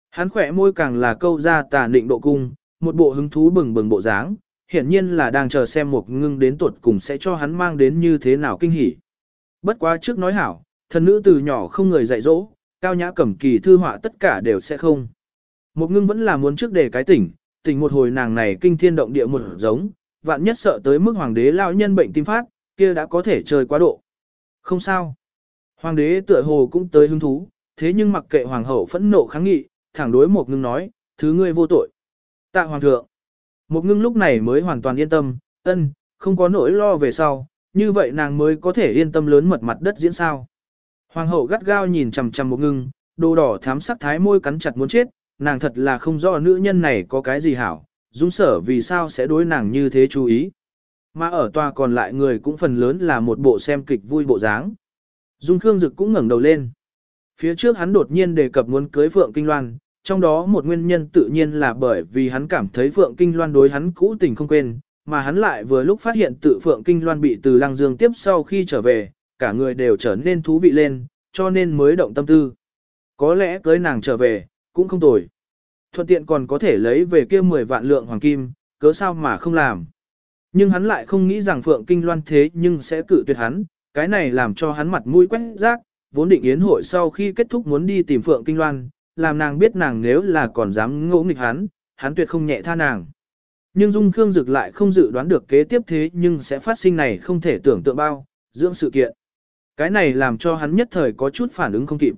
Hắn khỏe môi càng là câu ra tà định độ cung, một bộ hứng thú bừng bừng bộ dáng, hiển nhiên là đang chờ xem một ngưng đến tuột cùng sẽ cho hắn mang đến như thế nào kinh hỉ. Bất quá trước nói hảo, thần nữ từ nhỏ không người dạy dỗ, cao nhã cẩm kỳ thư họa tất cả đều sẽ không. Một ngưng vẫn là muốn trước để cái tỉnh, tỉnh một hồi nàng này kinh thiên động địa một giống, vạn nhất sợ tới mức hoàng đế lao nhân bệnh tim phát, kia đã có thể chơi quá độ. Không sao. Hoàng đế tựa hồ cũng tới hứng thú, thế nhưng mặc kệ hoàng hậu phẫn nộ kháng nghị, thẳng đối một ngưng nói, thứ ngươi vô tội. Tạ hoàng thượng. Một ngưng lúc này mới hoàn toàn yên tâm, ân, không có nỗi lo về sau, như vậy nàng mới có thể yên tâm lớn mật mặt đất diễn sao. Hoàng hậu gắt gao nhìn chằm chằm một ngưng, đồ đỏ thám sắc thái môi cắn chặt muốn chết, nàng thật là không rõ nữ nhân này có cái gì hảo, dung sở vì sao sẽ đối nàng như thế chú ý. Mà ở tòa còn lại người cũng phần lớn là một bộ xem kịch vui bộ dáng. Dung Khương Dực cũng ngẩng đầu lên. Phía trước hắn đột nhiên đề cập muốn cưới Phượng Kinh Loan, trong đó một nguyên nhân tự nhiên là bởi vì hắn cảm thấy Phượng Kinh Loan đối hắn cũ tình không quên, mà hắn lại vừa lúc phát hiện tự Phượng Kinh Loan bị từ Lăng Dương tiếp sau khi trở về, cả người đều trở nên thú vị lên, cho nên mới động tâm tư. Có lẽ cưới nàng trở về, cũng không tồi. thuận tiện còn có thể lấy về kia 10 vạn lượng hoàng kim, cớ sao mà không làm. Nhưng hắn lại không nghĩ rằng Phượng Kinh Loan thế nhưng sẽ cự tuyệt hắn, cái này làm cho hắn mặt mũi quét rác, vốn định yến hội sau khi kết thúc muốn đi tìm Phượng Kinh Loan, làm nàng biết nàng nếu là còn dám ngỗ nghịch hắn, hắn tuyệt không nhẹ tha nàng. Nhưng Dung Khương Dực lại không dự đoán được kế tiếp thế nhưng sẽ phát sinh này không thể tưởng tượng bao, dưỡng sự kiện. Cái này làm cho hắn nhất thời có chút phản ứng không kịp.